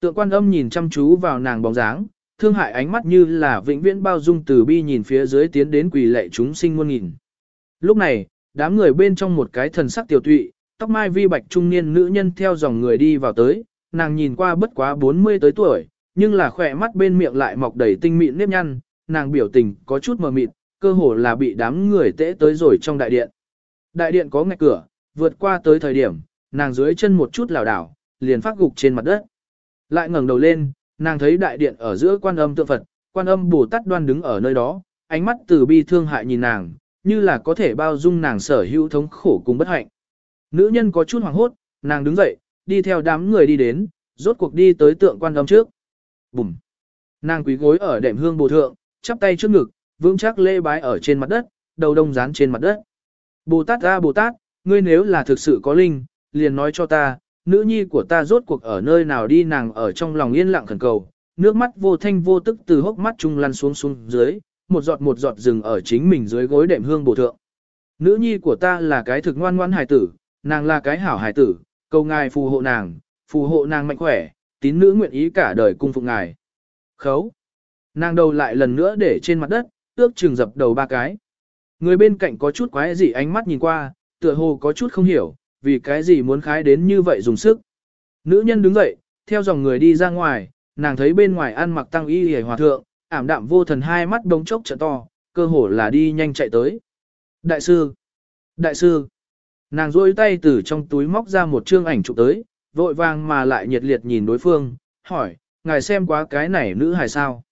Tượng quan âm nhìn chăm chú vào nàng bóng dáng, thương hại ánh mắt như là vĩnh viễn bao dung từ bi nhìn phía dưới tiến đến quỳ lệ chúng sinh muôn nghìn. Lúc này, đám người bên trong một cái thần sắc tiểu tụy, tóc mai vi bạch trung niên nữ nhân theo dòng người đi vào tới, nàng nhìn qua bất quá 40 tới tuổi, nhưng là khỏe mắt bên miệng lại mọc đầy tinh mịn nếp nhăn, nàng biểu tình có chút mờ mịt, cơ hồ là bị đám người tễ tới rồi trong đại điện. Đại điện có ngạch cửa, vượt qua tới thời điểm, nàng dưới chân một chút lảo đảo, liền phát gục trên mặt đất. Lại ngẩng đầu lên, nàng thấy đại điện ở giữa quan âm tượng Phật, quan âm Bồ Tát đoan đứng ở nơi đó, ánh mắt từ bi thương hại nhìn nàng, như là có thể bao dung nàng sở hữu thống khổ cùng bất hạnh. Nữ nhân có chút hoảng hốt, nàng đứng dậy, đi theo đám người đi đến, rốt cuộc đi tới tượng quan âm trước. Bùm! Nàng quý gối ở đệm hương bồ thượng, chắp tay trước ngực, vững chắc lê bái ở trên mặt đất, đầu đông dán trên mặt đất. Bồ Tát ra Bồ Tát, ngươi nếu là thực sự có linh, liền nói cho ta, nữ nhi của ta rốt cuộc ở nơi nào đi nàng ở trong lòng yên lặng khẩn cầu, nước mắt vô thanh vô tức từ hốc mắt trung lăn xuống xuống dưới, một giọt một giọt rừng ở chính mình dưới gối đệm hương bổ thượng. Nữ nhi của ta là cái thực ngoan ngoan hài tử, nàng là cái hảo hài tử, cầu ngài phù hộ nàng, phù hộ nàng mạnh khỏe, tín nữ nguyện ý cả đời cung phụng ngài. Khấu. Nàng đầu lại lần nữa để trên mặt đất, ước chừng dập đầu ba cái. Người bên cạnh có chút quái gì ánh mắt nhìn qua, tựa hồ có chút không hiểu, vì cái gì muốn khái đến như vậy dùng sức. Nữ nhân đứng dậy, theo dòng người đi ra ngoài, nàng thấy bên ngoài ăn mặc tăng y hề hòa thượng, ảm đạm vô thần hai mắt đống chốc trợ to, cơ hồ là đi nhanh chạy tới. Đại sư! Đại sư! Nàng rôi tay từ trong túi móc ra một chương ảnh chụp tới, vội vàng mà lại nhiệt liệt nhìn đối phương, hỏi, ngài xem quá cái này nữ hài sao?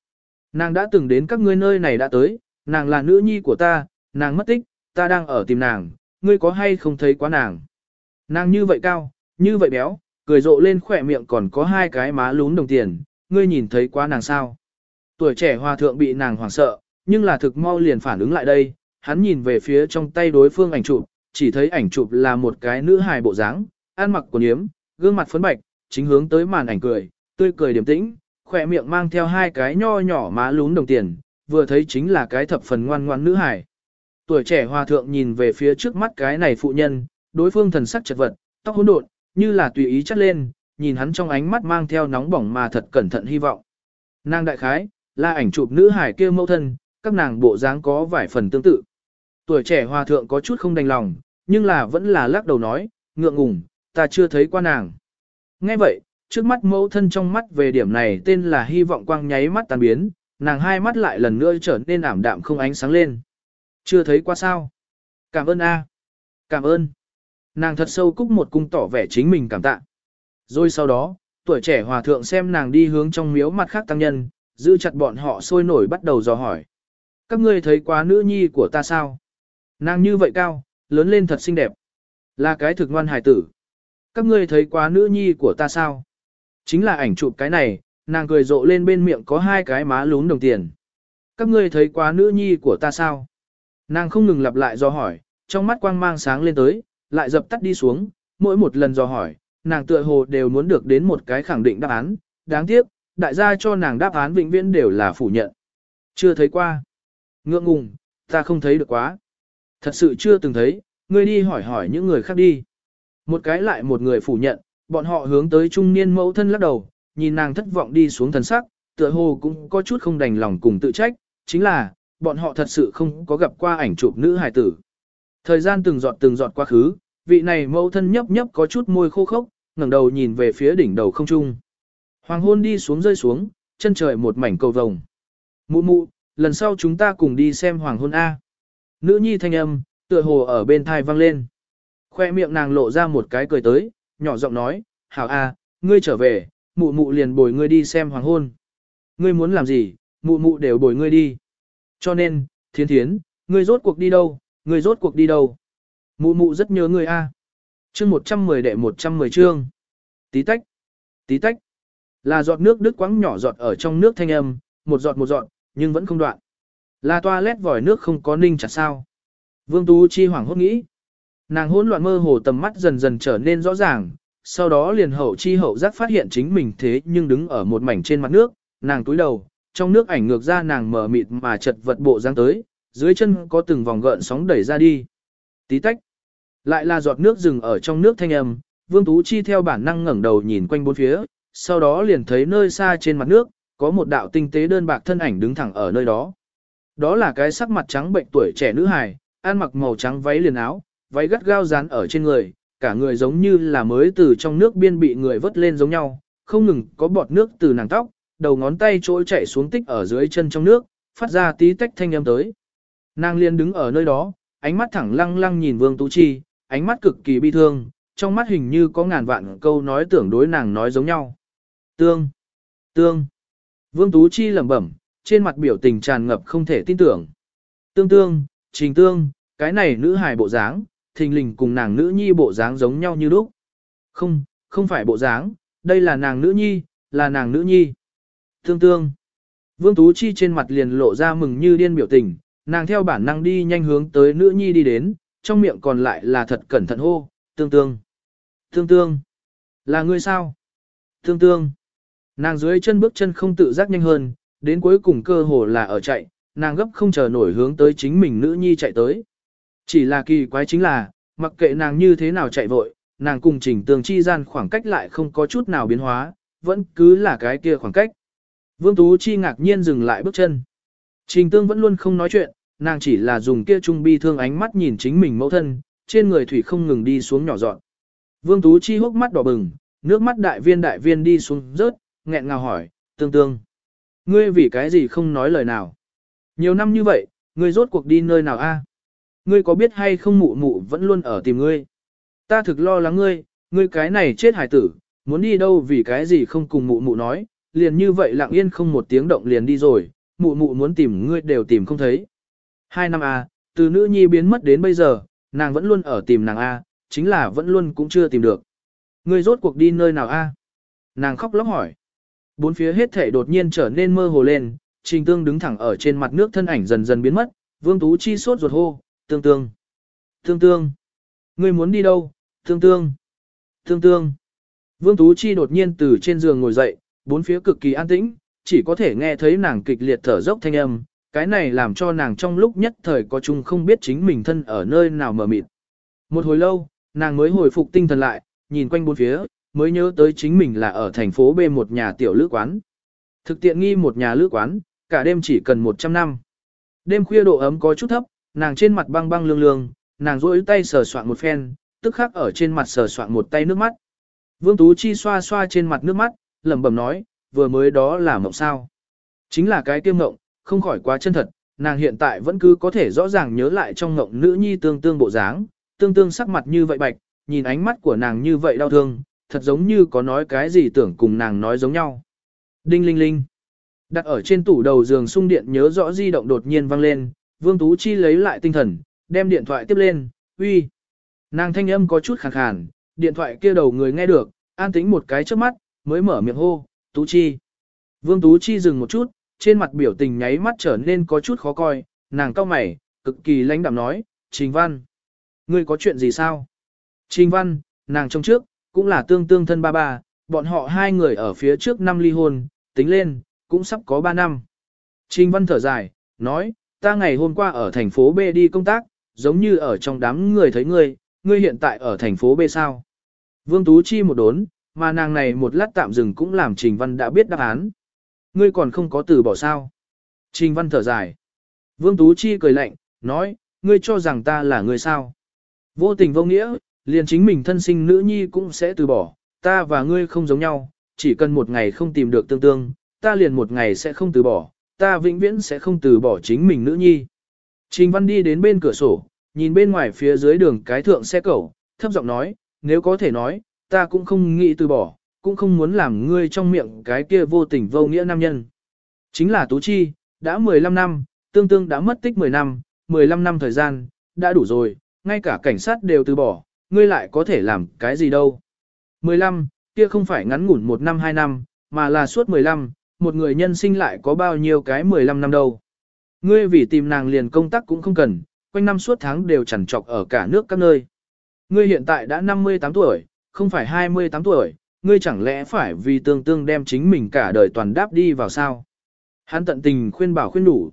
Nàng đã từng đến các ngươi nơi này đã tới, nàng là nữ nhi của ta, nàng mất tích, ta đang ở tìm nàng, ngươi có hay không thấy quá nàng? Nàng như vậy cao, như vậy béo, cười rộ lên khỏe miệng còn có hai cái má lún đồng tiền, ngươi nhìn thấy quá nàng sao? Tuổi trẻ hòa thượng bị nàng hoảng sợ, nhưng là thực mau liền phản ứng lại đây, hắn nhìn về phía trong tay đối phương ảnh chụp, chỉ thấy ảnh chụp là một cái nữ hài bộ dáng, ăn mặc quần yếm, gương mặt phấn bạch, chính hướng tới màn ảnh cười, tươi cười điềm tĩnh, khỏe miệng mang theo hai cái nho nhỏ má lún đồng tiền, vừa thấy chính là cái thập phần ngoan ngoan nữ hài. Tuổi trẻ hòa thượng nhìn về phía trước mắt cái này phụ nhân, đối phương thần sắc chật vật, tóc hỗn độn, như là tùy ý chất lên, nhìn hắn trong ánh mắt mang theo nóng bỏng mà thật cẩn thận hy vọng. Nàng đại khái, là ảnh chụp nữ hải kia mẫu thân, các nàng bộ dáng có vài phần tương tự. Tuổi trẻ hòa thượng có chút không đành lòng, nhưng là vẫn là lắc đầu nói, ngượng ngùng, ta chưa thấy qua nàng. Nghe vậy, trước mắt mẫu thân trong mắt về điểm này tên là hy vọng quang nháy mắt tan biến, nàng hai mắt lại lần nữa trở nên ảm đạm không ánh sáng lên. Chưa thấy qua sao? Cảm ơn a, Cảm ơn. Nàng thật sâu cúc một cung tỏ vẻ chính mình cảm tạ. Rồi sau đó, tuổi trẻ hòa thượng xem nàng đi hướng trong miếu mặt khác tăng nhân, giữ chặt bọn họ sôi nổi bắt đầu dò hỏi. Các ngươi thấy quá nữ nhi của ta sao? Nàng như vậy cao, lớn lên thật xinh đẹp. Là cái thực ngoan hài tử. Các ngươi thấy quá nữ nhi của ta sao? Chính là ảnh chụp cái này, nàng cười rộ lên bên miệng có hai cái má lún đồng tiền. Các ngươi thấy quá nữ nhi của ta sao? Nàng không ngừng lặp lại do hỏi, trong mắt quang mang sáng lên tới, lại dập tắt đi xuống, mỗi một lần do hỏi, nàng tựa hồ đều muốn được đến một cái khẳng định đáp án, đáng tiếc, đại gia cho nàng đáp án vĩnh viễn đều là phủ nhận. Chưa thấy qua. Ngượng ngùng, ta không thấy được quá. Thật sự chưa từng thấy, ngươi đi hỏi hỏi những người khác đi. Một cái lại một người phủ nhận, bọn họ hướng tới trung niên mẫu thân lắc đầu, nhìn nàng thất vọng đi xuống thần sắc, tựa hồ cũng có chút không đành lòng cùng tự trách, chính là, bọn họ thật sự không có gặp qua ảnh chụp nữ hài tử. Thời gian từng giọt từng giọt quá khứ, vị này mẫu thân nhấp nhấp có chút môi khô khốc, ngẩng đầu nhìn về phía đỉnh đầu không trung. Hoàng hôn đi xuống rơi xuống, chân trời một mảnh cầu vồng. Mụ mụ, lần sau chúng ta cùng đi xem hoàng hôn A. Nữ nhi thanh âm, tựa hồ ở bên thai vang lên. Khoe miệng nàng lộ ra một cái cười tới, nhỏ giọng nói, hảo A, ngươi trở về, mụ mụ liền bồi ngươi đi xem hoàng hôn. Ngươi muốn làm gì, mụ mụ đều bồi ngươi đi. Cho nên, thiến thiến, ngươi rốt cuộc đi đâu, ngươi rốt cuộc đi đâu. Mụ mụ rất nhớ ngươi A. Chương 110 đệ 110 chương. Tí tách, tí tách. Là giọt nước đứt quãng nhỏ giọt ở trong nước thanh âm, một giọt một giọt, nhưng vẫn không đoạn. Là toilet vòi nước không có ninh chặt sao. Vương Tú Chi hoảng hốt nghĩ. Nàng hỗn loạn mơ hồ tầm mắt dần dần trở nên rõ ràng, sau đó liền hậu chi hậu giác phát hiện chính mình thế nhưng đứng ở một mảnh trên mặt nước, nàng túi đầu, trong nước ảnh ngược ra nàng mở mịt mà chật vật bộ dáng tới, dưới chân có từng vòng gợn sóng đẩy ra đi. Tí tách. Lại là giọt nước rừng ở trong nước thanh âm, Vương Tú Chi theo bản năng ngẩng đầu nhìn quanh bốn phía, sau đó liền thấy nơi xa trên mặt nước, có một đạo tinh tế đơn bạc thân ảnh đứng thẳng ở nơi đó. Đó là cái sắc mặt trắng bệnh tuổi trẻ nữ hài, ăn mặc màu trắng váy liền áo, váy gắt gao dán ở trên người, cả người giống như là mới từ trong nước biên bị người vớt lên giống nhau, không ngừng có bọt nước từ nàng tóc, đầu ngón tay trôi chảy xuống tích ở dưới chân trong nước, phát ra tí tách thanh âm tới. Nàng liền đứng ở nơi đó, ánh mắt thẳng lăng lăng nhìn Vương Tú Chi, ánh mắt cực kỳ bi thương, trong mắt hình như có ngàn vạn câu nói tưởng đối nàng nói giống nhau. Tương, tương. Vương Tú Chi lẩm bẩm, trên mặt biểu tình tràn ngập không thể tin tưởng. Tương tương, trình tương, cái này nữ hài bộ dáng, thình lình cùng nàng nữ nhi bộ dáng giống nhau như lúc. Không, không phải bộ dáng, đây là nàng nữ nhi, là nàng nữ nhi. Tương tương. Vương Tú Chi trên mặt liền lộ ra mừng như điên biểu tình, nàng theo bản năng đi nhanh hướng tới nữ nhi đi đến, trong miệng còn lại là thật cẩn thận hô, tương tương. Tương tương. Là ngươi sao? Tương tương. Nàng dưới chân bước chân không tự giác nhanh hơn, đến cuối cùng cơ hồ là ở chạy, nàng gấp không chờ nổi hướng tới chính mình nữ nhi chạy tới. Chỉ là kỳ quái chính là, mặc kệ nàng như thế nào chạy vội, nàng cùng trình tường chi gian khoảng cách lại không có chút nào biến hóa, vẫn cứ là cái kia khoảng cách. Vương Tú Chi ngạc nhiên dừng lại bước chân. Trình tương vẫn luôn không nói chuyện, nàng chỉ là dùng kia trung bi thương ánh mắt nhìn chính mình mẫu thân, trên người thủy không ngừng đi xuống nhỏ dọn. Vương Tú Chi hốc mắt đỏ bừng, nước mắt đại viên đại viên đi xuống rớt, nghẹn ngào hỏi, tương tương. Ngươi vì cái gì không nói lời nào? Nhiều năm như vậy, ngươi rốt cuộc đi nơi nào a? Ngươi có biết hay không mụ mụ vẫn luôn ở tìm ngươi? Ta thực lo lắng ngươi, ngươi cái này chết hải tử, muốn đi đâu vì cái gì không cùng mụ mụ nói, liền như vậy lặng yên không một tiếng động liền đi rồi, mụ mụ muốn tìm ngươi đều tìm không thấy. Hai năm a, từ nữ nhi biến mất đến bây giờ, nàng vẫn luôn ở tìm nàng a, chính là vẫn luôn cũng chưa tìm được. Ngươi rốt cuộc đi nơi nào a? Nàng khóc lóc hỏi. Bốn phía hết thể đột nhiên trở nên mơ hồ lên, Trình Tương đứng thẳng ở trên mặt nước thân ảnh dần dần biến mất, Vương Tú Chi sốt ruột hô, "Tương Tương, Tương Tương, ngươi muốn đi đâu? Tương Tương, Tương Tương." Vương Tú Chi đột nhiên từ trên giường ngồi dậy, bốn phía cực kỳ an tĩnh, chỉ có thể nghe thấy nàng kịch liệt thở dốc thanh âm, cái này làm cho nàng trong lúc nhất thời có chung không biết chính mình thân ở nơi nào mở mịt. Một hồi lâu, nàng mới hồi phục tinh thần lại, nhìn quanh bốn phía, mới nhớ tới chính mình là ở thành phố B một nhà tiểu lữ quán. Thực tiện nghi một nhà lữ quán, cả đêm chỉ cần 100 năm. Đêm khuya độ ấm có chút thấp, nàng trên mặt băng băng lương lương, nàng rỗi tay sờ soạn một phen, tức khắc ở trên mặt sờ soạn một tay nước mắt. Vương Tú Chi xoa xoa trên mặt nước mắt, lẩm bẩm nói, vừa mới đó là mộng sao. Chính là cái tiêm mộng, không khỏi quá chân thật, nàng hiện tại vẫn cứ có thể rõ ràng nhớ lại trong mộng nữ nhi tương tương bộ dáng, tương tương sắc mặt như vậy bạch, nhìn ánh mắt của nàng như vậy đau thương, thật giống như có nói cái gì tưởng cùng nàng nói giống nhau. Đinh linh linh. Đặt ở trên tủ đầu giường sung điện nhớ rõ di động đột nhiên vang lên, Vương Tú Chi lấy lại tinh thần, đem điện thoại tiếp lên, uy. Nàng thanh âm có chút khàn khàn, điện thoại kia đầu người nghe được, an tĩnh một cái trước mắt, mới mở miệng hô, Tú Chi. Vương Tú Chi dừng một chút, trên mặt biểu tình nháy mắt trở nên có chút khó coi, nàng cau mày, cực kỳ lãnh đạm nói, Trình Văn. Ngươi có chuyện gì sao? Trình Văn, nàng trong trước, cũng là tương tương thân ba ba, bọn họ hai người ở phía trước năm ly hôn, tính lên, cũng sắp có ba năm. Trình Văn thở dài, nói, ta ngày hôm qua ở thành phố B đi công tác, giống như ở trong đám người thấy ngươi, ngươi hiện tại ở thành phố B sao? Vương Tú Chi một đốn, mà nàng này một lát tạm dừng cũng làm Trình Văn đã biết đáp án. Ngươi còn không có từ bỏ sao? Trình Văn thở dài. Vương Tú Chi cười lạnh, nói, ngươi cho rằng ta là người sao? Vô tình vô nghĩa, liền chính mình thân sinh nữ nhi cũng sẽ từ bỏ, ta và ngươi không giống nhau, chỉ cần một ngày không tìm được tương tương, ta liền một ngày sẽ không từ bỏ, ta vĩnh viễn sẽ không từ bỏ chính mình nữ nhi. Trình Văn đi đến bên cửa sổ, nhìn bên ngoài phía dưới đường cái thượng xe cẩu, thấp giọng nói, nếu có thể nói, ta cũng không nghĩ từ bỏ, cũng không muốn làm ngươi trong miệng cái kia vô tình vô nghĩa nam nhân. Chính là Tú Chi, đã 15 năm, tương tương đã mất tích 10 năm, 15 năm thời gian, đã đủ rồi, ngay cả cảnh sát đều từ bỏ, ngươi lại có thể làm cái gì đâu. 15, kia không phải ngắn ngủn một năm hai năm, mà là suốt 15, một người nhân sinh lại có bao nhiêu cái 15 năm đâu. Ngươi vì tìm nàng liền công tác cũng không cần, quanh năm suốt tháng đều chẳng trọc ở cả nước các nơi. Ngươi hiện tại đã 58 tuổi, không phải 28 tuổi, ngươi chẳng lẽ phải vì tương tương đem chính mình cả đời toàn đáp đi vào sao? Hắn tận tình khuyên bảo khuyên đủ.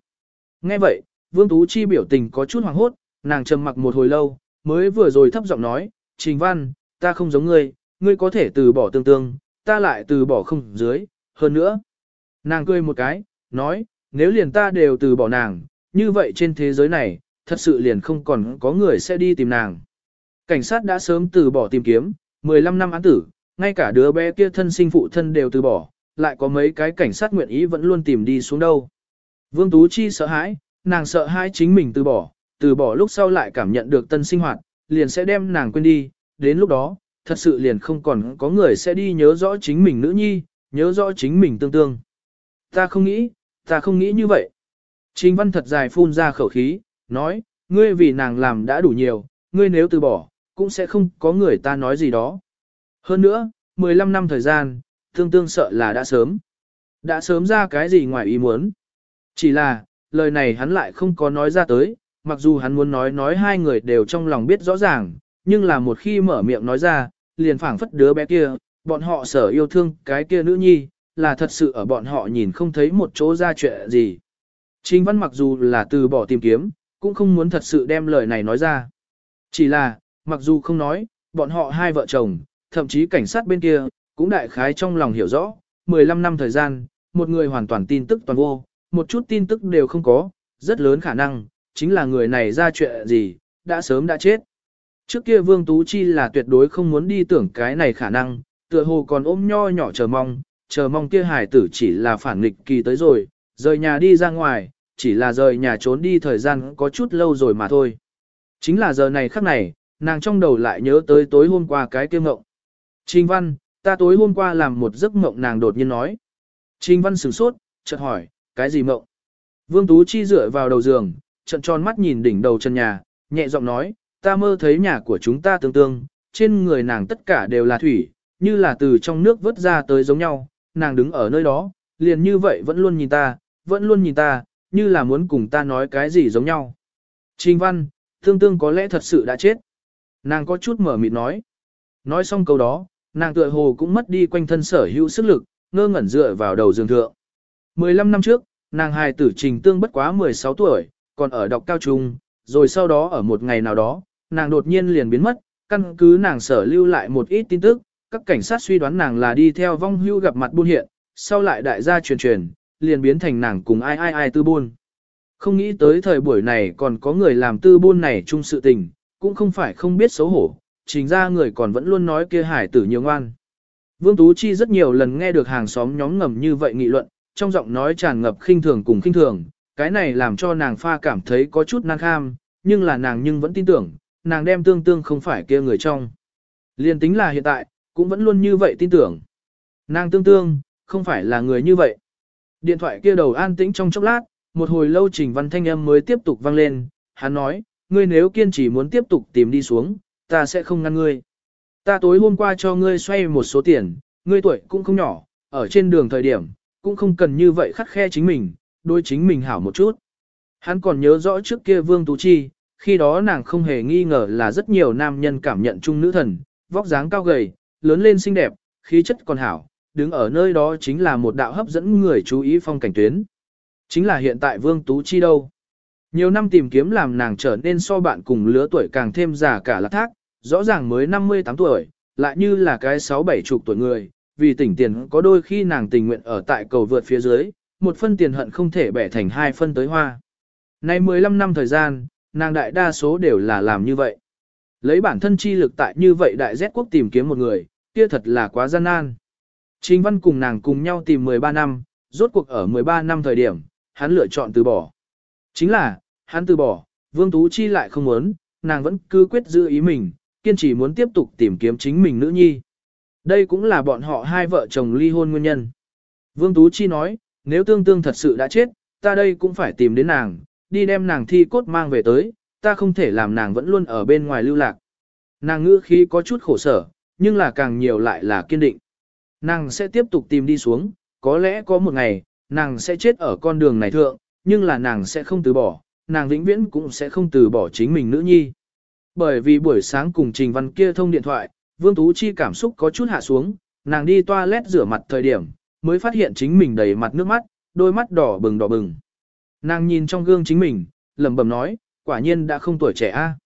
Nghe vậy, Vương Tú Chi biểu tình có chút hoàng hốt, nàng trầm mặc một hồi lâu, mới vừa rồi thấp giọng nói, Trình Văn, ta không giống ngươi, ngươi có thể từ bỏ tương tương, ta lại từ bỏ không dưới, hơn nữa. Nàng cười một cái, nói, nếu liền ta đều từ bỏ nàng, như vậy trên thế giới này, thật sự liền không còn có người sẽ đi tìm nàng. Cảnh sát đã sớm từ bỏ tìm kiếm, 15 năm án tử, ngay cả đứa bé kia thân sinh phụ thân đều từ bỏ, lại có mấy cái cảnh sát nguyện ý vẫn luôn tìm đi xuống đâu. Vương Tú Chi sợ hãi, nàng sợ hãi chính mình từ bỏ, từ bỏ lúc sau lại cảm nhận được tân sinh hoạt, liền sẽ đem nàng quên đi, đến lúc đó, thật sự liền không còn có người sẽ đi nhớ rõ chính mình nữ nhi, nhớ rõ chính mình tương tương. Ta không nghĩ, ta không nghĩ như vậy. Trình văn thật dài phun ra khẩu khí, nói, ngươi vì nàng làm đã đủ nhiều, ngươi nếu từ bỏ, cũng sẽ không có người ta nói gì đó. Hơn nữa, 15 năm thời gian, tương tương sợ là đã sớm. Đã sớm ra cái gì ngoài ý muốn. Chỉ là, lời này hắn lại không có nói ra tới, mặc dù hắn muốn nói nói hai người đều trong lòng biết rõ ràng, nhưng là một khi mở miệng nói ra, liền phảng phất đứa bé kia, bọn họ sở yêu thương cái kia nữ nhi, là thật sự ở bọn họ nhìn không thấy một chỗ ra chuyện gì. Trình văn mặc dù là từ bỏ tìm kiếm, cũng không muốn thật sự đem lời này nói ra. Chỉ là, mặc dù không nói, bọn họ hai vợ chồng, thậm chí cảnh sát bên kia, cũng đại khái trong lòng hiểu rõ, 15 năm thời gian, một người hoàn toàn tin tức toàn vô, một chút tin tức đều không có, rất lớn khả năng, chính là người này ra chuyện gì, đã sớm đã chết. Trước kia Vương Tú Chi là tuyệt đối không muốn đi tưởng cái này khả năng, tựa hồ còn ôm nho nhỏ chờ mong, chờ mong kia hải tử chỉ là phản nghịch kỳ tới rồi, rời nhà đi ra ngoài, chỉ là rời nhà trốn đi thời gian có chút lâu rồi mà thôi. Chính là giờ này khắc này, nàng trong đầu lại nhớ tới tối hôm qua cái kia mộng. Trình Văn, ta tối hôm qua làm một giấc mộng nàng đột nhiên nói. Trình Văn sửng sốt, chợt hỏi, cái gì mộng? Vương Tú Chi dựa vào đầu giường, trận tròn mắt nhìn đỉnh đầu chân nhà, nhẹ giọng nói, ta mơ thấy nhà của chúng ta tương tương, trên người nàng tất cả đều là thủy, như là từ trong nước vớt ra tới giống nhau, nàng đứng ở nơi đó, liền như vậy vẫn luôn nhìn ta, vẫn luôn nhìn ta, như là muốn cùng ta nói cái gì giống nhau. Trình văn, tương tương có lẽ thật sự đã chết. Nàng có chút mở mịt nói. Nói xong câu đó, nàng tựa hồ cũng mất đi quanh thân sở hữu sức lực, ngơ ngẩn dựa vào đầu giường thượng. 15 năm trước, nàng hài tử trình tương bất quá 16 tuổi, còn ở đọc cao trung, rồi sau đó ở một ngày nào đó, nàng đột nhiên liền biến mất, căn cứ nàng sở lưu lại một ít tin tức, các cảnh sát suy đoán nàng là đi theo vong hưu gặp mặt buôn hiện, sau lại đại gia truyền truyền, liền biến thành nàng cùng ai ai ai tư buôn. Không nghĩ tới thời buổi này còn có người làm tư buôn này chung sự tình, cũng không phải không biết xấu hổ, chính ra người còn vẫn luôn nói kia hải tử nhiều ngoan. Vương Tú Chi rất nhiều lần nghe được hàng xóm nhóm ngầm như vậy nghị luận, trong giọng nói tràn ngập khinh thường cùng khinh thường, cái này làm cho nàng pha cảm thấy có chút năng kham, nhưng là nàng nhưng vẫn tin tưởng, nàng đem tương tương không phải kia người trong. Liên tính là hiện tại, cũng vẫn luôn như vậy tin tưởng. Nàng tương tương, không phải là người như vậy. Điện thoại kia đầu an tĩnh trong chốc lát, một hồi lâu trình văn thanh âm mới tiếp tục vang lên, hắn nói, ngươi nếu kiên trì muốn tiếp tục tìm đi xuống, ta sẽ không ngăn ngươi. Ta tối hôm qua cho ngươi xoay một số tiền, ngươi tuổi cũng không nhỏ, ở trên đường thời điểm, cũng không cần như vậy khắt khe chính mình, đôi chính mình hảo một chút. Hắn còn nhớ rõ trước kia Vương Tú Chi, khi đó nàng không hề nghi ngờ là rất nhiều nam nhân cảm nhận chung nữ thần, vóc dáng cao gầy, lớn lên xinh đẹp, khí chất còn hảo, đứng ở nơi đó chính là một đạo hấp dẫn người chú ý phong cảnh tuyến. Chính là hiện tại Vương Tú Chi đâu. Nhiều năm tìm kiếm làm nàng trở nên so bạn cùng lứa tuổi càng thêm già cả lạc thác, rõ ràng mới 58 tuổi, lại như là cái 6-7 chục tuổi người, vì tỉnh tiền có đôi khi nàng tình nguyện ở tại cầu vượt phía dưới, một phân tiền hận không thể bẻ thành hai phân tới hoa. Nay 15 năm thời gian, nàng đại đa số đều là làm như vậy. Lấy bản thân chi lực tại như vậy đại Z quốc tìm kiếm một người, kia thật là quá gian nan. Trình Văn cùng nàng cùng nhau tìm 13 năm, rốt cuộc ở 13 năm thời điểm, hắn lựa chọn từ bỏ. Chính là, hắn từ bỏ, Vương Tú Chi lại không muốn, nàng vẫn cứ quyết giữ ý mình, kiên trì muốn tiếp tục tìm kiếm chính mình nữ nhi. Đây cũng là bọn họ hai vợ chồng ly hôn nguyên nhân. Vương Tú Chi nói, nếu tương tương thật sự đã chết, ta đây cũng phải tìm đến nàng, đi đem nàng thi cốt mang về tới, ta không thể làm nàng vẫn luôn ở bên ngoài lưu lạc. Nàng ngữ khí có chút khổ sở, nhưng là càng nhiều lại là kiên định. Nàng sẽ tiếp tục tìm đi xuống, có lẽ có một ngày, nàng sẽ chết ở con đường này thượng, nhưng là nàng sẽ không từ bỏ, nàng vĩnh viễn cũng sẽ không từ bỏ chính mình nữ nhi. Bởi vì buổi sáng cùng Trình Văn kia thông điện thoại, Vương Tú Chi cảm xúc có chút hạ xuống, nàng đi toilet rửa mặt thời điểm, mới phát hiện chính mình đầy mặt nước mắt, đôi mắt đỏ bừng đỏ bừng. Nàng nhìn trong gương chính mình, lẩm bẩm nói, quả nhiên đã không tuổi trẻ a.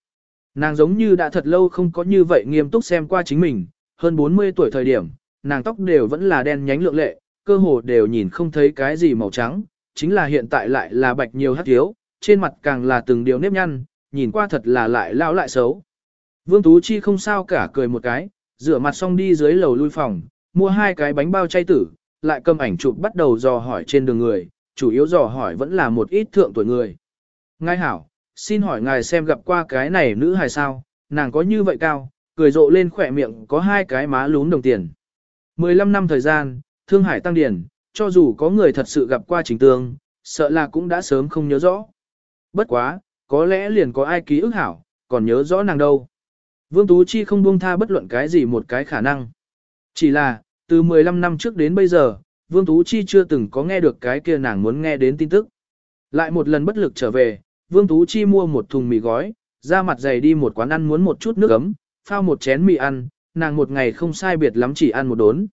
Nàng giống như đã thật lâu không có như vậy nghiêm túc xem qua chính mình, hơn 40 tuổi thời điểm, nàng tóc đều vẫn là đen nhánh lượng lệ, cơ hồ đều nhìn không thấy cái gì màu trắng, chính là hiện tại lại là bạch nhiều hắc thiếu, trên mặt càng là từng điều nếp nhăn, nhìn qua thật là lại lão lại xấu. Vương Tú Chi không sao cả cười một cái, rửa mặt xong đi dưới lầu lui phòng, mua hai cái bánh bao chay tử, lại cầm ảnh chụp bắt đầu dò hỏi trên đường người, chủ yếu dò hỏi vẫn là một ít thượng tuổi người. Ngài hảo, xin hỏi ngài xem gặp qua cái này nữ hài sao, nàng có như vậy cao, cười rộ lên khỏe miệng có hai cái má lún đồng tiền. 15 năm thời gian, Thương Hải tăng điển, cho dù có người thật sự gặp qua chính tương, sợ là cũng đã sớm không nhớ rõ. Bất quá, có lẽ liền có ai ký ức hảo, còn nhớ rõ nàng đâu. Vương Tú Chi không buông tha bất luận cái gì một cái khả năng. Chỉ là, từ 15 năm trước đến bây giờ, Vương Tú Chi chưa từng có nghe được cái kia nàng muốn nghe đến tin tức. Lại một lần bất lực trở về, Vương Tú Chi mua một thùng mì gói, ra mặt dày đi một quán ăn muốn một chút nước ấm, phao một chén mì ăn, nàng một ngày không sai biệt lắm chỉ ăn một đốn.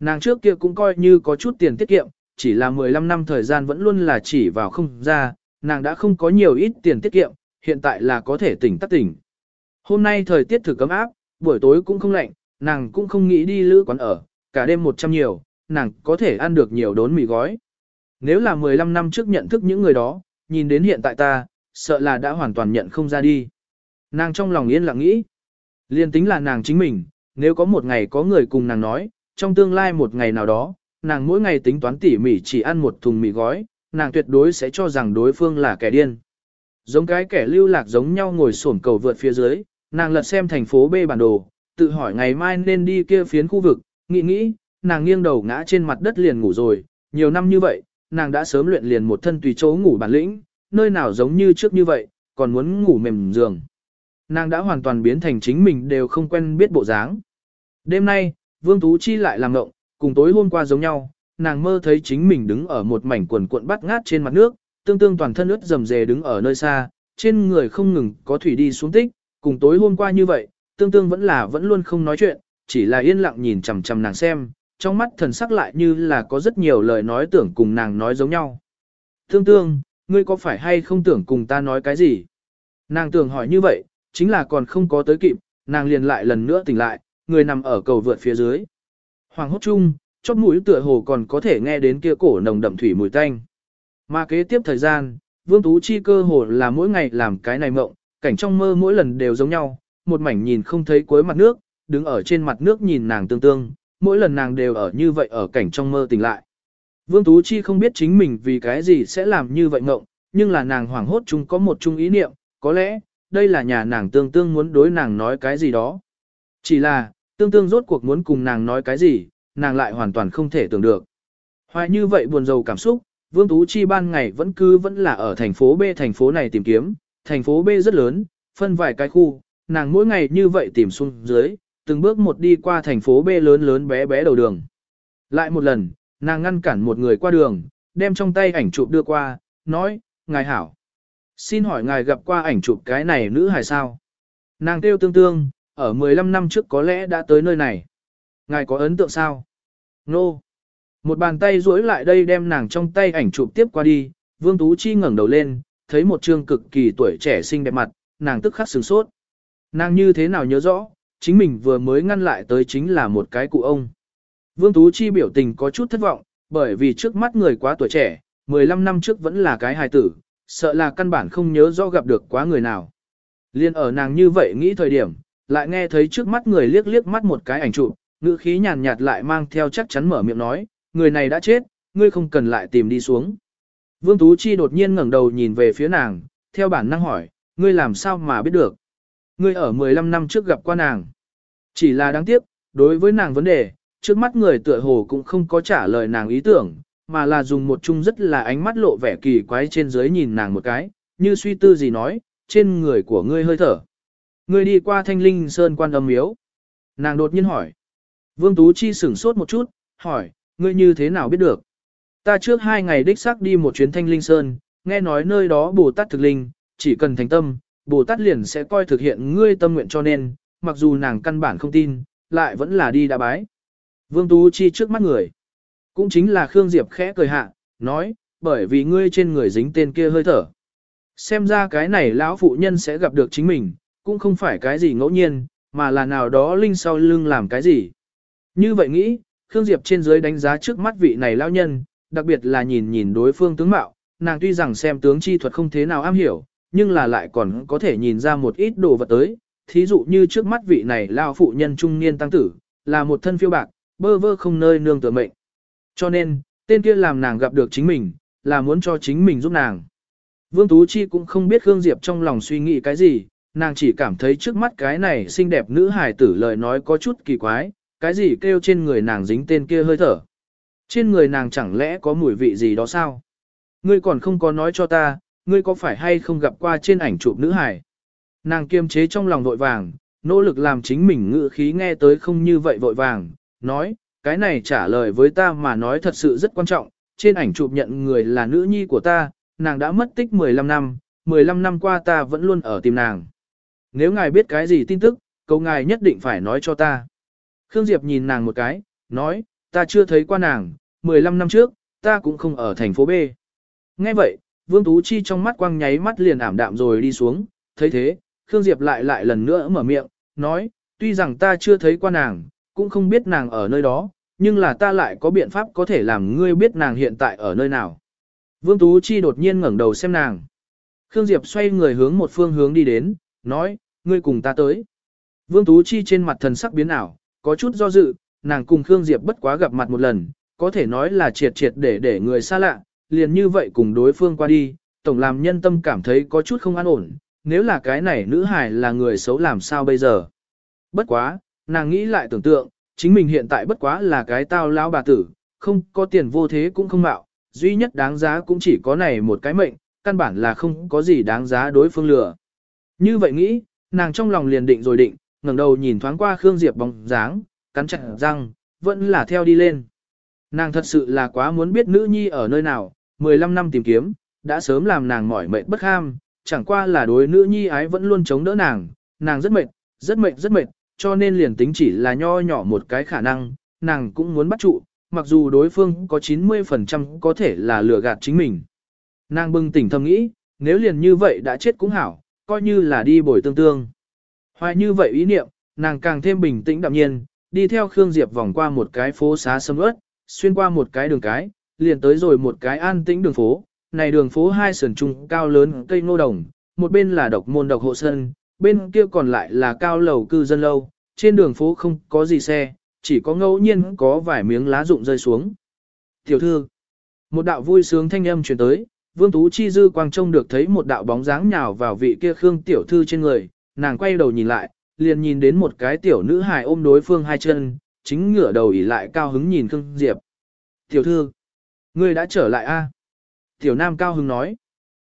Nàng trước kia cũng coi như có chút tiền tiết kiệm, chỉ là 15 năm thời gian vẫn luôn là chỉ vào không ra, nàng đã không có nhiều ít tiền tiết kiệm, hiện tại là có thể tỉnh tắt tỉnh. Hôm nay thời tiết thử cấm áp, buổi tối cũng không lạnh, nàng cũng không nghĩ đi lữ quán ở, cả đêm một trăm nhiều, nàng có thể ăn được nhiều đốn mì gói. Nếu là 15 năm trước nhận thức những người đó, nhìn đến hiện tại ta, sợ là đã hoàn toàn nhận không ra đi. Nàng trong lòng yên lặng nghĩ, liên tính là nàng chính mình, nếu có một ngày có người cùng nàng nói, trong tương lai một ngày nào đó, nàng mỗi ngày tính toán tỉ mỉ chỉ ăn một thùng mì gói, nàng tuyệt đối sẽ cho rằng đối phương là kẻ điên. Giống cái kẻ lưu lạc giống nhau ngồi xổm cầu vượt phía dưới, nàng lật xem thành phố B bản đồ, tự hỏi ngày mai nên đi kia phiến khu vực, nghĩ nghĩ, nàng nghiêng đầu ngã trên mặt đất liền ngủ rồi, nhiều năm như vậy, nàng đã sớm luyện liền một thân tùy chỗ ngủ bản lĩnh, nơi nào giống như trước như vậy, còn muốn ngủ mềm giường. Nàng đã hoàn toàn biến thành chính mình đều không quen biết bộ dáng. Đêm nay, Vương Tú Chi lại làm ngộng, cùng tối hôm qua giống nhau, nàng mơ thấy chính mình đứng ở một mảnh quần cuộn bắt ngát trên mặt nước, tương tương toàn thân ướt rầm rề đứng ở nơi xa, trên người không ngừng có thủy đi xuống tích, cùng tối hôm qua như vậy, tương tương vẫn là vẫn luôn không nói chuyện, chỉ là yên lặng nhìn chằm chằm nàng xem, trong mắt thần sắc lại như là có rất nhiều lời nói tưởng cùng nàng nói giống nhau. Tương tương, ngươi có phải hay không tưởng cùng ta nói cái gì? Nàng tưởng hỏi như vậy, chính là còn không có tới kịp, nàng liền lại lần nữa tỉnh lại, người nằm ở cầu vượt phía dưới. Hoàng hốt chung, chóp mũi tựa hồ còn có thể nghe đến kia cổ nồng đậm thủy mùi tanh. Mà kế tiếp thời gian, Vương Tú Chi cơ hồ là mỗi ngày làm cái này mộng, cảnh trong mơ mỗi lần đều giống nhau, một mảnh nhìn không thấy cuối mặt nước, đứng ở trên mặt nước nhìn nàng tương tương, mỗi lần nàng đều ở như vậy ở cảnh trong mơ tỉnh lại. Vương Tú Chi không biết chính mình vì cái gì sẽ làm như vậy mộng, nhưng là nàng hoảng hốt chung có một chung ý niệm, có lẽ, đây là nhà nàng tương tương muốn đối nàng nói cái gì đó. Chỉ là, tương tương rốt cuộc muốn cùng nàng nói cái gì, nàng lại hoàn toàn không thể tưởng được. Hoài như vậy buồn rầu cảm xúc, Vương Tú Chi ban ngày vẫn cứ vẫn là ở thành phố B thành phố này tìm kiếm, thành phố B rất lớn, phân vài cái khu, nàng mỗi ngày như vậy tìm xuống dưới, từng bước một đi qua thành phố B lớn lớn bé bé đầu đường. Lại một lần, nàng ngăn cản một người qua đường, đem trong tay ảnh chụp đưa qua, nói, ngài hảo. Xin hỏi ngài gặp qua ảnh chụp cái này nữ hài sao? Nàng kêu tương tương, ở 15 năm trước có lẽ đã tới nơi này. Ngài có ấn tượng sao? Nô. Một bàn tay duỗi lại đây đem nàng trong tay ảnh chụp tiếp qua đi, Vương Tú Chi ngẩng đầu lên, thấy một trương cực kỳ tuổi trẻ xinh đẹp mặt, nàng tức khắc sửng sốt. Nàng như thế nào nhớ rõ, chính mình vừa mới ngăn lại tới chính là một cái cụ ông. Vương Tú Chi biểu tình có chút thất vọng, bởi vì trước mắt người quá tuổi trẻ, 15 năm trước vẫn là cái hài tử, sợ là căn bản không nhớ rõ gặp được quá người nào. Liên ở nàng như vậy nghĩ thời điểm, lại nghe thấy trước mắt người liếc liếc mắt một cái ảnh chụp, ngữ khí nhàn nhạt lại mang theo chắc chắn mở miệng nói, người này đã chết, ngươi không cần lại tìm đi xuống. Vương Tú Chi đột nhiên ngẩng đầu nhìn về phía nàng, theo bản năng hỏi, ngươi làm sao mà biết được? Ngươi ở 15 năm trước gặp qua nàng. Chỉ là đáng tiếc, đối với nàng vấn đề, trước mắt người tựa hồ cũng không có trả lời nàng ý tưởng, mà là dùng một chung rất là ánh mắt lộ vẻ kỳ quái trên dưới nhìn nàng một cái, như suy tư gì nói, trên người của ngươi hơi thở. Ngươi đi qua thanh linh sơn quan âm miếu. Nàng đột nhiên hỏi. Vương Tú Chi sửng sốt một chút, hỏi, ngươi như thế nào biết được? Ta trước hai ngày đích xác đi một chuyến thanh linh sơn, nghe nói nơi đó Bồ Tát thực linh, chỉ cần thành tâm, Bồ Tát liền sẽ coi thực hiện ngươi tâm nguyện cho nên, mặc dù nàng căn bản không tin, lại vẫn là đi đã bái. Vương Tú Chi trước mắt người. Cũng chính là Khương Diệp khẽ cười hạ, nói, bởi vì ngươi trên người dính tên kia hơi thở. Xem ra cái này lão phụ nhân sẽ gặp được chính mình, cũng không phải cái gì ngẫu nhiên, mà là nào đó linh sau lưng làm cái gì. Như vậy nghĩ, Khương Diệp trên dưới đánh giá trước mắt vị này lao nhân, đặc biệt là nhìn nhìn đối phương tướng mạo, nàng tuy rằng xem tướng chi thuật không thế nào am hiểu, nhưng là lại còn có thể nhìn ra một ít đồ vật tới, thí dụ như trước mắt vị này lao phụ nhân trung niên tăng tử, là một thân phiêu bạc, bơ vơ không nơi nương tựa mệnh. Cho nên, tên kia làm nàng gặp được chính mình, là muốn cho chính mình giúp nàng. Vương Tú Chi cũng không biết Khương Diệp trong lòng suy nghĩ cái gì, nàng chỉ cảm thấy trước mắt cái này xinh đẹp nữ hài tử lời nói có chút kỳ quái, cái gì kêu trên người nàng dính tên kia hơi thở. Trên người nàng chẳng lẽ có mùi vị gì đó sao? Ngươi còn không có nói cho ta, ngươi có phải hay không gặp qua trên ảnh chụp nữ hải? Nàng kiềm chế trong lòng vội vàng, nỗ lực làm chính mình ngự khí nghe tới không như vậy vội vàng, nói, cái này trả lời với ta mà nói thật sự rất quan trọng, trên ảnh chụp nhận người là nữ nhi của ta, nàng đã mất tích 15 năm, 15 năm qua ta vẫn luôn ở tìm nàng. Nếu ngài biết cái gì tin tức, cầu ngài nhất định phải nói cho ta. Khương Diệp nhìn nàng một cái, nói, ta chưa thấy qua nàng, 15 năm trước, ta cũng không ở thành phố B. Nghe vậy, Vương Tú Chi trong mắt quang nháy mắt liền ảm đạm rồi đi xuống, thấy thế, Khương Diệp lại lại lần nữa mở miệng, nói, tuy rằng ta chưa thấy qua nàng, cũng không biết nàng ở nơi đó, nhưng là ta lại có biện pháp có thể làm ngươi biết nàng hiện tại ở nơi nào. Vương Tú Chi đột nhiên ngẩng đầu xem nàng. Khương Diệp xoay người hướng một phương hướng đi đến, nói, ngươi cùng ta tới. Vương Tú Chi trên mặt thần sắc biến ảo, có chút do dự, nàng cùng Khương Diệp bất quá gặp mặt một lần, có thể nói là triệt triệt để để người xa lạ, liền như vậy cùng đối phương qua đi, tổng làm nhân tâm cảm thấy có chút không an ổn, nếu là cái này nữ hài là người xấu làm sao bây giờ. Bất quá, nàng nghĩ lại tưởng tượng, chính mình hiện tại bất quá là cái tao lão bà tử, không có tiền vô thế cũng không mạo, duy nhất đáng giá cũng chỉ có này một cái mệnh, căn bản là không có gì đáng giá đối phương lừa. Như vậy nghĩ, nàng trong lòng liền định rồi định, ngẩng đầu nhìn thoáng qua Khương Diệp bóng dáng, cắn chặt răng, vẫn là theo đi lên. Nàng thật sự là quá muốn biết nữ nhi ở nơi nào, 15 năm tìm kiếm, đã sớm làm nàng mỏi mệt bất ham, chẳng qua là đối nữ nhi ái vẫn luôn chống đỡ nàng, nàng rất mệt, rất mệt rất mệt, cho nên liền tính chỉ là nho nhỏ một cái khả năng, nàng cũng muốn bắt trụ, mặc dù đối phương có 90% có thể là lừa gạt chính mình. Nàng bừng tỉnh thầm nghĩ, nếu liền như vậy đã chết cũng hảo, coi như là đi bồi tương tương. Hoài như vậy ý niệm, nàng càng thêm bình tĩnh đạm nhiên, đi theo Khương Diệp vòng qua một cái phố xá sầm ớt, xuyên qua một cái đường cái, liền tới rồi một cái an tĩnh đường phố. Này đường phố hai sườn trung cao lớn cây ngô đồng, một bên là độc môn độc hộ sân, bên kia còn lại là cao lầu cư dân lâu, trên đường phố không có gì xe, chỉ có ngẫu nhiên có vài miếng lá rụng rơi xuống. Tiểu thư, một đạo vui sướng thanh âm truyền tới, Vương Tú Chi dư quang trông được thấy một đạo bóng dáng nhào vào vị kia Khương tiểu thư trên người, nàng quay đầu nhìn lại, liền nhìn đến một cái tiểu nữ hài ôm đối phương hai chân, chính ngửa đầu ỉ lại cao hứng nhìn Khương Diệp. Tiểu thư, ngươi đã trở lại a? Tiểu nam cao hứng nói.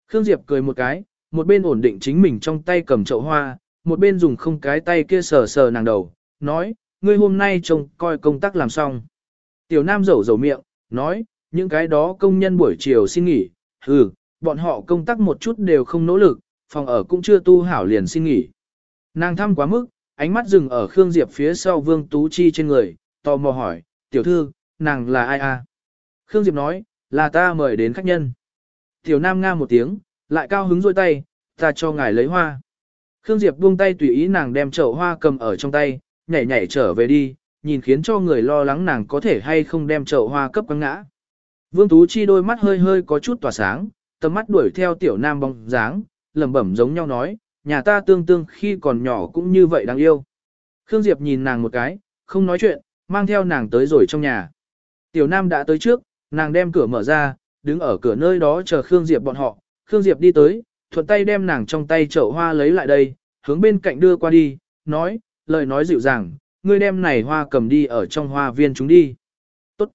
Khương Diệp cười một cái, một bên ổn định chính mình trong tay cầm chậu hoa, một bên dùng không cái tay kia sờ sờ nàng đầu, nói, ngươi hôm nay trông coi công tác làm xong. Tiểu Nam rầu rầu miệng, nói, những cái đó công nhân buổi chiều xin nghỉ, ừ, bọn họ công tác một chút đều không nỗ lực, phòng ở cũng chưa tu hảo liền xin nghỉ. Nàng thăm quá mức, ánh mắt dừng ở Khương Diệp phía sau Vương Tú Chi trên người, tò mò hỏi, tiểu thư, nàng là ai a? Khương Diệp nói, là ta mời đến khách nhân. Tiểu Nam nga một tiếng, lại cao hứng rôi tay, ta cho ngài lấy hoa. Khương Diệp buông tay tùy ý nàng đem chậu hoa cầm ở trong tay, nhảy nhảy trở về đi, nhìn khiến cho người lo lắng nàng có thể hay không đem chậu hoa cấp quăng ngã. Vương Tú Chi đôi mắt hơi hơi có chút tỏa sáng, tầm mắt đuổi theo tiểu nam bóng dáng, lẩm bẩm giống nhau nói, nhà ta tương tương khi còn nhỏ cũng như vậy đáng yêu. Khương Diệp nhìn nàng một cái, không nói chuyện, mang theo nàng tới rồi trong nhà. Tiểu nam đã tới trước, nàng đem cửa mở ra, đứng ở cửa nơi đó chờ Khương Diệp bọn họ. Khương Diệp đi tới, thuận tay đem nàng trong tay chậu hoa lấy lại đây, hướng bên cạnh đưa qua đi, nói, lời nói dịu dàng, ngươi đem này hoa cầm đi ở trong hoa viên chúng đi. Tốt.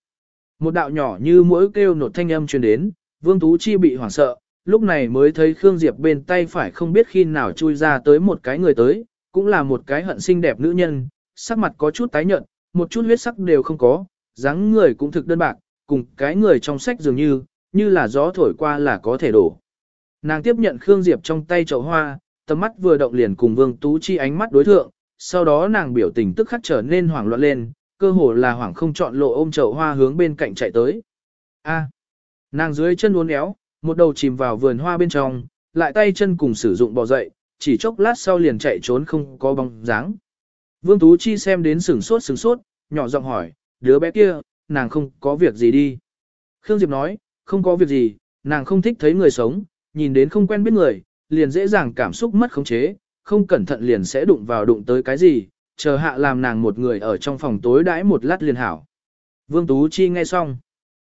Một đạo nhỏ như mỗi kêu nột thanh âm truyền đến, Vương Tú Chi bị hoảng sợ, lúc này mới thấy Khương Diệp bên tay phải không biết khi nào chui ra tới một cái người tới, cũng là một cái hận xinh đẹp nữ nhân, sắc mặt có chút tái nhợt, một chút huyết sắc đều không có, dáng người cũng thực đơn bạc, cùng cái người trong sách dường như, như là gió thổi qua là có thể đổ. Nàng tiếp nhận Khương Diệp trong tay chậu hoa, tầm mắt vừa động liền cùng Vương Tú Chi ánh mắt đối thượng, sau đó nàng biểu tình tức khắc trở nên hoảng loạn lên, cơ hồ là hoảng không chọn lộ ôm chậu hoa hướng bên cạnh chạy tới. A. nàng dưới chân uốn éo, một đầu chìm vào vườn hoa bên trong, lại tay chân cùng sử dụng bò dậy, chỉ chốc lát sau liền chạy trốn không có bóng dáng. Vương Tú Chi xem đến sửng sốt sửng sốt, nhỏ giọng hỏi, đứa bé kia, nàng không có việc gì đi. Khương Diệp nói, không có việc gì, nàng không thích thấy người sống, nhìn đến không quen biết người, liền dễ dàng cảm xúc mất khống chế, không cẩn thận liền sẽ đụng vào đụng tới cái gì, chờ hạ làm nàng một người ở trong phòng tối đãi một lát liền hảo. Vương Tú Chi nghe xong.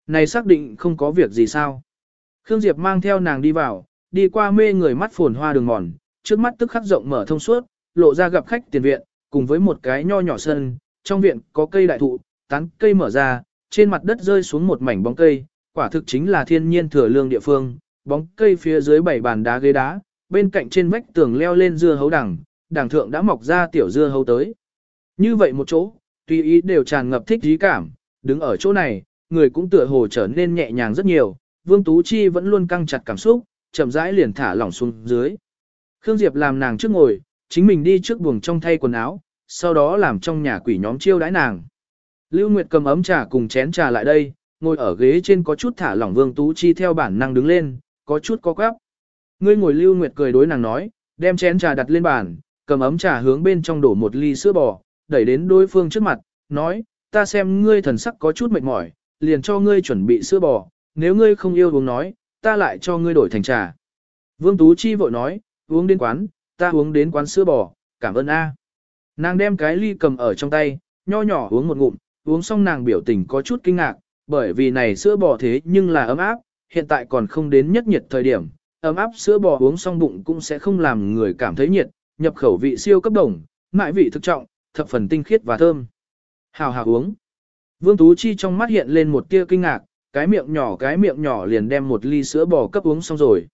Này xác định không có việc gì sao. Khương Diệp mang theo nàng đi vào, đi qua mê người mắt phồn hoa đường mòn, trước mắt tức khắc rộng mở thông suốt, lộ ra gặp khách tiền viện, cùng với một cái nho nhỏ sân, trong viện có cây đại thụ, tán cây mở ra, trên mặt đất rơi xuống một mảnh bóng cây, quả thực chính là thiên nhiên thừa lương địa phương, bóng cây phía dưới bảy bàn đá ghế đá, bên cạnh trên vách tường leo lên dưa hấu đằng, đằng thượng đã mọc ra tiểu dưa hấu tới. Như vậy một chỗ, tùy ý đều tràn ngập thích trí cảm, đứng ở chỗ này, người cũng tựa hồ trở nên nhẹ nhàng rất nhiều, Vương Tú Chi vẫn luôn căng chặt cảm xúc, chậm rãi liền thả lỏng xuống dưới. Khương Diệp làm nàng trước ngồi, chính mình đi trước buồng trong thay quần áo, sau đó làm trong nhà quỷ nhóm chiêu đãi nàng. Lưu Nguyệt cầm ấm trà cùng chén trà lại đây, ngồi ở ghế trên có chút thả lỏng Vương Tú Chi theo bản năng đứng lên, có chút có quắp. Ngươi ngồi Lưu Nguyệt cười đối nàng nói, đem chén trà đặt lên bàn, cầm ấm trà hướng bên trong đổ một ly sữa bò, đẩy đến đối phương trước mặt, nói, ta xem ngươi thần sắc có chút mệt mỏi, liền cho ngươi chuẩn bị sữa bò, nếu ngươi không yêu uống nói, ta lại cho ngươi đổi thành trà. Vương Tú Chi vội nói, uống đến quán, ta uống đến quán sữa bò, cảm ơn a. Nàng đem cái ly cầm ở trong tay, nho nhỏ uống một ngụm, uống xong nàng biểu tình có chút kinh ngạc, bởi vì này sữa bò thế nhưng là ấm áp, hiện tại còn không đến nhất nhiệt thời điểm, ấm áp sữa bò uống xong bụng cũng sẽ không làm người cảm thấy nhiệt, nhập khẩu vị siêu cấp đồng, mại vị thực trọng, thập phần tinh khiết và thơm. Hào hào uống. Vương Tú Chi trong mắt hiện lên một tia kinh ngạc, cái miệng nhỏ cái miệng nhỏ liền đem một ly sữa bò cấp uống xong rồi.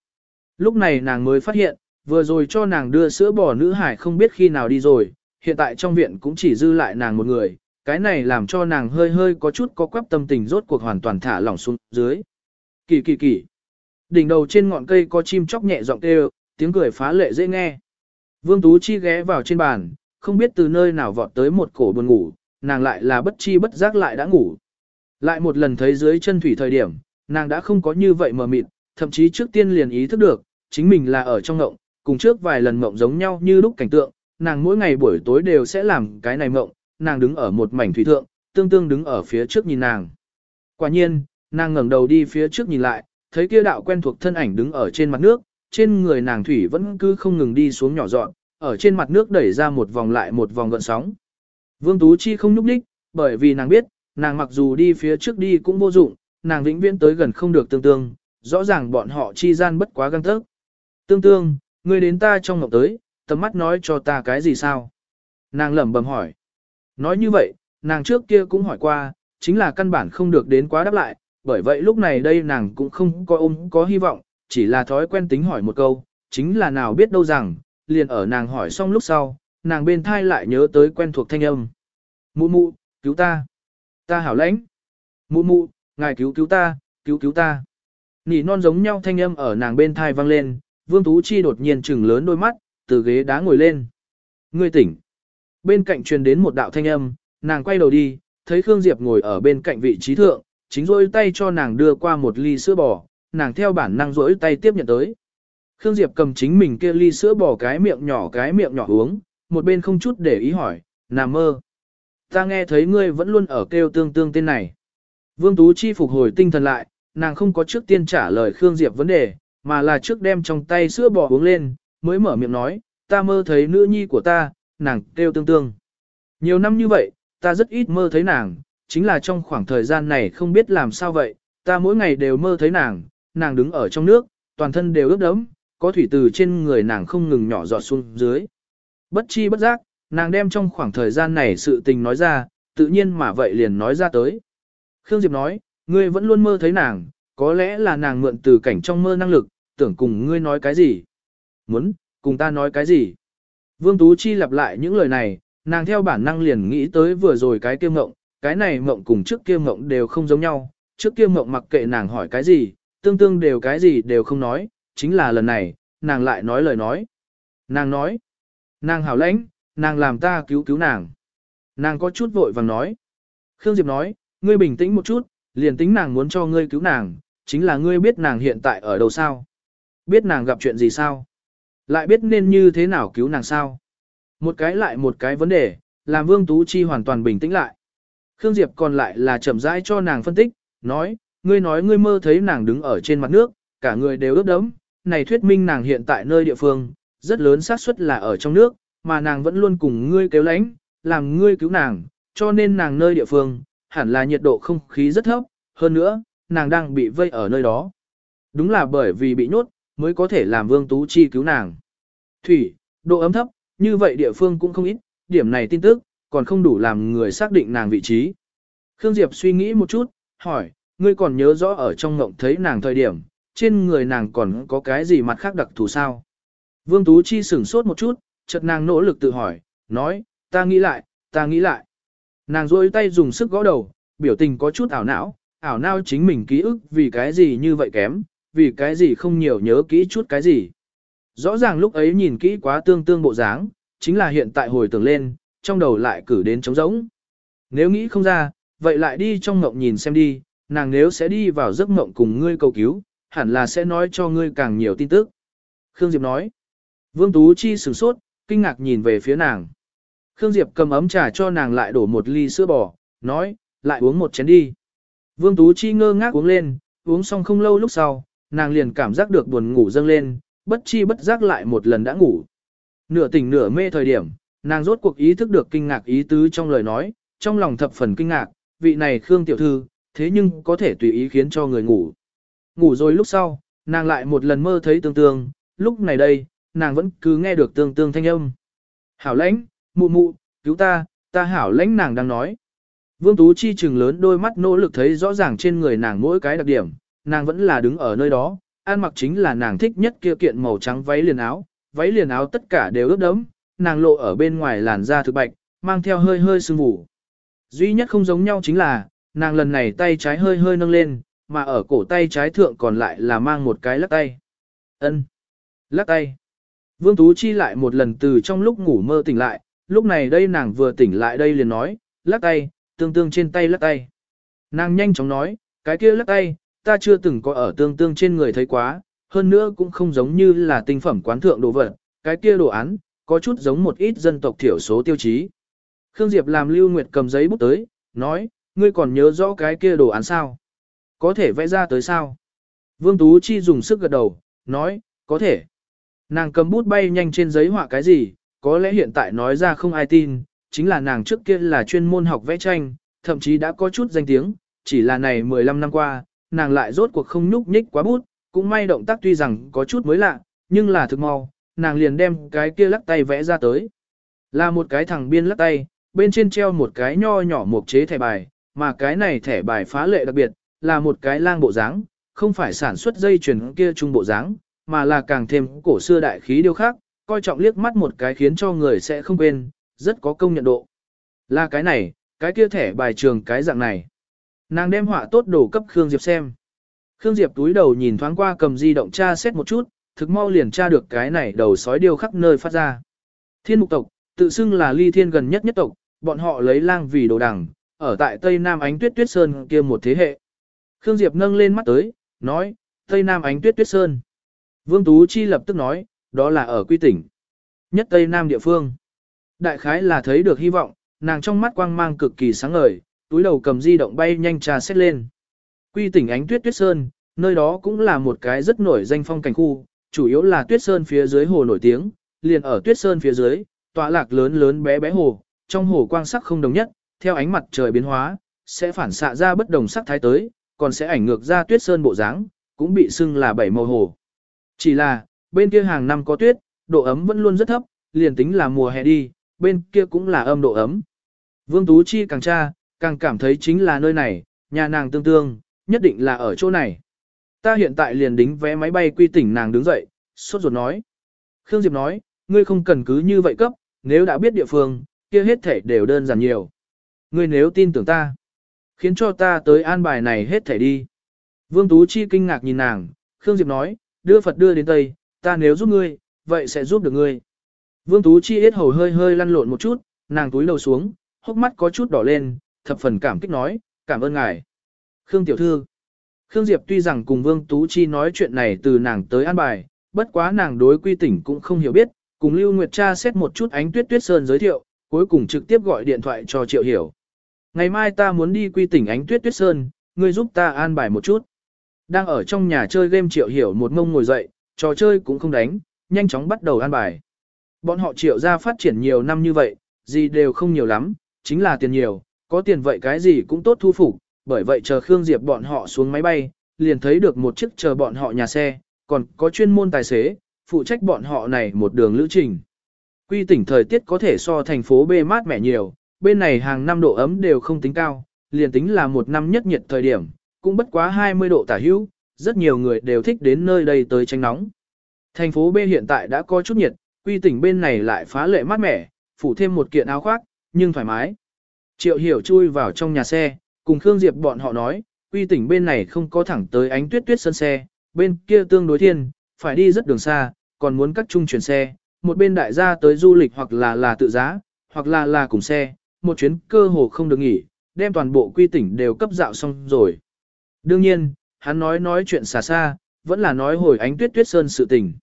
Lúc này nàng mới phát hiện, vừa rồi cho nàng đưa sữa bò nữ hải không biết khi nào đi rồi, hiện tại trong viện cũng chỉ dư lại nàng một người, cái này làm cho nàng hơi hơi có chút có quắp tâm tình rốt cuộc hoàn toàn thả lỏng xuống dưới. Kỳ kỳ kỳ. Đỉnh đầu trên ngọn cây có chim chóc nhẹ giọng kêu, tiếng cười phá lệ dễ nghe. Vương Tú Chi ghé vào trên bàn, không biết từ nơi nào vọt tới một cổ buồn ngủ, nàng lại là bất chi bất giác lại đã ngủ. Lại một lần thấy dưới chân thủy thời điểm, nàng đã không có như vậy mờ mịt, thậm chí trước tiên liền ý thức được, chính mình là ở trong ngộng, cùng trước vài lần ngộng giống nhau như lúc cảnh tượng, nàng mỗi ngày buổi tối đều sẽ làm cái này ngộng, nàng đứng ở một mảnh thủy thượng, tương tương đứng ở phía trước nhìn nàng. Quả nhiên, nàng ngẩng đầu đi phía trước nhìn lại, thấy kia đạo quen thuộc thân ảnh đứng ở trên mặt nước, trên người nàng thủy vẫn cứ không ngừng đi xuống nhỏ dọn, ở trên mặt nước đẩy ra một vòng lại một vòng gợn sóng. Vương Tú Chi không nhúc nhích, bởi vì nàng biết, nàng mặc dù đi phía trước đi cũng vô dụng, nàng vĩnh viễn tới gần không được tương tương, rõ ràng bọn họ chi gian bất quá găng thức. Tương tương, ngươi đến ta trong ngọc tới, tầm mắt nói cho ta cái gì sao? Nàng lẩm bẩm hỏi. Nói như vậy, nàng trước kia cũng hỏi qua, chính là căn bản không được đến quá đáp lại, bởi vậy lúc này đây nàng cũng không có ôm có hy vọng, chỉ là thói quen tính hỏi một câu, chính là nào biết đâu rằng, liền ở nàng hỏi xong lúc sau, nàng bên thai lại nhớ tới quen thuộc thanh âm. Mụ mụ, cứu ta. Ta hảo lãnh. Mụ mụ, ngài cứu cứu ta, cứu cứu ta. Nỉ non giống nhau thanh âm ở nàng bên thai vang lên, Vương Tú Chi đột nhiên trừng lớn đôi mắt, từ ghế đá ngồi lên. Ngươi tỉnh. Bên cạnh truyền đến một đạo thanh âm, nàng quay đầu đi, thấy Khương Diệp ngồi ở bên cạnh vị trí thượng, chính rỗi tay cho nàng đưa qua một ly sữa bò, nàng theo bản năng rỗi tay tiếp nhận tới. Khương Diệp cầm chính mình kia ly sữa bò cái miệng nhỏ cái miệng nhỏ uống, một bên không chút để ý hỏi, nằm mơ. Ta nghe thấy ngươi vẫn luôn ở kêu tương tương tên này. Vương Tú Chi phục hồi tinh thần lại, nàng không có trước tiên trả lời Khương Diệp vấn đề, mà là trước đem trong tay sữa bò uống lên, mới mở miệng nói, ta mơ thấy nữ nhi của ta, nàng kêu tương tương. Nhiều năm như vậy, ta rất ít mơ thấy nàng, chính là trong khoảng thời gian này không biết làm sao vậy, ta mỗi ngày đều mơ thấy nàng, nàng đứng ở trong nước, toàn thân đều ướt đẫm, có thủy từ trên người nàng không ngừng nhỏ giọt xuống dưới. Bất chi bất giác, nàng đem trong khoảng thời gian này sự tình nói ra, tự nhiên mà vậy liền nói ra tới. Khương Diệp nói, ngươi vẫn luôn mơ thấy nàng, có lẽ là nàng mượn từ cảnh trong mơ năng lực, tưởng cùng ngươi nói cái gì. Muốn, cùng ta nói cái gì. Vương Tú Chi lặp lại những lời này, nàng theo bản năng liền nghĩ tới vừa rồi cái kia mộng, cái này mộng cùng trước kia mộng đều không giống nhau, trước kia mộng mặc kệ nàng hỏi cái gì, tương tương đều cái gì đều không nói, chính là lần này, nàng lại nói lời nói. Nàng nói, nàng hảo lãnh, nàng làm ta cứu cứu nàng. Nàng có chút vội vàng nói. Khương Diệp nói, ngươi bình tĩnh một chút, liền tính nàng muốn cho ngươi cứu nàng, chính là ngươi biết nàng hiện tại ở đâu sao? Biết nàng gặp chuyện gì sao? Lại biết nên như thế nào cứu nàng sao? Một cái lại một cái vấn đề, làm Vương Tú Chi hoàn toàn bình tĩnh lại. Khương Diệp còn lại là chậm rãi cho nàng phân tích, nói, ngươi nói ngươi mơ thấy nàng đứng ở trên mặt nước, cả người đều ướt đẫm, này thuyết minh nàng hiện tại nơi địa phương, rất lớn xác suất là ở trong nước, mà nàng vẫn luôn cùng ngươi kéo lánh, làm ngươi cứu nàng, cho nên nàng nơi địa phương, hẳn là nhiệt độ không khí rất thấp, hơn nữa, nàng đang bị vây ở nơi đó. Đúng là bởi vì bị nhốt, mới có thể làm Vương Tú Chi cứu nàng. Thủy, độ ấm thấp, như vậy địa phương cũng không ít, điểm này tin tức, còn không đủ làm người xác định nàng vị trí. Khương Diệp suy nghĩ một chút, hỏi, ngươi còn nhớ rõ ở trong ngộng thấy nàng thời điểm, trên người nàng còn có cái gì mặt khác đặc thù sao? Vương Tú Chi sửng sốt một chút, chợt nàng nỗ lực tự hỏi, nói, ta nghĩ lại, ta nghĩ lại. Nàng rôi tay dùng sức gõ đầu, biểu tình có chút ảo não, ảo não chính mình ký ức vì cái gì như vậy kém, vì cái gì không nhiều nhớ kỹ chút cái gì. Rõ ràng lúc ấy nhìn kỹ quá tương tương bộ dáng, chính là hiện tại hồi tưởng lên, trong đầu lại cử đến trống rỗng. Nếu nghĩ không ra, vậy lại đi trong ngộng nhìn xem đi, nàng nếu sẽ đi vào giấc ngộng cùng ngươi cầu cứu, hẳn là sẽ nói cho ngươi càng nhiều tin tức. Khương Diệp nói. Vương Tú Chi sửng sốt, kinh ngạc nhìn về phía nàng. Khương Diệp cầm ấm trà cho nàng lại đổ một ly sữa bò, nói, lại uống một chén đi. Vương Tú Chi ngơ ngác uống lên, uống xong không lâu lúc sau, nàng liền cảm giác được buồn ngủ dâng lên, bất chi bất giác lại một lần đã ngủ. Nửa tỉnh nửa mê thời điểm, nàng rốt cuộc ý thức được kinh ngạc ý tứ trong lời nói, trong lòng thập phần kinh ngạc, vị này Khương tiểu thư, thế nhưng có thể tùy ý khiến cho người ngủ. Ngủ rồi lúc sau, nàng lại một lần mơ thấy tương tương, lúc này đây, nàng vẫn cứ nghe được tương tương thanh âm. Hảo lãnh, mụ mụ, cứu ta, ta hảo lãnh nàng đang nói. Vương Tú Chi chừng lớn đôi mắt nỗ lực thấy rõ ràng trên người nàng mỗi cái đặc điểm, nàng vẫn là đứng ở nơi đó, ăn mặc chính là nàng thích nhất kia kiện màu trắng váy liền áo, váy liền áo tất cả đều ướt đẫm, nàng lộ ở bên ngoài làn da thực bạch, mang theo hơi hơi sương mù. Duy nhất không giống nhau chính là, nàng lần này tay trái hơi hơi nâng lên, mà ở cổ tay trái thượng còn lại là mang một cái lắc tay. Ân, Lắc tay. Vương Tú Chi lại một lần từ trong lúc ngủ mơ tỉnh lại, lúc này đây nàng vừa tỉnh lại đây liền nói, lắc tay, tương tương trên tay lắc tay. Nàng nhanh chóng nói, cái kia lắc tay, ta chưa từng có ở tương tương trên người thấy quá, hơn nữa cũng không giống như là tinh phẩm quán thượng đồ vật, cái kia đồ án, có chút giống một ít dân tộc thiểu số tiêu chí. Khương Diệp làm Lưu Nguyệt cầm giấy bút tới, nói, ngươi còn nhớ rõ cái kia đồ án sao? Có thể vẽ ra tới sao? Vương Tú Chi dùng sức gật đầu, nói, có thể. Nàng cầm bút bay nhanh trên giấy họa cái gì, có lẽ hiện tại nói ra không ai tin, chính là nàng trước kia là chuyên môn học vẽ tranh, thậm chí đã có chút danh tiếng, chỉ là này 15 năm qua, nàng lại rốt cuộc không nhúc nhích quá bút, cũng may động tác tuy rằng có chút mới lạ, nhưng là thực mau, nàng liền đem cái kia lắc tay vẽ ra tới. Là một cái thằng biên lắc tay, bên trên treo một cái nho nhỏ mộc chế thẻ bài, mà cái này thẻ bài phá lệ đặc biệt, là một cái lang bộ dáng, không phải sản xuất dây chuyền kia trung bộ dáng, mà là càng thêm cổ xưa đại khí điêu khác, coi trọng liếc mắt một cái khiến cho người sẽ không quên, rất có công nhận độ. Là cái này, cái kia thẻ bài trường cái dạng này. Nàng đem họa tốt đồ cấp Khương Diệp xem. Khương Diệp túi đầu nhìn thoáng qua cầm di động tra xét một chút, thực mau liền tra được cái này đầu sói điêu khắc nơi phát ra. Thiên mục tộc, tự xưng là ly thiên gần nhất nhất tộc, bọn họ lấy lang vì đồ đằng, ở tại Tây Nam Ánh Tuyết Tuyết Sơn kia một thế hệ. Khương Diệp nâng lên mắt tới, nói, Tây Nam Ánh Tuyết Tuyết Sơn. Vương Tú Chi lập tức nói, đó là ở quy tỉnh. Nhất Tây Nam địa phương. Đại khái là thấy được hy vọng, nàng trong mắt quang mang cực kỳ sáng ngời, túi đầu cầm di động bay nhanh trà xét lên. Quy tỉnh Ánh Tuyết Tuyết Sơn, nơi đó cũng là một cái rất nổi danh phong cảnh khu, chủ yếu là Tuyết Sơn phía dưới hồ nổi tiếng, liền ở Tuyết Sơn phía dưới, tọa lạc lớn lớn bé bé hồ, trong hồ quang sắc không đồng nhất, theo ánh mặt trời biến hóa, sẽ phản xạ ra bất đồng sắc thái tới, còn sẽ ảnh ngược ra tuyết sơn bộ dáng, cũng bị xưng là bảy màu hồ. Chỉ là, bên kia hàng năm có tuyết, độ ấm vẫn luôn rất thấp, liền tính là mùa hè đi, bên kia cũng là âm độ ấm. Vương Tú Chi càng tra, càng cảm thấy chính là nơi này, nhà nàng tương tương, nhất định là ở chỗ này. Ta hiện tại liền đính vé máy bay quy tỉnh nàng đứng dậy, sốt ruột nói. Khương Diệp nói, ngươi không cần cứ như vậy cấp, nếu đã biết địa phương, kia hết thể đều đơn giản nhiều. Ngươi nếu tin tưởng ta, khiến cho ta tới an bài này hết thể đi. Vương Tú Chi kinh ngạc nhìn nàng, Khương Diệp nói, đưa Phật đưa đến Tây, ta nếu giúp ngươi, vậy sẽ giúp được ngươi. Vương Tú Chi ít hầu hơi hơi lăn lộn một chút, nàng túi đầu xuống, hốc mắt có chút đỏ lên, thập phần cảm kích nói, cảm ơn ngài. Khương Tiểu Thư Khương Diệp tuy rằng cùng Vương Tú Chi nói chuyện này từ nàng tới an bài, bất quá nàng đối quy tỉnh cũng không hiểu biết, cùng Lưu Nguyệt Cha xét một chút ánh tuyết tuyết sơn giới thiệu, cuối cùng trực tiếp gọi điện thoại cho Triệu Hiểu. Ngày mai ta muốn đi quy tỉnh ánh tuyết tuyết sơn, ngươi giúp ta an bài một chút. Đang ở trong nhà chơi game triệu hiểu một mông ngồi dậy, trò chơi cũng không đánh, nhanh chóng bắt đầu an bài. Bọn họ triệu ra phát triển nhiều năm như vậy, gì đều không nhiều lắm, chính là tiền nhiều, có tiền vậy cái gì cũng tốt thu phục, bởi vậy chờ Khương Diệp bọn họ xuống máy bay, liền thấy được một chiếc chờ bọn họ nhà xe, còn có chuyên môn tài xế, phụ trách bọn họ này một đường lữ trình. Quy tỉnh thời tiết có thể so thành phố B mát mẻ nhiều, bên này hàng năm độ ấm đều không tính cao, liền tính là một năm nhất nhiệt thời điểm, cũng bất quá 20 độ tả hữu, rất nhiều người đều thích đến nơi đây tới tránh nóng. Thành phố B hiện tại đã có chút nhiệt, quy tỉnh bên này lại phá lệ mát mẻ, phủ thêm một kiện áo khoác, nhưng thoải mái. Triệu hiểu chui vào trong nhà xe, cùng Khương Diệp bọn họ nói, quy tỉnh bên này không có thẳng tới ánh tuyết tuyết sân xe, bên kia tương đối thiên, phải đi rất đường xa, còn muốn cắt chung chuyển xe, một bên đại gia tới du lịch hoặc là là tự giá, hoặc là là cùng xe, một chuyến cơ hồ không được nghỉ, đem toàn bộ quy tỉnh đều cấp dạo xong rồi. Đương nhiên, hắn nói nói chuyện xa xa, vẫn là nói hồi ánh tuyết tuyết sơn sự tình.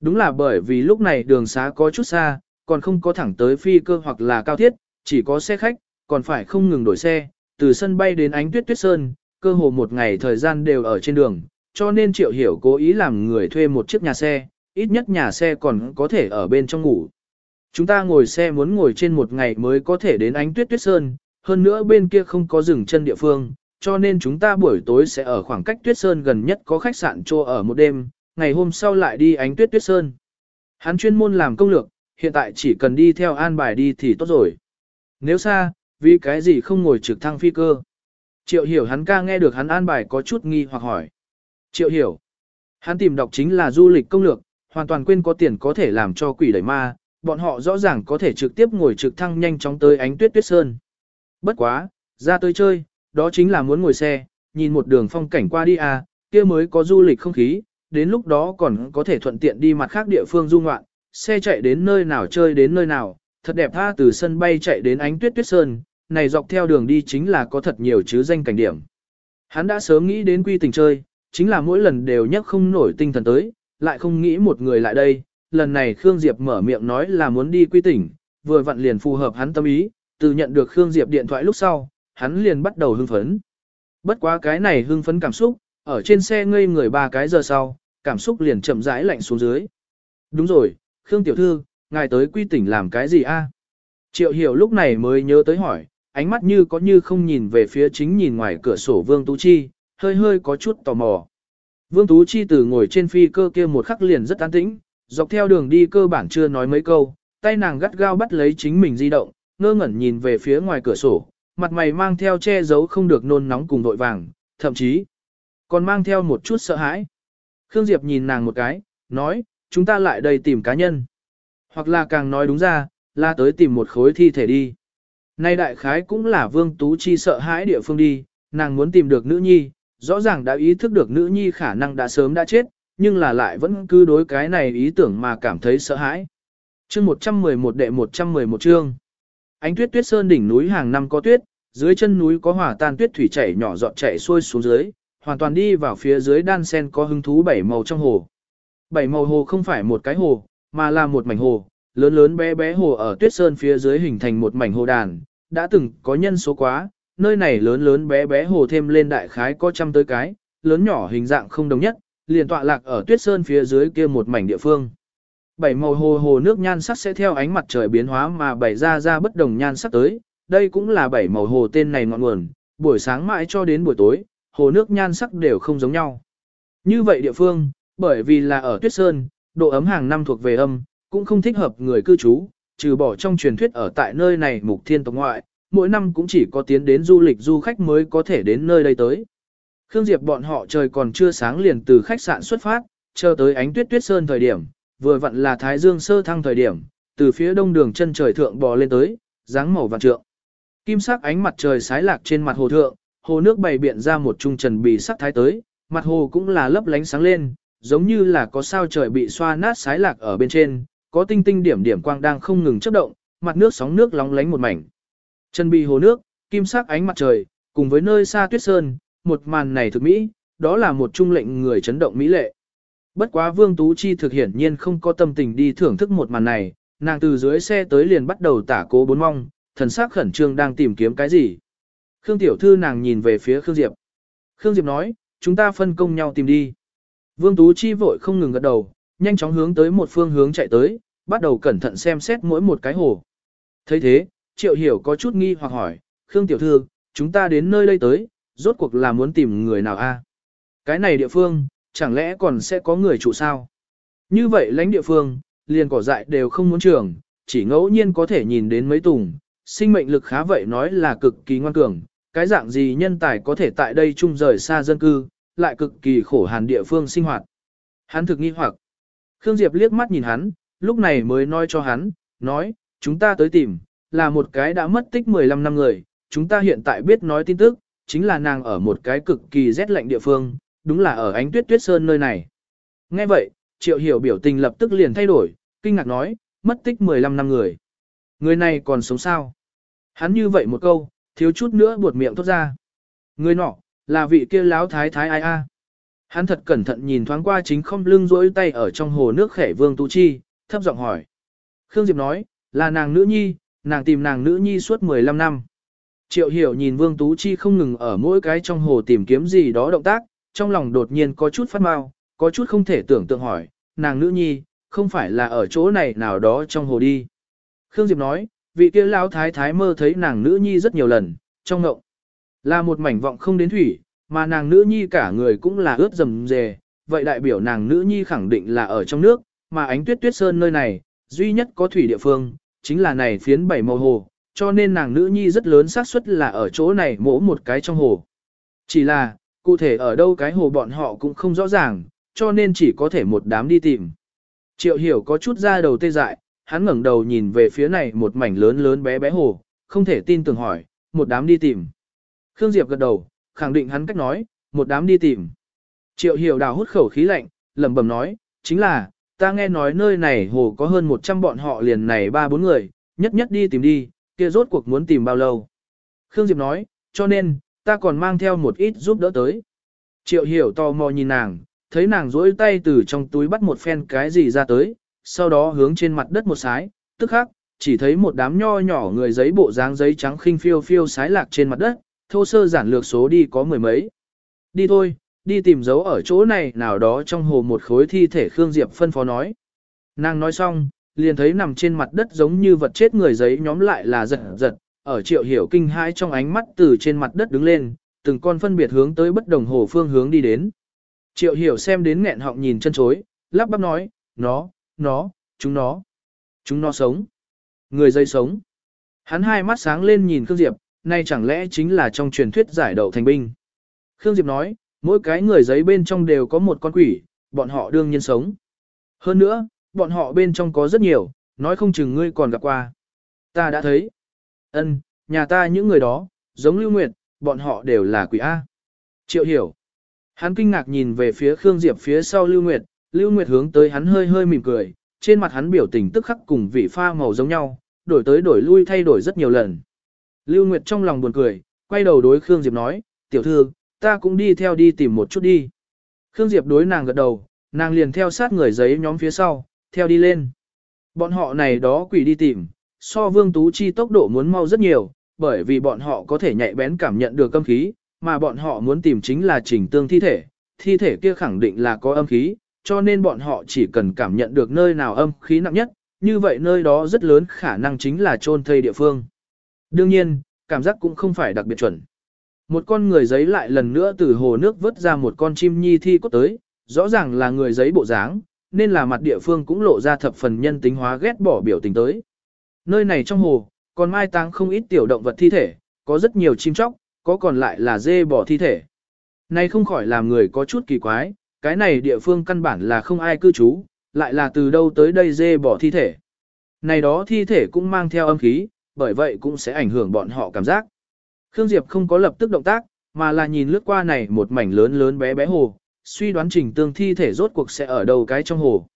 Đúng là bởi vì lúc này đường xá có chút xa, còn không có thẳng tới phi cơ hoặc là cao thiết, chỉ có xe khách, còn phải không ngừng đổi xe, từ sân bay đến ánh tuyết tuyết sơn, cơ hồ một ngày thời gian đều ở trên đường, cho nên Triệu Hiểu cố ý làm người thuê một chiếc nhà xe, ít nhất nhà xe còn có thể ở bên trong ngủ. Chúng ta ngồi xe muốn ngồi trên một ngày mới có thể đến ánh tuyết tuyết sơn, hơn nữa bên kia không có rừng chân địa phương, cho nên chúng ta buổi tối sẽ ở khoảng cách tuyết sơn gần nhất có khách sạn cho ở một đêm, ngày hôm sau lại đi ánh tuyết tuyết sơn. Hắn chuyên môn làm công lược, hiện tại chỉ cần đi theo an bài đi thì tốt rồi. Nếu xa, vì cái gì không ngồi trực thăng phi cơ? Triệu hiểu hắn ca nghe được hắn an bài có chút nghi hoặc hỏi. Triệu hiểu. Hắn tìm đọc chính là du lịch công lược, hoàn toàn quên có tiền có thể làm cho quỷ đẩy ma, bọn họ rõ ràng có thể trực tiếp ngồi trực thăng nhanh chóng tới ánh tuyết tuyết sơn. Bất quá, ra tới chơi, đó chính là muốn ngồi xe, nhìn một đường phong cảnh qua đi à, kia mới có du lịch không khí, đến lúc đó còn có thể thuận tiện đi mặt khác địa phương du ngoạn, xe chạy đến nơi nào chơi đến nơi nào, thật đẹp tha từ sân bay chạy đến ánh tuyết tuyết sơn, này dọc theo đường đi chính là có thật nhiều chứ danh cảnh điểm. Hắn đã sớm nghĩ đến quy tình chơi, chính là mỗi lần đều nhắc không nổi tinh thần tới, lại không nghĩ một người lại đây. Lần này Khương Diệp mở miệng nói là muốn đi quy tỉnh, vừa vặn liền phù hợp hắn tâm ý, từ nhận được Khương Diệp điện thoại lúc sau, hắn liền bắt đầu hưng phấn. Bất quá cái này hưng phấn cảm xúc, ở trên xe ngây người ba cái giờ sau, cảm xúc liền chậm rãi lạnh xuống dưới. Đúng rồi, Khương Tiểu Thư, ngài tới quy tỉnh làm cái gì a? Triệu hiểu lúc này mới nhớ tới hỏi, ánh mắt như có như không nhìn về phía chính nhìn ngoài cửa sổ Vương Tú Chi, hơi hơi có chút tò mò. Vương Tú Chi từ ngồi trên phi cơ kia một khắc liền rất an tĩnh, dọc theo đường đi cơ bản chưa nói mấy câu, tay nàng gắt gao bắt lấy chính mình di động, ngơ ngẩn nhìn về phía ngoài cửa sổ, mặt mày mang theo che giấu không được nôn nóng cùng vội vàng, thậm chí còn mang theo một chút sợ hãi. Khương Diệp nhìn nàng một cái, nói, chúng ta lại đây tìm cá nhân. Hoặc là càng nói đúng ra, là tới tìm một khối thi thể đi. Nay đại khái cũng là Vương Tú Chi sợ hãi địa phương đi, nàng muốn tìm được nữ nhi, rõ ràng đã ý thức được nữ nhi khả năng đã sớm đã chết, nhưng là lại vẫn cứ đối cái này ý tưởng mà cảm thấy sợ hãi. Chương 111 đệ 111 chương. Ánh tuyết tuyết sơn đỉnh núi hàng năm có tuyết, dưới chân núi có hỏa tan tuyết thủy chảy nhỏ giọt chảy xuôi xuống dưới, hoàn toàn đi vào phía dưới đan sen có hứng thú bảy màu trong hồ. Bảy màu hồ không phải một cái hồ, mà là một mảnh hồ, lớn lớn bé bé hồ ở tuyết sơn phía dưới hình thành một mảnh hồ đàn, đã từng có nhân số quá, nơi này lớn lớn bé bé hồ thêm lên đại khái có trăm tới cái, lớn nhỏ hình dạng không đồng nhất, liền tọa lạc ở tuyết sơn phía dưới kia một mảnh địa phương. Bảy màu hồ hồ nước nhan sắc sẽ theo ánh mặt trời biến hóa mà bảy ra ra bất đồng nhan sắc tới, đây cũng là bảy màu hồ tên này ngọn nguồn, buổi sáng mãi cho đến buổi tối, hồ nước nhan sắc đều không giống nhau. Như vậy địa phương, bởi vì là ở tuyết sơn, độ ấm hàng năm thuộc về âm, cũng không thích hợp người cư trú, trừ bỏ trong truyền thuyết ở tại nơi này mục thiên tộc ngoại, mỗi năm cũng chỉ có tiến đến du lịch du khách mới có thể đến nơi đây tới. Khương Diệp bọn họ trời còn chưa sáng liền từ khách sạn xuất phát, chờ tới ánh tuyết tuyết sơn thời điểm, vừa vặn là thái dương sơ thăng thời điểm, từ phía đông đường chân trời thượng bò lên tới, dáng màu vàng trượng. Kim sắc ánh mặt trời sái lạc trên mặt hồ thượng, hồ nước bày biện ra một trung trần bì sắc thái tới, mặt hồ cũng là lấp lánh sáng lên, giống như là có sao trời bị xoa nát sái lạc ở bên trên, có tinh tinh điểm điểm quang đang không ngừng chớp động, mặt nước sóng nước lóng lánh một mảnh. Chân bì hồ nước, kim sắc ánh mặt trời, cùng với nơi xa tuyết sơn, một màn này thực mỹ, đó là một trung lệnh người chấn động mỹ lệ. Bất quá Vương Tú Chi thực hiển nhiên không có tâm tình đi thưởng thức một màn này, nàng từ dưới xe tới liền bắt đầu tả cố bốn mong, thần sắc khẩn trương đang tìm kiếm cái gì. Khương Tiểu Thư nàng nhìn về phía Khương Diệp. Khương Diệp nói, chúng ta phân công nhau tìm đi. Vương Tú Chi vội không ngừng gật đầu, nhanh chóng hướng tới một phương hướng chạy tới, bắt đầu cẩn thận xem xét mỗi một cái hồ. thấy thế, Triệu Hiểu có chút nghi hoặc hỏi, Khương Tiểu Thư, chúng ta đến nơi đây tới, rốt cuộc là muốn tìm người nào a? Cái này địa phương, chẳng lẽ còn sẽ có người trụ sao? Như vậy lãnh địa phương, liền cỏ dại đều không muốn trường, chỉ ngẫu nhiên có thể nhìn đến mấy tùng, sinh mệnh lực khá vậy nói là cực kỳ ngoan cường, cái dạng gì nhân tài có thể tại đây chung rời xa dân cư, lại cực kỳ khổ hàn địa phương sinh hoạt. Hắn thực nghi hoặc. Khương Diệp liếc mắt nhìn hắn, lúc này mới nói cho hắn, nói, chúng ta tới tìm, là một cái đã mất tích 15 năm người, chúng ta hiện tại biết nói tin tức, chính là nàng ở một cái cực kỳ rét lạnh địa phương, đúng là ở ánh tuyết tuyết sơn nơi này. Nghe vậy, triệu hiểu biểu tình lập tức liền thay đổi, kinh ngạc nói, mất tích 15 năm người. Người này còn sống sao? Hắn như vậy một câu, thiếu chút nữa buột miệng thốt ra. Người nọ, là vị kia láo thái thái ai a? Hắn thật cẩn thận nhìn thoáng qua chính không lưng rỗi tay ở trong hồ nước khẻ vương tu chi, thấp giọng hỏi. Khương Diệp nói, là nàng nữ nhi, nàng tìm nàng nữ nhi suốt 15 năm. Triệu hiểu nhìn Vương Tú Chi không ngừng ở mỗi cái trong hồ tìm kiếm gì đó động tác, trong lòng đột nhiên có chút phát mau, có chút không thể tưởng tượng hỏi, nàng nữ nhi, không phải là ở chỗ này nào đó trong hồ đi. Khương Diệp nói, vị kia lão thái thái mơ thấy nàng nữ nhi rất nhiều lần, trong ngộng. Là một mảnh vọng không đến thủy, mà nàng nữ nhi cả người cũng là ướt rầm rề, vậy đại biểu nàng nữ nhi khẳng định là ở trong nước, mà ánh tuyết tuyết sơn nơi này, duy nhất có thủy địa phương, chính là này phiến bảy màu hồ, cho nên nàng nữ nhi rất lớn xác suất là ở chỗ này mỗ một cái trong hồ. Chỉ là, cụ thể ở đâu cái hồ bọn họ cũng không rõ ràng, cho nên chỉ có thể một đám đi tìm. Triệu hiểu có chút ra đầu tê dại, hắn ngẩng đầu nhìn về phía này một mảnh lớn lớn bé bé hồ, không thể tin tưởng hỏi, một đám đi tìm. Khương Diệp gật đầu, khẳng định hắn cách nói, một đám đi tìm. Triệu hiểu đào hút khẩu khí lạnh, lẩm bẩm nói, chính là, ta nghe nói nơi này hồ có hơn 100 bọn họ liền này ba bốn người, nhất nhất đi tìm đi, kia rốt cuộc muốn tìm bao lâu. Khương Diệp nói, cho nên, ta còn mang theo một ít giúp đỡ tới. Triệu hiểu tò mò nhìn nàng, thấy nàng rỗi tay từ trong túi bắt một phen cái gì ra tới, sau đó hướng trên mặt đất một sái, tức khắc, chỉ thấy một đám nho nhỏ người giấy bộ dáng giấy trắng khinh phiêu phiêu sái lạc trên mặt đất, thô sơ giản lược số đi có mười mấy. Đi thôi, đi tìm dấu ở chỗ này nào đó trong hồ một khối thi thể Khương Diệp phân phó nói. Nàng nói xong, liền thấy nằm trên mặt đất giống như vật chết người giấy nhóm lại là giật giật, ở triệu hiểu kinh hãi trong ánh mắt từ trên mặt đất đứng lên, từng con phân biệt hướng tới bất đồng hồ phương hướng đi đến. Triệu hiểu xem đến nghẹn họng nhìn chân chối, lắp bắp nói, nó, nó, chúng nó, chúng nó sống. Người dây sống. Hắn hai mắt sáng lên nhìn Khương Diệp, nay chẳng lẽ chính là trong truyền thuyết giải đậu thành binh. Khương Diệp nói, mỗi cái người giấy bên trong đều có một con quỷ, bọn họ đương nhiên sống. Hơn nữa, bọn họ bên trong có rất nhiều, nói không chừng ngươi còn gặp qua. Ta đã thấy. Ân, nhà ta những người đó, giống Lưu Nguyệt, bọn họ đều là quỷ A. Triệu hiểu. Hắn kinh ngạc nhìn về phía Khương Diệp phía sau Lưu Nguyệt, Lưu Nguyệt hướng tới hắn hơi hơi mỉm cười, trên mặt hắn biểu tình tức khắc cùng vị pha màu giống nhau, đổi tới đổi lui thay đổi rất nhiều lần. Lưu Nguyệt trong lòng buồn cười, quay đầu đối Khương Diệp nói, tiểu thư, ta cũng đi theo đi tìm một chút đi. Khương Diệp đối nàng gật đầu, nàng liền theo sát người giấy nhóm phía sau, theo đi lên. Bọn họ này đó quỷ đi tìm, so Vương Tú Chi tốc độ muốn mau rất nhiều, bởi vì bọn họ có thể nhạy bén cảm nhận được âm khí, mà bọn họ muốn tìm chính là trình tương thi thể, thi thể kia khẳng định là có âm khí, cho nên bọn họ chỉ cần cảm nhận được nơi nào âm khí nặng nhất, như vậy nơi đó rất lớn khả năng chính là chôn thây địa phương. Đương nhiên, cảm giác cũng không phải đặc biệt chuẩn. Một con người giấy lại lần nữa từ hồ nước vớt ra một con chim nhi thi cốt tới, rõ ràng là người giấy bộ dáng, nên là mặt địa phương cũng lộ ra thập phần nhân tính hóa ghét bỏ biểu tình tới. Nơi này trong hồ, còn mai táng không ít tiểu động vật thi thể, có rất nhiều chim chóc, có còn lại là dê bò thi thể. Này không khỏi làm người có chút kỳ quái, cái này địa phương căn bản là không ai cư trú, lại là từ đâu tới đây dê bò thi thể. Này đó thi thể cũng mang theo âm khí, bởi vậy cũng sẽ ảnh hưởng bọn họ cảm giác. Khương Diệp không có lập tức động tác, mà là nhìn lướt qua này một mảnh lớn lớn bé bé hồ, suy đoán trình tương thi thể rốt cuộc sẽ ở đầu cái trong hồ.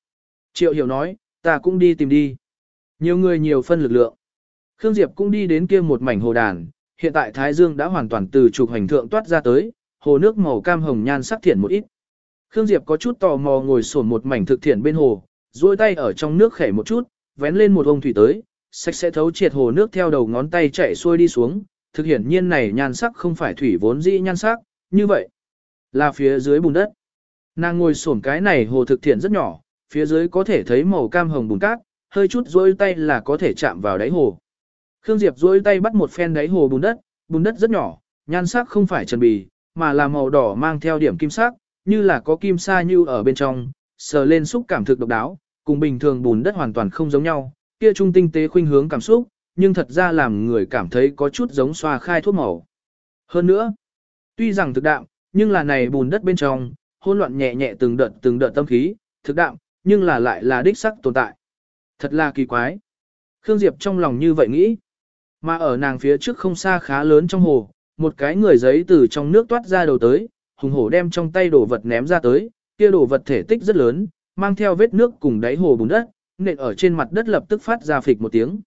Triệu hiểu nói, ta cũng đi tìm đi. Nhiều người nhiều phân lực lượng. Khương Diệp cũng đi đến kia một mảnh hồ đàn, hiện tại Thái Dương đã hoàn toàn từ trục hành thượng toát ra tới, hồ nước màu cam hồng nhan sắc thiện một ít. Khương Diệp có chút tò mò ngồi sổn một mảnh thực thiện bên hồ, duỗi tay ở trong nước khẻ một chút, vén lên một ông thủy tới, sạch sẽ thấu triệt hồ nước theo đầu ngón tay chạy xuôi đi xuống, thực hiển nhiên này nhan sắc không phải thủy vốn dĩ nhan sắc, như vậy là phía dưới bùn đất. Nàng ngồi sổn cái này hồ thực thiện rất nhỏ, phía dưới có thể thấy màu cam hồng bùn cát, hơi chút duỗi tay là có thể chạm vào đáy hồ. Khương Diệp duỗi tay bắt một phen đáy hồ bùn đất, bùn đất rất nhỏ, nhan sắc không phải trần bì, mà là màu đỏ mang theo điểm kim sắc, như là có kim sa như ở bên trong, sờ lên xúc cảm thực độc đáo, cùng bình thường bùn đất hoàn toàn không giống nhau, kia trung tinh tế khuynh hướng cảm xúc, nhưng thật ra làm người cảm thấy có chút giống xoa khai thuốc màu. Hơn nữa, tuy rằng thực đạm, nhưng là này bùn đất bên trong, hỗn loạn nhẹ nhẹ từng đợt từng đợt tâm khí, thực đạm, nhưng là lại là đích sắc tồn tại. Thật là kỳ quái. Khương Diệp trong lòng như vậy nghĩ. Mà ở nàng phía trước không xa khá lớn trong hồ, một cái người giấy từ trong nước toát ra đầu tới, hùng hổ đem trong tay đồ vật ném ra tới, kia đồ vật thể tích rất lớn, mang theo vết nước cùng đáy hồ bùn đất, nện ở trên mặt đất lập tức phát ra phịch một tiếng.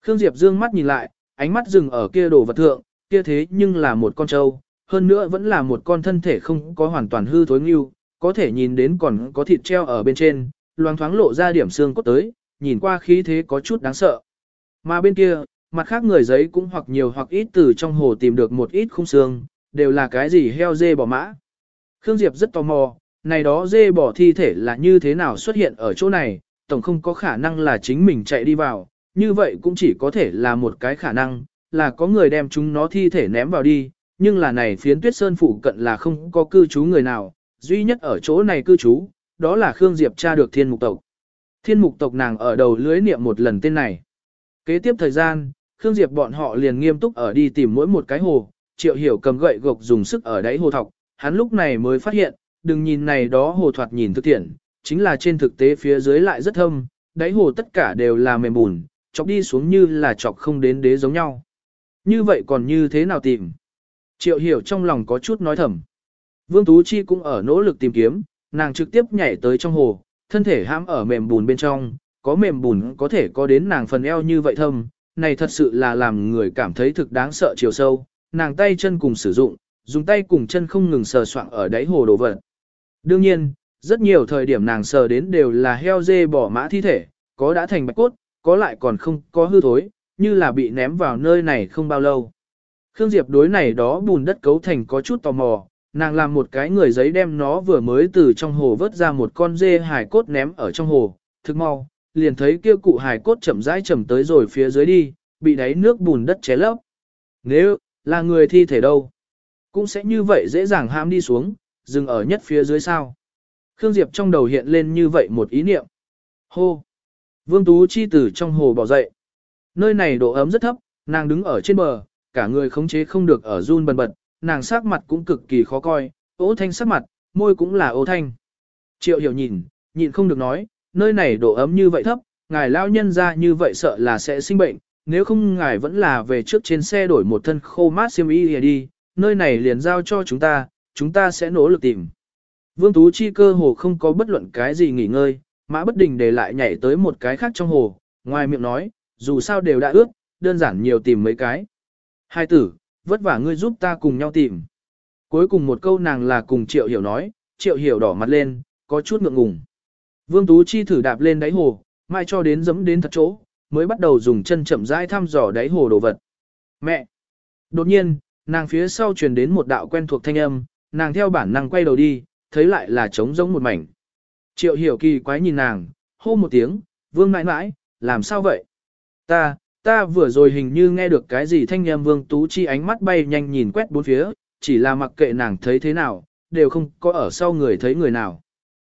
Khương Diệp dương mắt nhìn lại, ánh mắt dừng ở kia đồ vật thượng, kia thế nhưng là một con trâu, hơn nữa vẫn là một con thân thể không có hoàn toàn hư thối ngưu, có thể nhìn đến còn có thịt treo ở bên trên, loang thoáng lộ ra điểm xương cốt tới, nhìn qua khí thế có chút đáng sợ. Mà bên kia, mặt khác người giấy cũng hoặc nhiều hoặc ít từ trong hồ tìm được một ít khung xương, đều là cái gì heo dê bò mã. Khương Diệp rất tò mò, này đó dê bò thi thể là như thế nào xuất hiện ở chỗ này, tổng không có khả năng là chính mình chạy đi vào, như vậy cũng chỉ có thể là một cái khả năng, là có người đem chúng nó thi thể ném vào đi, nhưng là này phiến tuyết sơn phụ cận là không có cư trú người nào, duy nhất ở chỗ này cư trú, đó là Khương Diệp tra được thiên mục tộc. Thiên mục tộc nàng ở đầu lưới niệm một lần tên này. Kế tiếp thời gian, Khương Diệp bọn họ liền nghiêm túc ở đi tìm mỗi một cái hồ, triệu hiểu cầm gậy gộc dùng sức ở đáy hồ thọc, hắn lúc này mới phát hiện, đừng nhìn này đó hồ thoạt nhìn thực tiện, chính là trên thực tế phía dưới lại rất thâm, đáy hồ tất cả đều là mềm bùn, chọc đi xuống như là chọc không đến đế giống nhau. Như vậy còn như thế nào tìm? Triệu hiểu trong lòng có chút nói thầm. Vương Tú Chi cũng ở nỗ lực tìm kiếm, nàng trực tiếp nhảy tới trong hồ, thân thể hãm ở mềm bùn bên trong, có mềm bùn có thể có đến nàng phần eo như vậy thâm, này thật sự là làm người cảm thấy thực đáng sợ chiều sâu, nàng tay chân cùng sử dụng, dùng tay cùng chân không ngừng sờ soạng ở đáy hồ đồ vật. Đương nhiên, rất nhiều thời điểm nàng sờ đến đều là heo dê bỏ mã thi thể, có đã thành bạch cốt, có lại còn không có hư thối, như là bị ném vào nơi này không bao lâu. Khương Diệp đối này đó bùn đất cấu thành có chút tò mò, nàng làm một cái người giấy đem nó vừa mới từ trong hồ vớt ra một con dê hải cốt ném ở trong hồ, thực mau, liền thấy kia cụ hải cốt chậm rãi chậm tới rồi phía dưới đi, bị đáy nước bùn đất ché lấp. Nếu là người thi thể đâu, cũng sẽ như vậy dễ dàng ham đi xuống, dừng ở nhất phía dưới sao. Khương Diệp trong đầu hiện lên như vậy một ý niệm. Hô! Vương Tú Chi từ trong hồ bỏ dậy. Nơi này độ ấm rất thấp, nàng đứng ở trên bờ, cả người khống chế không được ở run bần bật, nàng sắc mặt cũng cực kỳ khó coi, ố thanh sắc mặt, môi cũng là ố thanh. Triệu hiểu nhìn, nhịn không được nói, nơi này độ ấm như vậy thấp, ngài lao nhân ra như vậy sợ là sẽ sinh bệnh, nếu không ngài vẫn là về trước trên xe đổi một thân khô mát xiêm y đi, nơi này liền giao cho chúng ta, chúng ta sẽ nỗ lực tìm. Vương Tú Chi cơ hồ không có bất luận cái gì nghỉ ngơi, mã bất đình để lại nhảy tới một cái khác trong hồ, ngoài miệng nói, dù sao đều đã ước, đơn giản nhiều tìm mấy cái. Hai tử, vất vả ngươi giúp ta cùng nhau tìm. Cuối cùng một câu nàng là cùng Triệu Hiểu nói, Triệu Hiểu đỏ mặt lên, có chút ngượng ngùng. Vương Tú Chi thử đạp lên đáy hồ, mai cho đến dẫm đến thật chỗ, mới bắt đầu dùng chân chậm rãi thăm dò đáy hồ đồ vật. Mẹ! Đột nhiên, nàng phía sau truyền đến một đạo quen thuộc thanh âm, nàng theo bản năng quay đầu đi, thấy lại là trống rỗng một mảnh. Triệu hiểu kỳ quái nhìn nàng, hô một tiếng, vương mãi mãi, làm sao vậy? Ta, ta vừa rồi hình như nghe được cái gì thanh em vương tú chi ánh mắt bay nhanh nhìn quét bốn phía, chỉ là mặc kệ nàng thấy thế nào, đều không có ở sau người thấy người nào.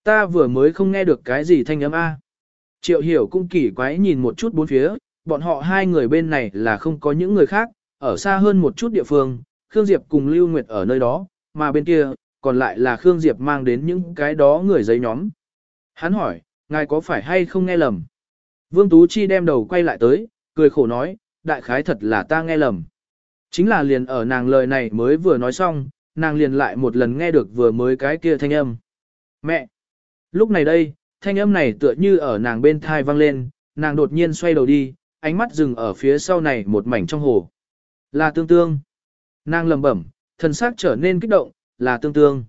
Ta vừa mới không nghe được cái gì thanh âm A. Triệu hiểu cũng kỳ quái nhìn một chút bốn phía, bọn họ hai người bên này là không có những người khác, ở xa hơn một chút địa phương, Khương Diệp cùng Lưu Nguyệt ở nơi đó, mà bên kia, còn lại là Khương Diệp mang đến những cái đó người giấy nhóm. Hắn hỏi, ngài có phải hay không nghe lầm? Vương Tú Chi đem đầu quay lại tới, cười khổ nói, đại khái thật là ta nghe lầm. Chính là liền ở nàng lời này mới vừa nói xong, nàng liền lại một lần nghe được vừa mới cái kia thanh âm. Mẹ! Lúc này đây, thanh âm này tựa như ở nàng bên thai vang lên, nàng đột nhiên xoay đầu đi, ánh mắt dừng ở phía sau này một mảnh trong hồ. Là tương tương. Nàng lầm bẩm, thần xác trở nên kích động, là tương tương.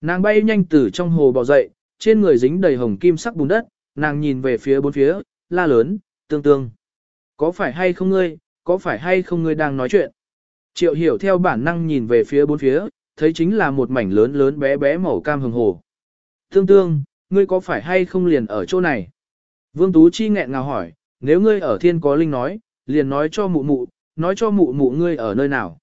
Nàng bay nhanh từ trong hồ bò dậy, trên người dính đầy hồng kim sắc bùn đất, nàng nhìn về phía bốn phía, la lớn, tương tương. Có phải hay không ngươi, có phải hay không ngươi đang nói chuyện? Triệu hiểu theo bản năng nhìn về phía bốn phía, thấy chính là một mảnh lớn lớn bé bé màu cam hồng hồ. Tương tương, ngươi có phải hay không liền ở chỗ này? Vương Tú Chi nghẹn ngào hỏi, nếu ngươi ở thiên có linh nói, liền nói cho mụ mụ, nói cho mụ mụ ngươi ở nơi nào.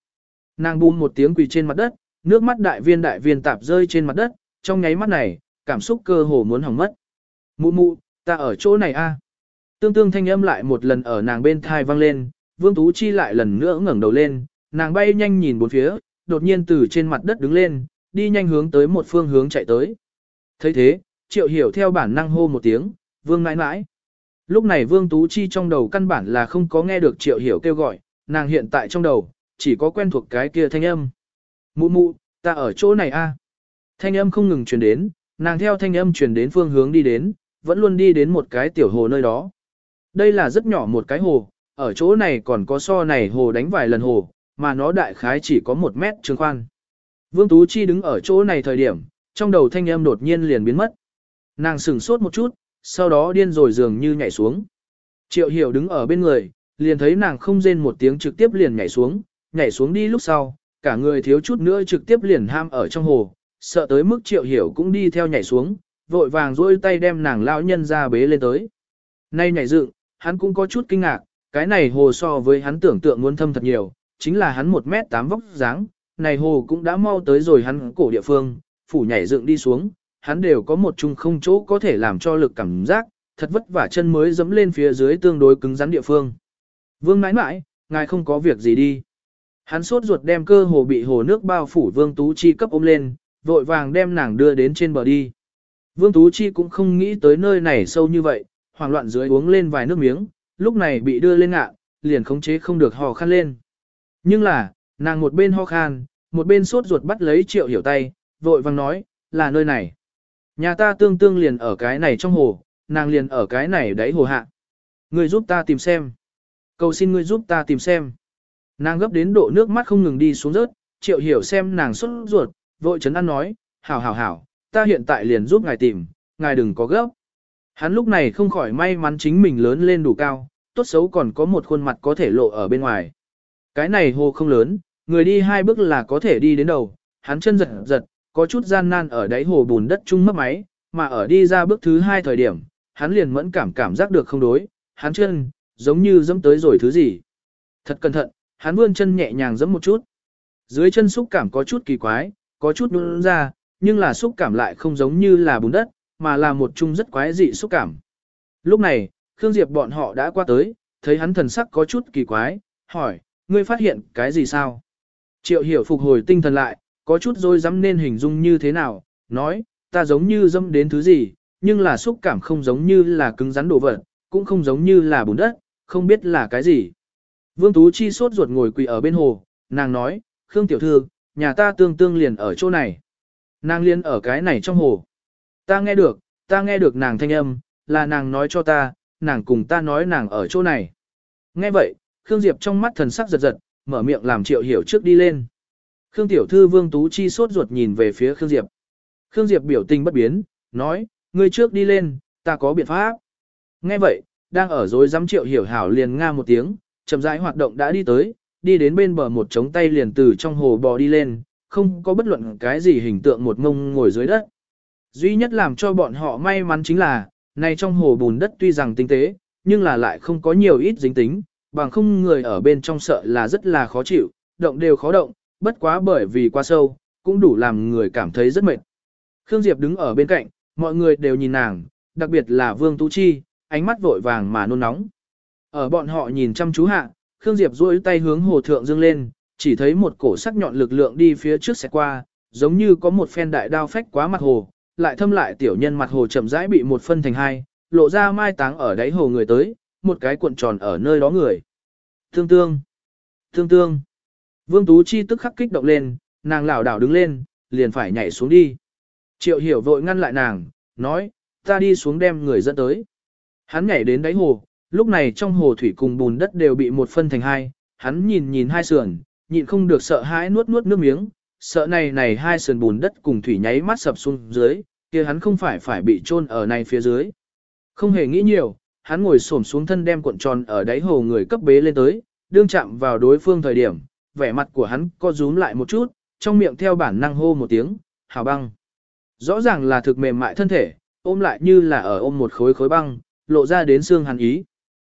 Nàng bùm một tiếng quỳ trên mặt đất, nước mắt đại viên đại viên tạp rơi trên mặt đất, trong nháy mắt này, cảm xúc cơ hồ muốn hỏng mất. Mụ mụ, ta ở chỗ này a. Tương tương thanh âm lại một lần ở nàng bên thai vang lên, Vương Tú Chi lại lần nữa ngẩng đầu lên, nàng bay nhanh nhìn bốn phía, đột nhiên từ trên mặt đất đứng lên, đi nhanh hướng tới một phương hướng chạy tới. thấy thế, Triệu Hiểu theo bản năng hô một tiếng, Vương nãi nãi. Lúc này Vương Tú Chi trong đầu căn bản là không có nghe được Triệu Hiểu kêu gọi, nàng hiện tại trong đầu, chỉ có quen thuộc cái kia thanh âm. Mụ mụ, ta ở chỗ này a. À. Thanh âm không ngừng truyền đến, nàng theo thanh âm truyền đến phương hướng đi đến, vẫn luôn đi đến một cái tiểu hồ nơi đó. Đây là rất nhỏ một cái hồ, ở chỗ này còn có so này hồ đánh vài lần hồ, mà nó đại khái chỉ có một mét trường khoan. Vương Tú Chi đứng ở chỗ này thời điểm, trong đầu thanh âm đột nhiên liền biến mất. Nàng sửng sốt một chút, sau đó điên rồi dường như nhảy xuống. Triệu hiểu đứng ở bên người, liền thấy nàng không rên một tiếng trực tiếp liền nhảy xuống, nhảy xuống đi lúc sau, cả người thiếu chút nữa trực tiếp liền ham ở trong hồ, sợ tới mức triệu hiểu cũng đi theo nhảy xuống, vội vàng duỗi tay đem nàng lão nhân ra bế lên tới. Nay nhảy dựng, hắn cũng có chút kinh ngạc, cái này hồ so với hắn tưởng tượng muốn thâm thật nhiều, chính là hắn 1 mét 8 vóc dáng, này hồ cũng đã mau tới rồi hắn cổ địa phương, phủ nhảy dựng đi xuống, hắn đều có một chung không chỗ có thể làm cho lực cảm giác, thật vất vả chân mới dẫm lên phía dưới tương đối cứng rắn địa phương. Vương mãi mãi, ngài không có việc gì đi. Hắn sốt ruột đem cơ hồ bị hồ nước bao phủ Vương Tú Chi cấp ôm lên, vội vàng đem nàng đưa đến trên bờ đi. Vương Tú Chi cũng không nghĩ tới nơi này sâu như vậy, hoảng loạn dưới uống lên vài nước miếng, lúc này bị đưa lên ngạ, liền khống chế không được hò khăn lên. Nhưng là, nàng một bên ho khan, một bên sốt ruột bắt lấy triệu hiểu tay, vội vàng nói, là nơi này. Nhà ta tương tương liền ở cái này trong hồ, nàng liền ở cái này đáy hồ hạ. Người giúp ta tìm xem. Cầu xin ngươi giúp ta tìm xem. Nàng gấp đến độ nước mắt không ngừng đi xuống rớt, triệu hiểu xem nàng sốt ruột, vội chấn an nói, hảo hảo hảo, ta hiện tại liền giúp ngài tìm, ngài đừng có gấp. Hắn lúc này không khỏi may mắn chính mình lớn lên đủ cao, tốt xấu còn có một khuôn mặt có thể lộ ở bên ngoài. Cái này hồ không lớn, người đi hai bước là có thể đi đến đầu, hắn chân giật giật, có chút gian nan ở đáy hồ bùn đất chung mất máy, mà ở đi ra bước thứ hai thời điểm, hắn liền mẫn cảm cảm giác được không đối, hắn chân, giống như dẫm tới rồi thứ gì. Thật cẩn thận, hắn vươn chân nhẹ nhàng dẫm một chút. Dưới chân xúc cảm có chút kỳ quái, có chút nôn ra, nhưng là xúc cảm lại không giống như là bùn đất, mà là một chung rất quái dị xúc cảm. Lúc này, Khương Diệp bọn họ đã qua tới, thấy hắn thần sắc có chút kỳ quái, hỏi, ngươi phát hiện cái gì sao? Triệu hiểu phục hồi tinh thần lại, có chút rồi dám nên hình dung như thế nào, nói, ta giống như dâm đến thứ gì, nhưng là xúc cảm không giống như là cứng rắn đồ vật, cũng không giống như là bùn đất, không biết là cái gì. Vương Tú Chi sốt ruột ngồi quỳ ở bên hồ, nàng nói, Khương Tiểu Thư, nhà ta tương tương liền ở chỗ này. Nàng liền ở cái này trong hồ. Ta nghe được, ta nghe được nàng thanh âm, là nàng nói cho ta, nàng cùng ta nói nàng ở chỗ này. Nghe vậy, Khương Diệp trong mắt thần sắc giật giật, mở miệng làm triệu hiểu trước đi lên. Khương Tiểu Thư Vương Tú Chi sốt ruột nhìn về phía Khương Diệp. Khương Diệp biểu tình bất biến, nói, ngươi trước đi lên, ta có biện pháp. Nghe vậy, đang ở dối dám triệu hiểu hảo liền nga một tiếng, chậm rãi hoạt động đã đi tới, đi đến bên bờ một trống tay liền từ trong hồ bò đi lên, không có bất luận cái gì hình tượng một ngông ngồi dưới đất. Duy nhất làm cho bọn họ may mắn chính là, này trong hồ bùn đất tuy rằng tinh tế, nhưng là lại không có nhiều ít dính tính, bằng không người ở bên trong sợ là rất là khó chịu, động đều khó động, bất quá bởi vì quá sâu, cũng đủ làm người cảm thấy rất mệt. Khương Diệp đứng ở bên cạnh, mọi người đều nhìn nàng, đặc biệt là Vương Tú Chi, ánh mắt vội vàng mà nôn nóng. Ở bọn họ nhìn chăm chú hạ, Khương Diệp duỗi tay hướng hồ thượng dương lên, chỉ thấy một cổ sắc nhọn lực lượng đi phía trước sẽ qua, giống như có một phen đại đao phách quá mặt hồ, lại thâm lại tiểu nhân mặt hồ chậm rãi bị một phân thành hai, lộ ra mai táng ở đáy hồ người tới, một cái cuộn tròn ở nơi đó người. thương tương, thương tương. Vương Tú Chi tức khắc kích động lên, nàng lảo đảo đứng lên, liền phải nhảy xuống đi. Triệu hiểu vội ngăn lại nàng, nói, ta đi xuống đem người dẫn tới. Hắn nhảy đến đáy hồ, lúc này trong hồ thủy cùng bùn đất đều bị một phân thành hai, hắn nhìn nhìn hai sườn, nhịn không được sợ hãi nuốt nuốt nước miếng, sợ này này hai sườn bùn đất cùng thủy nháy mắt sập xuống dưới, kia hắn không phải phải bị chôn ở này phía dưới. Không hề nghĩ nhiều, hắn ngồi xổm xuống thân đem cuộn tròn ở đáy hồ người cấp bế lên tới, đương chạm vào đối phương thời điểm, vẻ mặt của hắn co rúm lại một chút, trong miệng theo bản năng hô một tiếng, hào băng. Rõ ràng là thực mềm mại thân thể, ôm lại như là ở ôm một khối khối băng, lộ ra đến xương hắn ý.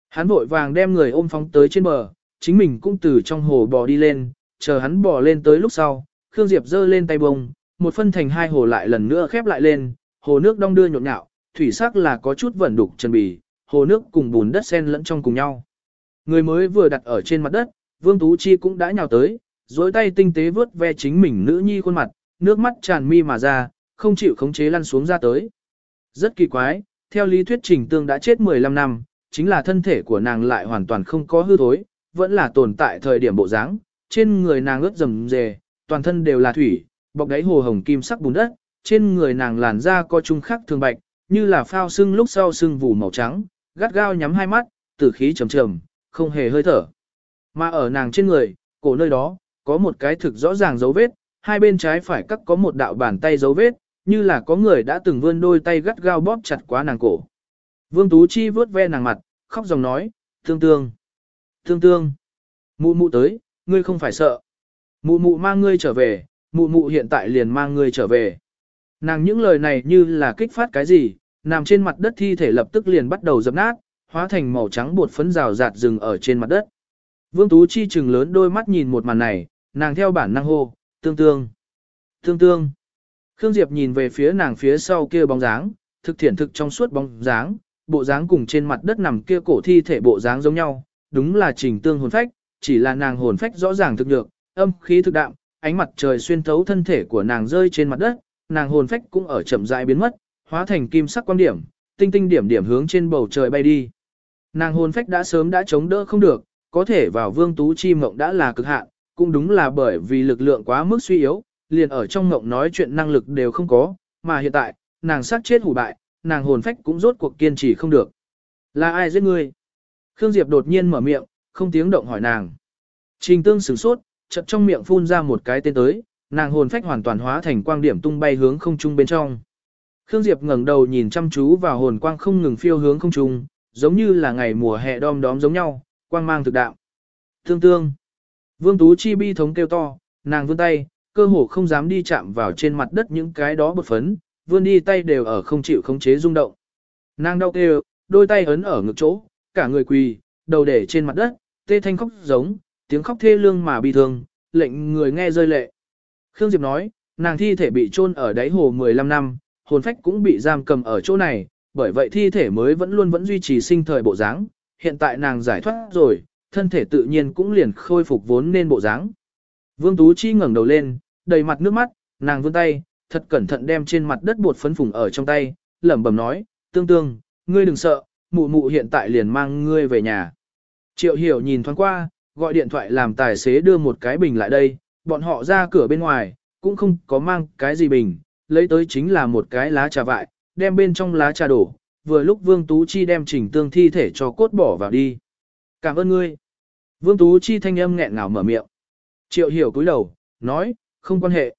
Hắn vội vàng đem người ôm phóng tới trên bờ, chính mình cũng từ trong hồ bò đi lên, chờ hắn bò lên tới lúc sau, Khương Diệp giơ lên tay bông, một phân thành hai hồ lại lần nữa khép lại lên, hồ nước đong đưa nhộn nhạo, thủy sắc là có chút vẩn đục chân bì, hồ nước cùng bùn đất xen lẫn trong cùng nhau. Người mới vừa đặt ở trên mặt đất, Vương Tú Chi cũng đã nhào tới, dối tay tinh tế vớt ve chính mình nữ nhi khuôn mặt, nước mắt tràn mi mà ra, không chịu khống chế lăn xuống ra tới. Rất kỳ quái, theo lý thuyết trình tương đã chết 15 năm, chính là thân thể của nàng lại hoàn toàn không có hư thối, vẫn là tồn tại thời điểm bộ dáng, trên người nàng ướt rầm rề, toàn thân đều là thủy, bọc đáy hồ hồng kim sắc bùn đất, trên người nàng làn da có trung khắc thường bạch, như là phao sưng lúc sau sưng vù màu trắng, gắt gao nhắm hai mắt, tử khí trầm trầm, không hề hơi thở. Mà ở nàng trên người, cổ nơi đó, có một cái thực rõ ràng dấu vết, hai bên trái phải cắt có một đạo bàn tay dấu vết, như là có người đã từng vươn đôi tay gắt gao bóp chặt quá nàng cổ. Vương Tú Chi vớt ve nàng mặt, khóc dòng nói, tương tương, tương tương, mụ mụ tới, ngươi không phải sợ. Mụ mụ mang ngươi trở về, mụ mụ hiện tại liền mang ngươi trở về. Nàng những lời này như là kích phát cái gì, nằm trên mặt đất thi thể lập tức liền bắt đầu dập nát, hóa thành màu trắng bột phấn rào rạt rừng ở trên mặt đất. Vương Tú Chi chừng lớn đôi mắt nhìn một màn này, nàng theo bản năng hô, tương tương, tương tương. Khương Diệp nhìn về phía nàng phía sau kia bóng dáng, thực thiện thực trong suốt bóng dáng, bộ dáng cùng trên mặt đất nằm kia cổ thi thể bộ dáng giống nhau, đúng là trình tương hồn phách, chỉ là nàng hồn phách rõ ràng thực được, âm khí thực đạm, ánh mặt trời xuyên thấu thân thể của nàng rơi trên mặt đất, nàng hồn phách cũng ở chậm rãi biến mất, hóa thành kim sắc quan điểm, tinh tinh điểm điểm hướng trên bầu trời bay đi. Nàng hồn phách đã sớm đã chống đỡ không được, có thể vào vương tú chi mộng đã là cực hạn, cũng đúng là bởi vì lực lượng quá mức suy yếu, liền ở trong mộng nói chuyện năng lực đều không có, mà hiện tại, nàng sát chết hủ bại, nàng hồn phách cũng rốt cuộc kiên trì không được. Là ai giết ngươi? Khương Diệp đột nhiên mở miệng, không tiếng động hỏi nàng. Trình tương sửng sốt, chợt trong miệng phun ra một cái tên tới, nàng hồn phách hoàn toàn hóa thành quang điểm tung bay hướng không trung bên trong. Khương Diệp ngẩng đầu nhìn chăm chú vào hồn quang không ngừng phiêu hướng không trung, giống như là ngày mùa hè đom đóm giống nhau, quang mang thực đạo. Tương tương. Vương Tú Chi bi thống kêu to, nàng vươn tay, cơ hồ không dám đi chạm vào trên mặt đất những cái đó bột phấn, vươn đi tay đều ở không chịu khống chế rung động. Nàng đau kêu, đôi tay ấn ở ngực chỗ, cả người quỳ, đầu để trên mặt đất, tê thanh khóc giống, tiếng khóc thê lương mà bi thương, lệnh người nghe rơi lệ. Khương Diệp nói, nàng thi thể bị chôn ở đáy hồ 15 năm, hồn phách cũng bị giam cầm ở chỗ này, bởi vậy thi thể mới vẫn luôn vẫn duy trì sinh thời bộ dáng. Hiện tại nàng giải thoát rồi, thân thể tự nhiên cũng liền khôi phục vốn nên bộ dáng. Vương Tú Chi ngẩng đầu lên, đầy mặt nước mắt, nàng vươn tay, thật cẩn thận đem trên mặt đất bột phấn phùng ở trong tay, lẩm bẩm nói, tương tương, ngươi đừng sợ, mụ mụ hiện tại liền mang ngươi về nhà. Triệu hiểu nhìn thoáng qua, gọi điện thoại làm tài xế đưa một cái bình lại đây, bọn họ ra cửa bên ngoài, cũng không có mang cái gì bình, lấy tới chính là một cái lá trà vại, đem bên trong lá trà đổ, vừa lúc Vương Tú Chi đem chỉnh tương thi thể cho cốt bỏ vào đi. Cảm ơn ngươi. Vương Tú Chi thanh âm nghẹn ngào mở miệng. Triệu hiểu cúi đầu, nói, không quan hệ.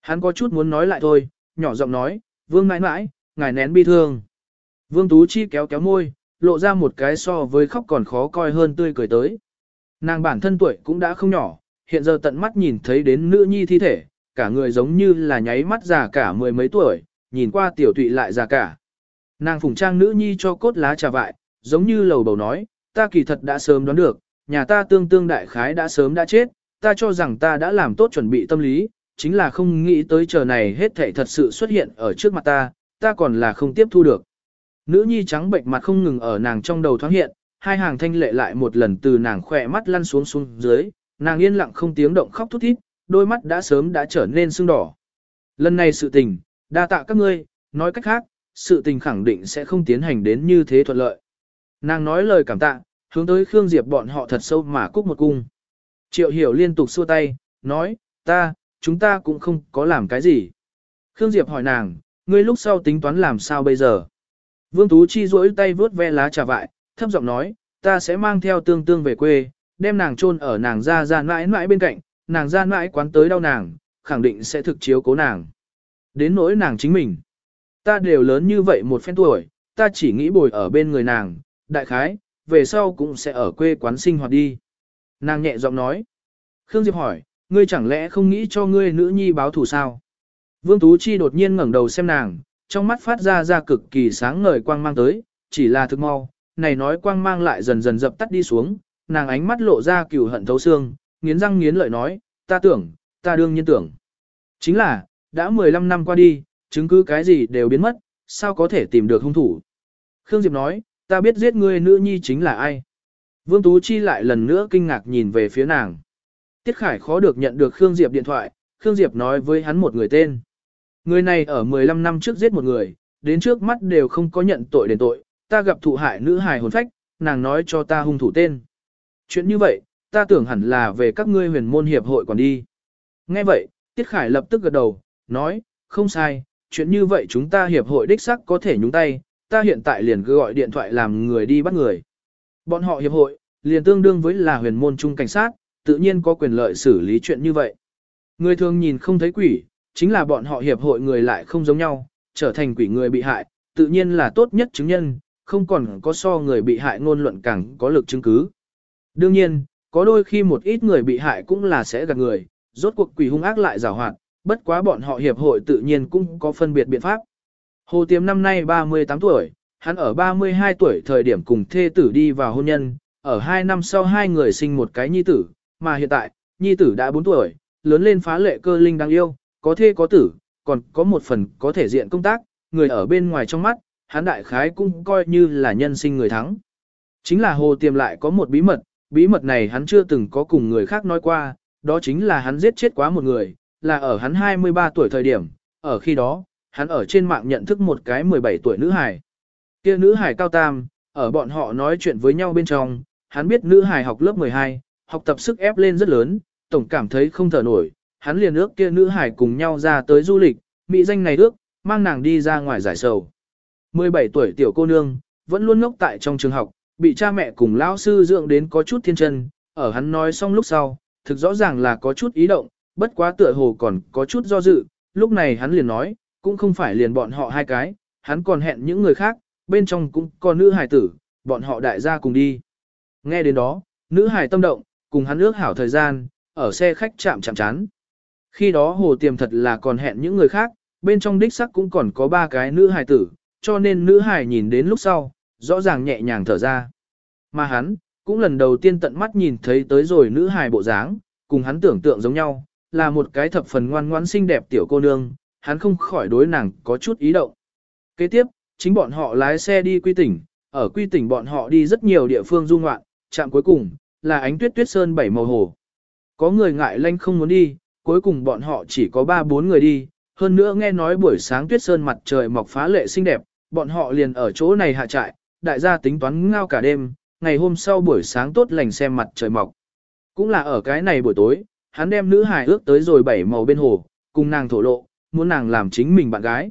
Hắn có chút muốn nói lại thôi, nhỏ giọng nói, Vương mãi mãi, ngài nén bi thương. Vương Tú Chi kéo kéo môi, lộ ra một cái so với khóc còn khó coi hơn tươi cười tới. Nàng bản thân tuổi cũng đã không nhỏ, hiện giờ tận mắt nhìn thấy đến nữ nhi thi thể, cả người giống như là nháy mắt già cả mười mấy tuổi, nhìn qua tiểu tụy lại già cả. Nàng phùng trang nữ nhi cho cốt lá trà vại, giống như lầu bầu nói, ta kỳ thật đã sớm đoán được, nhà ta tương tương đại khái đã sớm đã chết, ta cho rằng ta đã làm tốt chuẩn bị tâm lý, chính là không nghĩ tới chờ này hết thảy thật sự xuất hiện ở trước mặt ta, ta còn là không tiếp thu được. Nữ nhi trắng bệnh mặt không ngừng ở nàng trong đầu thoáng hiện, hai hàng thanh lệ lại một lần từ nàng khỏe mắt lăn xuống xuống dưới, nàng yên lặng không tiếng động khóc thút thít, đôi mắt đã sớm đã trở nên sưng đỏ. Lần này sự tình, đa tạ các ngươi, nói cách khác, sự tình khẳng định sẽ không tiến hành đến như thế thuận lợi. Nàng nói lời cảm tạ, hướng tới Khương Diệp bọn họ thật sâu mà cúc một cung. Triệu hiểu liên tục xua tay, nói, ta, chúng ta cũng không có làm cái gì. Khương Diệp hỏi nàng, ngươi lúc sau tính toán làm sao bây giờ? Vương Tú Chi duỗi tay vướt ve lá trà vại, thấp giọng nói, ta sẽ mang theo tương tương về quê, đem nàng chôn ở nàng ra ra mãi mãi bên cạnh, nàng ra mãi quán tới đau nàng, khẳng định sẽ thực chiếu cố nàng. Đến nỗi nàng chính mình. Ta đều lớn như vậy một phen tuổi, ta chỉ nghĩ bồi ở bên người nàng, đại khái, về sau cũng sẽ ở quê quán sinh hoạt đi. Nàng nhẹ giọng nói. Khương Diệp hỏi, ngươi chẳng lẽ không nghĩ cho ngươi nữ nhi báo thù sao? Vương Tú Chi đột nhiên ngẩng đầu xem nàng, trong mắt phát ra ra cực kỳ sáng ngời quang mang tới, chỉ là thực mau, này nói quang mang lại dần dần dập tắt đi xuống, nàng ánh mắt lộ ra cừu hận thấu xương, nghiến răng nghiến lợi nói, ta tưởng, ta đương nhiên tưởng. Chính là, đã 15 năm qua đi, chứng cứ cái gì đều biến mất, sao có thể tìm được hung thủ. Khương Diệp nói, ta biết giết ngươi nữ nhi chính là ai. Vương Tú Chi lại lần nữa kinh ngạc nhìn về phía nàng. Tiết Khải khó được nhận được Khương Diệp điện thoại, Khương Diệp nói với hắn một người tên. Người này ở 15 năm trước giết một người, đến trước mắt đều không có nhận tội đền tội, ta gặp thụ hại nữ hài hồn phách, nàng nói cho ta hung thủ tên. Chuyện như vậy, ta tưởng hẳn là về các ngươi huyền môn hiệp hội còn đi. Nghe vậy, Tiết Khải lập tức gật đầu, nói, không sai, chuyện như vậy chúng ta hiệp hội đích sắc có thể nhúng tay, ta hiện tại liền cứ gọi điện thoại làm người đi bắt người. Bọn họ hiệp hội, liền tương đương với là huyền môn trung cảnh sát, tự nhiên có quyền lợi xử lý chuyện như vậy. Người thường nhìn không thấy quỷ, chính là bọn họ hiệp hội người lại không giống nhau, trở thành quỷ người bị hại, tự nhiên là tốt nhất chứng nhân, không còn có so người bị hại ngôn luận càng có lực chứng cứ. Đương nhiên, có đôi khi một ít người bị hại cũng là sẽ gạt người, rốt cuộc quỷ hung ác lại rào hoạt, bất quá bọn họ hiệp hội tự nhiên cũng có phân biệt biện pháp. Hồ Tiềm năm nay 38 tuổi, hắn ở 32 tuổi thời điểm cùng thê tử đi vào hôn nhân, ở 2 năm sau hai người sinh một cái nhi tử, mà hiện tại, nhi tử đã 4 tuổi, lớn lên phá lệ cơ linh đáng yêu, có thê có tử, còn có một phần có thể diện công tác, người ở bên ngoài trong mắt, hắn đại khái cũng coi như là nhân sinh người thắng. Chính là Hồ Tiềm lại có một bí mật, bí mật này hắn chưa từng có cùng người khác nói qua, đó chính là hắn giết chết quá một người, là ở hắn 23 tuổi thời điểm, ở khi đó, hắn ở trên mạng nhận thức một cái 17 tuổi nữ hải. Kia nữ hải cao tam, ở bọn họ nói chuyện với nhau bên trong, hắn biết nữ hải học lớp 12, học tập sức ép lên rất lớn, tổng cảm thấy không thở nổi, hắn liền ước kia nữ hải cùng nhau ra tới du lịch, mỹ danh này ước, mang nàng đi ra ngoài giải sầu. 17 tuổi tiểu cô nương, vẫn luôn ngốc tại trong trường học, bị cha mẹ cùng lão sư dưỡng đến có chút thiên chân, ở hắn nói xong lúc sau, thực rõ ràng là có chút ý động, bất quá tựa hồ còn có chút do dự, lúc này hắn liền nói, cũng không phải liền bọn họ hai cái, hắn còn hẹn những người khác, bên trong cũng có nữ hài tử, bọn họ đại gia cùng đi. Nghe đến đó, nữ hài tâm động, cùng hắn ước hảo thời gian, ở xe khách chạm chạm chán. Khi đó hồ tiềm thật là còn hẹn những người khác, bên trong đích sắc cũng còn có ba cái nữ hài tử, cho nên nữ hải nhìn đến lúc sau, rõ ràng nhẹ nhàng thở ra. Mà hắn, cũng lần đầu tiên tận mắt nhìn thấy tới rồi nữ hài bộ dáng, cùng hắn tưởng tượng giống nhau, là một cái thập phần ngoan ngoãn xinh đẹp tiểu cô nương, hắn không khỏi đối nàng có chút ý động. Kế tiếp, chính bọn họ lái xe đi quy tỉnh, ở quy tỉnh bọn họ đi rất nhiều địa phương du ngoạn, chạm cuối cùng, là ánh tuyết tuyết sơn bảy màu hồ. Có người ngại lanh không muốn đi, cuối cùng bọn họ chỉ có 3-4 người đi, hơn nữa nghe nói buổi sáng tuyết sơn mặt trời mọc phá lệ xinh đẹp, bọn họ liền ở chỗ này hạ trại, đại gia tính toán ngao cả đêm, ngày hôm sau buổi sáng tốt lành xem mặt trời mọc. Cũng là ở cái này buổi tối, hắn đem nữ hài ước tới rồi bảy màu bên hồ, cùng nàng thổ lộ, muốn nàng làm chính mình bạn gái.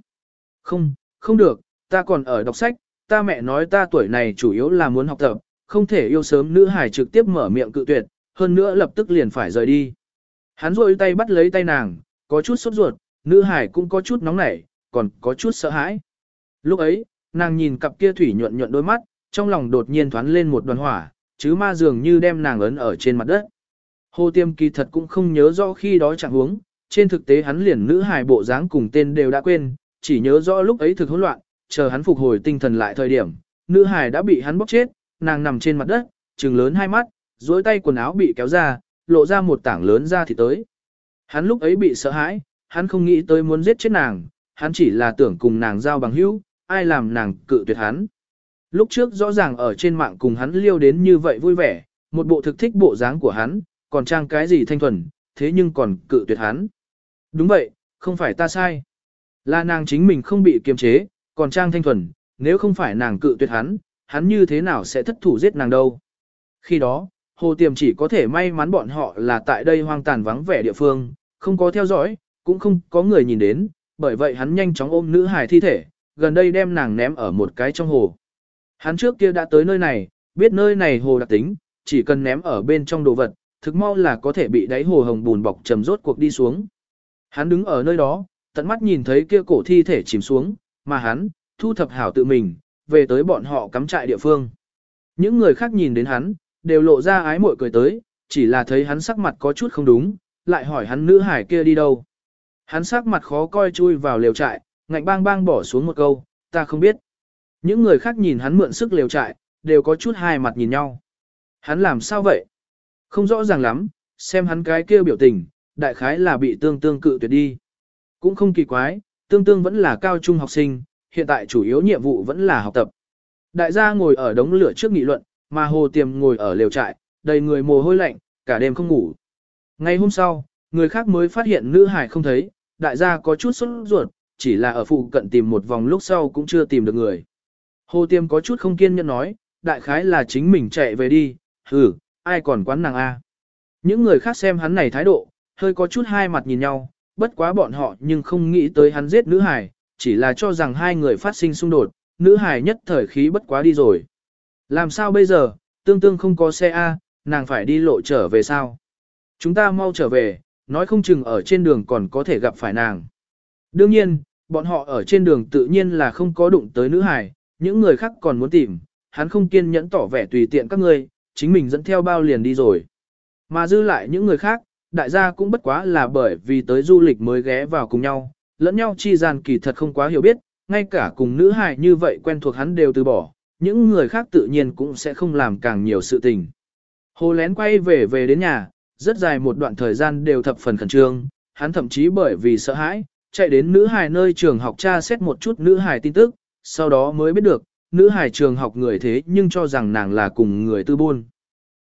Không, không được, ta còn ở đọc sách, ta mẹ nói ta tuổi này chủ yếu là muốn học tập, không thể yêu sớm nữ hài trực tiếp mở miệng cự tuyệt, hơn nữa lập tức liền phải rời đi. Hắn rôi tay bắt lấy tay nàng, có chút sốt ruột, nữ hài cũng có chút nóng nảy, còn có chút sợ hãi. Lúc ấy, nàng nhìn cặp kia thủy nhuận nhuận đôi mắt, trong lòng đột nhiên thoáng lên một đoàn hỏa, chứ ma dường như đem nàng ấn ở trên mặt đất. Hồ Tiêm kỳ thật cũng không nhớ rõ khi đó chẳng huống, trên thực tế hắn liền nữ hài bộ dáng cùng tên đều đã quên, chỉ nhớ rõ lúc ấy thực hỗn loạn, chờ hắn phục hồi tinh thần lại thời điểm, nữ hài đã bị hắn bóc chết, nàng nằm trên mặt đất, trừng lớn hai mắt, duỗi tay quần áo bị kéo ra, lộ ra một tảng lớn ra thì tới. Hắn lúc ấy bị sợ hãi, hắn không nghĩ tới muốn giết chết nàng, hắn chỉ là tưởng cùng nàng giao bằng hữu, ai làm nàng cự tuyệt hắn. Lúc trước rõ ràng ở trên mạng cùng hắn liêu đến như vậy vui vẻ, một bộ thực thích bộ dáng của hắn, còn trang cái gì thanh thuần, thế nhưng còn cự tuyệt hắn. Đúng vậy, không phải ta sai. Là nàng chính mình không bị kiềm chế, còn trang thanh thuần, nếu không phải nàng cự tuyệt hắn, hắn như thế nào sẽ thất thủ giết nàng đâu. Khi đó, Hồ Tiềm chỉ có thể may mắn bọn họ là tại đây hoang tàn vắng vẻ địa phương, không có theo dõi, cũng không có người nhìn đến, bởi vậy hắn nhanh chóng ôm nữ hài thi thể, gần đây đem nàng ném ở một cái trong hồ. Hắn trước kia đã tới nơi này, biết nơi này hồ đặc tính, chỉ cần ném ở bên trong đồ vật, thực mau là có thể bị đáy hồ hồng bùn bọc trầm rốt cuộc đi xuống. Hắn đứng ở nơi đó, tận mắt nhìn thấy kia cổ thi thể chìm xuống, mà hắn, thu thập hảo tự mình, về tới bọn họ cắm trại địa phương. Những người khác nhìn đến hắn, đều lộ ra ái mội cười tới, chỉ là thấy hắn sắc mặt có chút không đúng, lại hỏi hắn nữ hải kia đi đâu. Hắn sắc mặt khó coi chui vào lều trại, ngạnh bang bang bỏ xuống một câu, ta không biết. Những người khác nhìn hắn mượn sức lều trại, đều có chút hai mặt nhìn nhau. Hắn làm sao vậy? Không rõ ràng lắm, xem hắn cái kia biểu tình, đại khái là bị tương tương cự tuyệt đi. Cũng không kỳ quái, tương tương vẫn là cao trung học sinh, hiện tại chủ yếu nhiệm vụ vẫn là học tập. Đại gia ngồi ở đống lửa trước nghị luận, mà hồ tiềm ngồi ở lều trại, đầy người mồ hôi lạnh, cả đêm không ngủ. Ngày hôm sau, người khác mới phát hiện nữ hải không thấy, đại gia có chút sốt ruột, chỉ là ở phụ cận tìm một vòng lúc sau cũng chưa tìm được người. Hồ Tiêm có chút không kiên nhẫn nói, đại khái là chính mình chạy về đi, hừ, ai còn quán nàng A. Những người khác xem hắn này thái độ, hơi có chút hai mặt nhìn nhau, bất quá bọn họ nhưng không nghĩ tới hắn giết nữ hải, chỉ là cho rằng hai người phát sinh xung đột, nữ hải nhất thời khí bất quá đi rồi. Làm sao bây giờ, tương tương không có xe A, nàng phải đi lộ trở về sao? Chúng ta mau trở về, nói không chừng ở trên đường còn có thể gặp phải nàng. Đương nhiên, bọn họ ở trên đường tự nhiên là không có đụng tới nữ hải, những người khác còn muốn tìm, hắn không kiên nhẫn tỏ vẻ tùy tiện các ngươi, chính mình dẫn theo bao liền đi rồi. Mà dư lại những người khác, đại gia cũng bất quá là bởi vì tới du lịch mới ghé vào cùng nhau, lẫn nhau chi gian kỳ thật không quá hiểu biết, ngay cả cùng nữ hài như vậy quen thuộc hắn đều từ bỏ, những người khác tự nhiên cũng sẽ không làm càng nhiều sự tình. Hồ lén quay về về đến nhà, rất dài một đoạn thời gian đều thập phần khẩn trương, hắn thậm chí bởi vì sợ hãi, chạy đến nữ hài nơi trường học tra xét một chút nữ hài tin tức, sau đó mới biết được, nữ hài trường học người thế nhưng cho rằng nàng là cùng người tư buôn.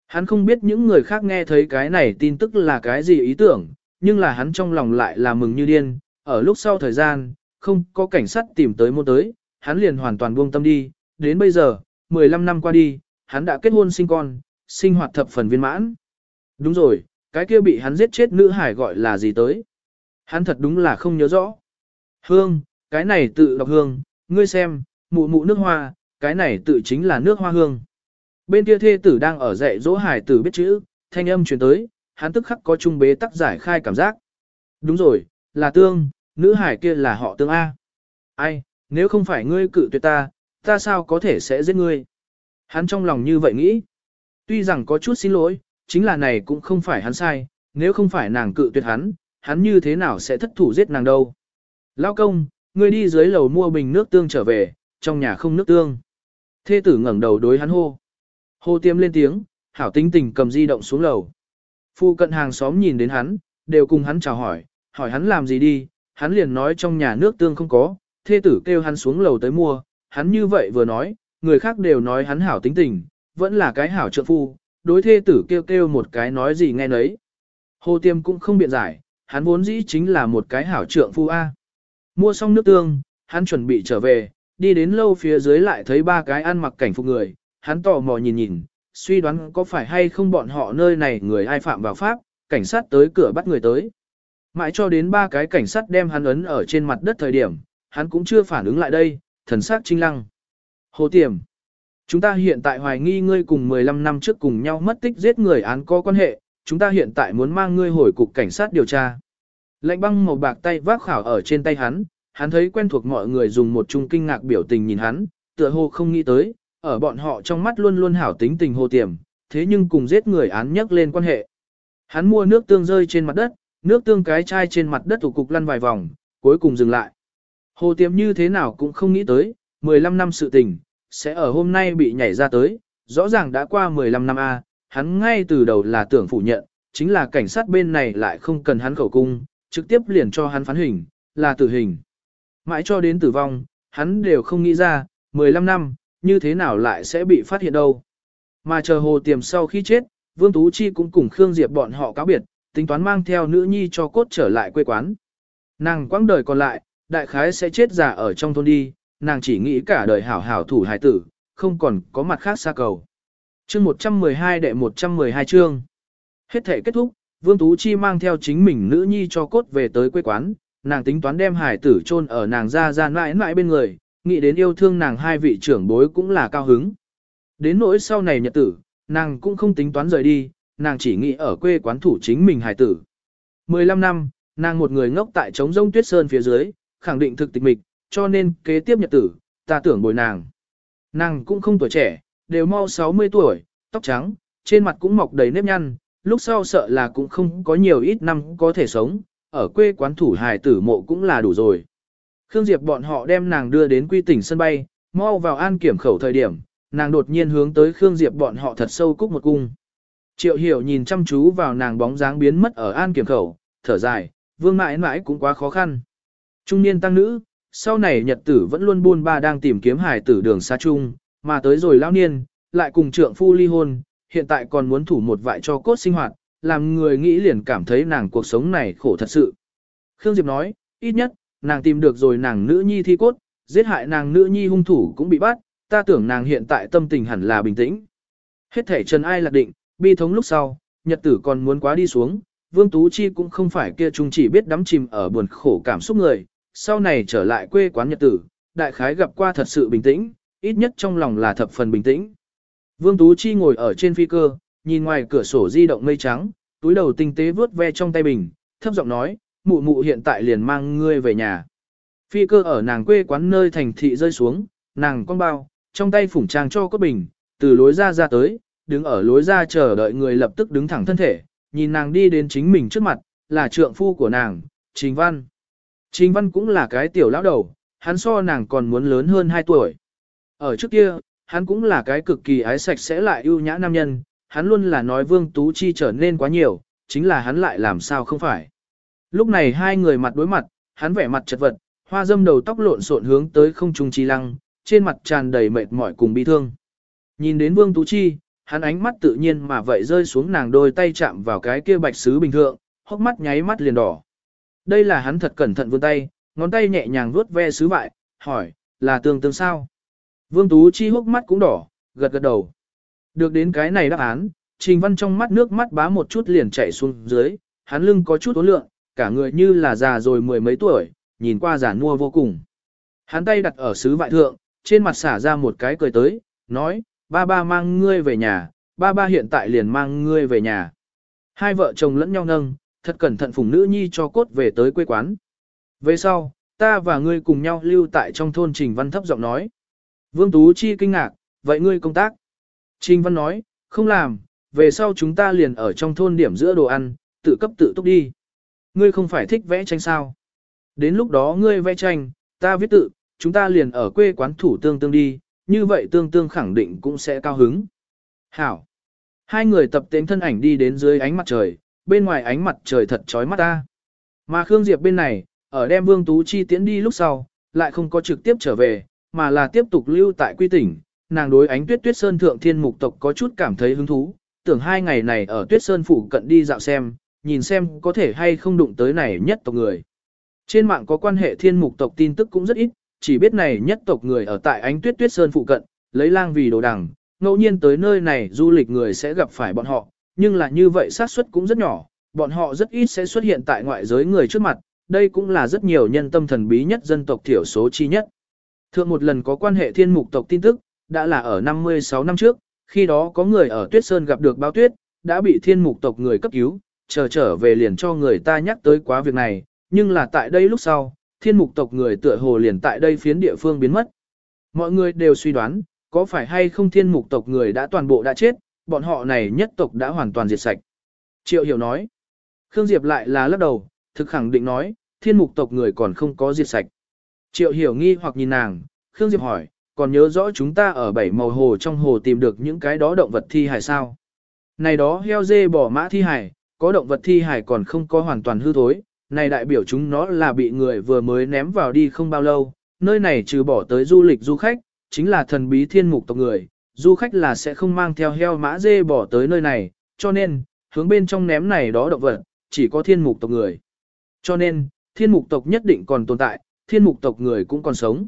Hắn không biết những người khác nghe thấy cái này tin tức là cái gì ý tưởng, nhưng là hắn trong lòng lại là mừng như điên, ở lúc sau thời gian, không có cảnh sát tìm tới mua tới, hắn liền hoàn toàn buông tâm đi, đến bây giờ, 15 năm qua đi, hắn đã kết hôn sinh con, sinh hoạt thập phần viên mãn. Đúng rồi, cái kia bị hắn giết chết nữ hải gọi là gì tới? Hắn thật đúng là không nhớ rõ. Hương, cái này tự đọc hương, ngươi xem, mụ mụ nước hoa, cái này tự chính là nước hoa hương. Bên kia thê tử đang ở dạy dỗ hải tử biết chữ, thanh âm truyền tới, hắn tức khắc có trung bế tắc giải khai cảm giác. Đúng rồi, là tương, nữ hải kia là họ tương A. Ai, nếu không phải ngươi cự tuyệt ta, ta sao có thể sẽ giết ngươi? Hắn trong lòng như vậy nghĩ. Tuy rằng có chút xin lỗi, chính là này cũng không phải hắn sai, nếu không phải nàng cự tuyệt hắn, hắn như thế nào sẽ thất thủ giết nàng đâu. Lao công, ngươi đi dưới lầu mua bình nước tương trở về, trong nhà không nước tương. Thê tử ngẩng đầu đối hắn hô. Hô tiêm lên tiếng, hảo tính tình cầm di động xuống lầu. Phu cận hàng xóm nhìn đến hắn, đều cùng hắn chào hỏi, hỏi hắn làm gì đi, hắn liền nói trong nhà nước tương không có, thê tử kêu hắn xuống lầu tới mua, hắn như vậy vừa nói, người khác đều nói hắn hảo tính tình, vẫn là cái hảo trợ phu, đối thê tử kêu kêu một cái nói gì nghe nấy. Hồ Tiêm cũng không biện giải, hắn vốn dĩ chính là một cái hảo trượng phu A. Mua xong nước tương, hắn chuẩn bị trở về, đi đến lâu phía dưới lại thấy ba cái ăn mặc cảnh phục người, hắn tò mò nhìn nhìn, suy đoán có phải hay không bọn họ nơi này người ai phạm vào pháp, cảnh sát tới cửa bắt người tới. Mãi cho đến ba cái cảnh sát đem hắn ấn ở trên mặt đất thời điểm, hắn cũng chưa phản ứng lại đây, thần sắc trinh lăng. Hồ Tiềm, chúng ta hiện tại hoài nghi ngươi cùng 15 năm trước cùng nhau mất tích giết người án có quan hệ, chúng ta hiện tại muốn mang ngươi hồi cục cảnh sát điều tra. Lạnh băng màu bạc tay vác khảo ở trên tay hắn, hắn thấy quen thuộc mọi người dùng một chung kinh ngạc biểu tình nhìn hắn, tựa hồ không nghĩ tới, ở bọn họ trong mắt luôn luôn hảo tính tình hồ tiềm, thế nhưng cùng giết người án nhắc lên quan hệ. Hắn mua nước tương rơi trên mặt đất, nước tương cái chai trên mặt đất thủ cục lăn vài vòng, cuối cùng dừng lại. Hồ tiềm như thế nào cũng không nghĩ tới, 15 năm sự tình, sẽ ở hôm nay bị nhảy ra tới, rõ ràng đã qua 15 năm A, hắn ngay từ đầu là tưởng phủ nhận, chính là cảnh sát bên này lại không cần hắn khẩu cung, trực tiếp liền cho hắn phán hình, là tử hình. Mãi cho đến tử vong, hắn đều không nghĩ ra, 15 năm, như thế nào lại sẽ bị phát hiện đâu. Mà chờ hồ tiềm sau khi chết, Vương Tú Chi cũng cùng Khương Diệp bọn họ cáo biệt, tính toán mang theo nữ nhi cho cốt trở lại quê quán. Nàng quãng đời còn lại, đại khái sẽ chết già ở trong thôn đi, nàng chỉ nghĩ cả đời hảo hảo thủ hài tử, không còn có mặt khác xa cầu. Chương 112 đệ 112 chương. Hết thể kết thúc, Vương Tú Chi mang theo chính mình nữ nhi cho cốt về tới quê quán, nàng tính toán đem hải tử chôn ở nàng ra ra mãi mãi bên người, nghĩ đến yêu thương nàng hai vị trưởng bối cũng là cao hứng. Đến nỗi sau này nhật tử, nàng cũng không tính toán rời đi, nàng chỉ nghĩ ở quê quán thủ chính mình hải tử. 15 năm, nàng một người ngốc tại trống rông tuyết sơn phía dưới, khẳng định thực tịch mịch, cho nên kế tiếp nhật tử, ta tưởng bồi nàng. Nàng cũng không tuổi trẻ, đều mau 60 tuổi, tóc trắng, trên mặt cũng mọc đầy nếp nhăn, lúc sau sợ là cũng không có nhiều ít năm có thể sống, ở quê quán thủ hài tử mộ cũng là đủ rồi. Khương Diệp bọn họ đem nàng đưa đến quy tỉnh sân bay, mau vào an kiểm khẩu thời điểm, nàng đột nhiên hướng tới Khương Diệp bọn họ thật sâu cúc một cung. Triệu hiểu nhìn chăm chú vào nàng bóng dáng biến mất ở an kiểm khẩu, thở dài, vương mãi mãi cũng quá khó khăn. Trung niên tăng nữ, sau này nhật tử vẫn luôn buôn ba đang tìm kiếm hài tử đường xa chung, mà tới rồi lão niên, lại cùng trượng phu ly hôn, hiện tại còn muốn thủ một vại cho cốt sinh hoạt, làm người nghĩ liền cảm thấy nàng cuộc sống này khổ thật sự. Khương Diệp nói, ít nhất, nàng tìm được rồi nàng nữ nhi thi cốt, giết hại nàng nữ nhi hung thủ cũng bị bắt, ta tưởng nàng hiện tại tâm tình hẳn là bình tĩnh. Hết thể Trần Ai lạc định, bi thống lúc sau, nhật tử còn muốn quá đi xuống, Vương Tú Chi cũng không phải kia chung chỉ biết đắm chìm ở buồn khổ cảm xúc người, sau này trở lại quê quán nhật tử, đại khái gặp qua thật sự bình tĩnh, ít nhất trong lòng là thập phần bình tĩnh. Vương Tú Chi ngồi ở trên phi cơ, nhìn ngoài cửa sổ di động mây trắng, túi đầu tinh tế vướt ve trong tay bình, thấp giọng nói, mụ mụ hiện tại liền mang ngươi về nhà. Phi cơ ở nàng quê quán nơi thành thị rơi xuống, nàng con bao, trong tay phủng trang cho cốt bình, từ lối ra ra tới, đứng ở lối ra chờ đợi người lập tức đứng thẳng thân thể, nhìn nàng đi đến chính mình trước mặt, là trượng phu của nàng, Trình Văn. Trình Văn cũng là cái tiểu lão đầu, hắn so nàng còn muốn lớn hơn 2 tuổi. Ở trước kia, hắn cũng là cái cực kỳ ái sạch sẽ lại ưu nhã nam nhân, hắn luôn là nói Vương Tú Chi trở nên quá nhiều, chính là hắn lại làm sao không phải. Lúc này hai người mặt đối mặt, hắn vẻ mặt chật vật, hoa dâm đầu tóc lộn xộn hướng tới không trung chi lăng, trên mặt tràn đầy mệt mỏi cùng bi thương. Nhìn đến Vương Tú Chi, hắn ánh mắt tự nhiên mà vậy rơi xuống nàng đôi tay chạm vào cái kia bạch sứ bình thường, hốc mắt nháy mắt liền đỏ. Đây là hắn thật cẩn thận vươn tay, ngón tay nhẹ nhàng vuốt ve sứ vại, hỏi, là tương tương sao? Vương Tú Chi hốc mắt cũng đỏ, gật gật đầu. Được đến cái này đáp án, Trình Văn trong mắt nước mắt bá một chút liền chảy xuống dưới, hắn lưng có chút ốn lượng, cả người như là già rồi mười mấy tuổi, nhìn qua giả mua vô cùng. Hắn tay đặt ở sứ vại thượng, trên mặt xả ra một cái cười tới, nói, ba ba mang ngươi về nhà, ba ba hiện tại liền mang ngươi về nhà. Hai vợ chồng lẫn nhau nâng, thật cẩn thận phụng nữ nhi cho cốt về tới quê quán. Về sau, ta và ngươi cùng nhau lưu tại trong thôn Trình Văn thấp giọng nói. Vương Tú Chi kinh ngạc, vậy ngươi công tác? Trình Văn nói, không làm, về sau chúng ta liền ở trong thôn điểm giữa đồ ăn, tự cấp tự túc đi. Ngươi không phải thích vẽ tranh sao? Đến lúc đó ngươi vẽ tranh, ta viết tự, chúng ta liền ở quê quán thủ tương tương đi, như vậy tương tương khẳng định cũng sẽ cao hứng. Hảo. Hai người tập tính thân ảnh đi đến dưới ánh mặt trời, bên ngoài ánh mặt trời thật chói mắt ta. Mà Khương Diệp bên này, ở đem Vương Tú Chi tiễn đi lúc sau, lại không có trực tiếp trở về, mà là tiếp tục lưu tại quy tỉnh. Nàng đối ánh tuyết tuyết sơn thượng thiên mục tộc có chút cảm thấy hứng thú, tưởng hai ngày này ở tuyết sơn phủ cận đi dạo xem, nhìn xem có thể hay không đụng tới này nhất tộc người. Trên mạng có quan hệ thiên mục tộc tin tức cũng rất ít, chỉ biết này nhất tộc người ở tại ánh tuyết tuyết sơn phụ cận, lấy lang vì đồ đằng, ngẫu nhiên tới nơi này du lịch người sẽ gặp phải bọn họ, nhưng là như vậy xác suất cũng rất nhỏ, bọn họ rất ít sẽ xuất hiện tại ngoại giới người trước mặt, đây cũng là rất nhiều nhân tâm thần bí nhất dân tộc thiểu số chi nhất. Thượng một lần có quan hệ thiên mục tộc tin tức, đã là ở 56 năm trước, khi đó có người ở Tuyết Sơn gặp được báo tuyết, đã bị thiên mục tộc người cấp cứu, chờ trở về liền cho người ta nhắc tới quá việc này, nhưng là tại đây lúc sau, thiên mục tộc người tựa hồ liền tại đây phiến địa phương biến mất. Mọi người đều suy đoán, có phải hay không thiên mục tộc người đã toàn bộ đã chết, bọn họ này nhất tộc đã hoàn toàn diệt sạch. Triệu hiểu nói, Khương Diệp lại là lắc đầu, thực khẳng định nói, thiên mục tộc người còn không có diệt sạch. Triệu hiểu nghi hoặc nhìn nàng, Khương Diệp hỏi, còn nhớ rõ chúng ta ở bảy màu hồ trong hồ tìm được những cái đó động vật thi hài sao? Này đó heo dê bỏ mã thi hài, có động vật thi hài còn không có hoàn toàn hư thối, này đại biểu chúng nó là bị người vừa mới ném vào đi không bao lâu, nơi này trừ bỏ tới du lịch du khách, chính là thần bí thiên mục tộc người, du khách là sẽ không mang theo heo mã dê bỏ tới nơi này, cho nên, hướng bên trong ném này đó động vật, chỉ có thiên mục tộc người. Cho nên, thiên mục tộc nhất định còn tồn tại, thiên mục tộc người cũng còn sống.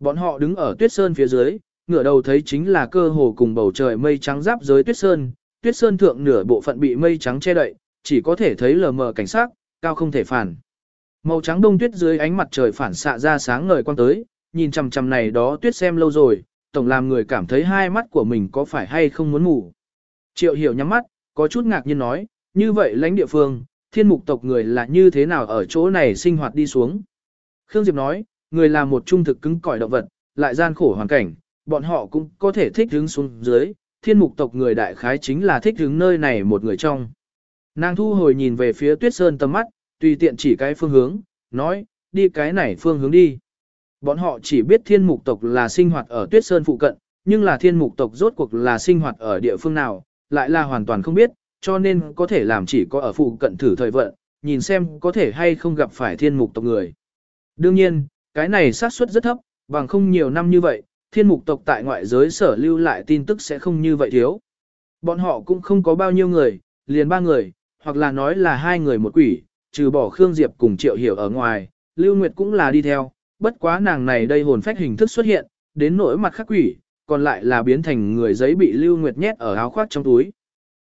Bọn họ đứng ở tuyết sơn phía dưới, ngửa đầu thấy chính là cơ hồ cùng bầu trời mây trắng giáp dưới tuyết sơn, tuyết sơn thượng nửa bộ phận bị mây trắng che đậy, chỉ có thể thấy lờ mờ cảnh sát, cao không thể phản. Màu trắng đông tuyết dưới ánh mặt trời phản xạ ra sáng ngời quang tới, nhìn chằm chằm này đó tuyết xem lâu rồi, tổng làm người cảm thấy hai mắt của mình có phải hay không muốn ngủ. Triệu hiểu nhắm mắt, có chút ngạc nhiên nói, như vậy lãnh địa phương, thiên mục tộc người là như thế nào ở chỗ này sinh hoạt đi xuống. Khương Diệp nói, người là một trung thực cứng cỏi động vật, lại gian khổ hoàn cảnh, bọn họ cũng có thể thích hướng xuống dưới, thiên mục tộc người đại khái chính là thích hướng nơi này một người trong. Nàng thu hồi nhìn về phía tuyết sơn tầm mắt, tùy tiện chỉ cái phương hướng, nói, đi cái này phương hướng đi. Bọn họ chỉ biết thiên mục tộc là sinh hoạt ở tuyết sơn phụ cận, nhưng là thiên mục tộc rốt cuộc là sinh hoạt ở địa phương nào, lại là hoàn toàn không biết, cho nên có thể làm chỉ có ở phụ cận thử thời vận, nhìn xem có thể hay không gặp phải thiên mục tộc người. Đương nhiên, cái này xác suất rất thấp, bằng không nhiều năm như vậy, thiên mục tộc tại ngoại giới sở lưu lại tin tức sẽ không như vậy thiếu. Bọn họ cũng không có bao nhiêu người, liền ba người, hoặc là nói là hai người một quỷ, trừ bỏ Khương Diệp cùng Triệu Hiểu ở ngoài, Lưu Nguyệt cũng là đi theo, bất quá nàng này đây hồn phách hình thức xuất hiện, đến nỗi mặt khắc quỷ, còn lại là biến thành người giấy bị Lưu Nguyệt nhét ở áo khoác trong túi.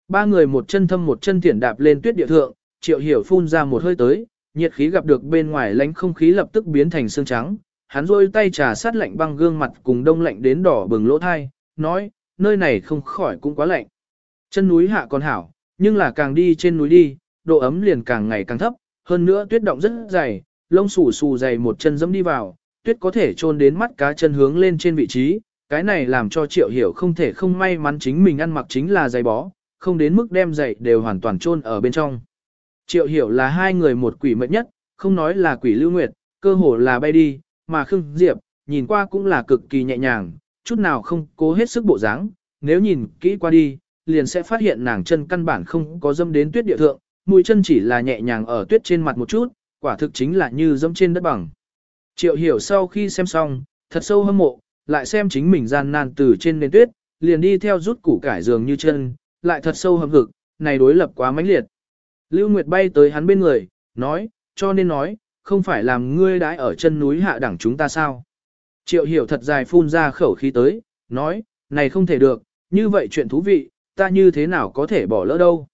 Ba người một chân thâm một chân thiển đạp lên tuyết địa thượng, Triệu Hiểu phun ra một hơi tới, nhiệt khí gặp được bên ngoài lánh không khí lập tức biến thành xương trắng, hắn rôi tay trà sát lạnh băng gương mặt cùng đông lạnh đến đỏ bừng lỗ thai, nói, nơi này không khỏi cũng quá lạnh. Chân núi hạ còn hảo, nhưng là càng đi trên núi đi, độ ấm liền càng ngày càng thấp, hơn nữa tuyết động rất dày, lông xù xù dày một chân dẫm đi vào, tuyết có thể trôn đến mắt cá chân hướng lên trên vị trí, cái này làm cho triệu hiểu không thể không may mắn chính mình ăn mặc chính là giày bó, không đến mức đem giày đều hoàn toàn trôn ở bên trong. Triệu hiểu là hai người một quỷ mệnh nhất, không nói là quỷ lưu nguyệt, cơ hồ là bay đi, mà Khương Diệp, nhìn qua cũng là cực kỳ nhẹ nhàng, chút nào không cố hết sức bộ dáng, nếu nhìn kỹ qua đi, liền sẽ phát hiện nàng chân căn bản không có dâm đến tuyết địa thượng, mũi chân chỉ là nhẹ nhàng ở tuyết trên mặt một chút, quả thực chính là như dâm trên đất bằng. Triệu hiểu sau khi xem xong, thật sâu hâm mộ, lại xem chính mình gian nan từ trên nền tuyết, liền đi theo rút củ cải giường như chân, lại thật sâu hâm hực, này đối lập quá mãnh liệt. Lưu Nguyệt bay tới hắn bên người, nói, cho nên nói, không phải làm ngươi đãi ở chân núi hạ đẳng chúng ta sao. Triệu hiểu thật dài phun ra khẩu khí tới, nói, này không thể được, như vậy chuyện thú vị, ta như thế nào có thể bỏ lỡ đâu.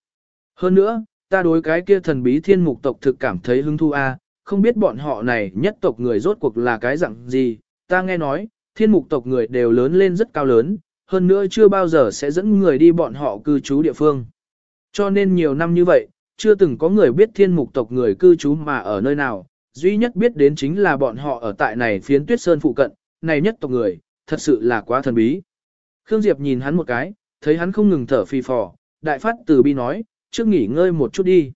Hơn nữa, ta đối cái kia thần bí thiên mục tộc thực cảm thấy hứng thú a, không biết bọn họ này nhất tộc người rốt cuộc là cái dạng gì, ta nghe nói, thiên mục tộc người đều lớn lên rất cao lớn, hơn nữa chưa bao giờ sẽ dẫn người đi bọn họ cư trú địa phương. Cho nên nhiều năm như vậy, chưa từng có người biết thiên mục tộc người cư trú mà ở nơi nào, duy nhất biết đến chính là bọn họ ở tại này phiến tuyết sơn phụ cận, này nhất tộc người, thật sự là quá thần bí. Khương Diệp nhìn hắn một cái, thấy hắn không ngừng thở phì phò, đại phát từ bi nói, trước nghỉ ngơi một chút đi.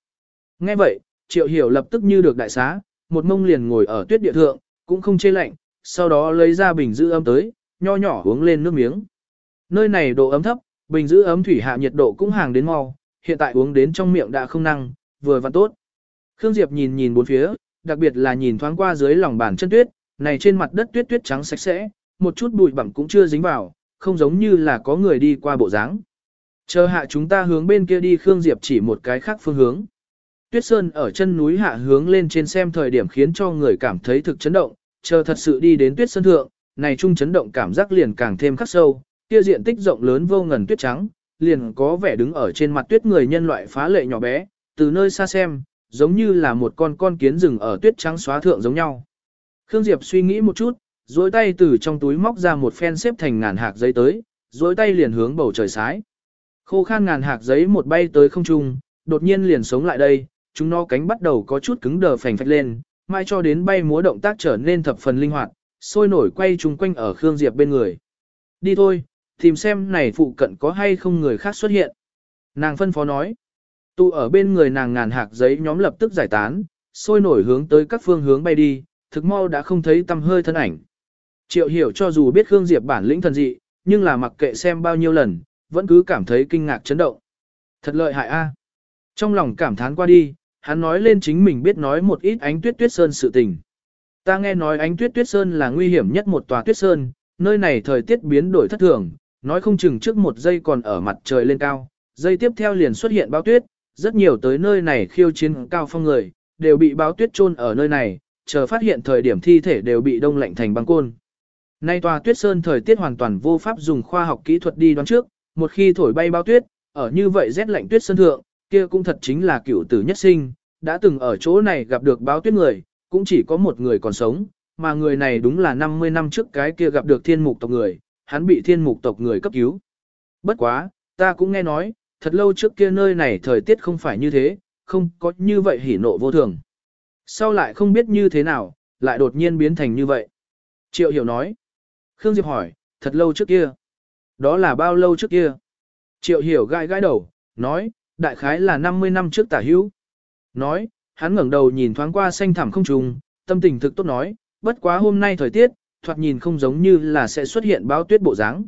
Nghe vậy, triệu hiểu lập tức như được đại xá, một mông liền ngồi ở tuyết địa thượng, cũng không chê lạnh, sau đó lấy ra bình giữ ấm tới, nho nhỏ uống lên nước miếng. Nơi này độ ấm thấp, bình giữ ấm thủy hạ nhiệt độ cũng hàng đến mau, hiện tại uống đến trong miệng đã không năng, vừa vặn tốt. Khương Diệp nhìn nhìn bốn phía, đặc biệt là nhìn thoáng qua dưới lòng bàn chân tuyết, này trên mặt đất tuyết tuyết trắng sạch sẽ, một chút bụi bặm cũng chưa dính vào, không giống như là có người đi qua bộ dáng. Chờ hạ chúng ta hướng bên kia đi Khương Diệp chỉ một cái khác phương hướng. Tuyết Sơn ở chân núi hạ hướng lên trên xem thời điểm khiến cho người cảm thấy thực chấn động, chờ thật sự đi đến Tuyết Sơn thượng, này trung chấn động cảm giác liền càng thêm khắc sâu, kia diện tích rộng lớn vô ngần tuyết trắng, liền có vẻ đứng ở trên mặt tuyết người nhân loại phá lệ nhỏ bé, từ nơi xa xem, giống như là một con con kiến rừng ở tuyết trắng xóa thượng giống nhau. Khương Diệp suy nghĩ một chút, duỗi tay từ trong túi móc ra một phen xếp thành ngàn hạt giấy tới, duỗi tay liền hướng bầu trời sái. Khô khan ngàn hạt giấy một bay tới không trung, đột nhiên liền sống lại đây, chúng nó cánh bắt đầu có chút cứng đờ phành phạch lên, mai cho đến bay múa động tác trở nên thập phần linh hoạt, sôi nổi quay chung quanh ở Khương Diệp bên người. Đi thôi, tìm xem này phụ cận có hay không người khác xuất hiện. Nàng phân phó nói. Tụ ở bên người nàng ngàn hạt giấy nhóm lập tức giải tán, sôi nổi hướng tới các phương hướng bay đi, thực mau đã không thấy tâm hơi thân ảnh. Triệu hiểu cho dù biết Khương Diệp bản lĩnh thần dị, nhưng là mặc kệ xem bao nhiêu lần, vẫn cứ cảm thấy kinh ngạc chấn động. Thật lợi hại a. Trong lòng cảm thán qua đi, hắn nói lên chính mình biết nói một ít ánh tuyết tuyết sơn sự tình. Ta nghe nói ánh tuyết tuyết sơn là nguy hiểm nhất một tòa tuyết sơn, nơi này thời tiết biến đổi thất thường, nói không chừng trước một giây còn ở mặt trời lên cao, giây tiếp theo liền xuất hiện báo tuyết, rất nhiều tới nơi này khiêu chiến cao phong người, đều bị báo tuyết chôn ở nơi này, chờ phát hiện thời điểm thi thể đều bị đông lạnh thành băng côn. Nay tòa tuyết sơn thời tiết hoàn toàn vô pháp dùng khoa học kỹ thuật đi đoán trước, một khi thổi bay bao tuyết, ở như vậy rét lạnh tuyết sơn thượng, kia cũng thật chính là cựu tử nhất sinh, đã từng ở chỗ này gặp được báo tuyết người, cũng chỉ có một người còn sống, mà người này đúng là 50 năm trước cái kia gặp được thiên mục tộc người, hắn bị thiên mục tộc người cấp cứu. Bất quá, ta cũng nghe nói, thật lâu trước kia nơi này thời tiết không phải như thế, không có như vậy hỉ nộ vô thường. Sau lại không biết như thế nào, lại đột nhiên biến thành như vậy. Triệu hiểu nói. Khương Diệp hỏi, thật lâu trước kia. Đó là bao lâu trước kia? Triệu hiểu gai gai đầu, nói, đại khái là 50 năm trước tả hữu. Nói, hắn ngẩng đầu nhìn thoáng qua xanh thẳm không trùng, tâm tình thực tốt nói, bất quá hôm nay thời tiết, thoạt nhìn không giống như là sẽ xuất hiện báo tuyết bộ dáng.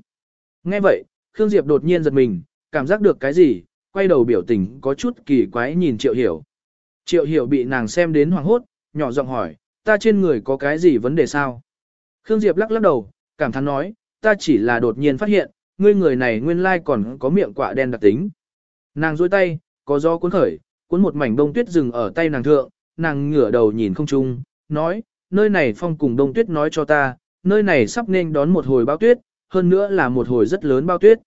Nghe vậy, Khương Diệp đột nhiên giật mình, cảm giác được cái gì, quay đầu biểu tình có chút kỳ quái nhìn Triệu Hiểu. Triệu Hiểu bị nàng xem đến hoàng hốt, nhỏ giọng hỏi, ta trên người có cái gì vấn đề sao? Khương Diệp lắc lắc đầu, cảm thán nói, ta chỉ là đột nhiên phát hiện, ngươi người này nguyên lai còn có miệng quạ đen đặc tính. Nàng duỗi tay, có gió cuốn khởi, cuốn một mảnh bông tuyết rừng ở tay nàng thượng, nàng ngửa đầu nhìn không trung, nói, nơi này phong cùng đông tuyết nói cho ta, nơi này sắp nên đón một hồi bao tuyết, hơn nữa là một hồi rất lớn bao tuyết.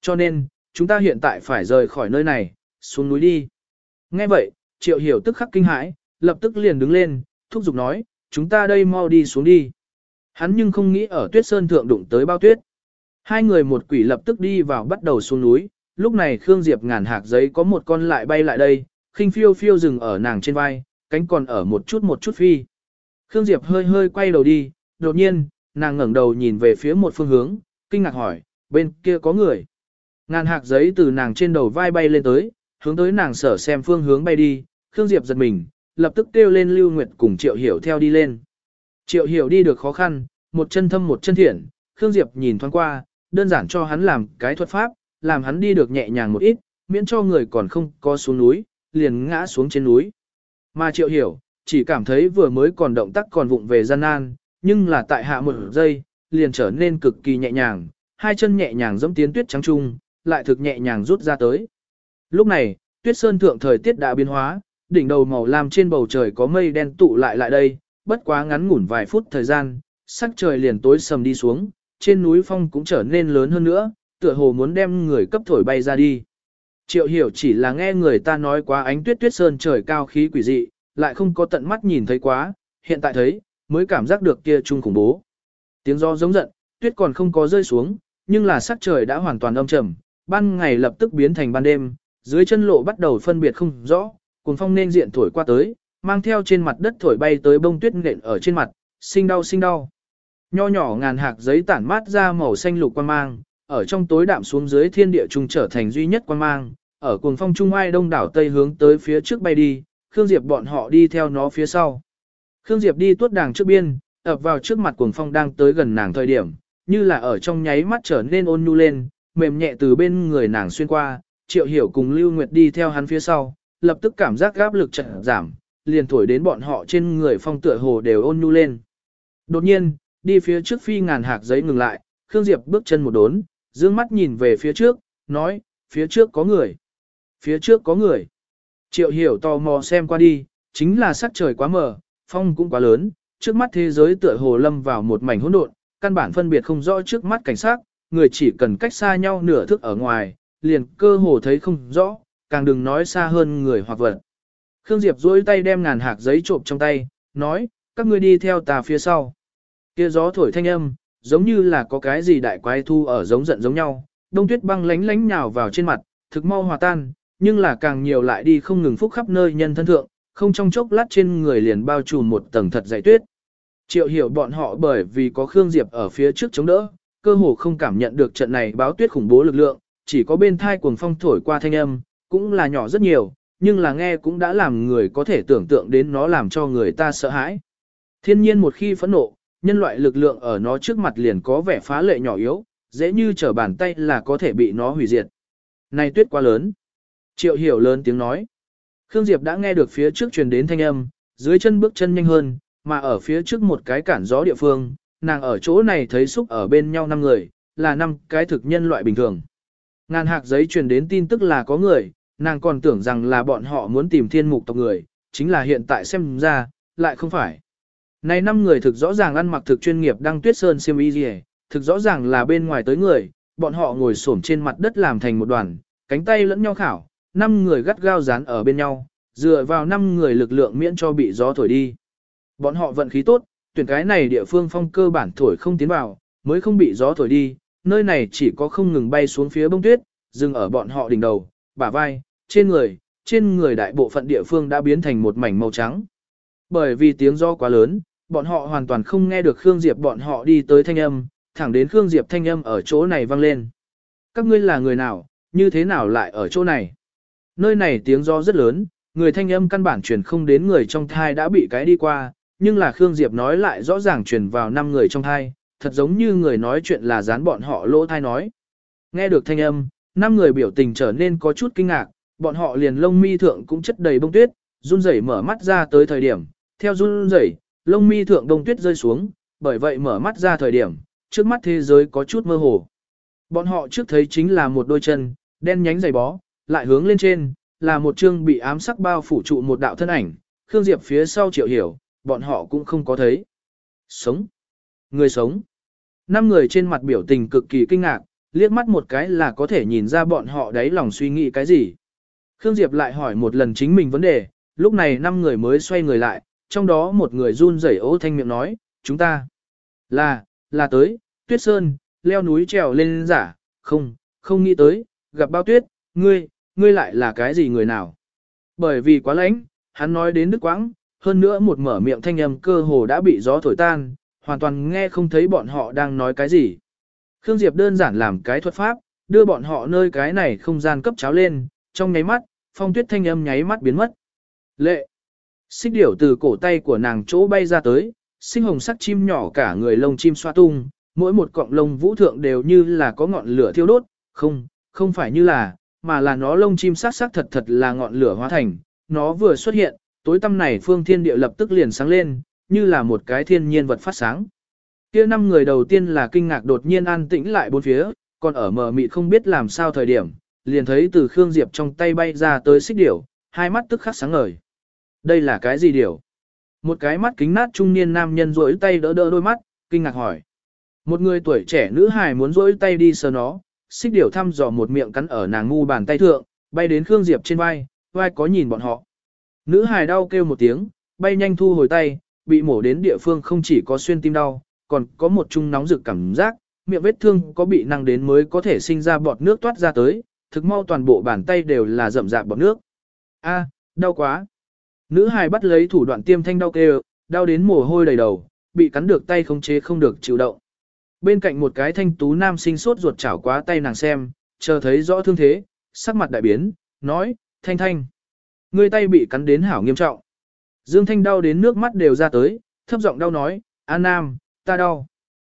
Cho nên, chúng ta hiện tại phải rời khỏi nơi này, xuống núi đi. Nghe vậy, triệu hiểu tức khắc kinh hãi, lập tức liền đứng lên, thúc giục nói, chúng ta đây mau đi xuống đi. Hắn nhưng không nghĩ ở tuyết sơn thượng đụng tới bao tuyết. Hai người một quỷ lập tức đi vào bắt đầu xuống núi, lúc này Khương Diệp ngàn hạc giấy có một con lại bay lại đây, khinh phiêu phiêu dừng ở nàng trên vai, cánh còn ở một chút một chút phi. Khương Diệp hơi hơi quay đầu đi, đột nhiên, nàng ngẩng đầu nhìn về phía một phương hướng, kinh ngạc hỏi, bên kia có người. Ngàn hạc giấy từ nàng trên đầu vai bay lên tới, hướng tới nàng sở xem phương hướng bay đi, Khương Diệp giật mình, lập tức kêu lên Lưu Nguyệt cùng Triệu Hiểu theo đi lên. Triệu Hiểu đi được khó khăn, một chân thâm một chân thiện, Khương Diệp nhìn thoáng qua, đơn giản cho hắn làm cái thuật pháp, làm hắn đi được nhẹ nhàng một ít, miễn cho người còn không có xuống núi, liền ngã xuống trên núi. Mà Triệu Hiểu, chỉ cảm thấy vừa mới còn động tác còn vụng về gian nan, nhưng là tại hạ một giây, liền trở nên cực kỳ nhẹ nhàng, hai chân nhẹ nhàng dẫm tiến tuyết trắng trung, lại thực nhẹ nhàng rút ra tới. Lúc này, tuyết sơn thượng thời tiết đã biến hóa, đỉnh đầu màu lam trên bầu trời có mây đen tụ lại lại đây, bất quá ngắn ngủn vài phút thời gian, sắc trời liền tối sầm đi xuống, trên núi phong cũng trở nên lớn hơn nữa, tựa hồ muốn đem người cấp thổi bay ra đi. Triệu hiểu chỉ là nghe người ta nói quá ánh tuyết tuyết sơn trời cao khí quỷ dị, lại không có tận mắt nhìn thấy quá, hiện tại thấy, mới cảm giác được kia chung khủng bố. Tiếng gió giống giận, tuyết còn không có rơi xuống, nhưng là sắc trời đã hoàn toàn âm trầm, ban ngày lập tức biến thành ban đêm, dưới chân lộ bắt đầu phân biệt không rõ, cuồng phong nên diện thổi qua tới, mang theo trên mặt đất thổi bay tới bông tuyết nện ở trên mặt, sinh đau sinh đau. Nho nhỏ ngàn hạt giấy tản mát ra màu xanh lục quan mang, ở trong tối đạm xuống dưới thiên địa trung trở thành duy nhất quan mang, ở cuồng phong trung ai đông đảo tây hướng tới phía trước bay đi, Khương Diệp bọn họ đi theo nó phía sau. Khương Diệp đi tuốt đàng trước biên, ập vào trước mặt cuồng phong đang tới gần nàng thời điểm, như là ở trong nháy mắt trở nên ôn nhu lên, mềm nhẹ từ bên người nàng xuyên qua, Triệu Hiểu cùng Lưu Nguyệt đi theo hắn phía sau, lập tức cảm giác áp lực chợt giảm, liền thổi đến bọn họ trên người phong tựa hồ đều ôn nhu lên. Đột nhiên, đi phía trước phi ngàn hạc giấy ngừng lại, Khương Diệp bước chân một đốn, dương mắt nhìn về phía trước, nói, phía trước có người. Phía trước có người. Triệu hiểu tò mò xem qua đi, chính là sắc trời quá mờ, phong cũng quá lớn, trước mắt thế giới tựa hồ lâm vào một mảnh hỗn độn, căn bản phân biệt không rõ trước mắt cảnh sát, người chỉ cần cách xa nhau nửa thước ở ngoài, liền cơ hồ thấy không rõ, càng đừng nói xa hơn người hoặc vật. Khương Diệp duỗi tay đem ngàn hạt giấy trộm trong tay, nói, các ngươi đi theo ta phía sau. Kia gió thổi thanh âm, giống như là có cái gì đại quái thu ở giống giận giống nhau, đông tuyết băng lánh lánh nhào vào trên mặt, thực mau hòa tan, nhưng là càng nhiều lại đi không ngừng phúc khắp nơi nhân thân thượng, không trong chốc lát trên người liền bao trùm một tầng thật dày tuyết. Triệu hiểu bọn họ bởi vì có Khương Diệp ở phía trước chống đỡ, cơ hồ không cảm nhận được trận này báo tuyết khủng bố lực lượng, chỉ có bên thai cuồng phong thổi qua thanh âm, cũng là nhỏ rất nhiều, nhưng là nghe cũng đã làm người có thể tưởng tượng đến nó làm cho người ta sợ hãi. Thiên nhiên một khi phẫn nộ, nhân loại lực lượng ở nó trước mặt liền có vẻ phá lệ nhỏ yếu, dễ như trở bàn tay là có thể bị nó hủy diệt. Này tuyết quá lớn. Triệu hiểu lớn tiếng nói. Khương Diệp đã nghe được phía trước truyền đến thanh âm, dưới chân bước chân nhanh hơn, mà ở phía trước một cái cản gió địa phương, nàng ở chỗ này thấy xúc ở bên nhau năm người, là năm cái thực nhân loại bình thường. Ngàn hạc giấy truyền đến tin tức là có người, nàng còn tưởng rằng là bọn họ muốn tìm thiên mục tộc người, chính là hiện tại xem ra, lại không phải. Này năm người thực rõ ràng ăn mặc thực chuyên nghiệp đăng tuyết sơn siêm y gì, thực rõ ràng là bên ngoài tới người, bọn họ ngồi xổm trên mặt đất làm thành một đoàn, cánh tay lẫn nhau khảo, năm người gắt gao dán ở bên nhau, dựa vào năm người lực lượng miễn cho bị gió thổi đi. Bọn họ vận khí tốt, tuyển cái này địa phương phong cơ bản thổi không tiến vào, mới không bị gió thổi đi, nơi này chỉ có không ngừng bay xuống phía bông tuyết, dừng ở bọn họ đỉnh đầu, bả vai, trên người, trên người đại bộ phận địa phương đã biến thành một mảnh màu trắng. Bởi vì tiếng gió quá lớn, bọn họ hoàn toàn không nghe được Khương Diệp bọn họ đi tới thanh âm, thẳng đến Khương Diệp thanh âm ở chỗ này vang lên. Các ngươi là người nào, như thế nào lại ở chỗ này? Nơi này tiếng gió rất lớn, người thanh âm căn bản truyền không đến người trong thai đã bị cái đi qua, nhưng là Khương Diệp nói lại rõ ràng truyền vào năm người trong thai, thật giống như người nói chuyện là dán bọn họ lỗ thai nói. Nghe được thanh âm, năm người biểu tình trở nên có chút kinh ngạc, bọn họ liền lông mi thượng cũng chất đầy bông tuyết, run rẩy mở mắt ra tới thời điểm, theo run rẩy, lông mi thượng bông tuyết rơi xuống, bởi vậy mở mắt ra thời điểm, trước mắt thế giới có chút mơ hồ. Bọn họ trước thấy chính là một đôi chân, đen nhánh dày bó, lại hướng lên trên, là một chương bị ám sắc bao phủ trụ một đạo thân ảnh, Khương Diệp phía sau triệu hiểu, bọn họ cũng không có thấy. Sống. Người sống. Năm người trên mặt biểu tình cực kỳ kinh ngạc, liếc mắt một cái là có thể nhìn ra bọn họ đáy lòng suy nghĩ cái gì. Khương Diệp lại hỏi một lần chính mình vấn đề, lúc này năm người mới xoay người lại, trong đó một người run rẩy ố thanh miệng nói, chúng ta là, là tới, tuyết sơn, leo núi trèo lên giả, không, không nghĩ tới, gặp bao tuyết, ngươi, ngươi lại là cái gì người nào. Bởi vì quá lạnh, hắn nói đến đức quãng, hơn nữa một mở miệng thanh âm cơ hồ đã bị gió thổi tan, hoàn toàn nghe không thấy bọn họ đang nói cái gì. Khương Diệp đơn giản làm cái thuật pháp, đưa bọn họ nơi cái này không gian cấp cháo lên, trong nháy mắt, phong tuyết thanh âm nháy mắt biến mất. Lệ! Xích điểu từ cổ tay của nàng chỗ bay ra tới, sinh hồng sắc chim nhỏ cả người lông chim xoa tung, mỗi một cọng lông vũ thượng đều như là có ngọn lửa thiêu đốt, không, không phải như là, mà là nó lông chim sắc sắc thật thật là ngọn lửa hóa thành, nó vừa xuất hiện, tối tăm này phương thiên địa lập tức liền sáng lên, như là một cái thiên nhiên vật phát sáng. Kia năm người đầu tiên là kinh ngạc đột nhiên an tĩnh lại bốn phía, còn ở mờ mịt không biết làm sao thời điểm, liền thấy từ Khương Diệp trong tay bay ra tới xích điểu, hai mắt tức khắc sáng ngời. Đây là cái gì điểu? Một cái mắt kính nát trung niên nam nhân rỗi tay đỡ đỡ đôi mắt, kinh ngạc hỏi. Một người tuổi trẻ nữ hài muốn rỗi tay đi sờ nó, xích điểu thăm dò một miệng cắn ở nàng ngu bàn tay thượng, bay đến Khương Diệp trên vai, vai có nhìn bọn họ. Nữ hài đau kêu một tiếng, bay nhanh thu hồi tay, bị mổ đến địa phương không chỉ có xuyên tim đau, còn có một chung nóng rực cảm giác, miệng vết thương có bị năng đến mới có thể sinh ra bọt nước toát ra tới, thực mau toàn bộ bàn tay đều là rậm rạp bọt nước. A, đau quá. Nữ hài bắt lấy thủ đoạn tiêm thanh đau kêu, đau đến mồ hôi đầy đầu, bị cắn được tay không chế không được chịu động. Bên cạnh một cái thanh tú nam sinh sốt ruột chảo quá tay nàng xem, chờ thấy rõ thương thế, sắc mặt đại biến, nói, thanh thanh. người tay bị cắn đến hảo nghiêm trọng. Dương Thanh đau đến nước mắt đều ra tới, thấp giọng đau nói, An Nam, ta đau.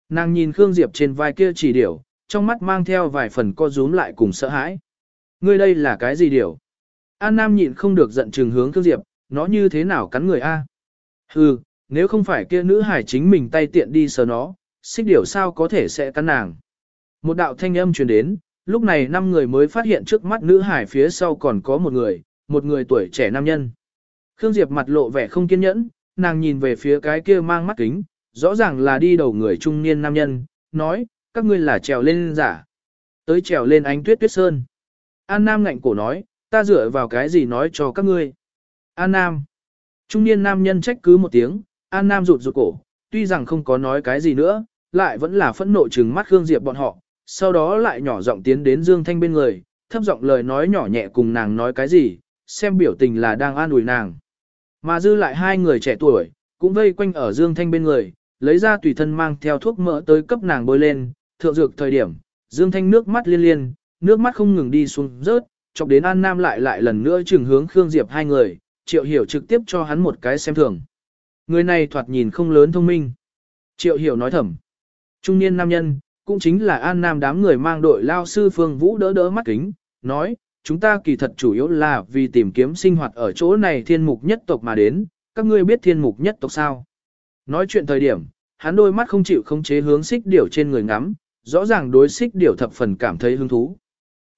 Nàng nhìn Khương Diệp trên vai kia chỉ điểu, trong mắt mang theo vài phần co rúm lại cùng sợ hãi. Ngươi đây là cái gì điểu? An Nam nhịn không được giận trừng hướng Khương Diệp, nó như thế nào cắn người A? Hừ, nếu không phải kia nữ hải chính mình tay tiện đi sờ nó, xích điểu sao có thể sẽ cắn nàng. Một đạo thanh âm truyền đến, lúc này năm người mới phát hiện trước mắt nữ hải phía sau còn có một người, một người tuổi trẻ nam nhân. Khương Diệp mặt lộ vẻ không kiên nhẫn, nàng nhìn về phía cái kia mang mắt kính, rõ ràng là đi đầu người trung niên nam nhân, nói, các ngươi là trèo lên giả. Tới trèo lên ánh tuyết tuyết sơn. An Nam ngạnh cổ nói, ta dựa vào cái gì nói cho các ngươi. An Nam. Trung niên nam nhân trách cứ một tiếng, An Nam rụt rụt cổ, tuy rằng không có nói cái gì nữa, lại vẫn là phẫn nộ trừng mắt Khương Diệp bọn họ, sau đó lại nhỏ giọng tiến đến Dương Thanh bên người, thấp giọng lời nói nhỏ nhẹ cùng nàng nói cái gì, xem biểu tình là đang an ủi nàng. Mà dư lại hai người trẻ tuổi, cũng vây quanh ở Dương Thanh bên người, lấy ra tùy thân mang theo thuốc mỡ tới cấp nàng bôi lên, thượng dược thời điểm, Dương Thanh nước mắt liên liên, nước mắt không ngừng đi xuống rớt, chọc đến An Nam lại lại lần nữa trừng hướng Khương Diệp hai người, Triệu Hiểu trực tiếp cho hắn một cái xem thường. Người này thoạt nhìn không lớn thông minh. Triệu Hiểu nói thầm. Trung niên nam nhân, cũng chính là An Nam đám người mang đội lao sư Phương Vũ đỡ đỡ mắt kính, nói, chúng ta kỳ thật chủ yếu là vì tìm kiếm sinh hoạt ở chỗ này thiên mục nhất tộc mà đến, các ngươi biết thiên mục nhất tộc sao? Nói chuyện thời điểm, hắn đôi mắt không chịu không chế hướng xích điểu trên người ngắm, rõ ràng đối xích điểu thập phần cảm thấy hứng thú.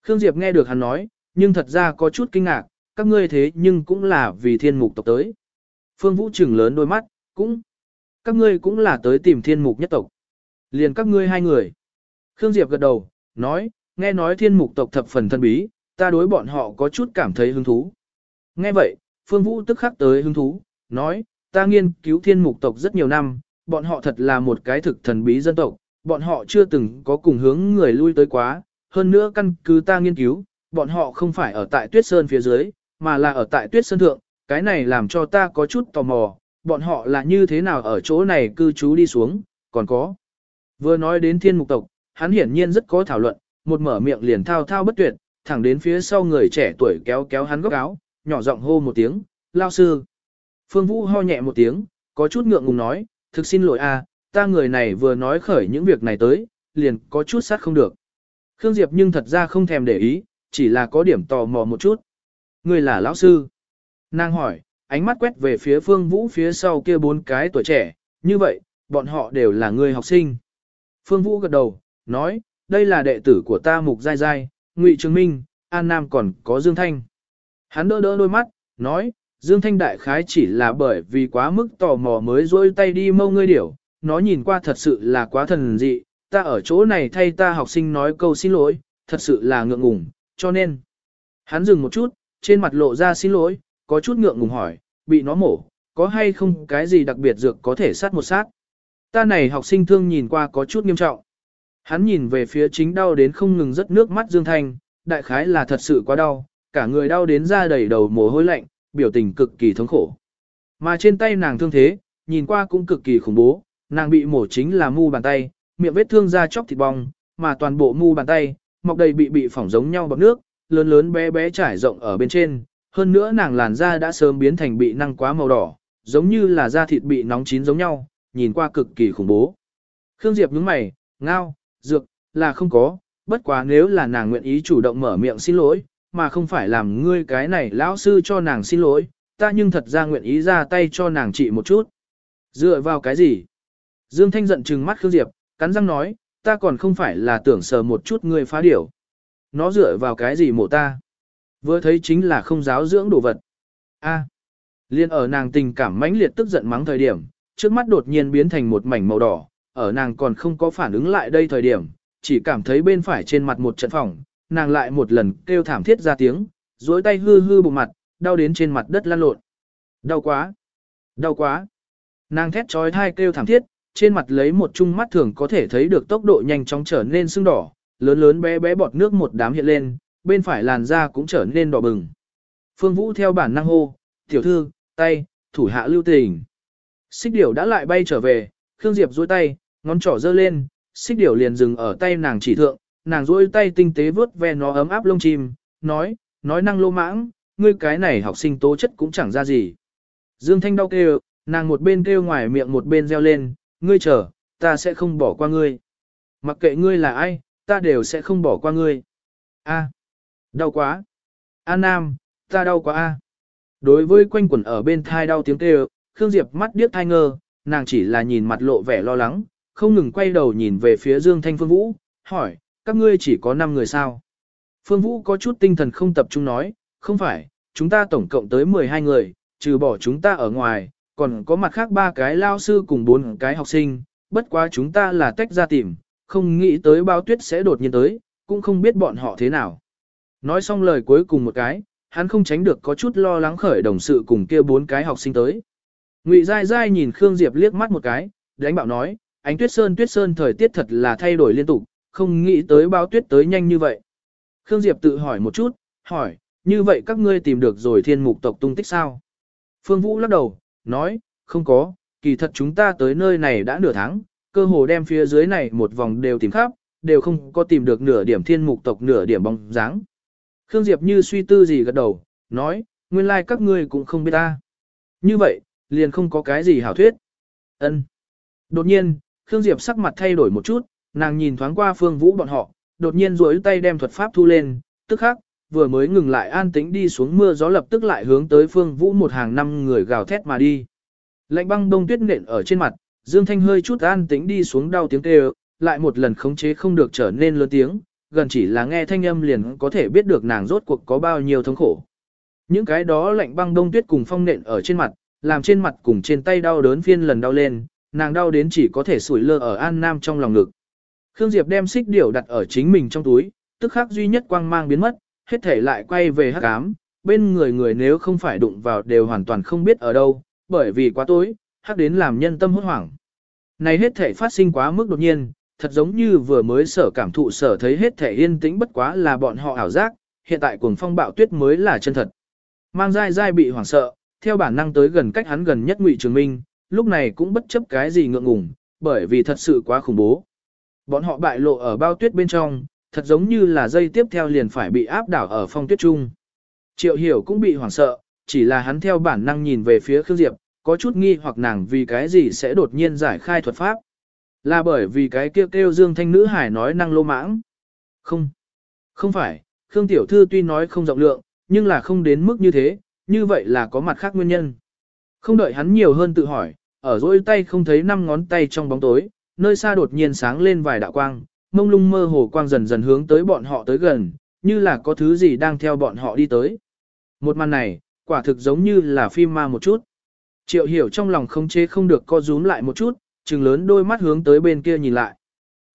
Khương Diệp nghe được hắn nói, nhưng thật ra có chút kinh ngạc, các ngươi thế nhưng cũng là vì thiên mục tộc tới. Phương Vũ trừng lớn đôi mắt, cũng, các ngươi cũng là tới tìm thiên mục nhất tộc. Liền các ngươi hai người. Khương Diệp gật đầu, nói, nghe nói thiên mục tộc thập phần thân bí, ta đối bọn họ có chút cảm thấy hứng thú. Nghe vậy, Phương Vũ tức khắc tới hứng thú, nói, ta nghiên cứu thiên mục tộc rất nhiều năm, bọn họ thật là một cái thực thần bí dân tộc, bọn họ chưa từng có cùng hướng người lui tới quá, hơn nữa căn cứ ta nghiên cứu, bọn họ không phải ở tại tuyết sơn phía dưới, mà là ở tại tuyết sơn thượng, cái này làm cho ta có chút tò mò, bọn họ là như thế nào ở chỗ này cư trú đi xuống, còn có. Vừa nói đến thiên mục tộc, hắn hiển nhiên rất có thảo luận, một mở miệng liền thao thao bất tuyệt, thẳng đến phía sau người trẻ tuổi kéo kéo hắn góc áo, nhỏ giọng hô một tiếng, lao sư. Phương Vũ ho nhẹ một tiếng, có chút ngượng ngùng nói, thực xin lỗi a, ta người này vừa nói khởi những việc này tới, liền có chút sát không được. Khương Diệp nhưng thật ra không thèm để ý, chỉ là có điểm tò mò một chút. Người là lão sư. Nàng hỏi, ánh mắt quét về phía Phương Vũ phía sau kia bốn cái tuổi trẻ, như vậy, bọn họ đều là người học sinh. Phương Vũ gật đầu, nói, đây là đệ tử của ta Mục Giai Giai, Ngụy Trường Minh, An Nam còn có Dương Thanh. Hắn đỡ đỡ đôi mắt, nói, Dương Thanh đại khái chỉ là bởi vì quá mức tò mò mới rôi tay đi mâu ngươi điểu, nó nhìn qua thật sự là quá thần dị, ta ở chỗ này thay ta học sinh nói câu xin lỗi, thật sự là ngượng ngùng, cho nên. Hắn dừng một chút, trên mặt lộ ra xin lỗi, có chút ngượng ngùng hỏi, bị nó mổ, có hay không cái gì đặc biệt dược có thể sát một sát. Ta này học sinh thương nhìn qua có chút nghiêm trọng. Hắn nhìn về phía chính đau đến không ngừng rất nước mắt Dương Thanh, đại khái là thật sự quá đau, cả người đau đến ra đầy đầu mồ hôi lạnh, biểu tình cực kỳ thống khổ. Mà trên tay nàng thương thế, nhìn qua cũng cực kỳ khủng bố, nàng bị mổ chính là mu bàn tay, miệng vết thương da chóc thịt bong, mà toàn bộ mu bàn tay, mọc đầy bị bị phỏng giống nhau bọc nước, lớn lớn bé bé trải rộng ở bên trên, hơn nữa nàng làn da đã sớm biến thành bị năng quá màu đỏ, giống như là da thịt bị nóng chín giống nhau, nhìn qua cực kỳ khủng bố. Khương Diệp nhướng mày, ngao, dược, là không có, bất quá nếu là nàng nguyện ý chủ động mở miệng xin lỗi, mà không phải làm ngươi cái này lão sư cho nàng xin lỗi, ta nhưng thật ra nguyện ý ra tay cho nàng trị một chút. Dựa vào cái gì? Dương Thanh giận trừng mắt Khương Diệp, cắn răng nói, ta còn không phải là tưởng sờ một chút ngươi phá điểu. Nó dựa vào cái gì mổ ta? Vừa thấy chính là không giáo dưỡng đồ vật. A. Liên ở nàng tình cảm mãnh liệt tức giận mắng thời điểm, trước mắt đột nhiên biến thành một mảnh màu đỏ, ở nàng còn không có phản ứng lại đây thời điểm, chỉ cảm thấy bên phải trên mặt một trận phỏng, nàng lại một lần kêu thảm thiết ra tiếng, duỗi tay hư hư bụng mặt, đau đến trên mặt đất lăn lộn. Đau quá! Đau quá! Nàng thét trói thai kêu thảm thiết, trên mặt lấy một chung mắt thường có thể thấy được tốc độ nhanh chóng trở nên sưng đỏ, lớn lớn bé bé bọt nước một đám hiện lên, bên phải làn da cũng trở nên đỏ bừng. Phương Vũ theo bản năng hô, tiểu thư, tay, thủ hạ lưu tình. Xích điểu đã lại bay trở về, Khương Diệp duỗi tay, ngón trỏ giơ lên, xích điểu liền dừng ở tay nàng chỉ thượng, nàng duỗi tay tinh tế vớt ve nó ấm áp lông chim, nói, nói năng lô mãng, ngươi cái này học sinh tố chất cũng chẳng ra gì. Dương Thanh đau kêu, nàng một bên kêu ngoài miệng một bên reo lên, ngươi chờ, ta sẽ không bỏ qua ngươi. Mặc kệ ngươi là ai, ta đều sẽ không bỏ qua ngươi. A, đau quá. A Nam, ta đau quá a. Đối với quanh quẩn ở bên thai đau tiếng kêu, Khương Diệp mắt điếc thai ngơ, nàng chỉ là nhìn mặt lộ vẻ lo lắng, không ngừng quay đầu nhìn về phía Dương Thanh Phương Vũ, hỏi, các ngươi chỉ có 5 người sao? Phương Vũ có chút tinh thần không tập trung nói, không phải, chúng ta tổng cộng tới 12 người, trừ bỏ chúng ta ở ngoài, còn có mặt khác ba cái lao sư cùng bốn cái học sinh, bất quá chúng ta là tách ra tìm, không nghĩ tới bao tuyết sẽ đột nhiên tới, cũng không biết bọn họ thế nào. Nói xong lời cuối cùng một cái, hắn không tránh được có chút lo lắng khởi đồng sự cùng kia bốn cái học sinh tới. Ngụy Giai Giai nhìn Khương Diệp liếc mắt một cái, đánh bạo nói, ánh tuyết sơn tuyết sơn thời tiết thật là thay đổi liên tục, không nghĩ tới bao tuyết tới nhanh như vậy. Khương Diệp tự hỏi một chút, hỏi, như vậy các ngươi tìm được rồi thiên mục tộc tung tích sao? Phương Vũ lắc đầu, nói, không có, kỳ thật chúng ta tới nơi này đã nửa tháng, cơ hồ đem phía dưới này một vòng đều tìm khắp, đều không có tìm được nửa điểm thiên mục tộc nửa điểm bóng dáng. Khương Diệp như suy tư gì gật đầu, nói, nguyên lai like các ngươi cũng không biết ta. Như vậy, liền không có cái gì hảo thuyết. Ân. Đột nhiên, Khương Diệp sắc mặt thay đổi một chút, nàng nhìn thoáng qua Phương Vũ bọn họ, đột nhiên duỗi tay đem thuật pháp thu lên, tức khắc, vừa mới ngừng lại an tĩnh đi xuống mưa gió lập tức lại hướng tới Phương Vũ một hàng năm người gào thét mà đi. Lạnh băng đông tuyết nện ở trên mặt, Dương Thanh hơi chút an tĩnh đi xuống đau tiếng kêu, lại một lần khống chế không được trở nên lớn tiếng, gần chỉ là nghe thanh âm liền có thể biết được nàng rốt cuộc có bao nhiêu thống khổ. Những cái đó lạnh băng đông tuyết cùng phong nện ở trên mặt, làm trên mặt cùng trên tay đau đớn phiên lần đau lên, nàng đau đến chỉ có thể sủi lơ ở An Nam trong lòng ngực. Khương Diệp đem xích điểu đặt ở chính mình trong túi, tức khắc duy nhất quang mang biến mất, hết thể lại quay về hắc ám, bên người người nếu không phải đụng vào đều hoàn toàn không biết ở đâu, bởi vì quá tối, hắc đến làm nhân tâm hốt hoảng. Này hết thể phát sinh quá mức đột nhiên, thật giống như vừa mới sở cảm thụ sở thấy hết thể yên tĩnh bất quá là bọn họ ảo giác, hiện tại cuồng phong bạo tuyết mới là chân thật. Mang dai dai bị hoảng sợ, theo bản năng tới gần cách hắn gần nhất Ngụy Trường Minh, lúc này cũng bất chấp cái gì ngượng ngùng, bởi vì thật sự quá khủng bố. Bọn họ bại lộ ở bao tuyết bên trong, thật giống như là dây tiếp theo liền phải bị áp đảo ở phong tuyết trung. Triệu hiểu cũng bị hoảng sợ, chỉ là hắn theo bản năng nhìn về phía Khương Diệp, có chút nghi hoặc nàng vì cái gì sẽ đột nhiên giải khai thuật pháp. Là bởi vì cái kêu kêu dương thanh nữ hải nói năng lô mãng. Không, không phải, Khương Tiểu Thư tuy nói không rộng lượng, nhưng là không đến mức như thế, như vậy là có mặt khác nguyên nhân. Không đợi hắn nhiều hơn tự hỏi, ở dỗi tay không thấy năm ngón tay trong bóng tối, nơi xa đột nhiên sáng lên vài đạo quang, mông lung mơ hồ quang dần dần hướng tới bọn họ tới gần, như là có thứ gì đang theo bọn họ đi tới. Một màn này, quả thực giống như là phim ma một chút. Triệu hiểu trong lòng không chế không được co rúm lại một chút, trừng lớn đôi mắt hướng tới bên kia nhìn lại.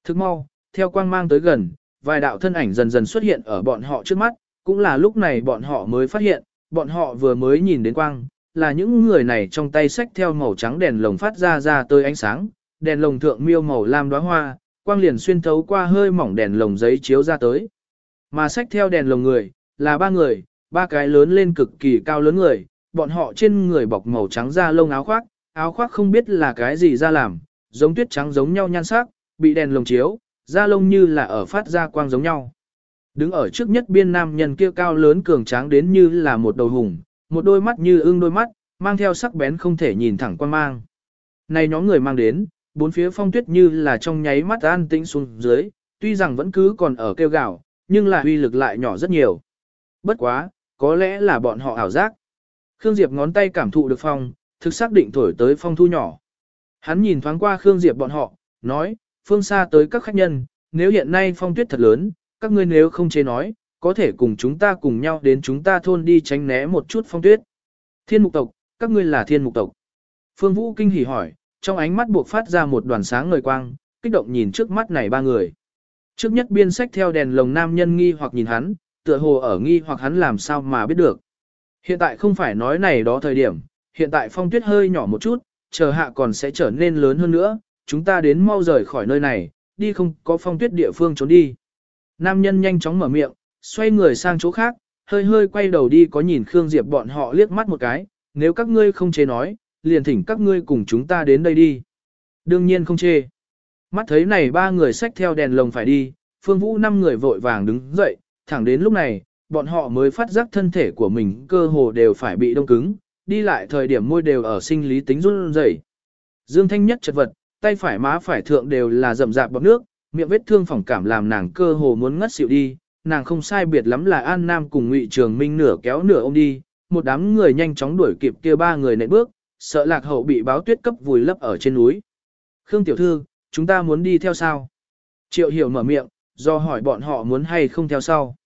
Thức mau, theo quang mang tới gần, vài đạo thân ảnh dần dần xuất hiện ở bọn họ trước mắt, cũng là lúc này bọn họ mới phát hiện, bọn họ vừa mới nhìn đến quang, là những người này trong tay sách theo màu trắng đèn lồng phát ra ra tới ánh sáng, đèn lồng thượng miêu màu lam đóa hoa, quang liền xuyên thấu qua hơi mỏng đèn lồng giấy chiếu ra tới. Mà sách theo đèn lồng người, là ba người, ba cái lớn lên cực kỳ cao lớn người, bọn họ trên người bọc màu trắng da lông áo khoác, áo khoác không biết là cái gì ra làm, giống tuyết trắng giống nhau nhan sắc, bị đèn lồng chiếu, da lông như là ở phát ra quang giống nhau. Đứng ở trước nhất biên nam nhân kia cao lớn cường tráng đến như là một đầu hùng, một đôi mắt như ưng đôi mắt, mang theo sắc bén không thể nhìn thẳng quan mang. Này nhóm người mang đến, bốn phía phong tuyết như là trong nháy mắt an tĩnh xuống dưới, tuy rằng vẫn cứ còn ở kêu gạo, nhưng là uy lực lại nhỏ rất nhiều. Bất quá, có lẽ là bọn họ ảo giác. Khương Diệp ngón tay cảm thụ được phong, thực xác định thổi tới phong thu nhỏ. Hắn nhìn thoáng qua Khương Diệp bọn họ, nói, phương xa tới các khách nhân, nếu hiện nay phong tuyết thật lớn, các ngươi nếu không chế nói, có thể cùng chúng ta cùng nhau đến chúng ta thôn đi tránh né một chút phong tuyết. Thiên mục tộc, các ngươi là thiên mục tộc. Phương Vũ kinh hỉ hỏi, trong ánh mắt buộc phát ra một đoàn sáng ngời quang, kích động nhìn trước mắt này ba người. Trước nhất biên sách theo đèn lồng nam nhân nghi hoặc nhìn hắn, tựa hồ ở nghi hoặc hắn làm sao mà biết được. Hiện tại không phải nói này đó thời điểm, hiện tại phong tuyết hơi nhỏ một chút, chờ hạ còn sẽ trở nên lớn hơn nữa, chúng ta đến mau rời khỏi nơi này, đi không có phong tuyết địa phương trốn đi. Nam nhân nhanh chóng mở miệng, xoay người sang chỗ khác, hơi hơi quay đầu đi có nhìn Khương Diệp bọn họ liếc mắt một cái, nếu các ngươi không chế nói, liền thỉnh các ngươi cùng chúng ta đến đây đi. Đương nhiên không chê. Mắt thấy này ba người xách theo đèn lồng phải đi, Phương Vũ năm người vội vàng đứng dậy, thẳng đến lúc này, bọn họ mới phát giác thân thể của mình cơ hồ đều phải bị đông cứng, đi lại thời điểm môi đều ở sinh lý tính run rẩy. Dương Thanh nhất chật vật, tay phải má phải thượng đều là rậm rạp bọt nước, miệng vết thương phỏng cảm làm nàng cơ hồ muốn ngất xỉu đi, nàng không sai biệt lắm là An Nam cùng Ngụy Trường Minh nửa kéo nửa ôm đi, một đám người nhanh chóng đuổi kịp kia ba người nện bước, sợ lạc hậu bị báo tuyết cấp vùi lấp ở trên núi. Khương tiểu thư, chúng ta muốn đi theo sao? Triệu hiểu mở miệng, do hỏi bọn họ muốn hay không theo sau.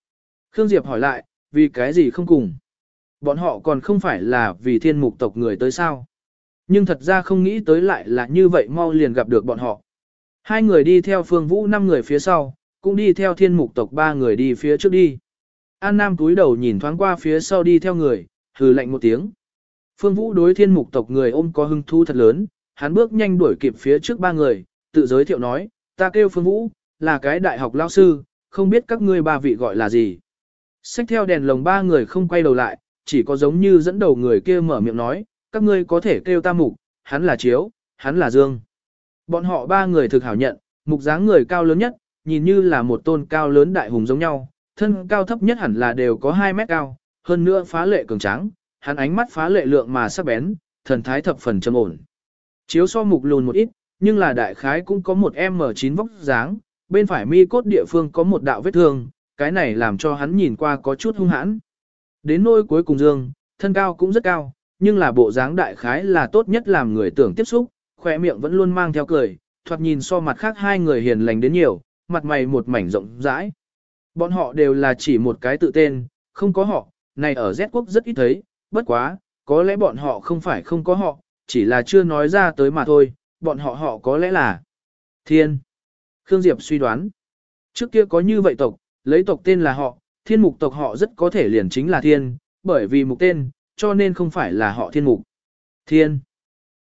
Khương Diệp hỏi lại, vì cái gì không cùng? Bọn họ còn không phải là vì thiên mục tộc người tới sao? Nhưng thật ra không nghĩ tới lại là như vậy mau liền gặp được bọn họ. Hai người đi theo phương vũ năm người phía sau, cũng đi theo thiên mục tộc ba người đi phía trước đi. An Nam túi đầu nhìn thoáng qua phía sau đi theo người, hừ lạnh một tiếng. Phương Vũ đối thiên mục tộc người ôm có hưng thu thật lớn, hắn bước nhanh đuổi kịp phía trước ba người, tự giới thiệu nói, ta kêu Phương Vũ, là cái đại học lao sư, không biết các ngươi ba vị gọi là gì. Xách theo đèn lồng ba người không quay đầu lại, chỉ có giống như dẫn đầu người kia mở miệng nói, các ngươi có thể kêu ta mục, hắn là chiếu, hắn là dương. Bọn họ ba người thực hảo nhận, mục dáng người cao lớn nhất, nhìn như là một tôn cao lớn đại hùng giống nhau, thân cao thấp nhất hẳn là đều có 2 mét cao, hơn nữa phá lệ cường tráng, hắn ánh mắt phá lệ lượng mà sắc bén, thần thái thập phần trầm ổn. Chiếu so mục lùn một ít, nhưng là đại khái cũng có một M9 vóc dáng, bên phải mi cốt địa phương có một đạo vết thương, cái này làm cho hắn nhìn qua có chút hung hãn. Đến nôi cuối cùng dương, thân cao cũng rất cao, nhưng là bộ dáng đại khái là tốt nhất làm người tưởng tiếp xúc, khỏe miệng vẫn luôn mang theo cười, thoạt nhìn so mặt khác hai người hiền lành đến nhiều, mặt mày một mảnh rộng rãi. Bọn họ đều là chỉ một cái tự tên, không có họ, này ở Z quốc rất ít thấy, bất quá, có lẽ bọn họ không phải không có họ, chỉ là chưa nói ra tới mà thôi, bọn họ họ có lẽ là Thiên. Khương Diệp suy đoán, trước kia có như vậy tộc, lấy tộc tên là họ, thiên mục tộc họ rất có thể liền chính là thiên, bởi vì mục tên, cho nên không phải là họ thiên mục. Thiên.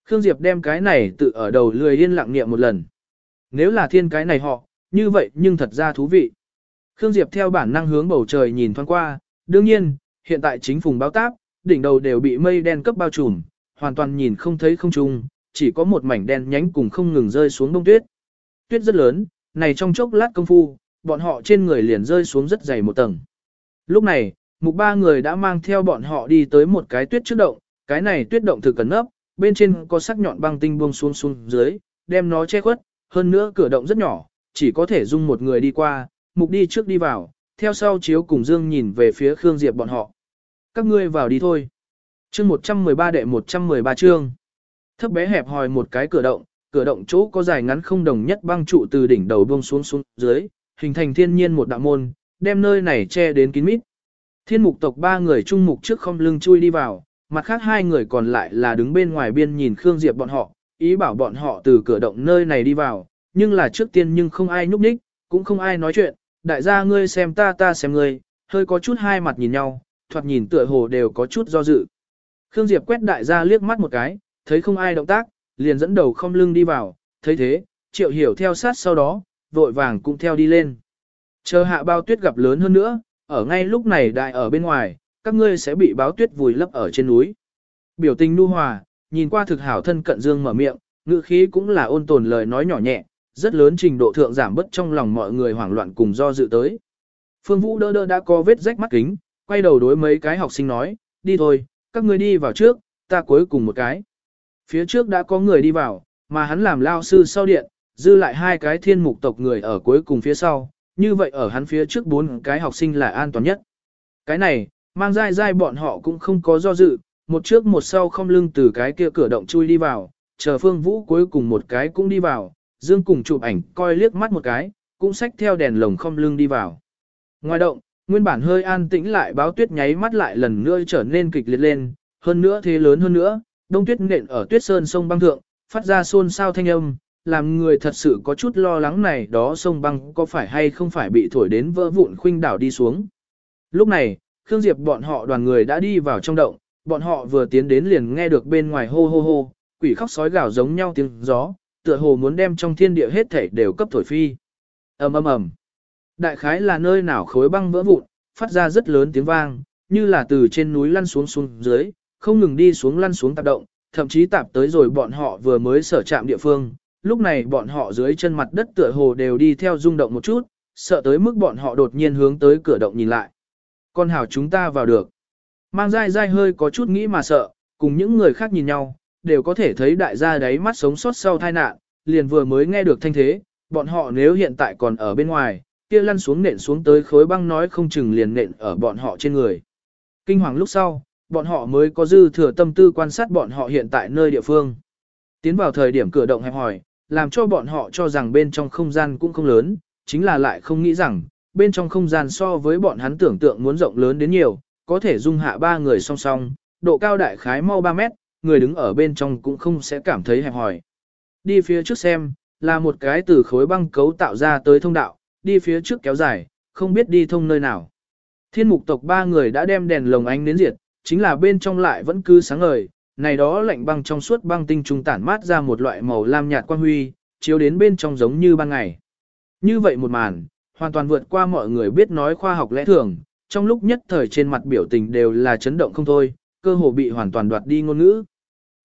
Khương Diệp đem cái này tự ở đầu lười yên lặng niệm một lần. Nếu là thiên cái này họ, như vậy nhưng thật ra thú vị. Khương Diệp theo bản năng hướng bầu trời nhìn thoáng qua, đương nhiên, hiện tại chính phùng báo táp, đỉnh đầu đều bị mây đen cấp bao trùm, hoàn toàn nhìn không thấy không trung, chỉ có một mảnh đen nhánh cùng không ngừng rơi xuống đông tuyết. Tuyết rất lớn, này trong chốc lát công phu, bọn họ trên người liền rơi xuống rất dày một tầng. Lúc này, mục ba người đã mang theo bọn họ đi tới một cái tuyết trước động, cái này tuyết động thực cần nấp, bên trên có sắc nhọn băng tinh buông xuống xuống dưới, đem nó che khuất, hơn nữa cửa động rất nhỏ, chỉ có thể dung một người đi qua, mục đi trước đi vào, theo sau chiếu cùng Dương nhìn về phía Khương Diệp bọn họ. Các ngươi vào đi thôi. Chương 113 đệ 113 chương. Thấp bé hẹp hòi một cái cửa động, cửa động chỗ có dài ngắn không đồng nhất băng trụ từ đỉnh đầu buông xuống xuống dưới, hình thành thiên nhiên một đạo môn, đem nơi này che đến kín mít. Thiên mục tộc ba người trung mục trước không lưng chui đi vào, mặt khác hai người còn lại là đứng bên ngoài biên nhìn Khương Diệp bọn họ, ý bảo bọn họ từ cửa động nơi này đi vào, nhưng là trước tiên nhưng không ai nhúc nhích, cũng không ai nói chuyện, đại gia ngươi xem ta ta xem ngươi, hơi có chút hai mặt nhìn nhau, thoạt nhìn tựa hồ đều có chút do dự. Khương Diệp quét đại gia liếc mắt một cái, thấy không ai động tác, liền dẫn đầu không lưng đi vào, thấy thế, triệu hiểu theo sát sau đó, vội vàng cũng theo đi lên. Chờ hạ bao tuyết gặp lớn hơn nữa, ở ngay lúc này đại ở bên ngoài, các ngươi sẽ bị báo tuyết vùi lấp ở trên núi. Biểu tình nu hòa, nhìn qua thực hảo thân cận dương mở miệng, ngữ khí cũng là ôn tồn lời nói nhỏ nhẹ, rất lớn trình độ thượng giảm bất trong lòng mọi người hoảng loạn cùng do dự tới. Phương Vũ đỡ đỡ đã có vết rách mắt kính, quay đầu đối mấy cái học sinh nói, đi thôi, các ngươi đi vào trước, ta cuối cùng một cái. Phía trước đã có người đi vào, mà hắn làm lao sư sau điện, dư lại hai cái thiên mục tộc người ở cuối cùng phía sau, như vậy ở hắn phía trước bốn cái học sinh là an toàn nhất. Cái này, mang dai dai bọn họ cũng không có do dự, một trước một sau không lưng từ cái kia cửa động chui đi vào, chờ phương vũ cuối cùng một cái cũng đi vào, dương cùng chụp ảnh coi liếc mắt một cái, cũng xách theo đèn lồng không lưng đi vào. Ngoài động, nguyên bản hơi an tĩnh lại báo tuyết nháy mắt lại lần nữa trở nên kịch liệt lên, hơn nữa thế lớn hơn nữa, đông tuyết nện ở tuyết sơn sông băng thượng, phát ra xôn xao thanh âm, làm người thật sự có chút lo lắng này đó sông băng có phải hay không phải bị thổi đến vỡ vụn khuynh đảo đi xuống. Lúc này, Khương Diệp bọn họ đoàn người đã đi vào trong động, bọn họ vừa tiến đến liền nghe được bên ngoài hô hô hô, quỷ khóc sói gào giống nhau tiếng gió, tựa hồ muốn đem trong thiên địa hết thảy đều cấp thổi phi. ầm ầm ầm. Đại khái là nơi nào khối băng vỡ vụn, phát ra rất lớn tiếng vang, như là từ trên núi lăn xuống xuống dưới, không ngừng đi xuống lăn xuống tạp động, thậm chí tạp tới rồi bọn họ vừa mới sở chạm địa phương. Lúc này bọn họ dưới chân mặt đất tựa hồ đều đi theo rung động một chút, sợ tới mức bọn họ đột nhiên hướng tới cửa động nhìn lại. Con hảo chúng ta vào được. Mang dai dai hơi có chút nghĩ mà sợ, cùng những người khác nhìn nhau, đều có thể thấy đại gia đáy mắt sống sót sau tai nạn, liền vừa mới nghe được thanh thế, bọn họ nếu hiện tại còn ở bên ngoài, kia lăn xuống nện xuống tới khối băng nói không chừng liền nện ở bọn họ trên người. Kinh hoàng lúc sau, bọn họ mới có dư thừa tâm tư quan sát bọn họ hiện tại nơi địa phương. Tiến vào thời điểm cửa động hẹp hỏi, làm cho bọn họ cho rằng bên trong không gian cũng không lớn, chính là lại không nghĩ rằng, bên trong không gian so với bọn hắn tưởng tượng muốn rộng lớn đến nhiều, có thể dung hạ ba người song song, độ cao đại khái mau 3 mét, người đứng ở bên trong cũng không sẽ cảm thấy hẹp hòi. Đi phía trước xem, là một cái từ khối băng cấu tạo ra tới thông đạo, đi phía trước kéo dài, không biết đi thông nơi nào. Thiên mục tộc ba người đã đem đèn lồng ánh đến diệt, chính là bên trong lại vẫn cứ sáng ngời, này đó lạnh băng trong suốt băng tinh trùng tản mát ra một loại màu lam nhạt quang huy, chiếu đến bên trong giống như ban ngày. Như vậy một màn, hoàn toàn vượt qua mọi người biết nói khoa học lẽ thường, trong lúc nhất thời trên mặt biểu tình đều là chấn động không thôi, cơ hồ bị hoàn toàn đoạt đi ngôn ngữ.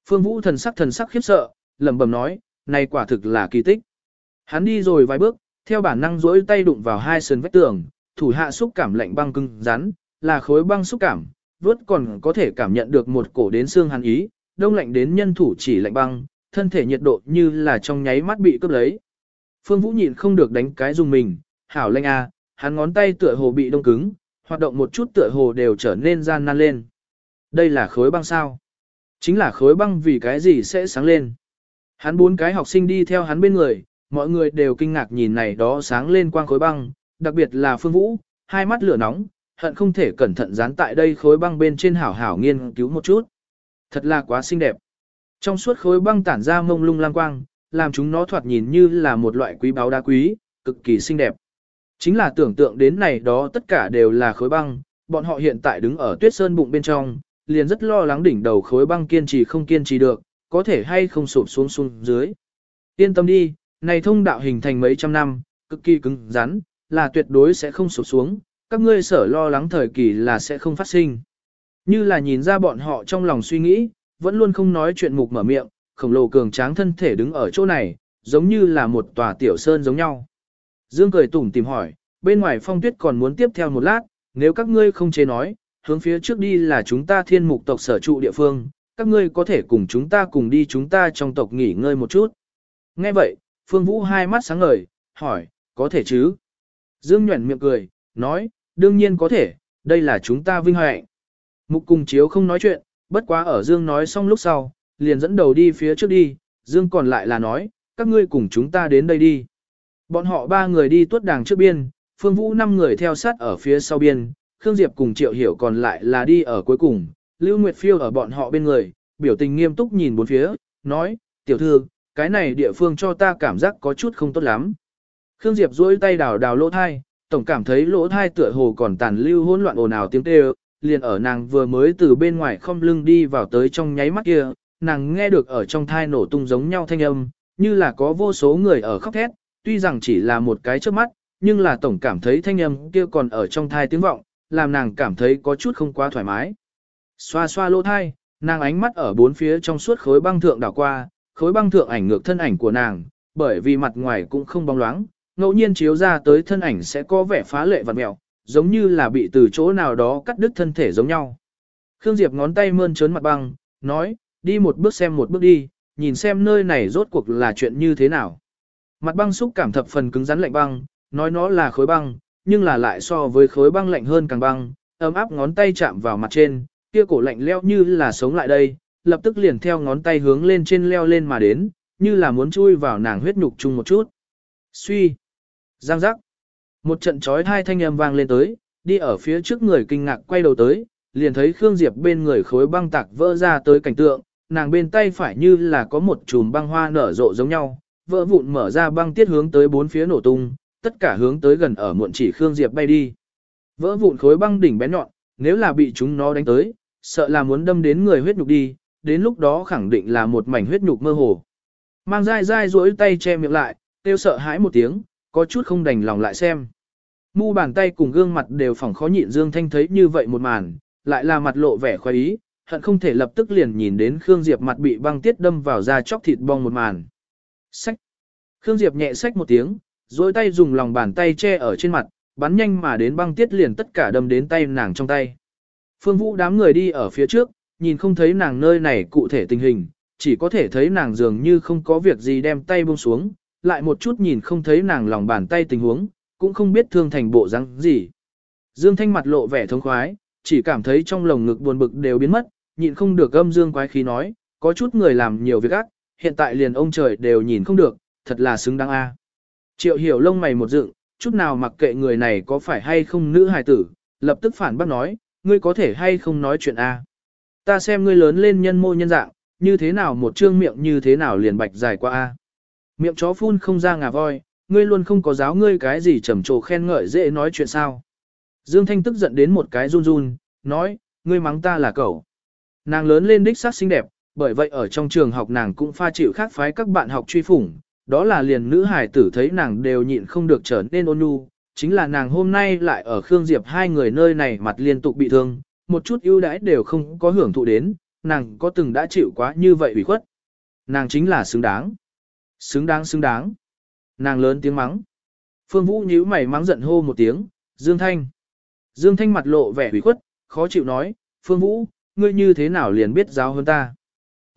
Phương Vũ thần sắc thần sắc khiếp sợ, lẩm bẩm nói, này quả thực là kỳ tích. Hắn đi rồi vài bước, theo bản năng duỗi tay đụng vào hai sườn vách tường, thủ hạ xúc cảm lạnh băng cứng rắn, là khối băng xúc cảm, vuốt còn có thể cảm nhận được một cổ đến xương hắn ý, đông lạnh đến nhân thủ chỉ lạnh băng, thân thể nhiệt độ như là trong nháy mắt bị cướp lấy. Phương Vũ nhịn không được đánh cái dùng mình, hảo lanh a, hắn ngón tay tựa hồ bị đông cứng, hoạt động một chút tựa hồ đều trở nên gian nan lên. Đây là khối băng sao? Chính là khối băng vì cái gì sẽ sáng lên. Hắn bốn cái học sinh đi theo hắn bên người, mọi người đều kinh ngạc nhìn này đó sáng lên quang khối băng, đặc biệt là Phương Vũ, hai mắt lửa nóng, hận không thể cẩn thận dán tại đây khối băng bên trên hảo hảo nghiên cứu một chút. Thật là quá xinh đẹp. Trong suốt khối băng tản ra mông lung lam quang, làm chúng nó thoạt nhìn như là một loại quý báu đá quý, cực kỳ xinh đẹp. Chính là tưởng tượng đến này đó tất cả đều là khối băng, bọn họ hiện tại đứng ở tuyết sơn bụng bên trong, liền rất lo lắng đỉnh đầu khối băng kiên trì không kiên trì được, có thể hay không sụp xuống xuống dưới. Yên tâm đi, này thông đạo hình thành mấy trăm năm, cực kỳ cứng rắn, là tuyệt đối sẽ không sụp xuống, các ngươi sở lo lắng thời kỳ là sẽ không phát sinh. Như là nhìn ra bọn họ trong lòng suy nghĩ, vẫn luôn không nói chuyện mục mở miệng, khổng lồ cường tráng thân thể đứng ở chỗ này, giống như là một tòa tiểu sơn giống nhau. Dương cười tủm tìm hỏi, bên ngoài phong tuyết còn muốn tiếp theo một lát, nếu các ngươi không chế nói, hướng phía trước đi là chúng ta thiên mục tộc sở trụ địa phương, các ngươi có thể cùng chúng ta cùng đi chúng ta trong tộc nghỉ ngơi một chút. Nghe vậy, Phương Vũ hai mắt sáng ngời, hỏi, có thể chứ? Dương nhuẩn miệng cười, nói, đương nhiên có thể, đây là chúng ta vinh hạnh. Mục cùng chiếu không nói chuyện, bất quá ở Dương nói xong lúc sau, liền dẫn đầu đi phía trước đi, Dương còn lại là nói, các ngươi cùng chúng ta đến đây đi. Bọn họ ba người đi tuốt đàng trước biên, Phương Vũ năm người theo sát ở phía sau biên, Khương Diệp cùng Triệu Hiểu còn lại là đi ở cuối cùng, Lưu Nguyệt Phiêu ở bọn họ bên người, biểu tình nghiêm túc nhìn bốn phía, nói, tiểu thư, cái này địa phương cho ta cảm giác có chút không tốt lắm. Khương Diệp duỗi tay đào đào lỗ thai, tổng cảm thấy lỗ thai tựa hồ còn tàn lưu hỗn loạn ồn ào tiếng kêu, liền ở nàng vừa mới từ bên ngoài không lưng đi vào tới trong nháy mắt kia, nàng nghe được ở trong thai nổ tung giống nhau thanh âm, như là có vô số người ở khóc thét, tuy rằng chỉ là một cái trước mắt, nhưng là tổng cảm thấy thanh âm kia còn ở trong thai tiếng vọng, làm nàng cảm thấy có chút không quá thoải mái. Xoa xoa lỗ thai, nàng ánh mắt ở bốn phía trong suốt khối băng thượng đảo qua, khối băng thượng ảnh ngược thân ảnh của nàng, bởi vì mặt ngoài cũng không bóng loáng, ngẫu nhiên chiếu ra tới thân ảnh sẽ có vẻ phá lệ và mẹo, giống như là bị từ chỗ nào đó cắt đứt thân thể giống nhau. Khương Diệp ngón tay mơn trớn mặt băng, nói, đi một bước xem một bước đi, nhìn xem nơi này rốt cuộc là chuyện như thế nào. Mặt băng xúc cảm thập phần cứng rắn lạnh băng, nói nó là khối băng, nhưng là lại so với khối băng lạnh hơn càng băng, ấm áp ngón tay chạm vào mặt trên, kia cổ lạnh leo như là sống lại đây, lập tức liền theo ngón tay hướng lên trên leo lên mà đến, như là muốn chui vào nàng huyết nhục chung một chút. Suy, giang giác, một trận chói hai thanh âm vang lên tới, đi ở phía trước người kinh ngạc quay đầu tới, liền thấy Khương Diệp bên người khối băng tạc vỡ ra tới cảnh tượng, nàng bên tay phải như là có một chùm băng hoa nở rộ giống nhau, vỡ vụn mở ra băng tiết hướng tới bốn phía nổ tung, tất cả hướng tới gần ở muộn chỉ Khương Diệp bay đi. Vỡ vụn khối băng đỉnh bén nhọn, nếu là bị chúng nó đánh tới, sợ là muốn đâm đến người huyết nhục đi, đến lúc đó khẳng định là một mảnh huyết nhục mơ hồ. Mang dai dai duỗi tay che miệng lại, tiêu sợ hãi một tiếng, có chút không đành lòng lại xem. Mu bàn tay cùng gương mặt đều phỏng khó nhịn Dương Thanh thấy như vậy một màn, lại là mặt lộ vẻ khoái ý, hận không thể lập tức liền nhìn đến Khương Diệp mặt bị băng tiết đâm vào da chóc thịt bong một màn. Sách. Khương Diệp nhẹ sách một tiếng, duỗi tay dùng lòng bàn tay che ở trên mặt, bắn nhanh mà đến băng tiết liền tất cả đâm đến tay nàng trong tay. Phương Vũ đám người đi ở phía trước, nhìn không thấy nàng nơi này cụ thể tình hình, chỉ có thể thấy nàng dường như không có việc gì đem tay buông xuống, lại một chút nhìn không thấy nàng lòng bàn tay tình huống, cũng không biết thương thành bộ răng gì. Dương Thanh mặt lộ vẻ thống khoái, chỉ cảm thấy trong lồng ngực buồn bực đều biến mất, nhịn không được âm dương quái khí nói, có chút người làm nhiều việc ác, hiện tại liền ông trời đều nhìn không được, thật là xứng đáng a. À. Triệu hiểu lông mày một dựng, chút nào mặc kệ người này có phải hay không nữ hài tử, lập tức phản bác nói, ngươi có thể hay không nói chuyện a? Ta xem ngươi lớn lên nhân mô nhân dạng, như thế nào một trương miệng như thế nào liền bạch dài qua a. Miệng chó phun không ra ngà voi, ngươi luôn không có giáo ngươi cái gì trầm trồ khen ngợi dễ nói chuyện sao. Dương Thanh tức giận đến một cái run run, nói, ngươi mắng ta là cậu. Nàng lớn lên đích xác xinh đẹp, bởi vậy ở trong trường học nàng cũng pha chịu khác phái các bạn học truy phủng, đó là liền nữ hải tử thấy nàng đều nhịn không được trở nên ôn nhu, chính là nàng hôm nay lại ở Khương Diệp hai người nơi này mặt liên tục bị thương, một chút ưu đãi đều không có hưởng thụ đến, nàng có từng đã chịu quá như vậy ủy khuất. Nàng chính là xứng đáng. Xứng đáng xứng đáng. Nàng lớn tiếng mắng. Phương Vũ nhíu mày mắng giận hô một tiếng, Dương Thanh. Dương Thanh mặt lộ vẻ ủy khuất, khó chịu nói, Phương Vũ, ngươi như thế nào liền biết giáo hơn ta.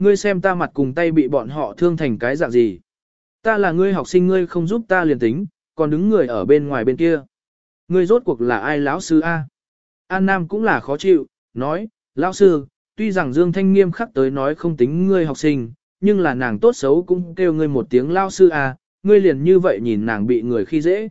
Ngươi xem ta mặt cùng tay bị bọn họ thương thành cái dạng gì. Ta là ngươi học sinh ngươi không giúp ta liền tính, còn đứng người ở bên ngoài bên kia. Ngươi rốt cuộc là ai lão sư A? An Nam cũng là khó chịu, nói, lão sư, tuy rằng Dương Thanh nghiêm khắc tới nói không tính ngươi học sinh, nhưng là nàng tốt xấu cũng kêu ngươi một tiếng lão sư A, ngươi liền như vậy nhìn nàng bị người khi dễ.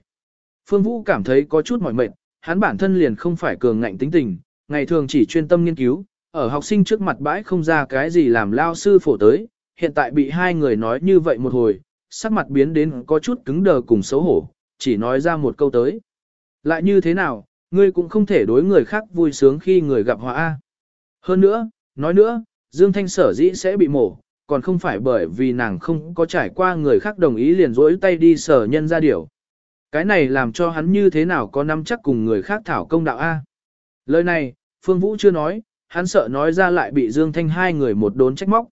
Phương Vũ cảm thấy có chút mỏi mệt, hắn bản thân liền không phải cường ngạnh tính tình, ngày thường chỉ chuyên tâm nghiên cứu, ở học sinh trước mặt bãi không ra cái gì làm lao sư phổ tới, hiện tại bị hai người nói như vậy một hồi, sắc mặt biến đến có chút cứng đờ cùng xấu hổ, chỉ nói ra một câu tới. Lại như thế nào, ngươi cũng không thể đối người khác vui sướng khi người gặp họa. Hơn nữa, nói nữa, Dương Thanh sở dĩ sẽ bị mổ, còn không phải bởi vì nàng không có trải qua người khác đồng ý liền rỗi tay đi sở nhân ra điều. Cái này làm cho hắn như thế nào có nắm chắc cùng người khác thảo công đạo A. Lời này, Phương Vũ chưa nói, hắn sợ nói ra lại bị Dương Thanh hai người một đốn trách móc.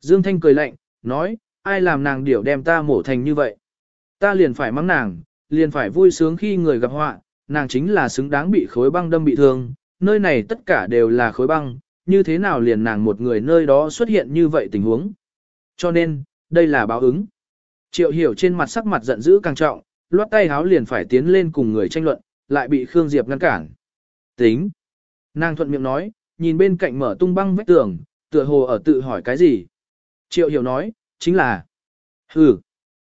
Dương Thanh cười lạnh, nói, ai làm nàng điểu đem ta mổ thành như vậy. Ta liền phải mắng nàng, liền phải vui sướng khi người gặp họa, nàng chính là xứng đáng bị khối băng đâm bị thương, nơi này tất cả đều là khối băng, như thế nào liền nàng một người nơi đó xuất hiện như vậy tình huống. Cho nên, đây là báo ứng. Triệu hiểu trên mặt sắc mặt giận dữ càng trọng, loát tay háo liền phải tiến lên cùng người tranh luận, lại bị Khương Diệp ngăn cản. Tính. Nàng thuận miệng nói, nhìn bên cạnh mở tung băng vách tường, tựa hồ ở tự hỏi cái gì. Triệu hiểu nói, chính là. Hừ.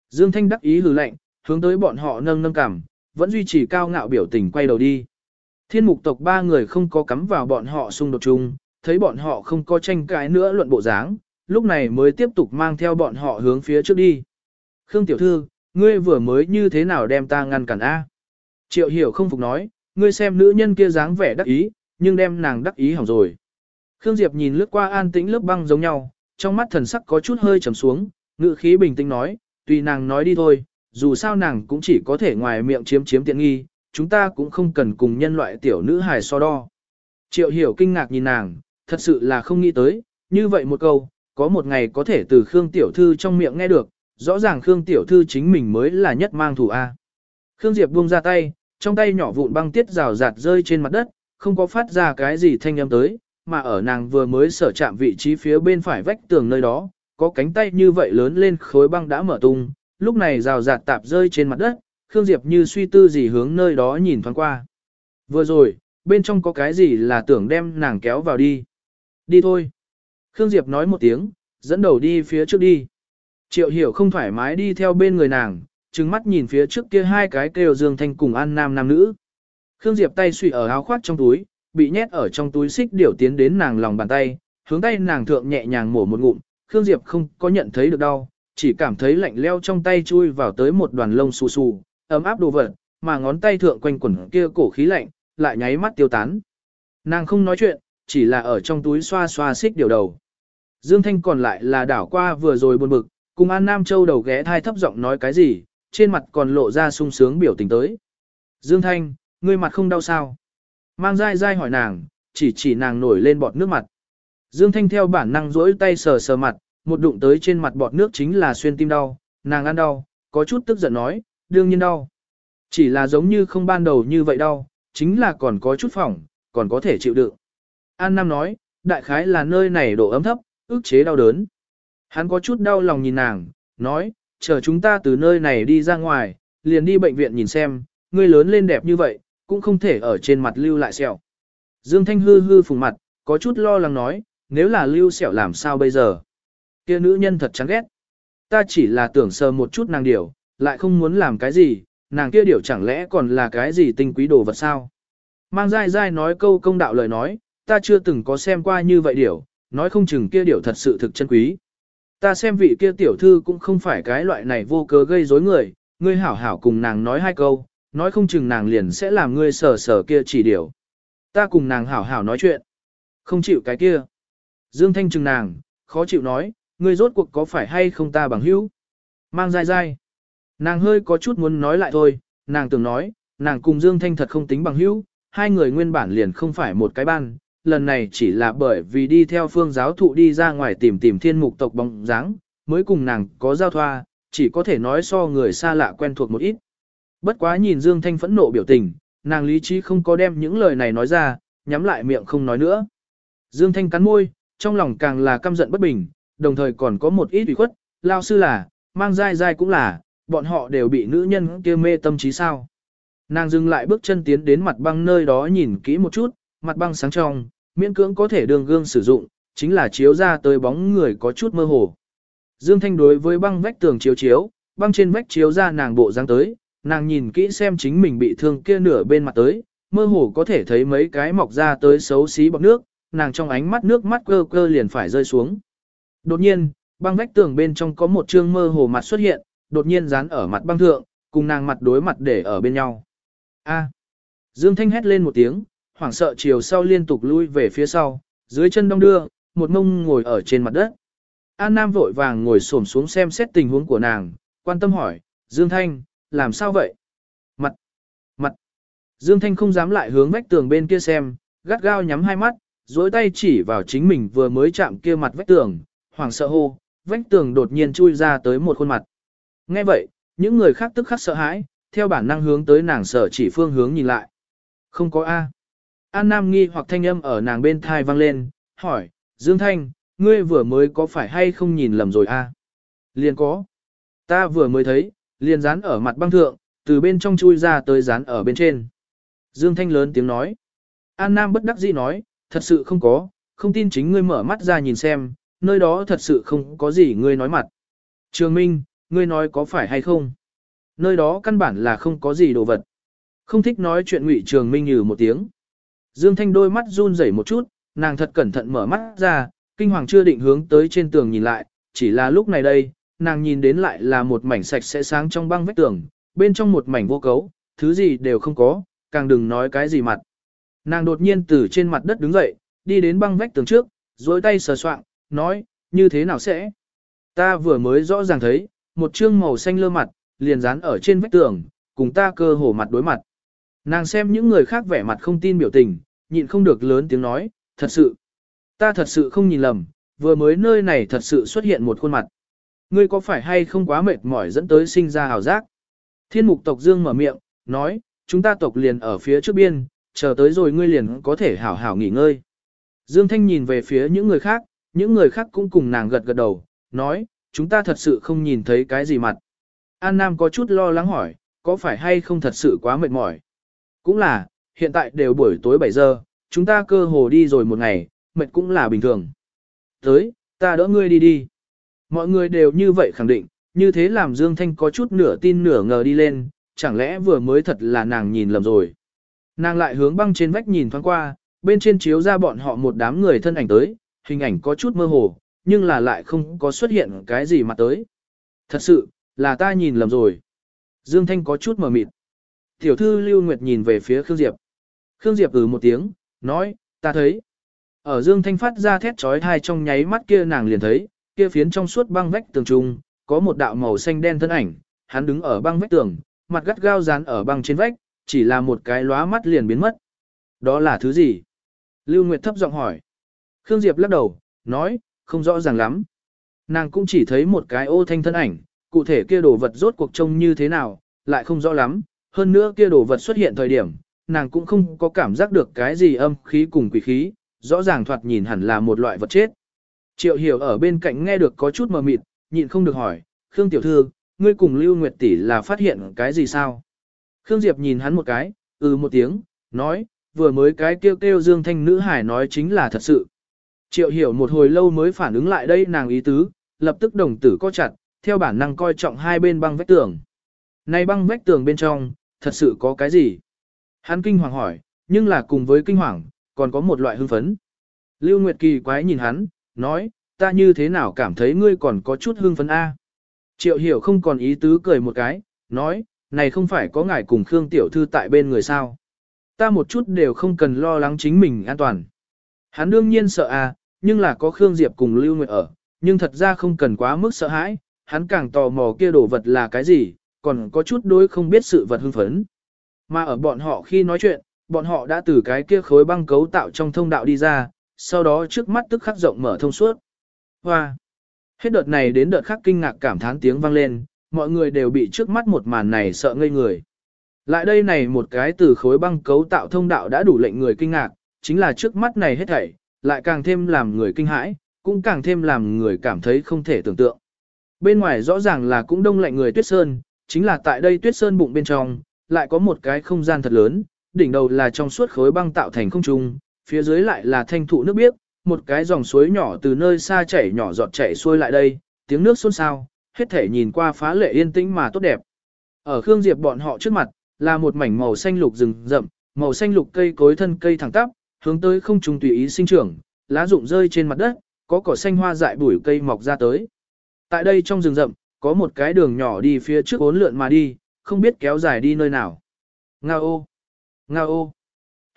Dương Thanh đắc ý hừ lạnh, hướng tới bọn họ nâng nâng cằm, vẫn duy trì cao ngạo biểu tình quay đầu đi. Thiên mục tộc ba người không có cắm vào bọn họ xung đột chung, thấy bọn họ không có tranh cãi nữa luận bộ dáng, lúc này mới tiếp tục mang theo bọn họ hướng phía trước đi. Khương tiểu thư, ngươi vừa mới như thế nào đem ta ngăn cản A? Triệu hiểu không phục nói, ngươi xem nữ nhân kia dáng vẻ đắc ý, nhưng đem nàng đắc ý hỏng rồi. Khương Diệp nhìn lướt qua an tĩnh lớp băng giống nhau, trong mắt thần sắc có chút hơi trầm xuống, ngự khí bình tĩnh nói, tùy nàng nói đi thôi, dù sao nàng cũng chỉ có thể ngoài miệng chiếm chiếm tiện nghi, chúng ta cũng không cần cùng nhân loại tiểu nữ hài so đo. Triệu hiểu kinh ngạc nhìn nàng, thật sự là không nghĩ tới, như vậy một câu, có một ngày có thể từ Khương Tiểu Thư trong miệng nghe được, rõ ràng Khương Tiểu Thư chính mình mới là nhất mang thủ A. Khương Diệp buông ra tay, trong tay nhỏ vụn băng tiết rào rạt rơi trên mặt đất, không có phát ra cái gì thanh âm tới, mà ở nàng vừa mới sở chạm vị trí phía bên phải vách tường nơi đó, có cánh tay như vậy lớn lên khối băng đã mở tung, lúc này rào rạt tạp rơi trên mặt đất, Khương Diệp như suy tư gì hướng nơi đó nhìn thoáng qua. Vừa rồi, bên trong có cái gì là tưởng đem nàng kéo vào đi. Đi thôi. Khương Diệp nói một tiếng, dẫn đầu đi phía trước đi. Triệu hiểu không thoải mái đi theo bên người nàng, trừng mắt nhìn phía trước kia hai cái kêu Dương Thanh cùng An Nam Nam nữ. Khương Diệp tay suy ở áo khoác trong túi, bị nhét ở trong túi xích điểu tiến đến nàng lòng bàn tay, hướng tay nàng thượng nhẹ nhàng mổ một ngụm, Khương Diệp không có nhận thấy được đau, chỉ cảm thấy lạnh leo trong tay chui vào tới một đoàn lông xù xù, ấm áp đồ vật, mà ngón tay thượng quanh quẩn kia cổ khí lạnh, lại nháy mắt tiêu tán. Nàng không nói chuyện, chỉ là ở trong túi xoa xoa xích điều đầu. Dương Thanh còn lại là đảo qua vừa rồi buồn bực, cùng An Nam Châu đầu ghé thai thấp giọng nói cái gì, trên mặt còn lộ ra sung sướng biểu tình tới. Dương Thanh, ngươi mặt không đau sao? Mang dai dai hỏi nàng, chỉ chỉ nàng nổi lên bọt nước mặt. Dương Thanh theo bản năng rỗi tay sờ sờ mặt, một đụng tới trên mặt bọt nước chính là xuyên tim đau, nàng ăn đau, có chút tức giận nói, đương nhiên đau. Chỉ là giống như không ban đầu như vậy đau, chính là còn có chút phỏng, còn có thể chịu đựng. An Nam nói, đại khái là nơi này độ ấm thấp, ức chế đau đớn. Hắn có chút đau lòng nhìn nàng, nói, chờ chúng ta từ nơi này đi ra ngoài, liền đi bệnh viện nhìn xem, ngươi lớn lên đẹp như vậy, cũng không thể ở trên mặt lưu lại sẹo. Dương Thanh hư hư phùng mặt, có chút lo lắng nói, nếu là lưu sẹo làm sao bây giờ? Kia nữ nhân thật chán ghét. Ta chỉ là tưởng sờ một chút nàng điểu, lại không muốn làm cái gì, nàng kia điểu chẳng lẽ còn là cái gì tinh quý đồ vật sao? Mang dai dai nói câu công đạo lời nói, ta chưa từng có xem qua như vậy điểu, nói không chừng kia điểu thật sự thực chân quý. Ta xem vị kia tiểu thư cũng không phải cái loại này vô cớ gây rối người, ngươi hảo hảo cùng nàng nói hai câu, nói không chừng nàng liền sẽ làm ngươi sờ sờ kia chỉ điều, Ta cùng nàng hảo hảo nói chuyện. Không chịu cái kia. Dương Thanh chừng nàng, khó chịu nói, ngươi rốt cuộc có phải hay không ta bằng hữu? Mang dai dai. Nàng hơi có chút muốn nói lại thôi, nàng tưởng nói, nàng cùng Dương Thanh thật không tính bằng hữu, hai người nguyên bản liền không phải một cái ban, lần này chỉ là bởi vì đi theo phương giáo thụ đi ra ngoài tìm tìm thiên mục tộc bóng dáng, mới cùng nàng có giao thoa, chỉ có thể nói so người xa lạ quen thuộc một ít. Bất quá nhìn Dương Thanh phẫn nộ biểu tình, nàng lý trí không có đem những lời này nói ra, nhắm lại miệng không nói nữa. Dương Thanh cắn môi, trong lòng càng là căm giận bất bình, đồng thời còn có một ít ủy khuất, lao sư là, mang dai dai cũng là, bọn họ đều bị nữ nhân kia mê tâm trí sao. Nàng dừng lại bước chân tiến đến mặt băng nơi đó nhìn kỹ một chút, mặt băng sáng trong, miễn cưỡng có thể đường gương sử dụng, chính là chiếu ra tới bóng người có chút mơ hồ. Dương Thanh đối với băng vách tường chiếu chiếu, băng trên vách chiếu ra nàng bộ dáng tới, nàng nhìn kỹ xem chính mình bị thương kia nửa bên mặt tới, mơ hồ có thể thấy mấy cái mọc ra tới xấu xí bọc nước, nàng trong ánh mắt nước mắt cơ cơ liền phải rơi xuống. Đột nhiên, băng vách tường bên trong có một trương mơ hồ mặt xuất hiện, đột nhiên dán ở mặt băng thượng, cùng nàng mặt đối mặt để ở bên nhau. A. Dương Thanh hét lên một tiếng, hoảng sợ chiều sau liên tục lui về phía sau, dưới chân đông đưa, một mông ngồi ở trên mặt đất. An Nam vội vàng ngồi xổm xuống xem xét tình huống của nàng, quan tâm hỏi, Dương Thanh, làm sao vậy? Mặt, mặt. Dương Thanh không dám lại hướng vách tường bên kia xem, gắt gao nhắm hai mắt, duỗi tay chỉ vào chính mình vừa mới chạm kia mặt vách tường, hoảng sợ hô, vách tường đột nhiên chui ra tới một khuôn mặt. Nghe vậy, những người khác tức khắc sợ hãi, theo bản năng hướng tới nàng sở chỉ phương hướng nhìn lại. Không có A. An Nam nghi hoặc thanh âm ở nàng bên thai vang lên, hỏi, Dương Thanh, ngươi vừa mới có phải hay không nhìn lầm rồi A? Liền có. Ta vừa mới thấy, liền dán ở mặt băng thượng, từ bên trong chui ra tới dán ở bên trên. Dương Thanh lớn tiếng nói. An Nam bất đắc dĩ nói, thật sự không có, không tin chính ngươi mở mắt ra nhìn xem, nơi đó thật sự không có gì ngươi nói mặt. Trường Minh, ngươi nói có phải hay không? Nơi đó căn bản là không có gì đồ vật. Không thích nói chuyện ngụy Trường Minh như một tiếng. Dương Thanh đôi mắt run rẩy một chút, nàng thật cẩn thận mở mắt ra, kinh hoàng chưa định hướng tới trên tường nhìn lại, chỉ là lúc này đây, nàng nhìn đến lại là một mảnh sạch sẽ sáng trong băng vách tường, bên trong một mảnh vô cấu, thứ gì đều không có, càng đừng nói cái gì mặt. Nàng đột nhiên từ trên mặt đất đứng dậy, đi đến băng vách tường trước, duỗi tay sờ soạng, nói, như thế nào sẽ? Ta vừa mới rõ ràng thấy, một chương màu xanh lơ mặt, liền dán ở trên vách tường, cùng ta cơ hồ mặt đối mặt. Nàng xem những người khác vẻ mặt không tin biểu tình, nhịn không được lớn tiếng nói, thật sự. Ta thật sự không nhìn lầm, vừa mới nơi này thật sự xuất hiện một khuôn mặt. Ngươi có phải hay không quá mệt mỏi dẫn tới sinh ra hào giác? Thiên mục tộc Dương mở miệng, nói, chúng ta tộc liền ở phía trước biên, chờ tới rồi ngươi liền có thể hảo hảo nghỉ ngơi. Dương Thanh nhìn về phía những người khác, những người khác cũng cùng nàng gật gật đầu, nói, chúng ta thật sự không nhìn thấy cái gì mặt. An Nam có chút lo lắng hỏi, có phải hay không thật sự quá mệt mỏi? Cũng là, hiện tại đều buổi tối 7 giờ, chúng ta cơ hồ đi rồi một ngày, mệt cũng là bình thường. Tới, ta đỡ ngươi đi đi. Mọi người đều như vậy khẳng định, như thế làm Dương Thanh có chút nửa tin nửa ngờ đi lên, chẳng lẽ vừa mới thật là nàng nhìn lầm rồi. Nàng lại hướng băng trên vách nhìn thoáng qua, bên trên chiếu ra bọn họ một đám người thân ảnh tới, hình ảnh có chút mơ hồ, nhưng là lại không có xuất hiện cái gì mặt tới. Thật sự, là ta nhìn lầm rồi. Dương Thanh có chút mờ mịt. Tiểu thư Lưu Nguyệt nhìn về phía Khương Diệp. Khương Diệp ừ một tiếng, nói, ta thấy. Ở Dương Thanh phát ra thét trói thai trong nháy mắt kia nàng liền thấy, kia phiến trong suốt băng vách tường trung, có một đạo màu xanh đen thân ảnh, hắn đứng ở băng vách tường, mặt gắt gao dán ở băng trên vách, chỉ là một cái lóa mắt liền biến mất. Đó là thứ gì? Lưu Nguyệt thấp giọng hỏi. Khương Diệp lắc đầu, nói, không rõ ràng lắm. Nàng cũng chỉ thấy một cái ô thanh thân ảnh, cụ thể kia đồ vật rốt cuộc trông như thế nào, lại không rõ lắm. Hơn nữa kia đồ vật xuất hiện thời điểm, nàng cũng không có cảm giác được cái gì âm khí cùng quỷ khí, rõ ràng thoạt nhìn hẳn là một loại vật chết. Triệu hiểu ở bên cạnh nghe được có chút mờ mịt, nhịn không được hỏi, Khương Tiểu Thư, ngươi cùng Lưu Nguyệt Tỷ là phát hiện cái gì sao? Khương Diệp nhìn hắn một cái, ừ một tiếng, nói, vừa mới cái kêu kêu Dương Thanh nữ hải nói chính là thật sự. Triệu hiểu một hồi lâu mới phản ứng lại đây nàng ý tứ, lập tức đồng tử co chặt, theo bản năng coi trọng hai bên băng vách tường. Này băng vách tường bên trong, thật sự có cái gì? Hắn kinh hoàng hỏi, nhưng là cùng với kinh hoàng, còn có một loại hưng phấn. Lưu Nguyệt kỳ quái nhìn hắn, nói, ta như thế nào cảm thấy ngươi còn có chút hưng phấn A. Triệu hiểu không còn ý tứ cười một cái, nói, này không phải có ngài cùng Khương Tiểu Thư tại bên người sao. Ta một chút đều không cần lo lắng chính mình an toàn. Hắn đương nhiên sợ à, nhưng là có Khương Diệp cùng Lưu Nguyệt ở, nhưng thật ra không cần quá mức sợ hãi, hắn càng tò mò kia đồ vật là cái gì, còn có chút đối không biết sự vật hưng phấn. Mà ở bọn họ khi nói chuyện, bọn họ đã từ cái kia khối băng cấu tạo trong thông đạo đi ra, sau đó trước mắt tức khắc rộng mở thông suốt. Hoa! Hết đợt này đến đợt khác kinh ngạc cảm thán tiếng vang lên, mọi người đều bị trước mắt một màn này sợ ngây người. Lại đây này một cái từ khối băng cấu tạo thông đạo đã đủ lệnh người kinh ngạc, chính là trước mắt này hết thảy, lại càng thêm làm người kinh hãi, cũng càng thêm làm người cảm thấy không thể tưởng tượng. Bên ngoài rõ ràng là cũng đông lạnh người tuyết sơn, chính là tại đây tuyết sơn bụng bên trong, lại có một cái không gian thật lớn, đỉnh đầu là trong suốt khối băng tạo thành không trung, phía dưới lại là thanh thụ nước biếc, một cái dòng suối nhỏ từ nơi xa chảy nhỏ giọt chảy xuôi lại đây, tiếng nước xôn xao, hết thể nhìn qua phá lệ yên tĩnh mà tốt đẹp. Ở Khương Diệp bọn họ trước mặt, là một mảnh màu xanh lục rừng rậm, màu xanh lục cây cối thân cây thẳng tắp, hướng tới không trùng tùy ý sinh trưởng, lá rụng rơi trên mặt đất, có cỏ xanh hoa dại bụi cây mọc ra tới. Tại đây trong rừng rậm, có một cái đường nhỏ đi phía trước bốn lượn mà đi, không biết kéo dài đi nơi nào. ngao ô! ngao ô!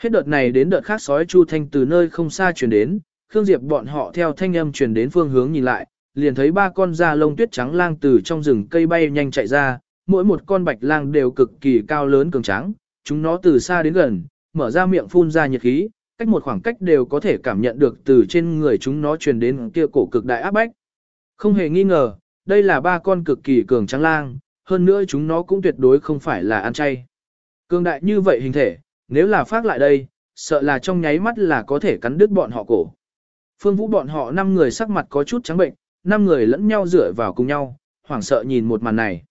Hết đợt này đến đợt khác sói chu thanh từ nơi không xa chuyển đến, Khương Diệp bọn họ theo thanh âm truyền đến phương hướng nhìn lại, liền thấy ba con da lông tuyết trắng lang từ trong rừng cây bay nhanh chạy ra, mỗi một con bạch lang đều cực kỳ cao lớn cường tráng, chúng nó từ xa đến gần, mở ra miệng phun ra nhiệt khí, cách một khoảng cách đều có thể cảm nhận được từ trên người chúng nó truyền đến kia cổ cực đại áp bách. Không hề nghi ngờ, đây là ba con cực kỳ cường tráng lang, hơn nữa chúng nó cũng tuyệt đối không phải là ăn chay. cường đại như vậy hình thể, nếu là phát lại đây, sợ là trong nháy mắt là có thể cắn đứt bọn họ cổ. Phương Vũ bọn họ năm người sắc mặt có chút trắng bệnh, năm người lẫn nhau dựa vào cùng nhau, hoảng sợ nhìn một màn này.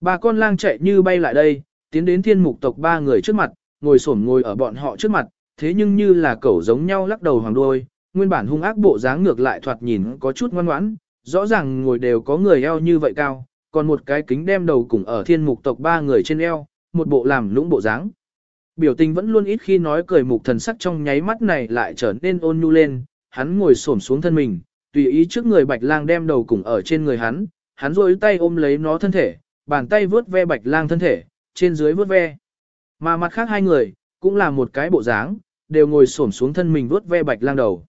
Ba con lang chạy như bay lại đây, tiến đến thiên mục tộc ba người trước mặt, ngồi xổm ngồi ở bọn họ trước mặt, thế nhưng như là cẩu giống nhau lắc đầu hoàng đôi, nguyên bản hung ác bộ dáng ngược lại thoạt nhìn có chút ngoan ngoãn, rõ ràng ngồi đều có người eo như vậy cao, còn một cái kính đem đầu cùng ở thiên mục tộc ba người trên eo, một bộ làm lũng bộ dáng. Biểu tình vẫn luôn ít khi nói cười mục thần sắc trong nháy mắt này lại trở nên ôn nhu lên, hắn ngồi xổm xuống thân mình, tùy ý trước người bạch lang đem đầu cùng ở trên người hắn, hắn rôi tay ôm lấy nó thân thể, bàn tay vướt ve bạch lang thân thể, trên dưới vướt ve. Mà mặt khác hai người, cũng là một cái bộ dáng, đều ngồi xổm xuống thân mình vướt ve bạch lang đầu.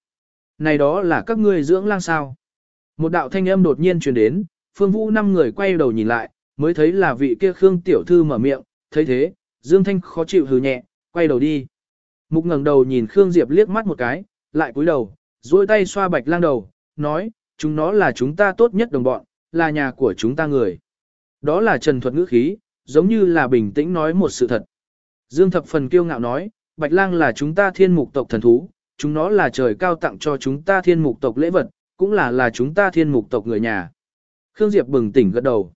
Này đó là các ngươi dưỡng lang sao? Một đạo thanh âm đột nhiên truyền đến, Phương Vũ năm người quay đầu nhìn lại, mới thấy là vị kia Khương tiểu thư mở miệng, thấy thế, Dương Thanh khó chịu hừ nhẹ, quay đầu đi. Mục ngẩng đầu nhìn Khương Diệp liếc mắt một cái, lại cúi đầu, duỗi tay xoa bạch lang đầu, nói, chúng nó là chúng ta tốt nhất đồng bọn, là nhà của chúng ta người. Đó là trần thuật ngữ khí, giống như là bình tĩnh nói một sự thật. Dương Thập Phần kiêu ngạo nói, Bạch Lang là chúng ta thiên mục tộc thần thú, chúng nó là trời cao tặng cho chúng ta thiên mục tộc lễ vật, cũng là là chúng ta thiên mục tộc người nhà. Khương Diệp bừng tỉnh gật đầu.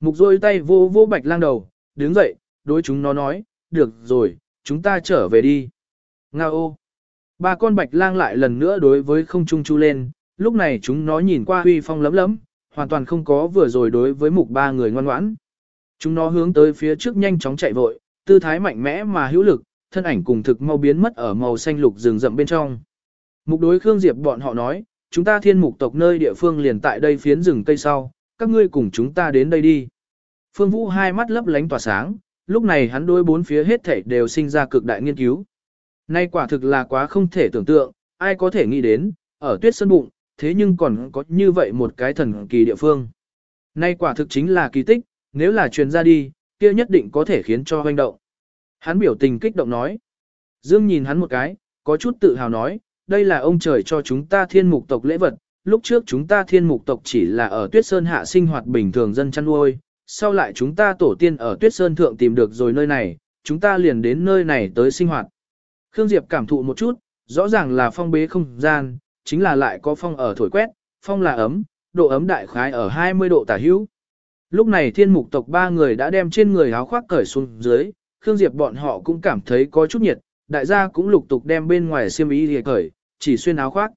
Mục rôi tay vô vô Bạch Lang đầu, đứng dậy, đối chúng nó nói, được rồi, chúng ta trở về đi. Nga ô! Ba con Bạch Lang lại lần nữa đối với không trung chu lên, lúc này chúng nó nhìn qua huy phong lấm lấm, hoàn toàn không có vừa rồi đối với mục ba người ngoan ngoãn. Chúng nó hướng tới phía trước nhanh chóng chạy vội, tư thái mạnh mẽ mà hữu lực, thân ảnh cùng thực mau biến mất ở màu xanh lục rừng rậm bên trong. Mục đối Khương Diệp bọn họ nói, chúng ta thiên mục tộc nơi địa phương liền tại đây phiến rừng cây sau, các ngươi cùng chúng ta đến đây đi. Phương Vũ hai mắt lấp lánh tỏa sáng, lúc này hắn đối bốn phía hết thảy đều sinh ra cực đại nghiên cứu. Nay quả thực là quá không thể tưởng tượng, ai có thể nghĩ đến, ở tuyết sơn bụng, thế nhưng còn có như vậy một cái thần kỳ địa phương. Nay quả thực chính là kỳ tích, nếu là truyền ra đi, kia nhất định có thể khiến cho hoành động. Hắn biểu tình kích động nói. Dương nhìn hắn một cái, có chút tự hào nói, đây là ông trời cho chúng ta thiên mục tộc lễ vật, lúc trước chúng ta thiên mục tộc chỉ là ở tuyết sơn hạ sinh hoạt bình thường dân chăn nuôi, sau lại chúng ta tổ tiên ở tuyết sơn thượng tìm được rồi nơi này, chúng ta liền đến nơi này tới sinh hoạt. Khương Diệp cảm thụ một chút, rõ ràng là phong bế không gian, chính là lại có phong ở thổi quét, phong là ấm, độ ấm đại khái ở 20 độ tả hữu. Lúc này thiên mục tộc ba người đã đem trên người áo khoác cởi xuống dưới, Khương Diệp bọn họ cũng cảm thấy có chút nhiệt, đại gia cũng lục tục đem bên ngoài xiêm y để cởi, chỉ xuyên áo khoác.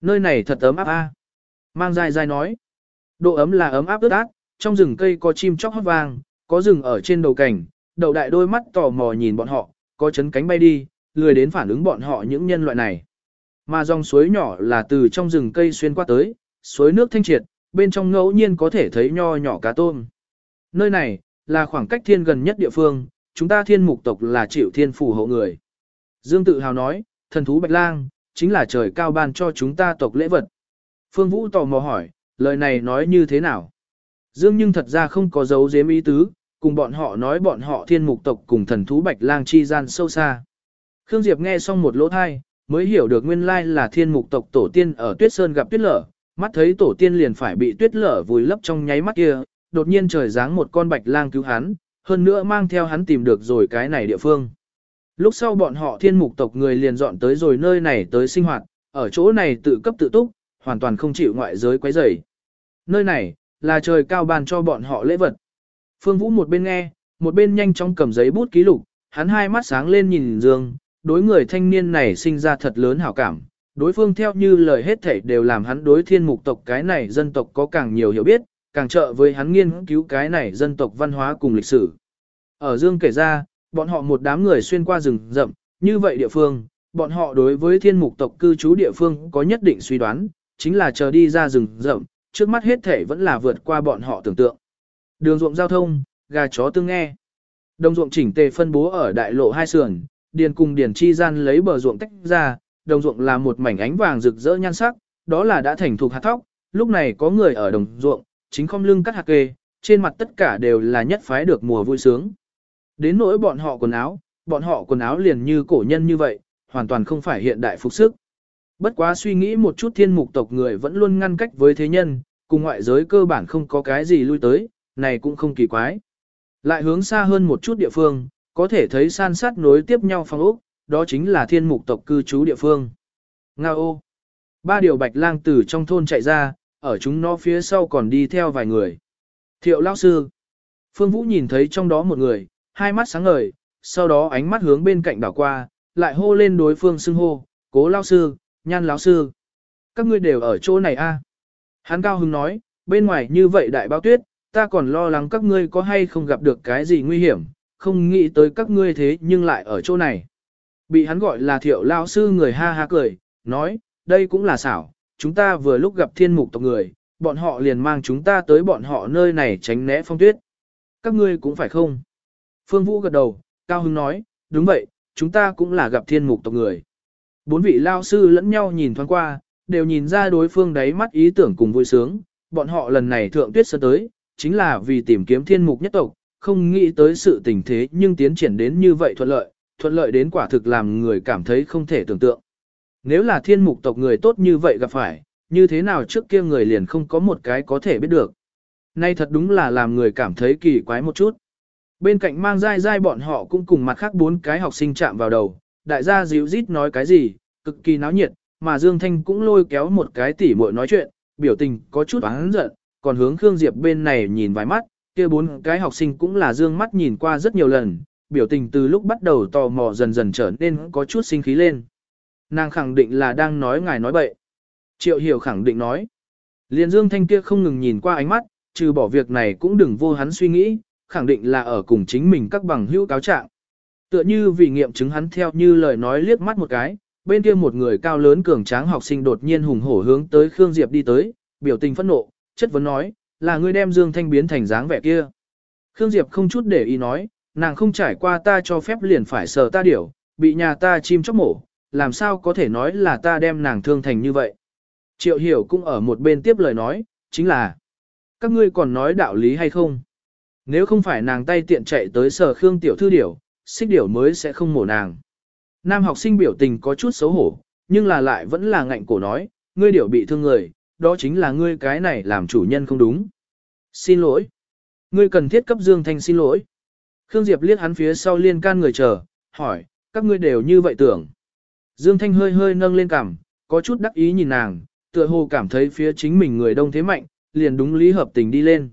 Nơi này thật ấm áp a. Mang dài dài nói. Độ ấm là ấm áp ướt át, trong rừng cây có chim chóc hót vang, có rừng ở trên đầu cảnh, đầu đại đôi mắt tò mò nhìn bọn họ, có chấn cánh bay đi, lười đến phản ứng bọn họ những nhân loại này. Mà dòng suối nhỏ là từ trong rừng cây xuyên qua tới, suối nước thanh triệt, bên trong ngẫu nhiên có thể thấy nho nhỏ cá tôm. Nơi này, là khoảng cách thiên gần nhất địa phương, chúng ta thiên mục tộc là chịu thiên phù hộ người. Dương tự hào nói, thần thú Bạch Lang, chính là trời cao ban cho chúng ta tộc lễ vật. Phương Vũ tò mò hỏi, lời này nói như thế nào? Dương nhưng thật ra không có dấu giếm ý tứ, cùng bọn họ nói bọn họ thiên mục tộc cùng thần thú Bạch Lang chi gian sâu xa. Khương Diệp nghe xong một lỗ thai, mới hiểu được nguyên lai là thiên mục tộc tổ tiên ở tuyết sơn gặp tuyết lở, mắt thấy tổ tiên liền phải bị tuyết lở vùi lấp trong nháy mắt kia, đột nhiên trời giáng một con bạch lang cứu hắn, hơn nữa mang theo hắn tìm được rồi cái này địa phương. Lúc sau bọn họ thiên mục tộc người liền dọn tới rồi nơi này tới sinh hoạt, ở chỗ này tự cấp tự túc, hoàn toàn không chịu ngoại giới quấy rầy. Nơi này, là trời cao ban cho bọn họ lễ vật. Phương Vũ một bên nghe, một bên nhanh chóng cầm giấy bút ký lục, hắn hai mắt sáng lên nhìn Dương, đối người thanh niên này sinh ra thật lớn hảo cảm. Đối phương theo như lời hết thảy đều làm hắn đối thiên mục tộc cái này dân tộc có càng nhiều hiểu biết, càng trợ với hắn nghiên cứu cái này dân tộc văn hóa cùng lịch sử. Ở Dương kể ra, bọn họ một đám người xuyên qua rừng rậm, như vậy địa phương, bọn họ đối với thiên mục tộc cư trú địa phương có nhất định suy đoán, chính là chờ đi ra rừng rậm, trước mắt hết thể vẫn là vượt qua bọn họ tưởng tượng. Đường ruộng giao thông, gà chó tương nghe. Đồng ruộng chỉnh tề phân bố ở đại lộ hai sườn, điền cùng điền chi gian lấy bờ ruộng tách ra, đồng ruộng là một mảnh ánh vàng rực rỡ nhan sắc, đó là đã thành thuộc hạt thóc, lúc này có người ở đồng ruộng, chính không lưng cắt hạt kê, trên mặt tất cả đều là nhất phái được mùa vui sướng. Đến nỗi bọn họ quần áo, bọn họ quần áo liền như cổ nhân như vậy, hoàn toàn không phải hiện đại phục sức. Bất quá suy nghĩ một chút thiên mục tộc người vẫn luôn ngăn cách với thế nhân, cùng ngoại giới cơ bản không có cái gì lui tới, này cũng không kỳ quái. Lại hướng xa hơn một chút địa phương, có thể thấy san sát nối tiếp nhau phong ốc, đó chính là thiên mục tộc cư trú địa phương. Nga ô! Ba điều bạch lang từ trong thôn chạy ra, ở chúng nó phía sau còn đi theo vài người. Thiệu lão sư! Phương Vũ nhìn thấy trong đó một người, hai mắt sáng ngời, sau đó ánh mắt hướng bên cạnh đảo qua, lại hô lên đối phương xưng hô, cố lão sư, nhan lão sư. Các ngươi đều ở chỗ này a à? Hắn cao hứng nói, bên ngoài như vậy đại bao tuyết, ta còn lo lắng các ngươi có hay không gặp được cái gì nguy hiểm, không nghĩ tới các ngươi thế nhưng lại ở chỗ này. Bị hắn gọi là thiệu lão sư người ha ha cười, nói, đây cũng là xảo, chúng ta vừa lúc gặp thiên mục tộc người, bọn họ liền mang chúng ta tới bọn họ nơi này tránh né phong tuyết. Các ngươi cũng phải không? Phương Vũ gật đầu, Cao Hưng nói, đúng vậy, chúng ta cũng là gặp thiên mục tộc người. Bốn vị lao sư lẫn nhau nhìn thoáng qua, đều nhìn ra đối phương đáy mắt ý tưởng cùng vui sướng, bọn họ lần này thượng tuyết sơn tới, chính là vì tìm kiếm thiên mục nhất tộc, không nghĩ tới sự tình thế nhưng tiến triển đến như vậy thuận lợi, thuận lợi đến quả thực làm người cảm thấy không thể tưởng tượng. Nếu là thiên mục tộc người tốt như vậy gặp phải, như thế nào trước kia người liền không có một cái có thể biết được. Nay thật đúng là làm người cảm thấy kỳ quái một chút. Bên cạnh mang dai dai bọn họ cũng cùng mặt khác bốn cái học sinh chạm vào đầu, đại gia dịu rít nói cái gì, cực kỳ náo nhiệt, mà Dương Thanh cũng lôi kéo một cái tỉ muội nói chuyện, biểu tình có chút oán giận, còn hướng Khương Diệp bên này nhìn vài mắt, kia bốn cái học sinh cũng là dương mắt nhìn qua rất nhiều lần, biểu tình từ lúc bắt đầu tò mò dần dần trở nên có chút sinh khí lên. Nàng khẳng định là đang nói ngài nói bậy. Triệu Hiểu khẳng định nói. Liên Dương Thanh kia không ngừng nhìn qua ánh mắt, trừ bỏ việc này cũng đừng vô hắn suy nghĩ, khẳng định là ở cùng chính mình các bằng hữu cáo trạng. Tựa như vì nghiệm chứng hắn theo như lời nói liếc mắt một cái, bên kia một người cao lớn cường tráng học sinh đột nhiên hùng hổ hướng tới Khương Diệp đi tới, biểu tình phẫn nộ, chất vấn nói, là ngươi đem Dương Thanh biến thành dáng vẻ kia. Khương Diệp không chút để ý nói, nàng không trải qua ta cho phép liền phải sờ ta điểu, bị nhà ta chim chóc mổ, làm sao có thể nói là ta đem nàng thương thành như vậy. Triệu hiểu cũng ở một bên tiếp lời nói, chính là, các ngươi còn nói đạo lý hay không? Nếu không phải nàng tay tiện chạy tới sờ Khương tiểu thư điểu, xích điểu mới sẽ không mổ nàng. Nam học sinh biểu tình có chút xấu hổ, nhưng là lại vẫn là ngạnh cổ nói, ngươi điểu bị thương người, đó chính là ngươi cái này làm chủ nhân không đúng. Xin lỗi. Ngươi cần thiết cấp Dương Thanh xin lỗi. Khương Diệp liếc hắn phía sau liên can người chờ, hỏi, các ngươi đều như vậy tưởng. Dương Thanh hơi hơi nâng lên cằm, có chút đắc ý nhìn nàng, tựa hồ cảm thấy phía chính mình người đông thế mạnh, liền đúng lý hợp tình đi lên.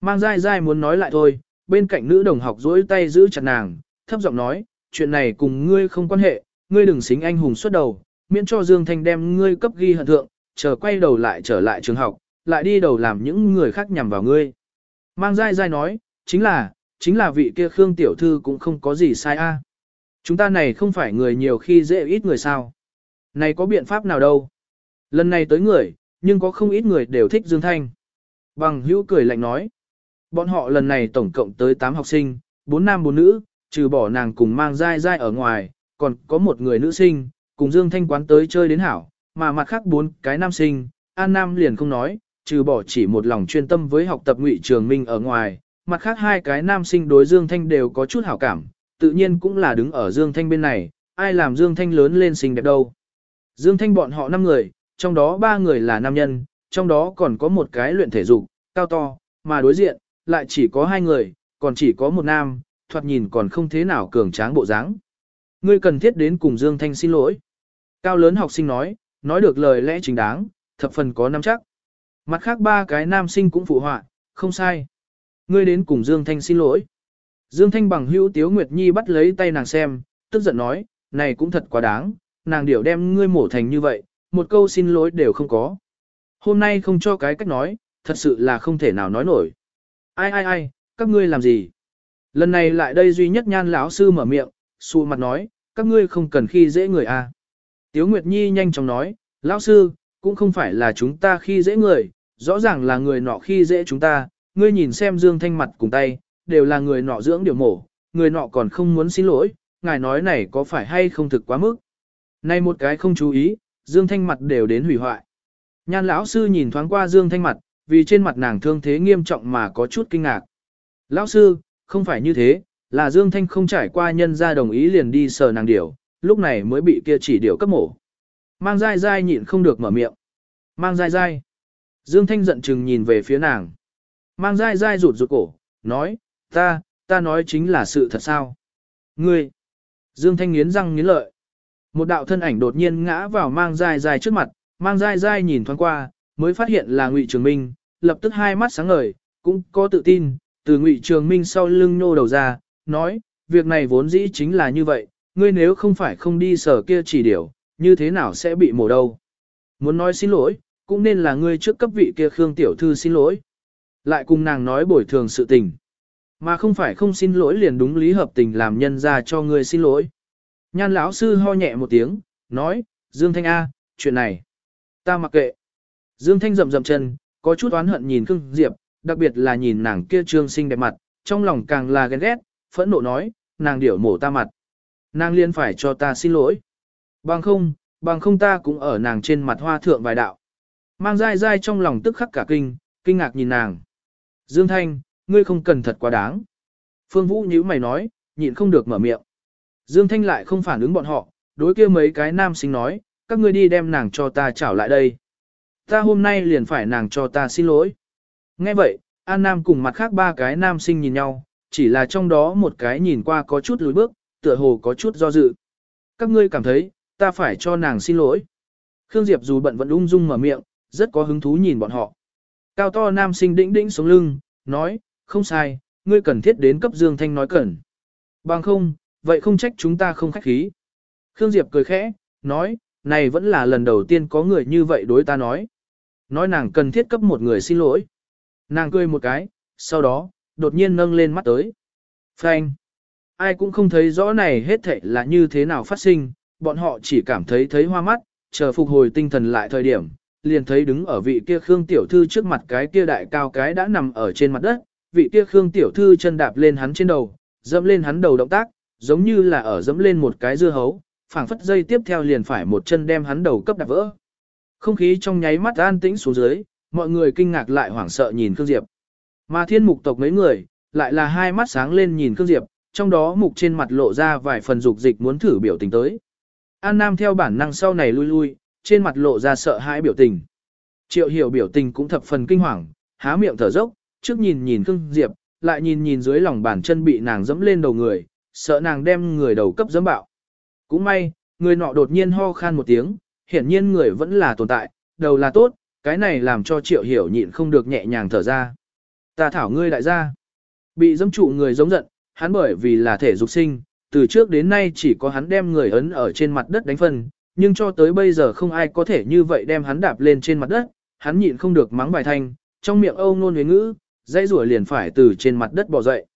Mang dai dai muốn nói lại thôi, bên cạnh nữ đồng học duỗi tay giữ chặt nàng, thấp giọng nói, chuyện này cùng ngươi không quan hệ, ngươi đừng xính anh hùng xuất đầu, miễn cho Dương Thanh đem ngươi cấp ghi hận thượng, chờ quay đầu lại trở lại trường học, lại đi đầu làm những người khác nhằm vào ngươi. Mang dai dai nói, chính là, chính là vị kia Khương Tiểu Thư cũng không có gì sai a. Chúng ta này không phải người nhiều khi dễ ít người sao. Này có biện pháp nào đâu. Lần này tới người, nhưng có không ít người đều thích Dương Thanh. Bằng hữu cười lạnh nói. Bọn họ lần này tổng cộng tới 8 học sinh, 4 nam 4 nữ, trừ bỏ nàng cùng mang dai dai ở ngoài, còn có một người nữ sinh, cùng Dương Thanh quán tới chơi đến hảo, mà mặt khác bốn cái nam sinh, An Nam liền không nói, trừ bỏ chỉ một lòng chuyên tâm với học tập ngụy trường minh ở ngoài, mặt khác hai cái nam sinh đối Dương Thanh đều có chút hảo cảm, tự nhiên cũng là đứng ở Dương Thanh bên này, ai làm Dương Thanh lớn lên xinh đẹp đâu. Dương Thanh bọn họ năm người, trong đó ba người là nam nhân, trong đó còn có một cái luyện thể dục, cao to, mà đối diện, lại chỉ có hai người, còn chỉ có một nam, thoạt nhìn còn không thế nào cường tráng bộ dáng. Ngươi cần thiết đến cùng Dương Thanh xin lỗi. Cao lớn học sinh nói, nói được lời lẽ chính đáng, thập phần có nắm chắc. Mặt khác ba cái nam sinh cũng phụ họa, không sai. Ngươi đến cùng Dương Thanh xin lỗi. Dương Thanh bằng hữu Tiếu Nguyệt Nhi bắt lấy tay nàng xem, tức giận nói, này cũng thật quá đáng, nàng điểu đem ngươi mổ thành như vậy, một câu xin lỗi đều không có. Hôm nay không cho cái cách nói, thật sự là không thể nào nói nổi. Ai ai ai, các ngươi làm gì? Lần này lại đây duy nhất nhan lão sư mở miệng, xù mặt nói, các ngươi không cần khi dễ người à. Tiếu Nguyệt Nhi nhanh chóng nói, lão sư, cũng không phải là chúng ta khi dễ người, rõ ràng là người nọ khi dễ chúng ta, ngươi nhìn xem Dương Thanh mặt cùng tay, đều là người nọ dưỡng điều mổ, người nọ còn không muốn xin lỗi, ngài nói này có phải hay không thực quá mức. Nay một cái không chú ý, Dương Thanh mặt đều đến hủy hoại. Nhan lão sư nhìn thoáng qua Dương Thanh mặt, vì trên mặt nàng thương thế nghiêm trọng mà có chút kinh ngạc. Lão sư, không phải như thế, là Dương Thanh không trải qua nhân ra đồng ý liền đi sờ nàng điểu, lúc này mới bị kia chỉ điểu cấp mổ. Mang dai dai nhịn không được mở miệng. Mang dai dai. Dương Thanh giận chừng nhìn về phía nàng. mang dai dai rụt rụt cổ, nói, ta, ta nói chính là sự thật sao. Ngươi, Dương Thanh nghiến răng nghiến lợi. Một đạo thân ảnh đột nhiên ngã vào mang dai dai trước mặt, mang dai dai nhìn thoáng qua, mới phát hiện là Ngụy Trường Minh, lập tức hai mắt sáng ngời, cũng có tự tin, từ Ngụy Trường Minh sau lưng nô đầu ra, nói, việc này vốn dĩ chính là như vậy, ngươi nếu không phải không đi sở kia chỉ điểu, như thế nào sẽ bị mổ đâu. Muốn nói xin lỗi, cũng nên là ngươi trước cấp vị kia Khương Tiểu Thư xin lỗi. Lại cùng nàng nói bồi thường sự tình. Mà không phải không xin lỗi liền đúng lý hợp tình làm nhân ra cho ngươi xin lỗi. Nhan lão sư ho nhẹ một tiếng, nói, Dương Thanh A, chuyện này, ta mặc kệ. Dương Thanh rậm rậm chân, có chút oán hận nhìn Khương Diệp, đặc biệt là nhìn nàng kia trương xinh đẹp mặt, trong lòng càng là ghen ghét, phẫn nộ nói, nàng điểu mổ ta mặt. Nàng liên phải cho ta xin lỗi. Bằng không, bằng không ta cũng ở nàng trên mặt hoa thượng vài đạo. Mang dai dai trong lòng tức khắc cả kinh, kinh ngạc nhìn nàng. Dương Thanh, ngươi không cần thật quá đáng. Phương Vũ nhíu mày nói, nhịn không được mở miệng. Dương Thanh lại không phản ứng bọn họ, đối kia mấy cái nam sinh nói, các ngươi đi đem nàng cho ta trảo lại đây. Ta hôm nay liền phải nàng cho ta xin lỗi. Nghe vậy, An Nam cùng mặt khác ba cái nam sinh nhìn nhau, chỉ là trong đó một cái nhìn qua có chút lùi bước, tựa hồ có chút do dự. Các ngươi cảm thấy, ta phải cho nàng xin lỗi. Khương Diệp dù bận vẫn ung dung mở miệng, rất có hứng thú nhìn bọn họ. Cao to nam sinh đĩnh đĩnh sống lưng, nói, không sai, ngươi cần thiết đến cấp Dương Thanh nói cần. Bằng không, vậy không trách chúng ta không khách khí. Khương Diệp cười khẽ, nói, này vẫn là lần đầu tiên có người như vậy đối ta nói. Nói nàng cần thiết cấp một người xin lỗi. Nàng cười một cái, sau đó, đột nhiên nâng lên mắt tới. Phanh. Ai cũng không thấy rõ này hết thảy là như thế nào phát sinh, bọn họ chỉ cảm thấy thấy hoa mắt, chờ phục hồi tinh thần lại thời điểm, liền thấy đứng ở vị kia Khương Tiểu Thư trước mặt cái kia đại cao cái đã nằm ở trên mặt đất, vị kia Khương Tiểu Thư chân đạp lên hắn trên đầu, dẫm lên hắn đầu động tác, giống như là ở dẫm lên một cái dưa hấu, phảng phất dây tiếp theo liền phải một chân đem hắn đầu cấp đạp vỡ. Không khí trong nháy mắt an tĩnh xuống dưới, mọi người kinh ngạc lại hoảng sợ nhìn Khương Diệp. Mà thiên mục tộc mấy người, lại là hai mắt sáng lên nhìn Khương Diệp, trong đó mục trên mặt lộ ra vài phần dục dịch muốn thử biểu tình tới. An Nam theo bản năng sau này lui lui, trên mặt lộ ra sợ hãi biểu tình. Triệu hiểu biểu tình cũng thập phần kinh hoàng, há miệng thở dốc, trước nhìn nhìn Khương Diệp, lại nhìn nhìn dưới lòng bàn chân bị nàng dẫm lên đầu người, sợ nàng đem người đầu cấp dẫm bạo. Cũng may, người nọ đột nhiên ho khan một tiếng, hiển nhiên người vẫn là tồn tại, đầu là tốt, cái này làm cho triệu hiểu nhịn không được nhẹ nhàng thở ra. Ta thảo ngươi đại gia. Bị dâm trụ người giống giận, hắn bởi vì là thể dục sinh, từ trước đến nay chỉ có hắn đem người ấn ở trên mặt đất đánh phân, nhưng cho tới bây giờ không ai có thể như vậy đem hắn đạp lên trên mặt đất, hắn nhịn không được mắng bài thanh, trong miệng âu nôn huyến ngữ, dây rủa liền phải từ trên mặt đất bỏ dậy.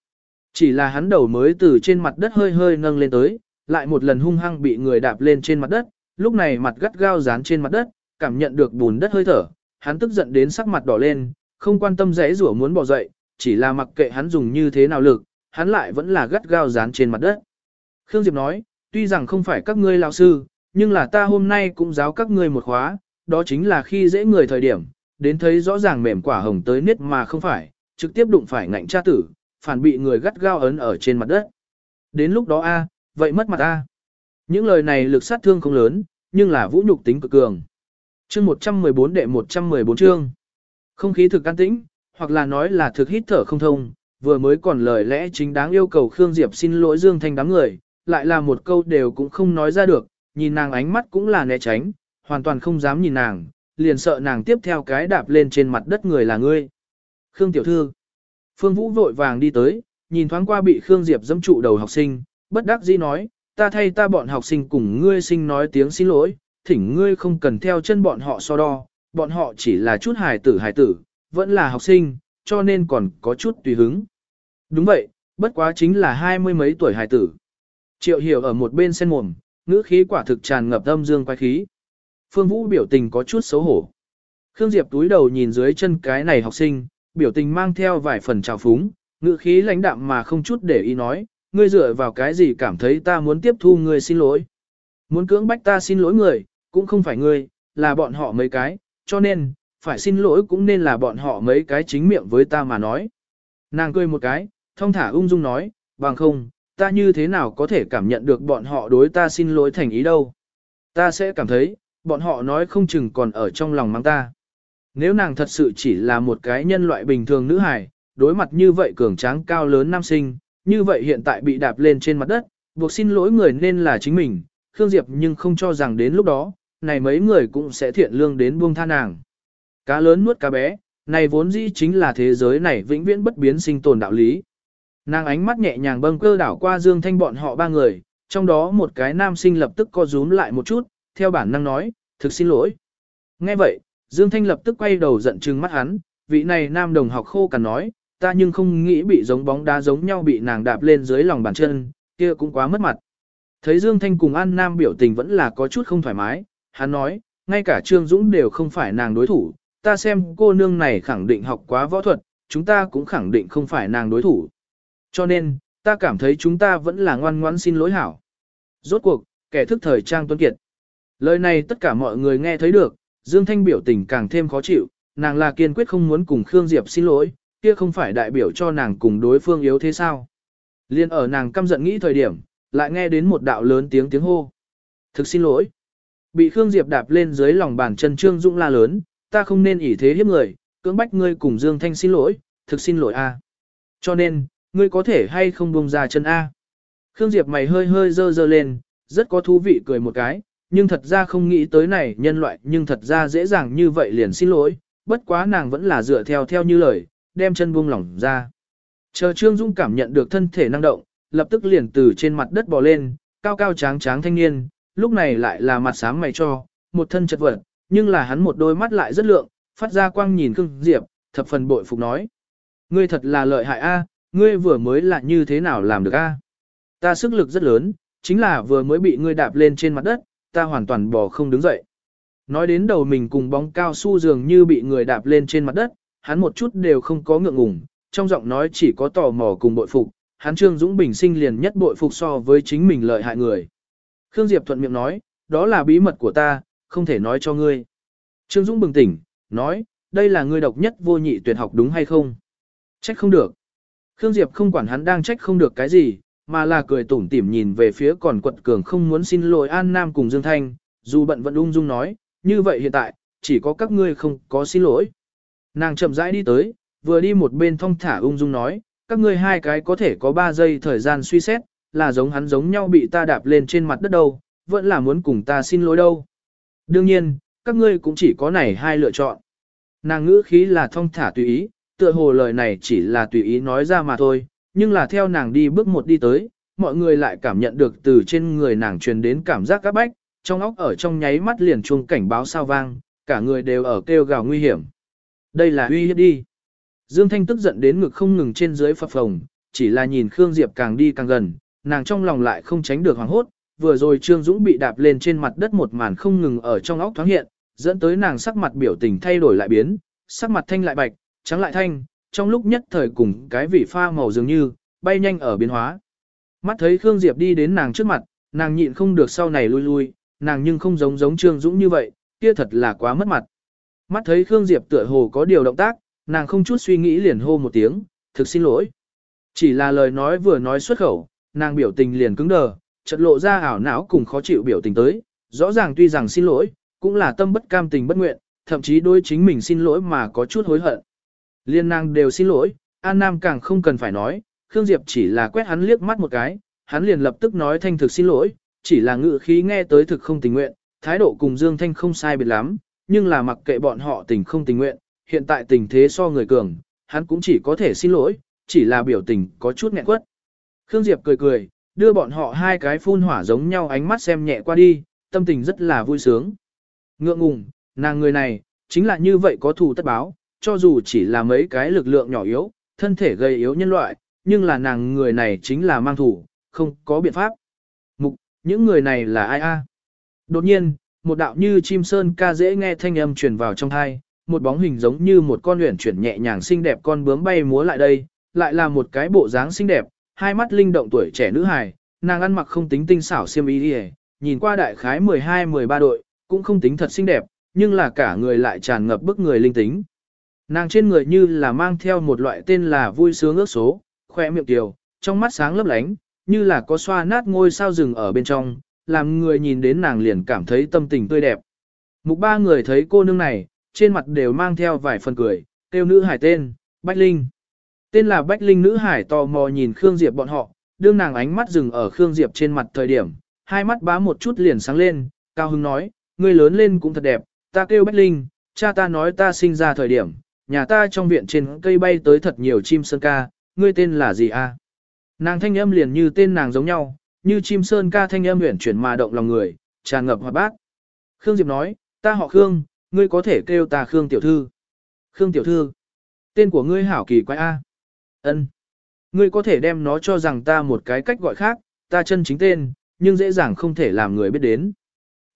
Chỉ là hắn đầu mới từ trên mặt đất hơi hơi nâng lên tới, lại một lần hung hăng bị người đạp lên trên mặt đất, lúc này mặt gắt gao dán trên mặt đất, cảm nhận được bùn đất hơi thở, hắn tức giận đến sắc mặt đỏ lên, không quan tâm rẽ rủa muốn bỏ dậy, chỉ là mặc kệ hắn dùng như thế nào lực, hắn lại vẫn là gắt gao dán trên mặt đất. Khương Diệp nói, tuy rằng không phải các ngươi lão sư, nhưng là ta hôm nay cũng giáo các ngươi một khóa, đó chính là khi dễ người thời điểm, đến thấy rõ ràng mềm quả hồng tới niết mà không phải, trực tiếp đụng phải ngạnh tra tử, phản bị người gắt gao ấn ở trên mặt đất. Đến lúc đó a, vậy mất mặt a. Những lời này lực sát thương không lớn, nhưng là vũ nhục tính cực cường. Chương 114 đệ 114 chương. Không khí thực an tĩnh, hoặc là nói là thực hít thở không thông, vừa mới còn lời lẽ chính đáng yêu cầu Khương Diệp xin lỗi Dương Thanh đám người, lại là một câu đều cũng không nói ra được, nhìn nàng ánh mắt cũng là né tránh, hoàn toàn không dám nhìn nàng, liền sợ nàng tiếp theo cái đạp lên trên mặt đất người là ngươi. Khương Tiểu Thư Phương Vũ vội vàng đi tới, nhìn thoáng qua bị Khương Diệp dâm trụ đầu học sinh, bất đắc dĩ nói, ta thay ta bọn học sinh cùng ngươi sinh nói tiếng xin lỗi, thỉnh ngươi không cần theo chân bọn họ so đo, bọn họ chỉ là chút hài tử hài tử, vẫn là học sinh, cho nên còn có chút tùy hứng. Đúng vậy, bất quá chính là hai mươi mấy tuổi hài tử. Triệu hiểu ở một bên sen mồm, ngữ khí quả thực tràn ngập âm dương quái khí. Phương Vũ biểu tình có chút xấu hổ. Khương Diệp túi đầu nhìn dưới chân cái này học sinh, biểu tình mang theo vài phần trào phúng, ngữ khí lãnh đạm mà không chút để ý nói, ngươi dựa vào cái gì cảm thấy ta muốn tiếp thu ngươi xin lỗi. Muốn cưỡng bách ta xin lỗi người, cũng không phải ngươi, là bọn họ mấy cái, cho nên, phải xin lỗi cũng nên là bọn họ mấy cái chính miệng với ta mà nói. Nàng cười một cái, thông thả ung dung nói, bằng không, ta như thế nào có thể cảm nhận được bọn họ đối ta xin lỗi thành ý đâu. Ta sẽ cảm thấy, bọn họ nói không chừng còn ở trong lòng mang ta. Nếu nàng thật sự chỉ là một cái nhân loại bình thường nữ hài, đối mặt như vậy cường tráng cao lớn nam sinh, như vậy hiện tại bị đạp lên trên mặt đất, buộc xin lỗi người nên là chính mình, Khương Diệp nhưng không cho rằng đến lúc đó, này mấy người cũng sẽ thiện lương đến buông tha nàng. Cá lớn nuốt cá bé, này vốn dĩ chính là thế giới này vĩnh viễn bất biến sinh tồn đạo lý. Nàng ánh mắt nhẹ nhàng bâng cơ đảo qua Dương Thanh bọn họ ba người, trong đó một cái nam sinh lập tức co rúm lại một chút, theo bản năng nói, thực xin lỗi. Nghe vậy, Dương Thanh lập tức quay đầu giận trừng mắt hắn, vị này nam đồng học khô cằn nói, ta nhưng không nghĩ bị giống bóng đá giống nhau bị nàng đạp lên dưới lòng bàn chân, kia cũng quá mất mặt. Thấy Dương Thanh cùng An Nam biểu tình vẫn là có chút không thoải mái, hắn nói, ngay cả Trương Dũng đều không phải nàng đối thủ, ta xem cô nương này khẳng định học quá võ thuật, chúng ta cũng khẳng định không phải nàng đối thủ. Cho nên, ta cảm thấy chúng ta vẫn là ngoan ngoãn xin lỗi hảo. Rốt cuộc, kẻ thức thời trang tuân kiệt. Lời này tất cả mọi người nghe thấy được, Dương Thanh biểu tình càng thêm khó chịu, nàng là kiên quyết không muốn cùng Khương Diệp xin lỗi, kia không phải đại biểu cho nàng cùng đối phương yếu thế sao. Liên ở nàng căm giận nghĩ thời điểm, lại nghe đến một đạo lớn tiếng tiếng hô. Thực xin lỗi. Bị Khương Diệp đạp lên dưới lòng bàn chân Trương Dũng la lớn, ta không nên ỷ thế hiếp người, cưỡng bách ngươi cùng Dương Thanh xin lỗi, thực xin lỗi a. Cho nên, ngươi có thể hay không buông ra chân a. Khương Diệp mày hơi hơi dơ dơ lên, rất có thú vị cười một cái, nhưng thật ra không nghĩ tới này nhân loại nhưng thật ra dễ dàng như vậy liền xin lỗi, bất quá nàng vẫn là dựa theo theo như lời, đem chân buông lỏng ra. Chờ Trương Dung cảm nhận được thân thể năng động, lập tức liền từ trên mặt đất bò lên, cao cao tráng tráng thanh niên, lúc này lại là mặt sáng mày cho, một thân chật vật, nhưng là hắn một đôi mắt lại rất lượng, phát ra quang nhìn Khương Diệp, thập phần bội phục nói. Ngươi thật là lợi hại a, ngươi vừa mới là như thế nào làm được a? Ta sức lực rất lớn, chính là vừa mới bị ngươi đạp lên trên mặt đất, ta hoàn toàn bò không đứng dậy. Nói đến đầu mình cùng bóng cao su dường như bị người đạp lên trên mặt đất, hắn một chút đều không có ngượng ngùng, trong giọng nói chỉ có tò mò cùng bội phục, hắn Trương Dũng bình sinh liền nhất bội phục so với chính mình lợi hại người. Khương Diệp thuận miệng nói, đó là bí mật của ta, không thể nói cho ngươi. Trương Dũng bừng tỉnh, nói, đây là ngươi độc nhất vô nhị tuyệt học đúng hay không? Trách không được. Khương Diệp không quản hắn đang trách không được cái gì, mà là cười tủm tỉm nhìn về phía còn quật cường không muốn xin lỗi An Nam cùng Dương Thanh, dù bận vẫn ung dung nói, như vậy hiện tại, chỉ có các ngươi không có xin lỗi. Nàng chậm rãi đi tới, vừa đi một bên thong thả ung dung nói, các ngươi hai cái có thể có 3 giây thời gian suy xét, là giống hắn giống nhau bị ta đạp lên trên mặt đất đâu, vẫn là muốn cùng ta xin lỗi đâu. Đương nhiên, các ngươi cũng chỉ có này hai lựa chọn. Nàng ngữ khí là thong thả tùy ý, tựa hồ lời này chỉ là tùy ý nói ra mà thôi, nhưng là theo nàng đi bước một đi tới, mọi người lại cảm nhận được từ trên người nàng truyền đến cảm giác các bách, trong óc ở trong nháy mắt liền chuông cảnh báo sao vang, cả người đều ở kêu gào nguy hiểm. Đây là uy hiếp đi. Dương Thanh tức giận đến ngực không ngừng trên dưới phập phồng, chỉ là nhìn Khương Diệp càng đi càng gần, nàng trong lòng lại không tránh được hoảng hốt, vừa rồi Trương Dũng bị đạp lên trên mặt đất một màn không ngừng ở trong óc thoáng hiện, dẫn tới nàng sắc mặt biểu tình thay đổi lại biến, sắc mặt thanh lại bạch, trắng lại thanh, trong lúc nhất thời cùng cái vị pha màu dường như, bay nhanh ở biến hóa. Mắt thấy Khương Diệp đi đến nàng trước mặt, nàng nhịn không được sau này lui lui, nàng nhưng không giống giống Trương Dũng như vậy, kia thật là quá mất mặt. Mắt thấy Khương Diệp tựa hồ có điều động tác, nàng không chút suy nghĩ liền hô một tiếng, thực xin lỗi. Chỉ là lời nói vừa nói xuất khẩu, nàng biểu tình liền cứng đờ, chợt lộ ra ảo não cùng khó chịu biểu tình tới, rõ ràng tuy rằng xin lỗi, cũng là tâm bất cam tình bất nguyện, thậm chí đối chính mình xin lỗi mà có chút hối hận. Liên nàng đều xin lỗi, An Nam càng không cần phải nói, Khương Diệp chỉ là quét hắn liếc mắt một cái, hắn liền lập tức nói thanh thực xin lỗi, chỉ là ngự khí nghe tới thực không tình nguyện, thái độ cùng Dương Thanh không sai biệt lắm, nhưng là mặc kệ bọn họ tình không tình nguyện, hiện tại tình thế so người cường, hắn cũng chỉ có thể xin lỗi, chỉ là biểu tình có chút nghẹn quất. Khương Diệp cười cười, đưa bọn họ hai cái phun hỏa giống nhau ánh mắt xem nhẹ qua đi, tâm tình rất là vui sướng. Ngượng ngùng, nàng người này, chính là như vậy có thù tất báo, cho dù chỉ là mấy cái lực lượng nhỏ yếu, thân thể gầy yếu nhân loại, nhưng là nàng người này chính là mang thủ, không có biện pháp. Mục, những người này là ai a? Đột nhiên, một đạo như chim sơn ca dễ nghe thanh âm truyền vào trong thai, một bóng hình giống như một con luyện chuyển nhẹ nhàng xinh đẹp con bướm bay múa lại đây, lại là một cái bộ dáng xinh đẹp, hai mắt linh động tuổi trẻ nữ hài, nàng ăn mặc không tính tinh xảo xiêm y đi nhìn qua đại khái 12-13 đội, cũng không tính thật xinh đẹp, nhưng là cả người lại tràn ngập bức người linh tính. Nàng trên người như là mang theo một loại tên là vui sướng ước số, khoe miệng tiểu, trong mắt sáng lấp lánh, như là có xoa nát ngôi sao rừng ở bên trong, làm người nhìn đến nàng liền cảm thấy tâm tình tươi đẹp. Mục ba người thấy cô nương này, trên mặt đều mang theo vài phần cười, tiêu nữ hải tên, Bách Linh. Tên là Bách Linh nữ hải tò mò nhìn Khương Diệp bọn họ, đương nàng ánh mắt dừng ở Khương Diệp trên mặt thời điểm, hai mắt bá một chút liền sáng lên, cao hứng nói, ngươi lớn lên cũng thật đẹp, ta kêu Bách Linh, cha ta nói ta sinh ra thời điểm, nhà ta trong viện trên cây bay tới thật nhiều chim sơn ca, ngươi tên là gì a? Nàng thanh âm liền như tên nàng giống nhau, như chim sơn ca thanh âm huyền chuyển mà động lòng người, tràn ngập hoạt bát. Khương Diệp nói, ta họ Khương, ngươi có thể kêu ta Khương tiểu thư. Khương tiểu thư, tên của ngươi hảo kỳ quái a. Ân, ngươi có thể đem nó cho rằng ta một cái cách gọi khác, ta chân chính tên, nhưng dễ dàng không thể làm người biết đến.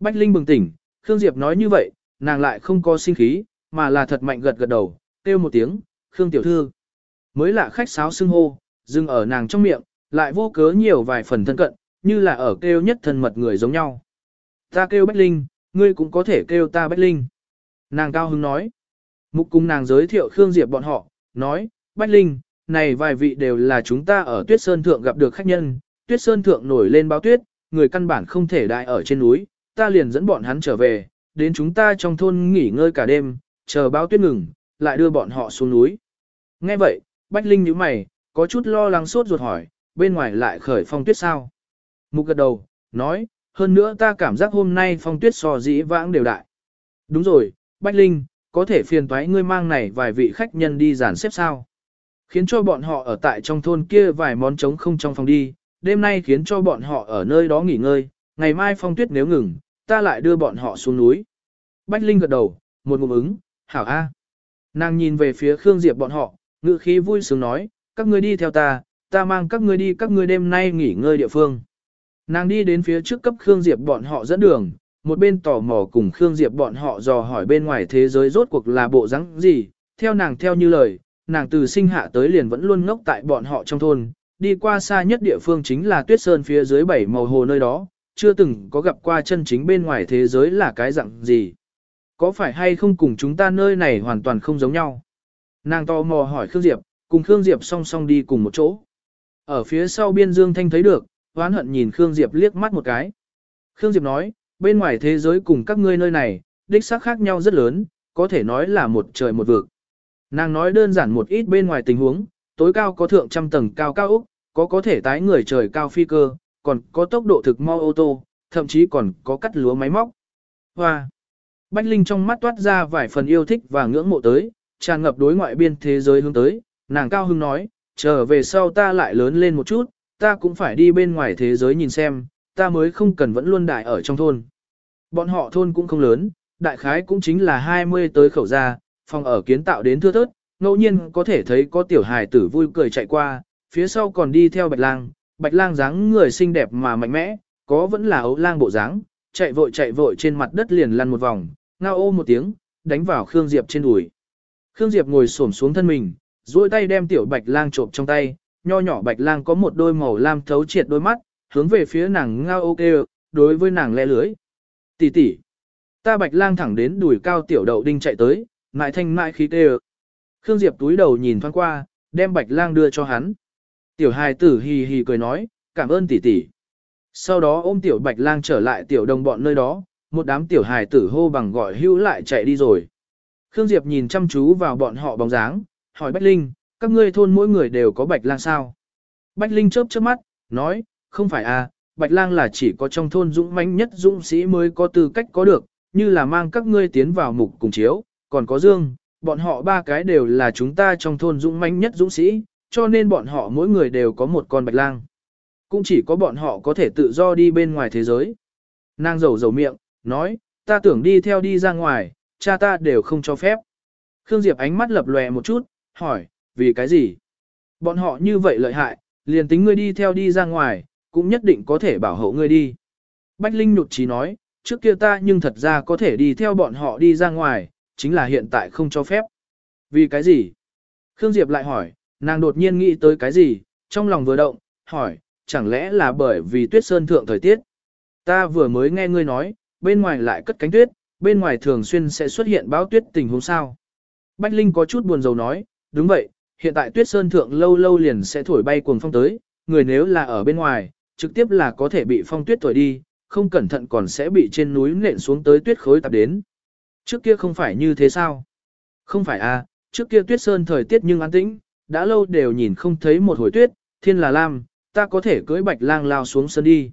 Bách Linh bừng tỉnh, Khương Diệp nói như vậy, nàng lại không có sinh khí, mà là thật mạnh gật gật đầu, kêu một tiếng, Khương tiểu thư. Mới lạ khách sáo xưng hô, dừng ở nàng trong miệng, lại vô cớ nhiều vài phần thân cận, như là ở kêu nhất thân mật người giống nhau. Ta kêu Bách Linh, ngươi cũng có thể kêu ta Bách Linh. Nàng cao hứng nói. Mục cùng nàng giới thiệu Khương Diệp bọn họ, nói, Bách Linh, này vài vị đều là chúng ta ở Tuyết Sơn Thượng gặp được khách nhân, Tuyết Sơn Thượng nổi lên báo tuyết, người căn bản không thể đại ở trên núi, ta liền dẫn bọn hắn trở về, đến chúng ta trong thôn nghỉ ngơi cả đêm, chờ báo tuyết ngừng, lại đưa bọn họ xuống núi. Nghe vậy, Bách Linh nhíu mày, có chút lo lắng sốt ruột hỏi, bên ngoài lại khởi phong tuyết sao? Mục gật đầu, nói, hơn nữa ta cảm giác hôm nay phong tuyết so dĩ vãng đều đại. Đúng rồi, Bách Linh, có thể phiền toái ngươi mang này vài vị khách nhân đi dàn xếp sao? Khiến cho bọn họ ở tại trong thôn kia vài món trống không trong phòng đi, đêm nay khiến cho bọn họ ở nơi đó nghỉ ngơi, ngày mai phong tuyết nếu ngừng, ta lại đưa bọn họ xuống núi. Bách Linh gật đầu, một ngụm ứng, hảo a. Nàng nhìn về phía Khương Diệp bọn họ, ngữ khí vui sướng nói, các ngươi đi theo ta, ta mang các ngươi đi các ngươi đêm nay nghỉ ngơi địa phương. Nàng đi đến phía trước cấp Khương Diệp bọn họ dẫn đường, một bên tò mò cùng Khương Diệp bọn họ dò hỏi bên ngoài thế giới rốt cuộc là bộ rắn gì, theo nàng theo như lời, nàng từ sinh hạ tới liền vẫn luôn ngốc tại bọn họ trong thôn, đi qua xa nhất địa phương chính là tuyết sơn phía dưới bảy màu hồ nơi đó, chưa từng có gặp qua chân chính bên ngoài thế giới là cái dạng gì. Có phải hay không cùng chúng ta nơi này hoàn toàn không giống nhau? Nàng tò mò hỏi Khương Diệp, cùng Khương Diệp song song đi cùng một chỗ. Ở phía sau biên Dương Thanh thấy được, oán hận nhìn Khương Diệp liếc mắt một cái. Khương Diệp nói, bên ngoài thế giới cùng các ngươi nơi này, đích xác khác nhau rất lớn, có thể nói là một trời một vực. Nàng nói đơn giản một ít bên ngoài tình huống, tối cao có thượng trăm tầng cao cao Úc, có có thể tái người trời cao phi cơ, còn có tốc độ thực mau ô tô, thậm chí còn có cắt lúa máy móc. Hoa! Bách Linh trong mắt toát ra vài phần yêu thích và ngưỡng mộ tới, tràn ngập đối ngoại biên thế giới hướng tới, nàng cao hưng nói, trở về sau ta lại lớn lên một chút, ta cũng phải đi bên ngoài thế giới nhìn xem, ta mới không cần vẫn luôn đại ở trong thôn. Bọn họ thôn cũng không lớn, đại khái cũng chính là 20 tới khẩu ra, phòng ở kiến tạo đến thưa thớt, ngẫu nhiên có thể thấy có tiểu hài tử vui cười chạy qua, phía sau còn đi theo bạch lang, bạch lang dáng người xinh đẹp mà mạnh mẽ, có vẫn là ấu lang bộ dáng, chạy vội chạy vội trên mặt đất liền lăn một vòng, ngao ô một tiếng, đánh vào Khương Diệp trên đùi. Khương Diệp ngồi xổm xuống thân mình, duỗi tay đem tiểu bạch lang trộm trong tay, nho nhỏ bạch lang có một đôi màu lam thấu triệt đôi mắt, hướng về phía nàng ngao ô kêu, đối với nàng le lưới. Tỷ tỷ, ta bạch lang thẳng đến đùi cao tiểu đậu đinh chạy tới, mại thanh mại khí kêu. Khương Diệp túi đầu nhìn thoáng qua, đem bạch lang đưa cho hắn. Tiểu hài tử hì hì cười nói, cảm ơn tỷ tỷ. Sau đó ôm tiểu bạch lang trở lại tiểu đồng bọn nơi đó, một đám tiểu hài tử hô bằng gọi hữu lại chạy đi rồi. Khương Diệp nhìn chăm chú vào bọn họ bóng dáng, hỏi Bách Linh, các ngươi thôn mỗi người đều có bạch lang sao? Bách Linh chớp chớp mắt, nói, không phải à, bạch lang là chỉ có trong thôn dũng mãnh nhất dũng sĩ mới có tư cách có được, như là mang các ngươi tiến vào mục cùng chiếu, còn có Dương, bọn họ ba cái đều là chúng ta trong thôn dũng mãnh nhất dũng sĩ, cho nên bọn họ mỗi người đều có một con bạch lang. Cũng chỉ có bọn họ có thể tự do đi bên ngoài thế giới. Nàng rầu rầu miệng, nói, ta tưởng đi theo đi ra ngoài, cha ta đều không cho phép. Khương Diệp ánh mắt lập lòe một chút, hỏi, vì cái gì? Bọn họ như vậy lợi hại, liền tính ngươi đi theo đi ra ngoài, cũng nhất định có thể bảo hộ ngươi đi. Bách Linh nhụt chí nói, trước kia ta nhưng thật ra có thể đi theo bọn họ đi ra ngoài, chính là hiện tại không cho phép. Vì cái gì? Khương Diệp lại hỏi, nàng đột nhiên nghĩ tới cái gì, trong lòng vừa động, hỏi, chẳng lẽ là bởi vì tuyết sơn thượng thời tiết? Ta vừa mới nghe ngươi nói, bên ngoài lại cất cánh tuyết, bên ngoài thường xuyên sẽ xuất hiện báo tuyết tình huống sao. Bách Linh có chút buồn rầu nói, đúng vậy, hiện tại tuyết sơn thượng lâu lâu liền sẽ thổi bay cuồng phong tới, người nếu là ở bên ngoài, trực tiếp là có thể bị phong tuyết thổi đi, không cẩn thận còn sẽ bị trên núi nện xuống tới tuyết khối tạp đến. Trước kia không phải như thế sao? Không phải à, trước kia tuyết sơn thời tiết nhưng an tĩnh, đã lâu đều nhìn không thấy một hồi tuyết, thiên là lam, ta có thể cưỡi bạch lang lao xuống sân đi.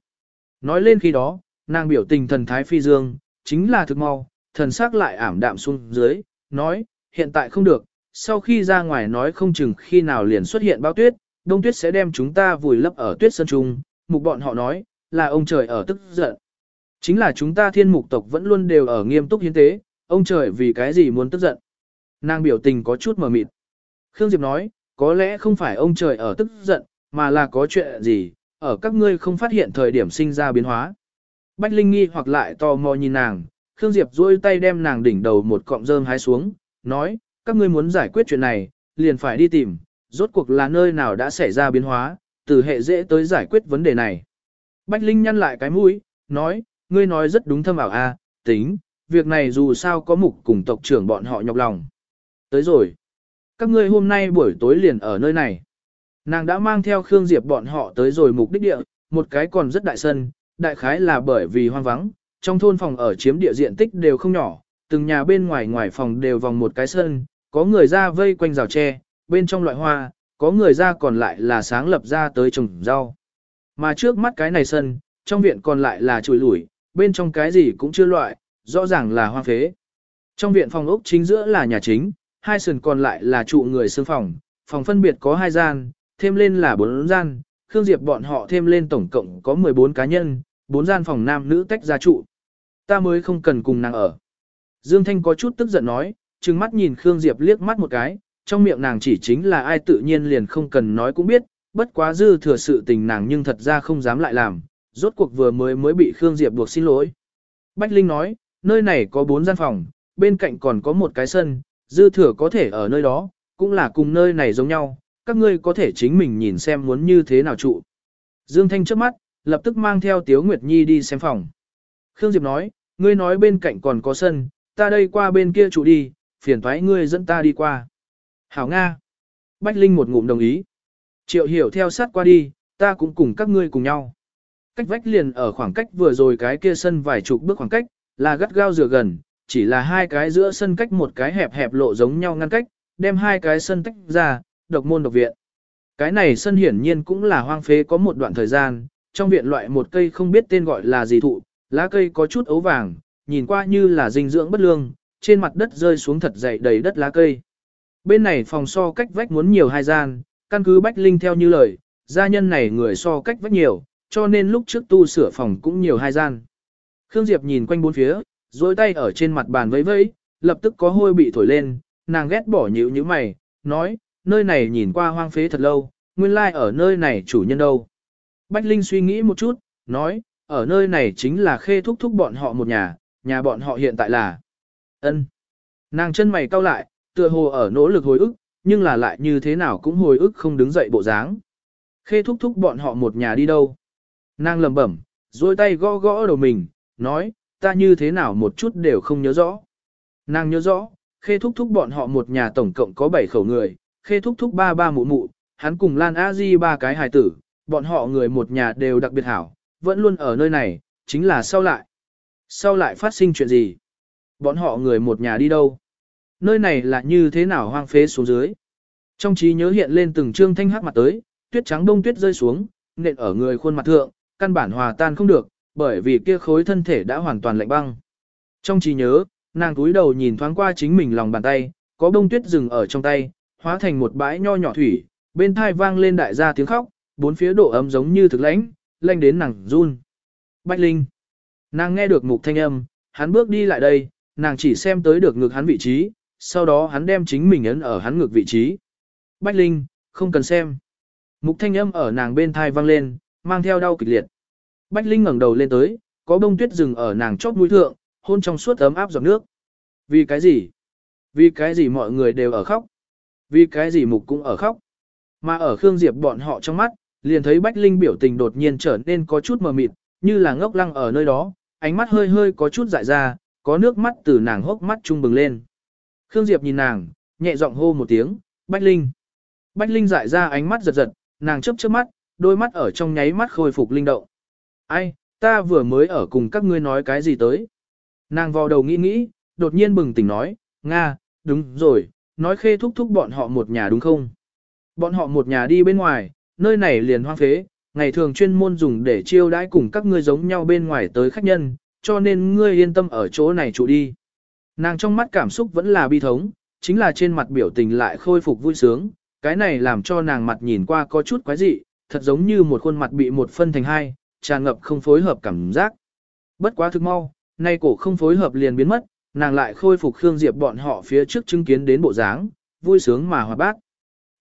Nói lên khi đó, nàng biểu tình thần thái phi dương, chính là thực mau, thần sắc lại ảm đạm xuống dưới, nói, hiện tại không được, sau khi ra ngoài nói không chừng khi nào liền xuất hiện bao tuyết, đông tuyết sẽ đem chúng ta vùi lấp ở tuyết sơn trung, mục bọn họ nói, là ông trời ở tức giận. Chính là chúng ta thiên mục tộc vẫn luôn đều ở nghiêm túc hiến tế, ông trời vì cái gì muốn tức giận. Nàng biểu tình có chút mờ mịt. Khương Diệp nói, có lẽ không phải ông trời ở tức giận, mà là có chuyện gì, ở các ngươi không phát hiện thời điểm sinh ra biến hóa. Bách Linh nghi hoặc lại tò mò nhìn nàng, Khương Diệp duỗi tay đem nàng đỉnh đầu một cọng rơm hái xuống, nói, các ngươi muốn giải quyết chuyện này, liền phải đi tìm, rốt cuộc là nơi nào đã xảy ra biến hóa, từ hệ dễ tới giải quyết vấn đề này. Bách Linh nhăn lại cái mũi, nói, ngươi nói rất đúng thâm ảo a, tính, việc này dù sao có mục cùng tộc trưởng bọn họ nhọc lòng. Tới rồi. Các ngươi hôm nay buổi tối liền ở nơi này. Nàng đã mang theo Khương Diệp bọn họ tới rồi mục đích địa, một cái còn rất đại sân, đại khái là bởi vì hoang vắng, trong thôn phòng ở chiếm địa diện tích đều không nhỏ, từng nhà bên ngoài ngoài phòng đều vòng một cái sân, có người ra vây quanh rào tre, bên trong loại hoa, có người ra còn lại là sáng lập ra tới trồng rau. Mà trước mắt cái này sân, trong viện còn lại là chùi lủi, bên trong cái gì cũng chưa loại, rõ ràng là hoang phế. Trong viện phòng ốc chính giữa là nhà chính, hai sườn còn lại là trụ người xương phòng, phòng phân biệt có hai gian, thêm lên là bốn gian, Khương Diệp bọn họ thêm lên tổng cộng có 14 cá nhân, bốn gian phòng nam nữ tách ra trụ. Ta mới không cần cùng nàng ở. Dương Thanh có chút tức giận nói, trừng mắt nhìn Khương Diệp liếc mắt một cái, trong miệng nàng chỉ chính là ai tự nhiên liền không cần nói cũng biết, bất quá dư thừa sự tình nàng nhưng thật ra không dám lại làm, rốt cuộc vừa mới mới bị Khương Diệp buộc xin lỗi. Bách Linh nói, nơi này có bốn gian phòng, bên cạnh còn có một cái sân, dư thừa có thể ở nơi đó, cũng là cùng nơi này giống nhau, các ngươi có thể chính mình nhìn xem muốn như thế nào trụ. Dương Thanh trước mắt, lập tức mang theo Tiếu Nguyệt Nhi đi xem phòng. Khương Diệp nói, ngươi nói bên cạnh còn có sân, ta đây qua bên kia trụ đi, phiền thoái ngươi dẫn ta đi qua. Hảo Nga. Bách Linh một ngụm đồng ý. Triệu hiểu theo sát qua đi, ta cũng cùng các ngươi cùng nhau. Cách vách liền ở khoảng cách vừa rồi cái kia sân vài chục bước khoảng cách, là gắt gao rửa gần, chỉ là hai cái giữa sân cách một cái hẹp hẹp lộ giống nhau ngăn cách, đem hai cái sân tách ra, độc môn độc viện. Cái này sân hiển nhiên cũng là hoang phế có một đoạn thời gian, trong viện loại một cây không biết tên gọi là gì thụ, lá cây có chút ấu vàng, nhìn qua như là dinh dưỡng bất lương, trên mặt đất rơi xuống thật dày đầy đất lá cây. Bên này phòng so cách vách muốn nhiều hai gian, căn cứ Bách Linh theo như lời, gia nhân này người so cách vách nhiều, cho nên lúc trước tu sửa phòng cũng nhiều hai gian. Khương Diệp nhìn quanh bốn phía, dối tay ở trên mặt bàn vẫy vẫy, lập tức có hôi bị thổi lên, nàng ghét bỏ nhữ như mày, nói, nơi này nhìn qua hoang phế thật lâu, nguyên lai like ở nơi này chủ nhân đâu. Bách Linh suy nghĩ một chút, nói, ở nơi này chính là khê thúc thúc bọn họ một nhà, nhà bọn họ hiện tại là ân. Nàng chân mày cau lại, tựa hồ ở nỗ lực hồi ức, nhưng là lại như thế nào cũng hồi ức không đứng dậy bộ dáng. Khê thúc thúc bọn họ một nhà đi đâu. Nàng lầm bẩm, duỗi tay gõ gõ đầu mình, nói, ta như thế nào một chút đều không nhớ rõ. Nàng nhớ rõ, khê thúc thúc bọn họ một nhà tổng cộng có 7 khẩu người, khê thúc thúc ba ba mụ mụ, hắn cùng Lan A Di ba cái hài tử, bọn họ người một nhà đều đặc biệt hảo, vẫn luôn ở nơi này, chính là sau lại. Sau lại phát sinh chuyện gì? Bọn họ người một nhà đi đâu? Nơi này là như thế nào hoang phế xuống dưới? Trong trí nhớ hiện lên từng trương thanh hắc mặt tới, tuyết trắng đông tuyết rơi xuống, nện ở người khuôn mặt thượng, căn bản hòa tan không được, bởi vì kia khối thân thể đã hoàn toàn lạnh băng. Trong trí nhớ, nàng túi đầu nhìn thoáng qua chính mình lòng bàn tay, có bông tuyết rừng ở trong tay, hóa thành một bãi nho nhỏ thủy, bên thai vang lên đại gia tiếng khóc, bốn phía độ ấm giống như thực lãnh, lạnh đến nàng run. Bách Linh. Nàng nghe được mục thanh âm, hắn bước đi lại đây, nàng chỉ xem tới được ngực hắn vị trí, sau đó hắn đem chính mình ấn ở hắn ngực vị trí. Bách Linh, không cần xem. Mục thanh âm ở nàng bên thai vang lên, mang theo đau kịch liệt. Bách Linh ngẩng đầu lên tới, có bông tuyết rừng ở nàng chót mũi thượng, hôn trong suốt ấm áp giọt nước. Vì cái gì? Vì cái gì mọi người đều ở khóc? Vì cái gì mục cũng ở khóc? Mà ở Khương Diệp bọn họ trong mắt, liền thấy Bách Linh biểu tình đột nhiên trở nên có chút mờ mịt, như là ngốc lăng ở nơi đó, ánh mắt hơi hơi có chút dại ra, có nước mắt từ nàng hốc mắt trung bừng lên. Khương Diệp nhìn nàng, nhẹ giọng hô một tiếng, Bách Linh. Bách Linh dại ra ánh mắt giật giật, nàng chấp chớp mắt, đôi mắt ở trong nháy mắt khôi phục linh động. Ai, ta vừa mới ở cùng các ngươi nói cái gì tới. Nàng vào đầu nghĩ nghĩ, đột nhiên bừng tỉnh nói, Nga, đúng rồi, nói khê thúc thúc bọn họ một nhà đúng không? Bọn họ một nhà đi bên ngoài, nơi này liền hoang phế, ngày thường chuyên môn dùng để chiêu đãi cùng các ngươi giống nhau bên ngoài tới khách nhân, cho nên ngươi yên tâm ở chỗ này trụ đi. Nàng trong mắt cảm xúc vẫn là bi thống, chính là trên mặt biểu tình lại khôi phục vui sướng, cái này làm cho nàng mặt nhìn qua có chút quái dị, thật giống như một khuôn mặt bị một phân thành hai, tràn ngập không phối hợp cảm giác. Bất quá thực mau, nay cổ không phối hợp liền biến mất, nàng lại khôi phục Khương Diệp bọn họ phía trước chứng kiến đến bộ dáng, vui sướng mà hòa bác.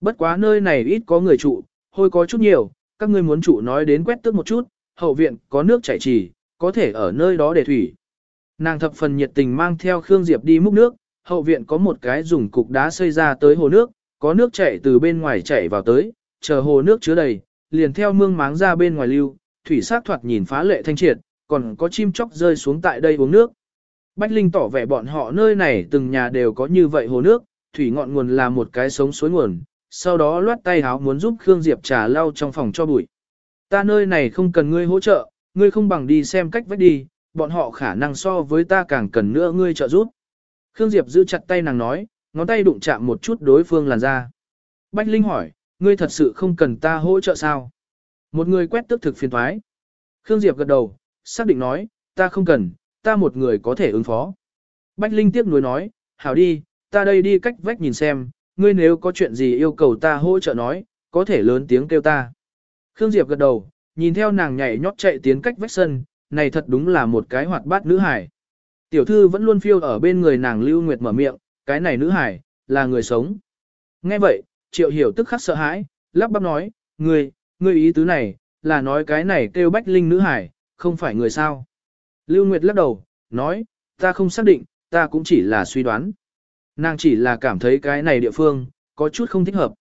Bất quá nơi này ít có người trụ, hôi có chút nhiều, các ngươi muốn trụ nói đến quét tước một chút, hậu viện có nước chảy trì, có thể ở nơi đó để thủy. Nàng thập phần nhiệt tình mang theo Khương Diệp đi múc nước, hậu viện có một cái dùng cục đá xây ra tới hồ nước, có nước chảy từ bên ngoài chảy vào tới, chờ hồ nước chứa đầy, liền theo mương máng ra bên ngoài lưu, thủy sát thoạt nhìn phá lệ thanh triệt, còn có chim chóc rơi xuống tại đây uống nước. Bách Linh tỏ vẻ bọn họ nơi này từng nhà đều có như vậy hồ nước, thủy ngọn nguồn là một cái sống suối nguồn, sau đó loát tay háo muốn giúp Khương Diệp trà lau trong phòng cho bụi. Ta nơi này không cần ngươi hỗ trợ, ngươi không bằng đi xem cách vách đi, bọn họ khả năng so với ta càng cần nữa ngươi trợ giúp. Khương Diệp giữ chặt tay nàng nói, ngón tay đụng chạm một chút đối phương làn ra. Bách Linh hỏi, ngươi thật sự không cần ta hỗ trợ sao? Một người quét tức thực phiền thoái. Khương Diệp gật đầu, xác định nói, ta không cần, ta một người có thể ứng phó. Bách Linh tiếc nuối nói, hảo đi, ta đây đi cách vách nhìn xem, ngươi nếu có chuyện gì yêu cầu ta hỗ trợ nói, có thể lớn tiếng kêu ta. Khương Diệp gật đầu, nhìn theo nàng nhảy nhót chạy tiến cách vách sân, này thật đúng là một cái hoạt bát nữ hải. Tiểu thư vẫn luôn phiêu ở bên người nàng Lưu Nguyệt mở miệng, cái này nữ hải, là người sống. Nghe vậy, triệu hiểu tức khắc sợ hãi, lắp bắp nói, ngươi, ngươi ý tứ này, là nói cái này kêu bách linh nữ hải, không phải người sao. Lưu Nguyệt lắc đầu, nói, ta không xác định, ta cũng chỉ là suy đoán. Nàng chỉ là cảm thấy cái này địa phương, có chút không thích hợp.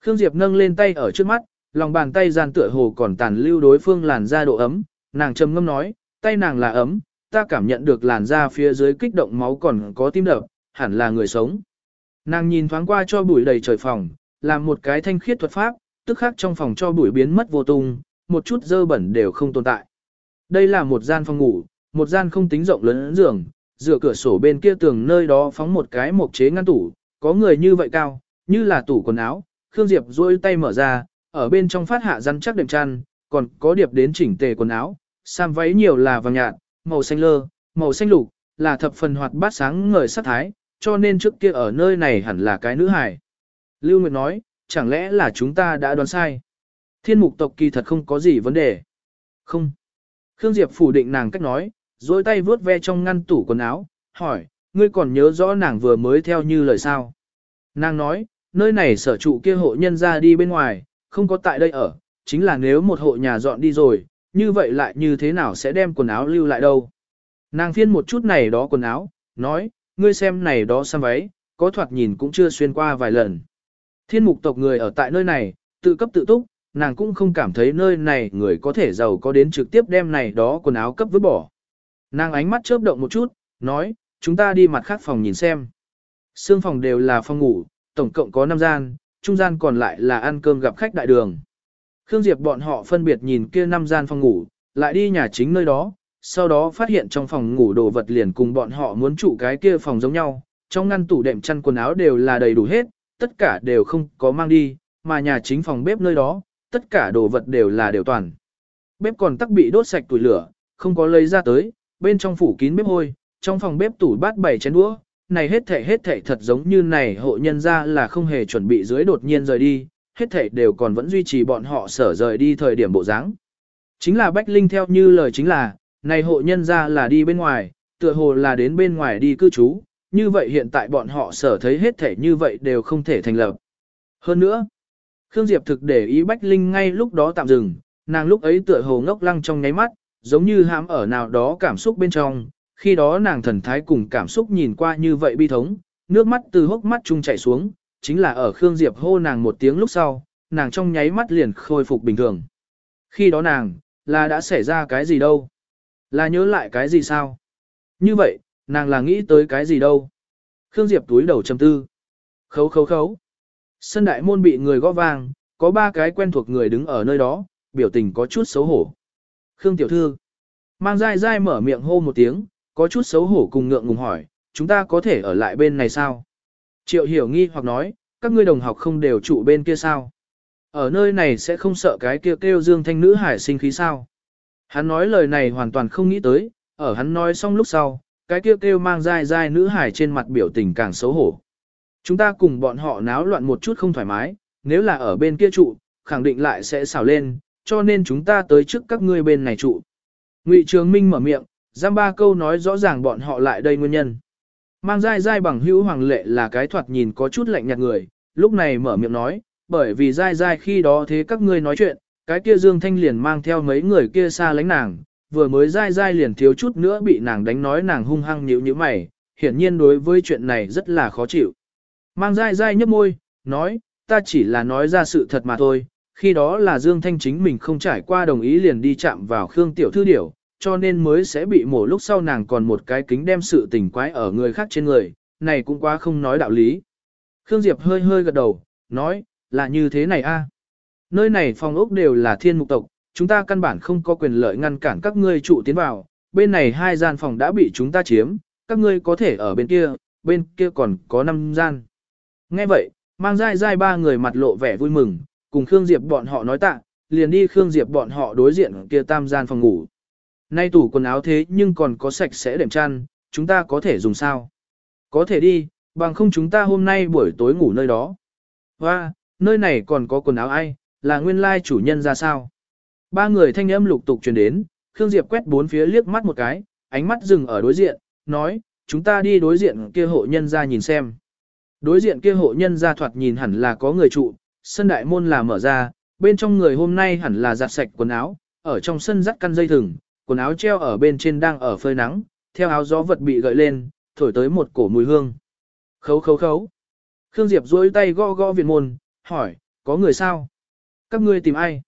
Khương Diệp nâng lên tay ở trước mắt, lòng bàn tay gian tựa hồ còn tàn lưu đối phương làn da độ ấm, nàng trầm ngâm nói, tay nàng là ấm, ta cảm nhận được làn da phía dưới kích động máu còn có tim đập, hẳn là người sống. Nàng nhìn thoáng qua cho bụi đầy trời phòng, làm một cái thanh khiết thuật pháp, tức khác trong phòng cho bụi biến mất vô tung, một chút dơ bẩn đều không tồn tại. Đây là một gian phòng ngủ, một gian không tính rộng lớn giường, dựa cửa sổ bên kia tường nơi đó phóng một cái mộc chế ngăn tủ, có người như vậy cao, như là tủ quần áo, Khương Diệp duỗi tay mở ra, ở bên trong phát hạ rắn chắc đệm chăn, còn có điệp đến chỉnh tề quần áo, sam váy nhiều là vàng nhạt, màu xanh lơ, màu xanh lục, là thập phần hoạt bát sáng ngời sắc thái, cho nên trước kia ở nơi này hẳn là cái nữ hài. Lưu Nguyệt nói, chẳng lẽ là chúng ta đã đoán sai? Thiên mục tộc kỳ thật không có gì vấn đề. Không. Khương Diệp phủ định nàng cách nói, dối tay vướt ve trong ngăn tủ quần áo, hỏi, ngươi còn nhớ rõ nàng vừa mới theo như lời sao? Nàng nói, nơi này sở trụ kia hộ nhân ra đi bên ngoài, không có tại đây ở, chính là nếu một hộ nhà dọn đi rồi, như vậy lại như thế nào sẽ đem quần áo lưu lại đâu? Nàng phiên một chút này đó quần áo, nói, ngươi xem này đó xăm váy, có thoạt nhìn cũng chưa xuyên qua vài lần. Thiên mục tộc người ở tại nơi này, tự cấp tự túc, nàng cũng không cảm thấy nơi này người có thể giàu có đến trực tiếp đem này đó quần áo cấp vứt bỏ. Nàng ánh mắt chớp động một chút, nói, chúng ta đi mặt khác phòng nhìn xem. Sương phòng đều là phòng ngủ, tổng cộng có 5 gian, trung gian còn lại là ăn cơm gặp khách đại đường. Khương Diệp bọn họ phân biệt nhìn kia 5 gian phòng ngủ, lại đi nhà chính nơi đó, sau đó phát hiện trong phòng ngủ đồ vật liền cùng bọn họ muốn trụ cái kia phòng giống nhau, trong ngăn tủ đệm chăn quần áo đều là đầy đủ hết, tất cả đều không có mang đi, mà nhà chính phòng bếp nơi đó, tất cả đồ vật đều là đều toàn. Bếp còn tắc bị đốt sạch tuổi lửa, không có lấy ra tới, bên trong phủ kín bếp hôi, trong phòng bếp tủ bát bảy chén đũa, này hết thảy hết thảy thật giống như này hộ nhân ra là không hề chuẩn bị dưới đột nhiên rời đi, hết thảy đều còn vẫn duy trì bọn họ sở rời đi thời điểm bộ dáng. Chính là Bách Linh theo như lời chính là, này hộ nhân ra là đi bên ngoài, tựa hồ là đến bên ngoài đi cư trú, như vậy hiện tại bọn họ sở thấy hết thể như vậy đều không thể thành lập. Hơn nữa, Khương Diệp thực để ý Bách Linh ngay lúc đó tạm dừng, nàng lúc ấy tựa hồ ngốc lăng trong nháy mắt, giống như hãm ở nào đó cảm xúc bên trong, khi đó nàng thần thái cùng cảm xúc nhìn qua như vậy bi thống, nước mắt từ hốc mắt chung chảy xuống, chính là ở Khương Diệp hô nàng một tiếng lúc sau, nàng trong nháy mắt liền khôi phục bình thường. Khi đó nàng, là đã xảy ra cái gì đâu? Là nhớ lại cái gì sao? Như vậy, nàng là nghĩ tới cái gì đâu? Khương Diệp túi đầu chầm tư. Khấu khấu khấu. Sân đại môn bị người gõ vang, có ba cái quen thuộc người đứng ở nơi đó, biểu tình có chút xấu hổ. Khương tiểu thư. Mang dai dai mở miệng hô một tiếng, có chút xấu hổ cùng ngượng ngùng hỏi, chúng ta có thể ở lại bên này sao? Triệu hiểu nghi hoặc nói, các ngươi đồng học không đều trụ bên kia sao? Ở nơi này sẽ không sợ cái kia kêu, kêu dương thanh nữ hải sinh khí sao? Hắn nói lời này hoàn toàn không nghĩ tới, ở hắn nói xong lúc sau, cái kia kêu, kêu mang dai dai nữ hải trên mặt biểu tình càng xấu hổ. Chúng ta cùng bọn họ náo loạn một chút không thoải mái, nếu là ở bên kia trụ, khẳng định lại sẽ xào lên, cho nên chúng ta tới trước các ngươi bên này trụ. Ngụy Trường Minh mở miệng, giam ba câu nói rõ ràng bọn họ lại đây nguyên nhân. Mang dai dai bằng hữu hoàng lệ là cái thoạt nhìn có chút lạnh nhạt người, lúc này mở miệng nói, bởi vì dai dai khi đó thế các ngươi nói chuyện, cái kia Dương Thanh liền mang theo mấy người kia xa lánh nàng, vừa mới dai dai liền thiếu chút nữa bị nàng đánh nói nàng hung hăng nhíu như mày, hiển nhiên đối với chuyện này rất là khó chịu. Mang dai dai nhấp môi, nói, ta chỉ là nói ra sự thật mà thôi, khi đó là Dương Thanh chính mình không trải qua đồng ý liền đi chạm vào Khương Tiểu Thư Điểu, cho nên mới sẽ bị mổ lúc sau nàng còn một cái kính đem sự tình quái ở người khác trên người, này cũng quá không nói đạo lý. Khương Diệp hơi hơi gật đầu, nói, là như thế này a. Nơi này phòng ốc đều là thiên mục tộc, chúng ta căn bản không có quyền lợi ngăn cản các ngươi trụ tiến vào, bên này hai gian phòng đã bị chúng ta chiếm, các ngươi có thể ở bên kia, bên kia còn có năm gian. Nghe vậy, mang dai dai ba người mặt lộ vẻ vui mừng, cùng Khương Diệp bọn họ nói tạ, liền đi Khương Diệp bọn họ đối diện kia tam gian phòng ngủ. Nay tủ quần áo thế nhưng còn có sạch sẽ đệm chăn, chúng ta có thể dùng sao? Có thể đi, bằng không chúng ta hôm nay buổi tối ngủ nơi đó. Hoa, nơi này còn có quần áo ai, là nguyên lai chủ nhân ra sao? Ba người thanh âm lục tục truyền đến, Khương Diệp quét bốn phía liếc mắt một cái, ánh mắt dừng ở đối diện, nói, chúng ta đi đối diện kia hộ nhân ra nhìn xem. Đối diện kia hộ nhân ra thoạt nhìn hẳn là có người trụ, sân đại môn là mở ra, bên trong người hôm nay hẳn là giặt sạch quần áo, ở trong sân dắt căn dây thừng, quần áo treo ở bên trên đang ở phơi nắng, theo áo gió vật bị gợi lên, thổi tới một cổ mùi hương. Khấu khấu khấu. Khương Diệp duỗi tay gõ gõ viện môn, hỏi, có người sao? Các ngươi tìm ai?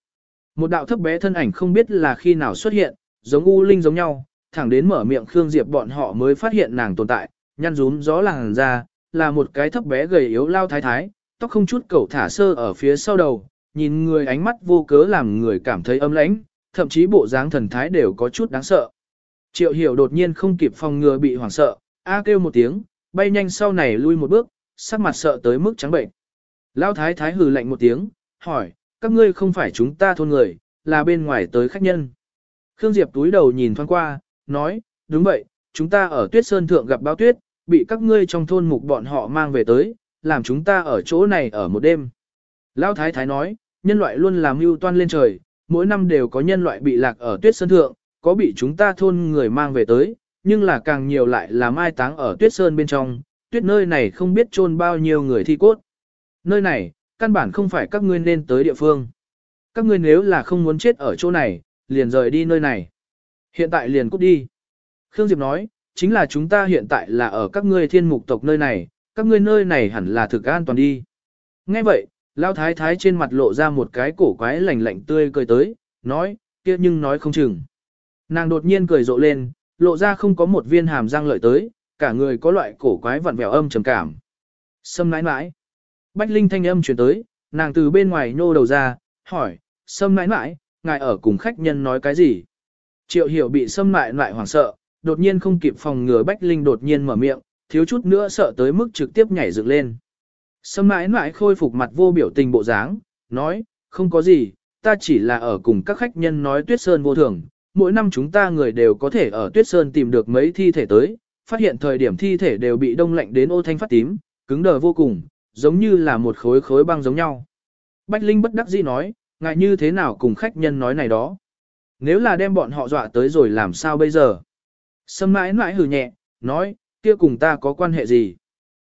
Một đạo thấp bé thân ảnh không biết là khi nào xuất hiện, giống u linh giống nhau, thẳng đến mở miệng Khương Diệp bọn họ mới phát hiện nàng tồn tại, nhăn rúm gió làng ra, là một cái thấp bé gầy yếu lao thái thái, tóc không chút cẩu thả sơ ở phía sau đầu, nhìn người ánh mắt vô cớ làm người cảm thấy ấm lãnh, thậm chí bộ dáng thần thái đều có chút đáng sợ. Triệu hiểu đột nhiên không kịp phòng ngừa bị hoảng sợ, a kêu một tiếng, bay nhanh sau này lui một bước, sắc mặt sợ tới mức trắng bệnh. Lão thái thái hừ lạnh một tiếng, hỏi, các ngươi không phải chúng ta thôn người, là bên ngoài tới khách nhân. Khương Diệp túi đầu nhìn thoáng qua, nói, đúng vậy, chúng ta ở tuyết sơn thượng gặp báo tuyết, bị các ngươi trong thôn mục bọn họ mang về tới, làm chúng ta ở chỗ này ở một đêm. Lão thái thái nói, nhân loại luôn làm mưu toan lên trời, mỗi năm đều có nhân loại bị lạc ở tuyết sơn thượng, có bị chúng ta thôn người mang về tới, nhưng là càng nhiều lại là mai táng ở tuyết sơn bên trong, tuyết nơi này không biết chôn bao nhiêu người thi cốt. Nơi này, căn bản không phải các ngươi nên tới địa phương. Các ngươi nếu là không muốn chết ở chỗ này, liền rời đi nơi này. Hiện tại liền cút đi. Khương Diệp nói, chính là chúng ta hiện tại là ở các ngươi thiên mục tộc nơi này, các ngươi nơi này hẳn là thực an toàn đi. Nghe vậy, Lao thái thái trên mặt lộ ra một cái cổ quái lạnh lạnh tươi cười tới, nói, kia nhưng nói không chừng. Nàng đột nhiên cười rộ lên, lộ ra không có một viên hàm răng lợi tới, cả người có loại cổ quái vặn vẹo âm trầm cảm. Sâm nãi nãi. Bách Linh thanh âm chuyển tới, nàng từ bên ngoài nhô đầu ra, hỏi, Sâm nãi nãi, ngài ở cùng khách nhân nói cái gì? Triệu hiểu bị Sâm nãi nãi hoảng sợ, đột nhiên không kịp phòng ngừa Bách Linh đột nhiên mở miệng, thiếu chút nữa sợ tới mức trực tiếp nhảy dựng lên. Sâm nãi nãi khôi phục mặt vô biểu tình bộ dáng, nói, không có gì, ta chỉ là ở cùng các khách nhân nói tuyết sơn vô thường, mỗi năm chúng ta người đều có thể ở tuyết sơn tìm được mấy thi thể tới, phát hiện thời điểm thi thể đều bị đông lạnh đến ô thanh phát tím, cứng đờ vô cùng, giống như là một khối khối băng giống nhau. Bách Linh bất đắc dĩ nói, ngại như thế nào cùng khách nhân nói này đó. Nếu là đem bọn họ dọa tới rồi làm sao bây giờ? Sâm mãi mãi hừ nhẹ, nói, kia cùng ta có quan hệ gì?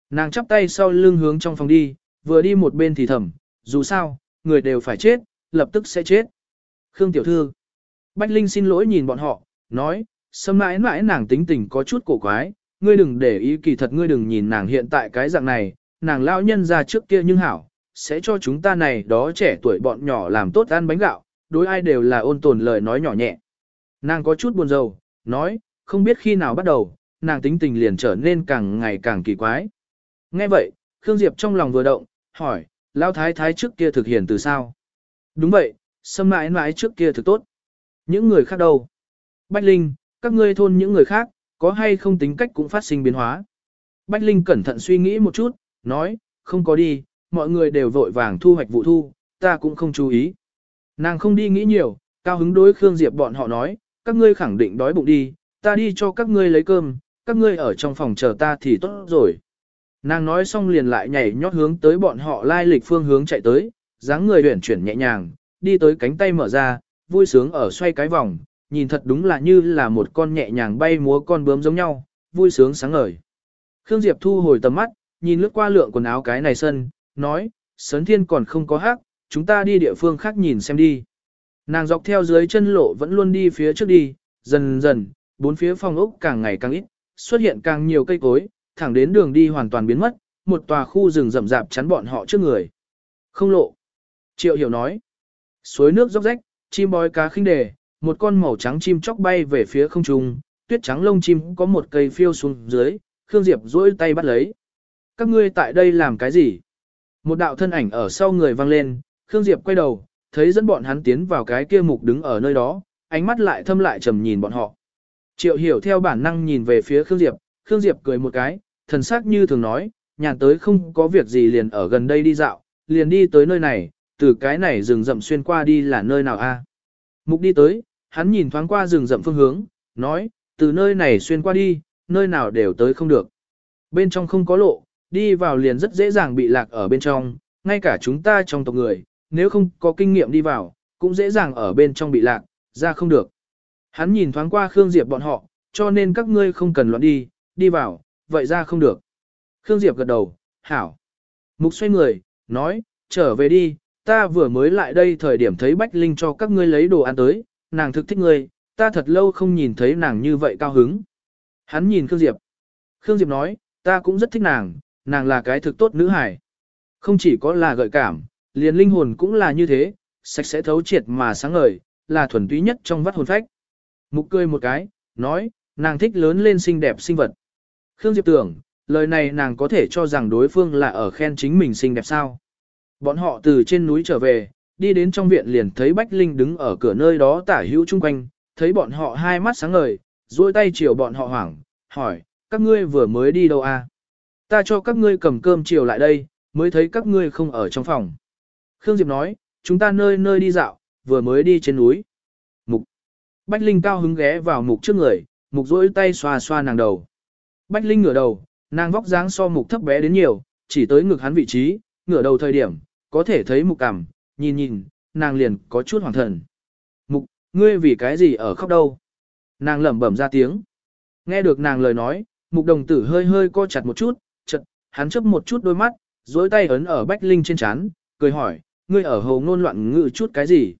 Nàng chắp tay sau lưng hướng trong phòng đi, vừa đi một bên thì thầm, dù sao, người đều phải chết, lập tức sẽ chết. Khương tiểu thư. Bách Linh xin lỗi nhìn bọn họ, nói, sâm mãi mãi nàng tính tình có chút cổ quái, ngươi đừng để ý kỳ thật ngươi đừng nhìn nàng hiện tại cái dạng này, nàng lao nhân ra trước kia nhưng hảo, sẽ cho chúng ta này đó trẻ tuổi bọn nhỏ làm tốt ăn bánh gạo, đối ai đều là ôn tồn lời nói nhỏ nhẹ. Nàng có chút buồn rầu, nói, không biết khi nào bắt đầu, nàng tính tình liền trở nên càng ngày càng kỳ quái. Nghe vậy, Khương Diệp trong lòng vừa động, hỏi, Lão Thái Thái trước kia thực hiện từ sao? Đúng vậy, xâm mãi mãi trước kia thực tốt. Những người khác đâu? Bách Linh, các ngươi thôn những người khác, có hay không tính cách cũng phát sinh biến hóa? Bách Linh cẩn thận suy nghĩ một chút, nói, không có đi, mọi người đều vội vàng thu hoạch vụ thu, ta cũng không chú ý. Nàng không đi nghĩ nhiều, cao hứng đối Khương Diệp bọn họ nói, các ngươi khẳng định đói bụng đi, ta đi cho các ngươi lấy cơm, các ngươi ở trong phòng chờ ta thì tốt rồi. Nàng nói xong liền lại nhảy nhót hướng tới bọn họ lai lịch phương hướng chạy tới, dáng người uyển chuyển nhẹ nhàng, đi tới cánh tay mở ra, vui sướng ở xoay cái vòng, nhìn thật đúng là như là một con nhẹ nhàng bay múa con bướm giống nhau, vui sướng sáng ngời. Khương Diệp thu hồi tầm mắt, nhìn lướt qua lượng quần áo cái này sân, nói, sấn thiên còn không có hát, chúng ta đi địa phương khác nhìn xem đi. Nàng dọc theo dưới chân lộ vẫn luôn đi phía trước đi, dần dần, bốn phía phòng ốc càng ngày càng ít, xuất hiện càng nhiều cây cối, thẳng đến đường đi hoàn toàn biến mất, một tòa khu rừng rậm rạp chắn bọn họ trước người. Không lộ. Triệu hiểu nói. Suối nước róc rách, chim bói cá khinh đề, một con màu trắng chim chóc bay về phía không trung, tuyết trắng lông chim có một cây phiêu xuống dưới, Khương Diệp duỗi tay bắt lấy. Các ngươi tại đây làm cái gì? Một đạo thân ảnh ở sau người vang lên, Khương Diệp quay đầu, thấy dẫn bọn hắn tiến vào cái kia mục đứng ở nơi đó, ánh mắt lại thâm lại trầm nhìn bọn họ. Triệu hiểu theo bản năng nhìn về phía Khương Diệp, Khương Diệp cười một cái, thần sắc như thường nói, nhàn tới không có việc gì liền ở gần đây đi dạo, liền đi tới nơi này, từ cái này rừng rậm xuyên qua đi là nơi nào a? Mục đi tới, hắn nhìn thoáng qua rừng rậm phương hướng, nói, từ nơi này xuyên qua đi, nơi nào đều tới không được. Bên trong không có lộ, đi vào liền rất dễ dàng bị lạc ở bên trong, ngay cả chúng ta trong tộc người, nếu không có kinh nghiệm đi vào, cũng dễ dàng ở bên trong bị lạc, ra không được. Hắn nhìn thoáng qua Khương Diệp bọn họ, cho nên các ngươi không cần loạn đi, đi vào, vậy ra không được. Khương Diệp gật đầu, hảo. Mục xoay người, nói, trở về đi, ta vừa mới lại đây thời điểm thấy Bách Linh cho các ngươi lấy đồ ăn tới, nàng thực thích ngươi, ta thật lâu không nhìn thấy nàng như vậy cao hứng. Hắn nhìn Khương Diệp. Khương Diệp nói, ta cũng rất thích nàng, nàng là cái thực tốt nữ hải. Không chỉ có là gợi cảm, liền linh hồn cũng là như thế, sạch sẽ thấu triệt mà sáng ngời, là thuần túy nhất trong vắt hồn phách. Mục cười một cái, nói, nàng thích lớn lên xinh đẹp sinh vật. Khương Diệp tưởng, lời này nàng có thể cho rằng đối phương là ở khen chính mình xinh đẹp sao. Bọn họ từ trên núi trở về, đi đến trong viện liền thấy Bách Linh đứng ở cửa nơi đó tả hữu chung quanh, thấy bọn họ hai mắt sáng ngời, duỗi tay chiều bọn họ hoảng, hỏi, các ngươi vừa mới đi đâu à? Ta cho các ngươi cầm cơm chiều lại đây, mới thấy các ngươi không ở trong phòng. Khương Diệp nói, chúng ta nơi nơi đi dạo, vừa mới đi trên núi. Mục. Bách Linh cao hứng ghé vào mục trước người, mục duỗi tay xoa xoa nàng đầu. Bách Linh ngửa đầu, nàng vóc dáng so mục thấp bé đến nhiều, chỉ tới ngực hắn vị trí, ngửa đầu thời điểm, có thể thấy mục cằm, nhìn nhìn, nàng liền có chút hoàng thần. Mục, ngươi vì cái gì ở khóc đâu? Nàng lẩm bẩm ra tiếng. Nghe được nàng lời nói, mục đồng tử hơi hơi co chặt một chút, hắn chấp một chút đôi mắt, dối tay ấn ở Bách Linh trên chán, cười hỏi, ngươi ở hồ ngôn loạn ngự chút cái gì?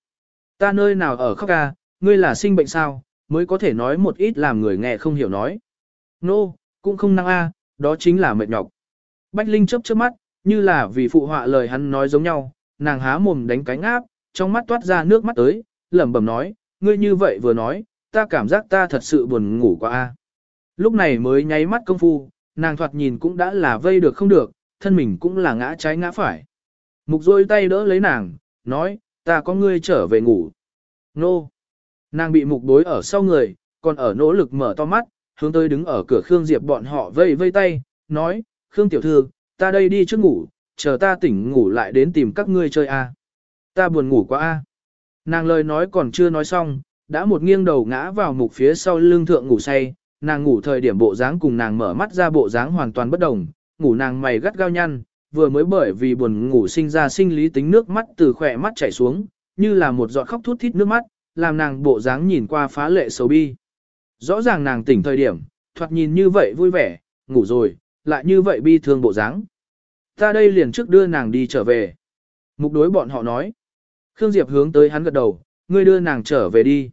Ta nơi nào ở khóc ca, ngươi là sinh bệnh sao, mới có thể nói một ít làm người nghe không hiểu nói. Nô, no, cũng không năng a, đó chính là mệt nhọc. Bách Linh chớp chớp mắt, như là vì phụ họa lời hắn nói giống nhau, nàng há mồm đánh cánh áp, trong mắt toát ra nước mắt tới, lẩm bẩm nói, ngươi như vậy vừa nói, ta cảm giác ta thật sự buồn ngủ quá a. Lúc này mới nháy mắt công phu, nàng thoạt nhìn cũng đã là vây được không được, thân mình cũng là ngã trái ngã phải. Mục rôi tay đỡ lấy nàng, nói, ta có ngươi trở về ngủ. Nô! Nàng bị mục đối ở sau người, còn ở nỗ lực mở to mắt, hướng tới đứng ở cửa Khương Diệp bọn họ vây vây tay, nói, Khương tiểu thư, ta đây đi trước ngủ, chờ ta tỉnh ngủ lại đến tìm các ngươi chơi a. Ta buồn ngủ quá a. Nàng lời nói còn chưa nói xong, đã một nghiêng đầu ngã vào mục phía sau lưng thượng ngủ say, nàng ngủ thời điểm bộ dáng cùng nàng mở mắt ra bộ dáng hoàn toàn bất đồng, ngủ nàng mày gắt gao nhăn, vừa mới bởi vì buồn ngủ sinh ra sinh lý tính nước mắt từ khỏe mắt chảy xuống, như là một giọt khóc thút thít nước mắt, làm nàng bộ dáng nhìn qua phá lệ xấu bi. Rõ ràng nàng tỉnh thời điểm, thoạt nhìn như vậy vui vẻ, ngủ rồi, lại như vậy bi thương bộ dáng. Ta đây liền trước đưa nàng đi trở về. Mục đối bọn họ nói. Khương Diệp hướng tới hắn gật đầu, ngươi đưa nàng trở về đi.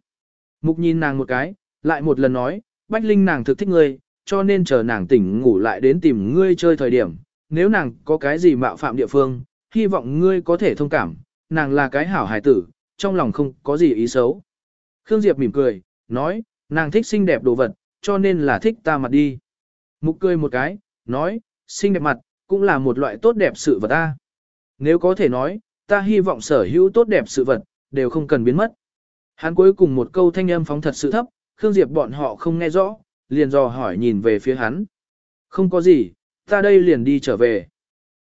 Mục nhìn nàng một cái, lại một lần nói, Bách Linh nàng thực thích ngươi, cho nên chờ nàng tỉnh ngủ lại đến tìm ngươi chơi thời điểm. Nếu nàng có cái gì mạo phạm địa phương, hy vọng ngươi có thể thông cảm, nàng là cái hảo hài tử, trong lòng không có gì ý xấu. Khương Diệp mỉm cười, nói, nàng thích xinh đẹp đồ vật, cho nên là thích ta mặt đi. Mục cười một cái, nói, xinh đẹp mặt, cũng là một loại tốt đẹp sự vật ta. Nếu có thể nói, ta hy vọng sở hữu tốt đẹp sự vật, đều không cần biến mất. Hắn cuối cùng một câu thanh âm phóng thật sự thấp, Khương Diệp bọn họ không nghe rõ, liền dò hỏi nhìn về phía hắn. Không có gì, Ta đây liền đi trở về.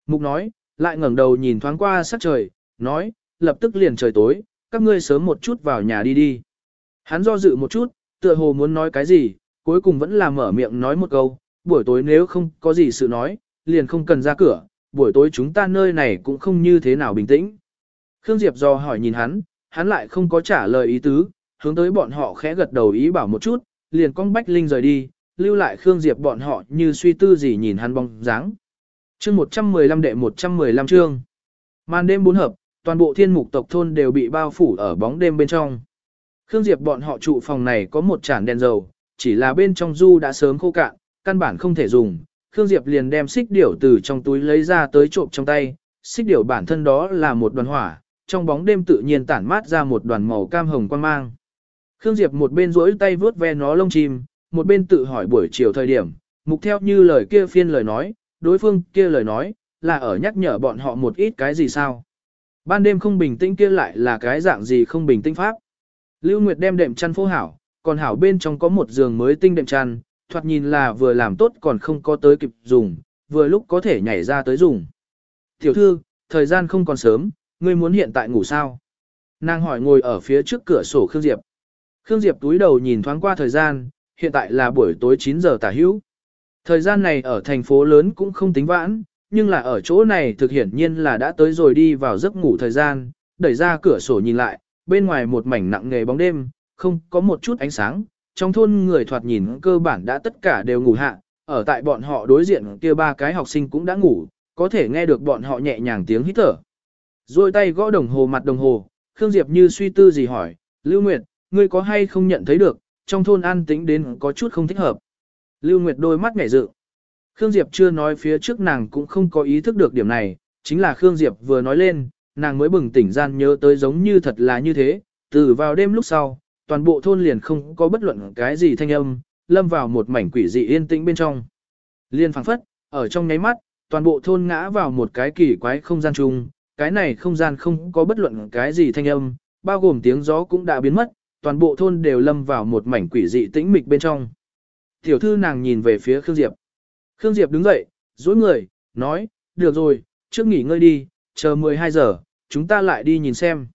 Mục nói, lại ngẩng đầu nhìn thoáng qua sát trời, nói, lập tức liền trời tối, các ngươi sớm một chút vào nhà đi đi. Hắn do dự một chút, tựa hồ muốn nói cái gì, cuối cùng vẫn là mở miệng nói một câu, buổi tối nếu không có gì sự nói, liền không cần ra cửa, buổi tối chúng ta nơi này cũng không như thế nào bình tĩnh. Khương Diệp do hỏi nhìn hắn, hắn lại không có trả lời ý tứ, hướng tới bọn họ khẽ gật đầu ý bảo một chút, liền cong Bách Linh rời đi, lưu lại Khương Diệp bọn họ như suy tư gì nhìn hắn bóng dáng. Chương 115 đệ 115 chương. Màn đêm bốn hợp, toàn bộ thiên mục tộc thôn đều bị bao phủ ở bóng đêm bên trong. Khương Diệp bọn họ trụ phòng này có một chản đèn dầu, chỉ là bên trong du đã sớm khô cạn, căn bản không thể dùng. Khương Diệp liền đem xích điểu từ trong túi lấy ra tới trộm trong tay, xích điểu bản thân đó là một đoàn hỏa, trong bóng đêm tự nhiên tản mát ra một đoàn màu cam hồng quang mang. Khương Diệp một bên duỗi tay vướt ve nó lông chim, một bên tự hỏi buổi chiều thời điểm, mục theo như lời kia phiên lời nói, đối phương kia lời nói, là ở nhắc nhở bọn họ một ít cái gì sao. Ban đêm không bình tĩnh kia lại là cái dạng gì không bình tĩnh pháp. Lưu Nguyệt đem đệm chăn phô hảo, còn hảo bên trong có một giường mới tinh đệm chăn, thoạt nhìn là vừa làm tốt còn không có tới kịp dùng, vừa lúc có thể nhảy ra tới dùng. Tiểu thư, thời gian không còn sớm, ngươi muốn hiện tại ngủ sao? Nàng hỏi ngồi ở phía trước cửa sổ Khương Diệp. Khương Diệp túi đầu nhìn thoáng qua thời gian, hiện tại là buổi tối 9 giờ tả hữu. Thời gian này ở thành phố lớn cũng không tính vãn, nhưng là ở chỗ này thực hiển nhiên là đã tới rồi đi vào giấc ngủ thời gian, đẩy ra cửa sổ nhìn lại, bên ngoài một mảnh nặng nghề bóng đêm, không có một chút ánh sáng, trong thôn người thoạt nhìn cơ bản đã tất cả đều ngủ hạ, ở tại bọn họ đối diện kia ba cái học sinh cũng đã ngủ, có thể nghe được bọn họ nhẹ nhàng tiếng hít thở. Rồi tay gõ đồng hồ mặt đồng hồ, Khương Diệp như suy tư gì hỏi, Lưu Nguyệt, ngươi có hay không nhận thấy được, trong thôn an tĩnh đến có chút không thích hợp. Lưu Nguyệt đôi mắt ngảy dự. Khương Diệp chưa nói phía trước nàng cũng không có ý thức được điểm này, chính là Khương Diệp vừa nói lên, nàng mới bừng tỉnh gian nhớ tới giống như thật là như thế, từ vào đêm lúc sau, toàn bộ thôn liền không có bất luận cái gì thanh âm, lâm vào một mảnh quỷ dị yên tĩnh bên trong. Liên phảng phất, ở trong nháy mắt, toàn bộ thôn ngã vào một cái kỳ quái không gian chung, cái này không gian không có bất luận cái gì thanh âm, bao gồm tiếng gió cũng đã biến mất, toàn bộ thôn đều lâm vào một mảnh quỷ dị tĩnh mịch bên trong. Tiểu thư nàng nhìn về phía Khương Diệp. Khương Diệp đứng dậy, dối người, nói, được rồi, trước nghỉ ngơi đi, chờ 12 giờ, chúng ta lại đi nhìn xem.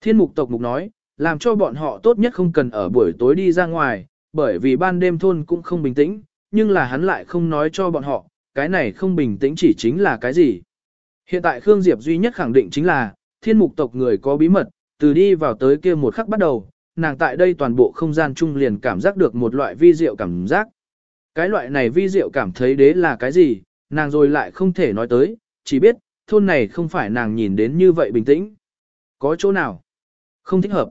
Thiên mục tộc mục nói, làm cho bọn họ tốt nhất không cần ở buổi tối đi ra ngoài, bởi vì ban đêm thôn cũng không bình tĩnh, nhưng là hắn lại không nói cho bọn họ, cái này không bình tĩnh chỉ chính là cái gì. Hiện tại Khương Diệp duy nhất khẳng định chính là, thiên mục tộc người có bí mật, từ đi vào tới kia một khắc bắt đầu, nàng tại đây toàn bộ không gian chung liền cảm giác được một loại vi diệu cảm giác. Cái loại này vi diệu cảm thấy đế là cái gì, nàng rồi lại không thể nói tới, chỉ biết, thôn này không phải nàng nhìn đến như vậy bình tĩnh. Có chỗ nào? Không thích hợp.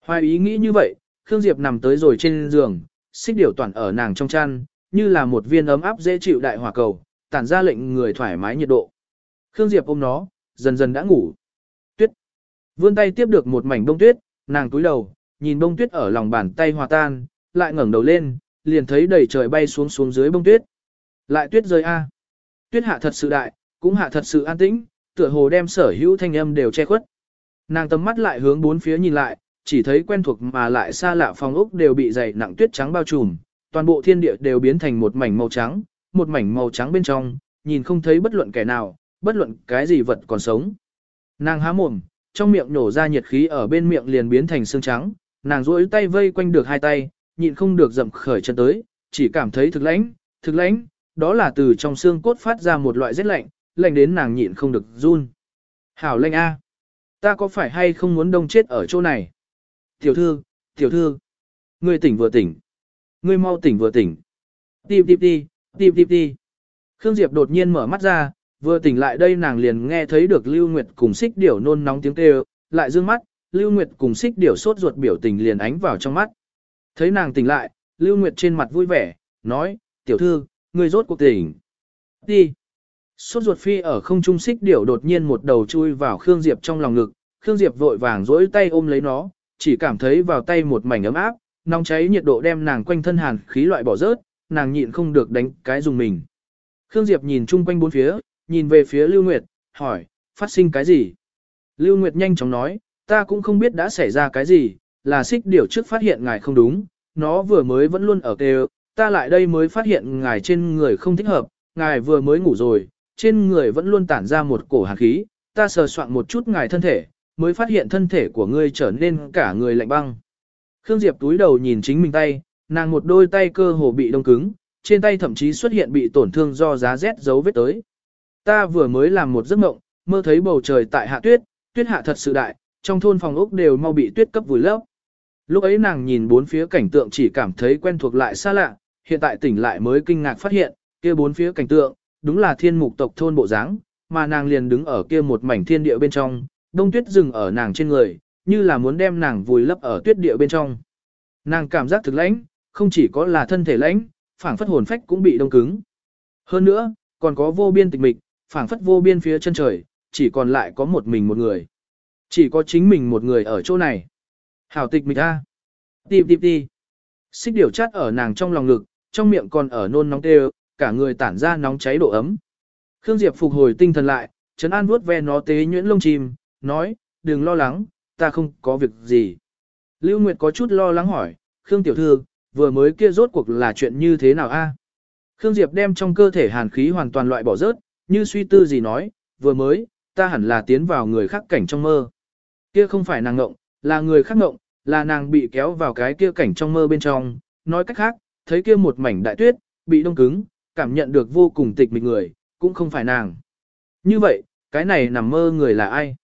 Hoài ý nghĩ như vậy, Khương Diệp nằm tới rồi trên giường, xích điểu toàn ở nàng trong chăn, như là một viên ấm áp dễ chịu đại hỏa cầu, tản ra lệnh người thoải mái nhiệt độ. Khương Diệp ôm nó, dần dần đã ngủ. Tuyết. Vươn tay tiếp được một mảnh bông tuyết, nàng túi đầu, nhìn bông tuyết ở lòng bàn tay hòa tan, lại ngẩng đầu lên, liền thấy đầy trời bay xuống xuống dưới bông tuyết. Lại tuyết rơi a. Tuyết hạ thật sự đại, cũng hạ thật sự an tĩnh, tựa hồ đem sở hữu thanh âm đều che khuất. Nàng tầm mắt lại hướng bốn phía nhìn lại, chỉ thấy quen thuộc mà lại xa lạ phòng ốc đều bị dày nặng tuyết trắng bao trùm, toàn bộ thiên địa đều biến thành một mảnh màu trắng, một mảnh màu trắng bên trong, nhìn không thấy bất luận kẻ nào, bất luận cái gì vật còn sống. Nàng há mồm, trong miệng nổ ra nhiệt khí ở bên miệng liền biến thành xương trắng, nàng duỗi tay vây quanh được hai tay, nhịn không được dậm khởi chân tới, chỉ cảm thấy thực lãnh, thực lãnh, đó là từ trong xương cốt phát ra một loại rét lạnh, lạnh đến nàng nhịn không được run. Hảo lạnh a, ta có phải hay không muốn đông chết ở chỗ này? Tiểu thư, tiểu thư, ngươi tỉnh vừa tỉnh, ngươi mau tỉnh vừa tỉnh. Tim tim đi, tim tim đi. Khương Diệp đột nhiên mở mắt ra, vừa tỉnh lại đây nàng liền nghe thấy được Lưu Nguyệt cùng xích điểu nôn nóng tiếng kêu, lại dương mắt, Lưu Nguyệt cùng xích điểu sốt ruột biểu tình liền ánh vào trong mắt. Thấy nàng tỉnh lại, Lưu Nguyệt trên mặt vui vẻ, nói, tiểu thư, người rốt cuộc tỉnh. Đi. Sốt ruột phi ở không trung xích điểu đột nhiên một đầu chui vào Khương Diệp trong lòng ngực, Khương Diệp vội vàng dỗi tay ôm lấy nó, chỉ cảm thấy vào tay một mảnh ấm áp, nóng cháy nhiệt độ đem nàng quanh thân hàn khí loại bỏ rớt, nàng nhịn không được đánh cái dùng mình. Khương Diệp nhìn chung quanh bốn phía, nhìn về phía Lưu Nguyệt, hỏi, phát sinh cái gì? Lưu Nguyệt nhanh chóng nói, ta cũng không biết đã xảy ra cái gì, là xích điểu trước phát hiện ngài không đúng, nó vừa mới vẫn luôn ở kêu, ta lại đây mới phát hiện ngài trên người không thích hợp, ngài vừa mới ngủ rồi, trên người vẫn luôn tản ra một cổ hàn khí, ta sờ soạn một chút ngài thân thể, mới phát hiện thân thể của ngươi trở nên cả người lạnh băng. Khương Diệp túi đầu nhìn chính mình tay, nàng một đôi tay cơ hồ bị đông cứng, trên tay thậm chí xuất hiện bị tổn thương do giá rét dấu vết tới. Ta vừa mới làm một giấc mộng, mơ thấy bầu trời tại hạ tuyết, tuyết hạ thật sự đại, trong thôn phòng ốc đều mau bị tuyết cấp vùi lấp. Lúc ấy nàng nhìn bốn phía cảnh tượng chỉ cảm thấy quen thuộc lại xa lạ, hiện tại tỉnh lại mới kinh ngạc phát hiện, kia bốn phía cảnh tượng, đúng là thiên mục tộc thôn bộ dáng, mà nàng liền đứng ở kia một mảnh thiên địa bên trong, đông tuyết dừng ở nàng trên người, như là muốn đem nàng vùi lấp ở tuyết địa bên trong. Nàng cảm giác thực lãnh, không chỉ có là thân thể lãnh, phảng phất hồn phách cũng bị đông cứng. Hơn nữa, còn có vô biên tịch mịch, phảng phất vô biên phía chân trời, chỉ còn lại có một mình một người. Chỉ có chính mình một người ở chỗ này. Hảo tịch mịch a. Tìm tìm đi. Xích điều chát ở nàng trong lòng ngực, trong miệng còn ở nôn nóng tê cả người tản ra nóng cháy độ ấm. Khương Diệp phục hồi tinh thần lại, Trấn An vuốt ve nó tế nhuyễn lông chim, nói, đừng lo lắng, ta không có việc gì. Lưu Nguyệt có chút lo lắng hỏi, Khương Tiểu Thư, vừa mới kia rốt cuộc là chuyện như thế nào a? Khương Diệp đem trong cơ thể hàn khí hoàn toàn loại bỏ rớt, như suy tư gì nói, vừa mới, ta hẳn là tiến vào người khác cảnh trong mơ. Kia không phải nàng ngộng, là người khác ngộng, là nàng bị kéo vào cái kia cảnh trong mơ bên trong, nói cách khác, thấy kia một mảnh đại tuyết, bị đông cứng, cảm nhận được vô cùng tịch mịch người, cũng không phải nàng. Như vậy, cái này nằm mơ người là ai?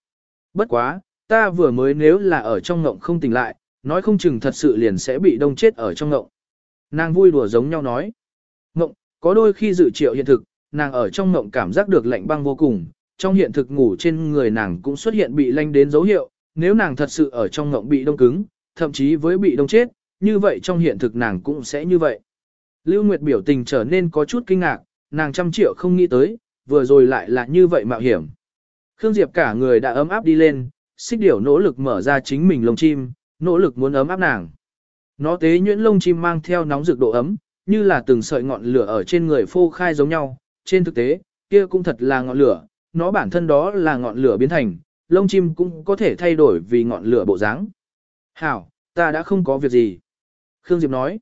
Bất quá, ta vừa mới nếu là ở trong ngộng không tỉnh lại, nói không chừng thật sự liền sẽ bị đông chết ở trong ngộng. Nàng vui đùa giống nhau nói. Ngộng, có đôi khi dự triệu hiện thực, nàng ở trong ngộng cảm giác được lạnh băng vô cùng, trong hiện thực ngủ trên người nàng cũng xuất hiện bị lanh đến dấu hiệu, nếu nàng thật sự ở trong ngộng bị đông cứng, thậm chí với bị đông chết, như vậy trong hiện thực nàng cũng sẽ như vậy. Lưu Nguyệt biểu tình trở nên có chút kinh ngạc, nàng trăm triệu không nghĩ tới, vừa rồi lại là như vậy mạo hiểm. Khương Diệp cả người đã ấm áp đi lên, xích điểu nỗ lực mở ra chính mình lông chim, nỗ lực muốn ấm áp nàng. Nó tế nhuyễn lông chim mang theo nóng rực độ ấm, như là từng sợi ngọn lửa ở trên người phô khai giống nhau, trên thực tế, kia cũng thật là ngọn lửa, nó bản thân đó là ngọn lửa biến thành, lông chim cũng có thể thay đổi vì ngọn lửa bộ dáng. Hảo, ta đã không có việc gì. Khương Diệp nói,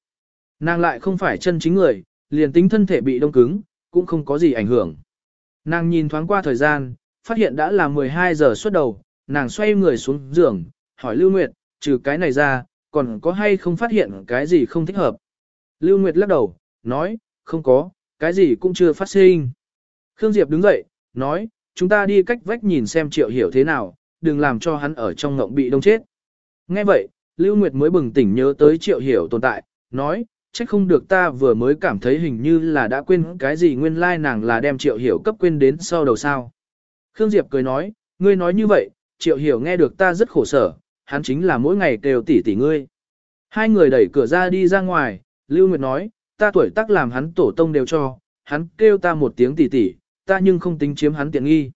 nàng lại không phải chân chính người, liền tính thân thể bị đông cứng, cũng không có gì ảnh hưởng. Nàng nhìn thoáng qua thời gian, phát hiện đã là 12 giờ xuất đầu, nàng xoay người xuống giường, hỏi Lưu Nguyệt, trừ cái này ra, còn có hay không phát hiện cái gì không thích hợp. Lưu Nguyệt lắc đầu, nói, không có, cái gì cũng chưa phát sinh. Khương Diệp đứng dậy, nói, chúng ta đi cách vách nhìn xem triệu hiểu thế nào, đừng làm cho hắn ở trong ngộng bị đông chết. Nghe vậy, Lưu Nguyệt mới bừng tỉnh nhớ tới triệu hiểu tồn tại, nói, chắc không được ta vừa mới cảm thấy hình như là đã quên cái gì nguyên lai nàng là đem triệu hiểu cấp quên đến sau đầu sao. Khương Diệp cười nói, ngươi nói như vậy, triệu hiểu nghe được ta rất khổ sở, hắn chính là mỗi ngày đều tỉ tỉ ngươi. Hai người đẩy cửa ra đi ra ngoài, Lưu Nguyệt nói, ta tuổi tác làm hắn tổ tông đều cho, hắn kêu ta một tiếng tỉ tỉ, ta nhưng không tính chiếm hắn tiện nghi.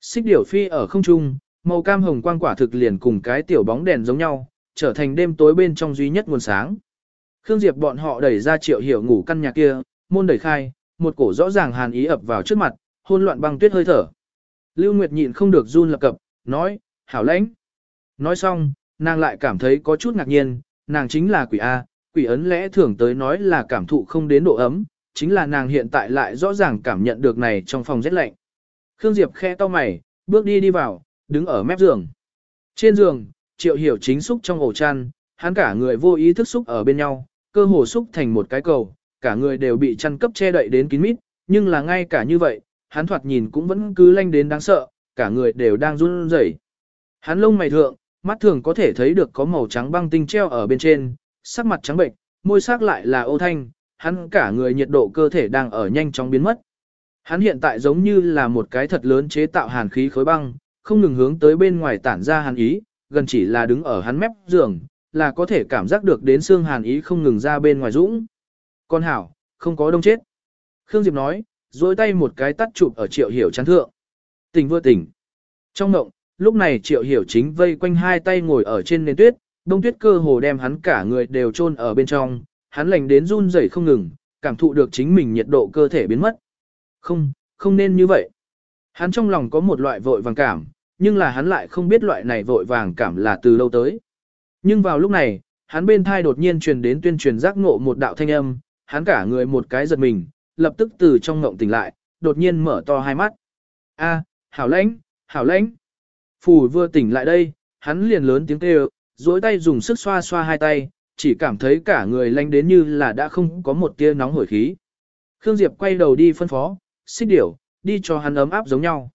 Xích điểu phi ở không trung, màu cam hồng quang quả thực liền cùng cái tiểu bóng đèn giống nhau, trở thành đêm tối bên trong duy nhất nguồn sáng. Khương Diệp bọn họ đẩy ra triệu hiểu ngủ căn nhà kia, môn đẩy khai, một cổ rõ ràng hàn ý ập vào trước mặt, hôn loạn băng tuyết hơi thở. Lưu Nguyệt nhịn không được run lập cập, nói, hảo lãnh. Nói xong, nàng lại cảm thấy có chút ngạc nhiên, nàng chính là quỷ A, quỷ ấn lẽ thường tới nói là cảm thụ không đến độ ấm, chính là nàng hiện tại lại rõ ràng cảm nhận được này trong phòng rất lạnh. Khương Diệp khe to mày, bước đi đi vào, đứng ở mép giường. Trên giường, Triệu Hiểu chính xúc trong ổ chăn, hắn cả người vô ý thức xúc ở bên nhau, cơ hồ xúc thành một cái cầu, cả người đều bị chăn cấp che đậy đến kín mít, nhưng là ngay cả như vậy, hắn thoạt nhìn cũng vẫn cứ lanh đến đáng sợ, cả người đều đang run rẩy. Hắn lông mày thượng, mắt thường có thể thấy được có màu trắng băng tinh treo ở bên trên, sắc mặt trắng bệnh, môi sắc lại là ô thanh, hắn cả người nhiệt độ cơ thể đang ở nhanh chóng biến mất. Hắn hiện tại giống như là một cái thật lớn chế tạo hàn khí khối băng, không ngừng hướng tới bên ngoài tản ra hàn ý, gần chỉ là đứng ở hắn mép giường, là có thể cảm giác được đến xương hàn ý không ngừng ra bên ngoài dũng. Con hảo, không có đông chết. Khương Diệp nói, dối tay một cái tắt chụp ở triệu hiểu chán thượng. Tình vừa tỉnh. Trong động lúc này triệu hiểu chính vây quanh hai tay ngồi ở trên nền tuyết, đông tuyết cơ hồ đem hắn cả người đều chôn ở bên trong, hắn lành đến run rẩy không ngừng, cảm thụ được chính mình nhiệt độ cơ thể biến mất. Không, không nên như vậy. Hắn trong lòng có một loại vội vàng cảm, nhưng là hắn lại không biết loại này vội vàng cảm là từ lâu tới. Nhưng vào lúc này, hắn bên thai đột nhiên truyền đến tuyên truyền giác ngộ một đạo thanh âm, hắn cả người một cái giật mình, lập tức từ trong ngộng tỉnh lại, đột nhiên mở to hai mắt. A, hảo lãnh, hảo lãnh. phù vừa tỉnh lại đây, hắn liền lớn tiếng kêu, duỗi tay dùng sức xoa xoa hai tay, chỉ cảm thấy cả người lanh đến như là đã không có một tia nóng hổi khí. Khương Diệp quay đầu đi phân phó, xích điểu, đi cho hắn ấm áp giống nhau.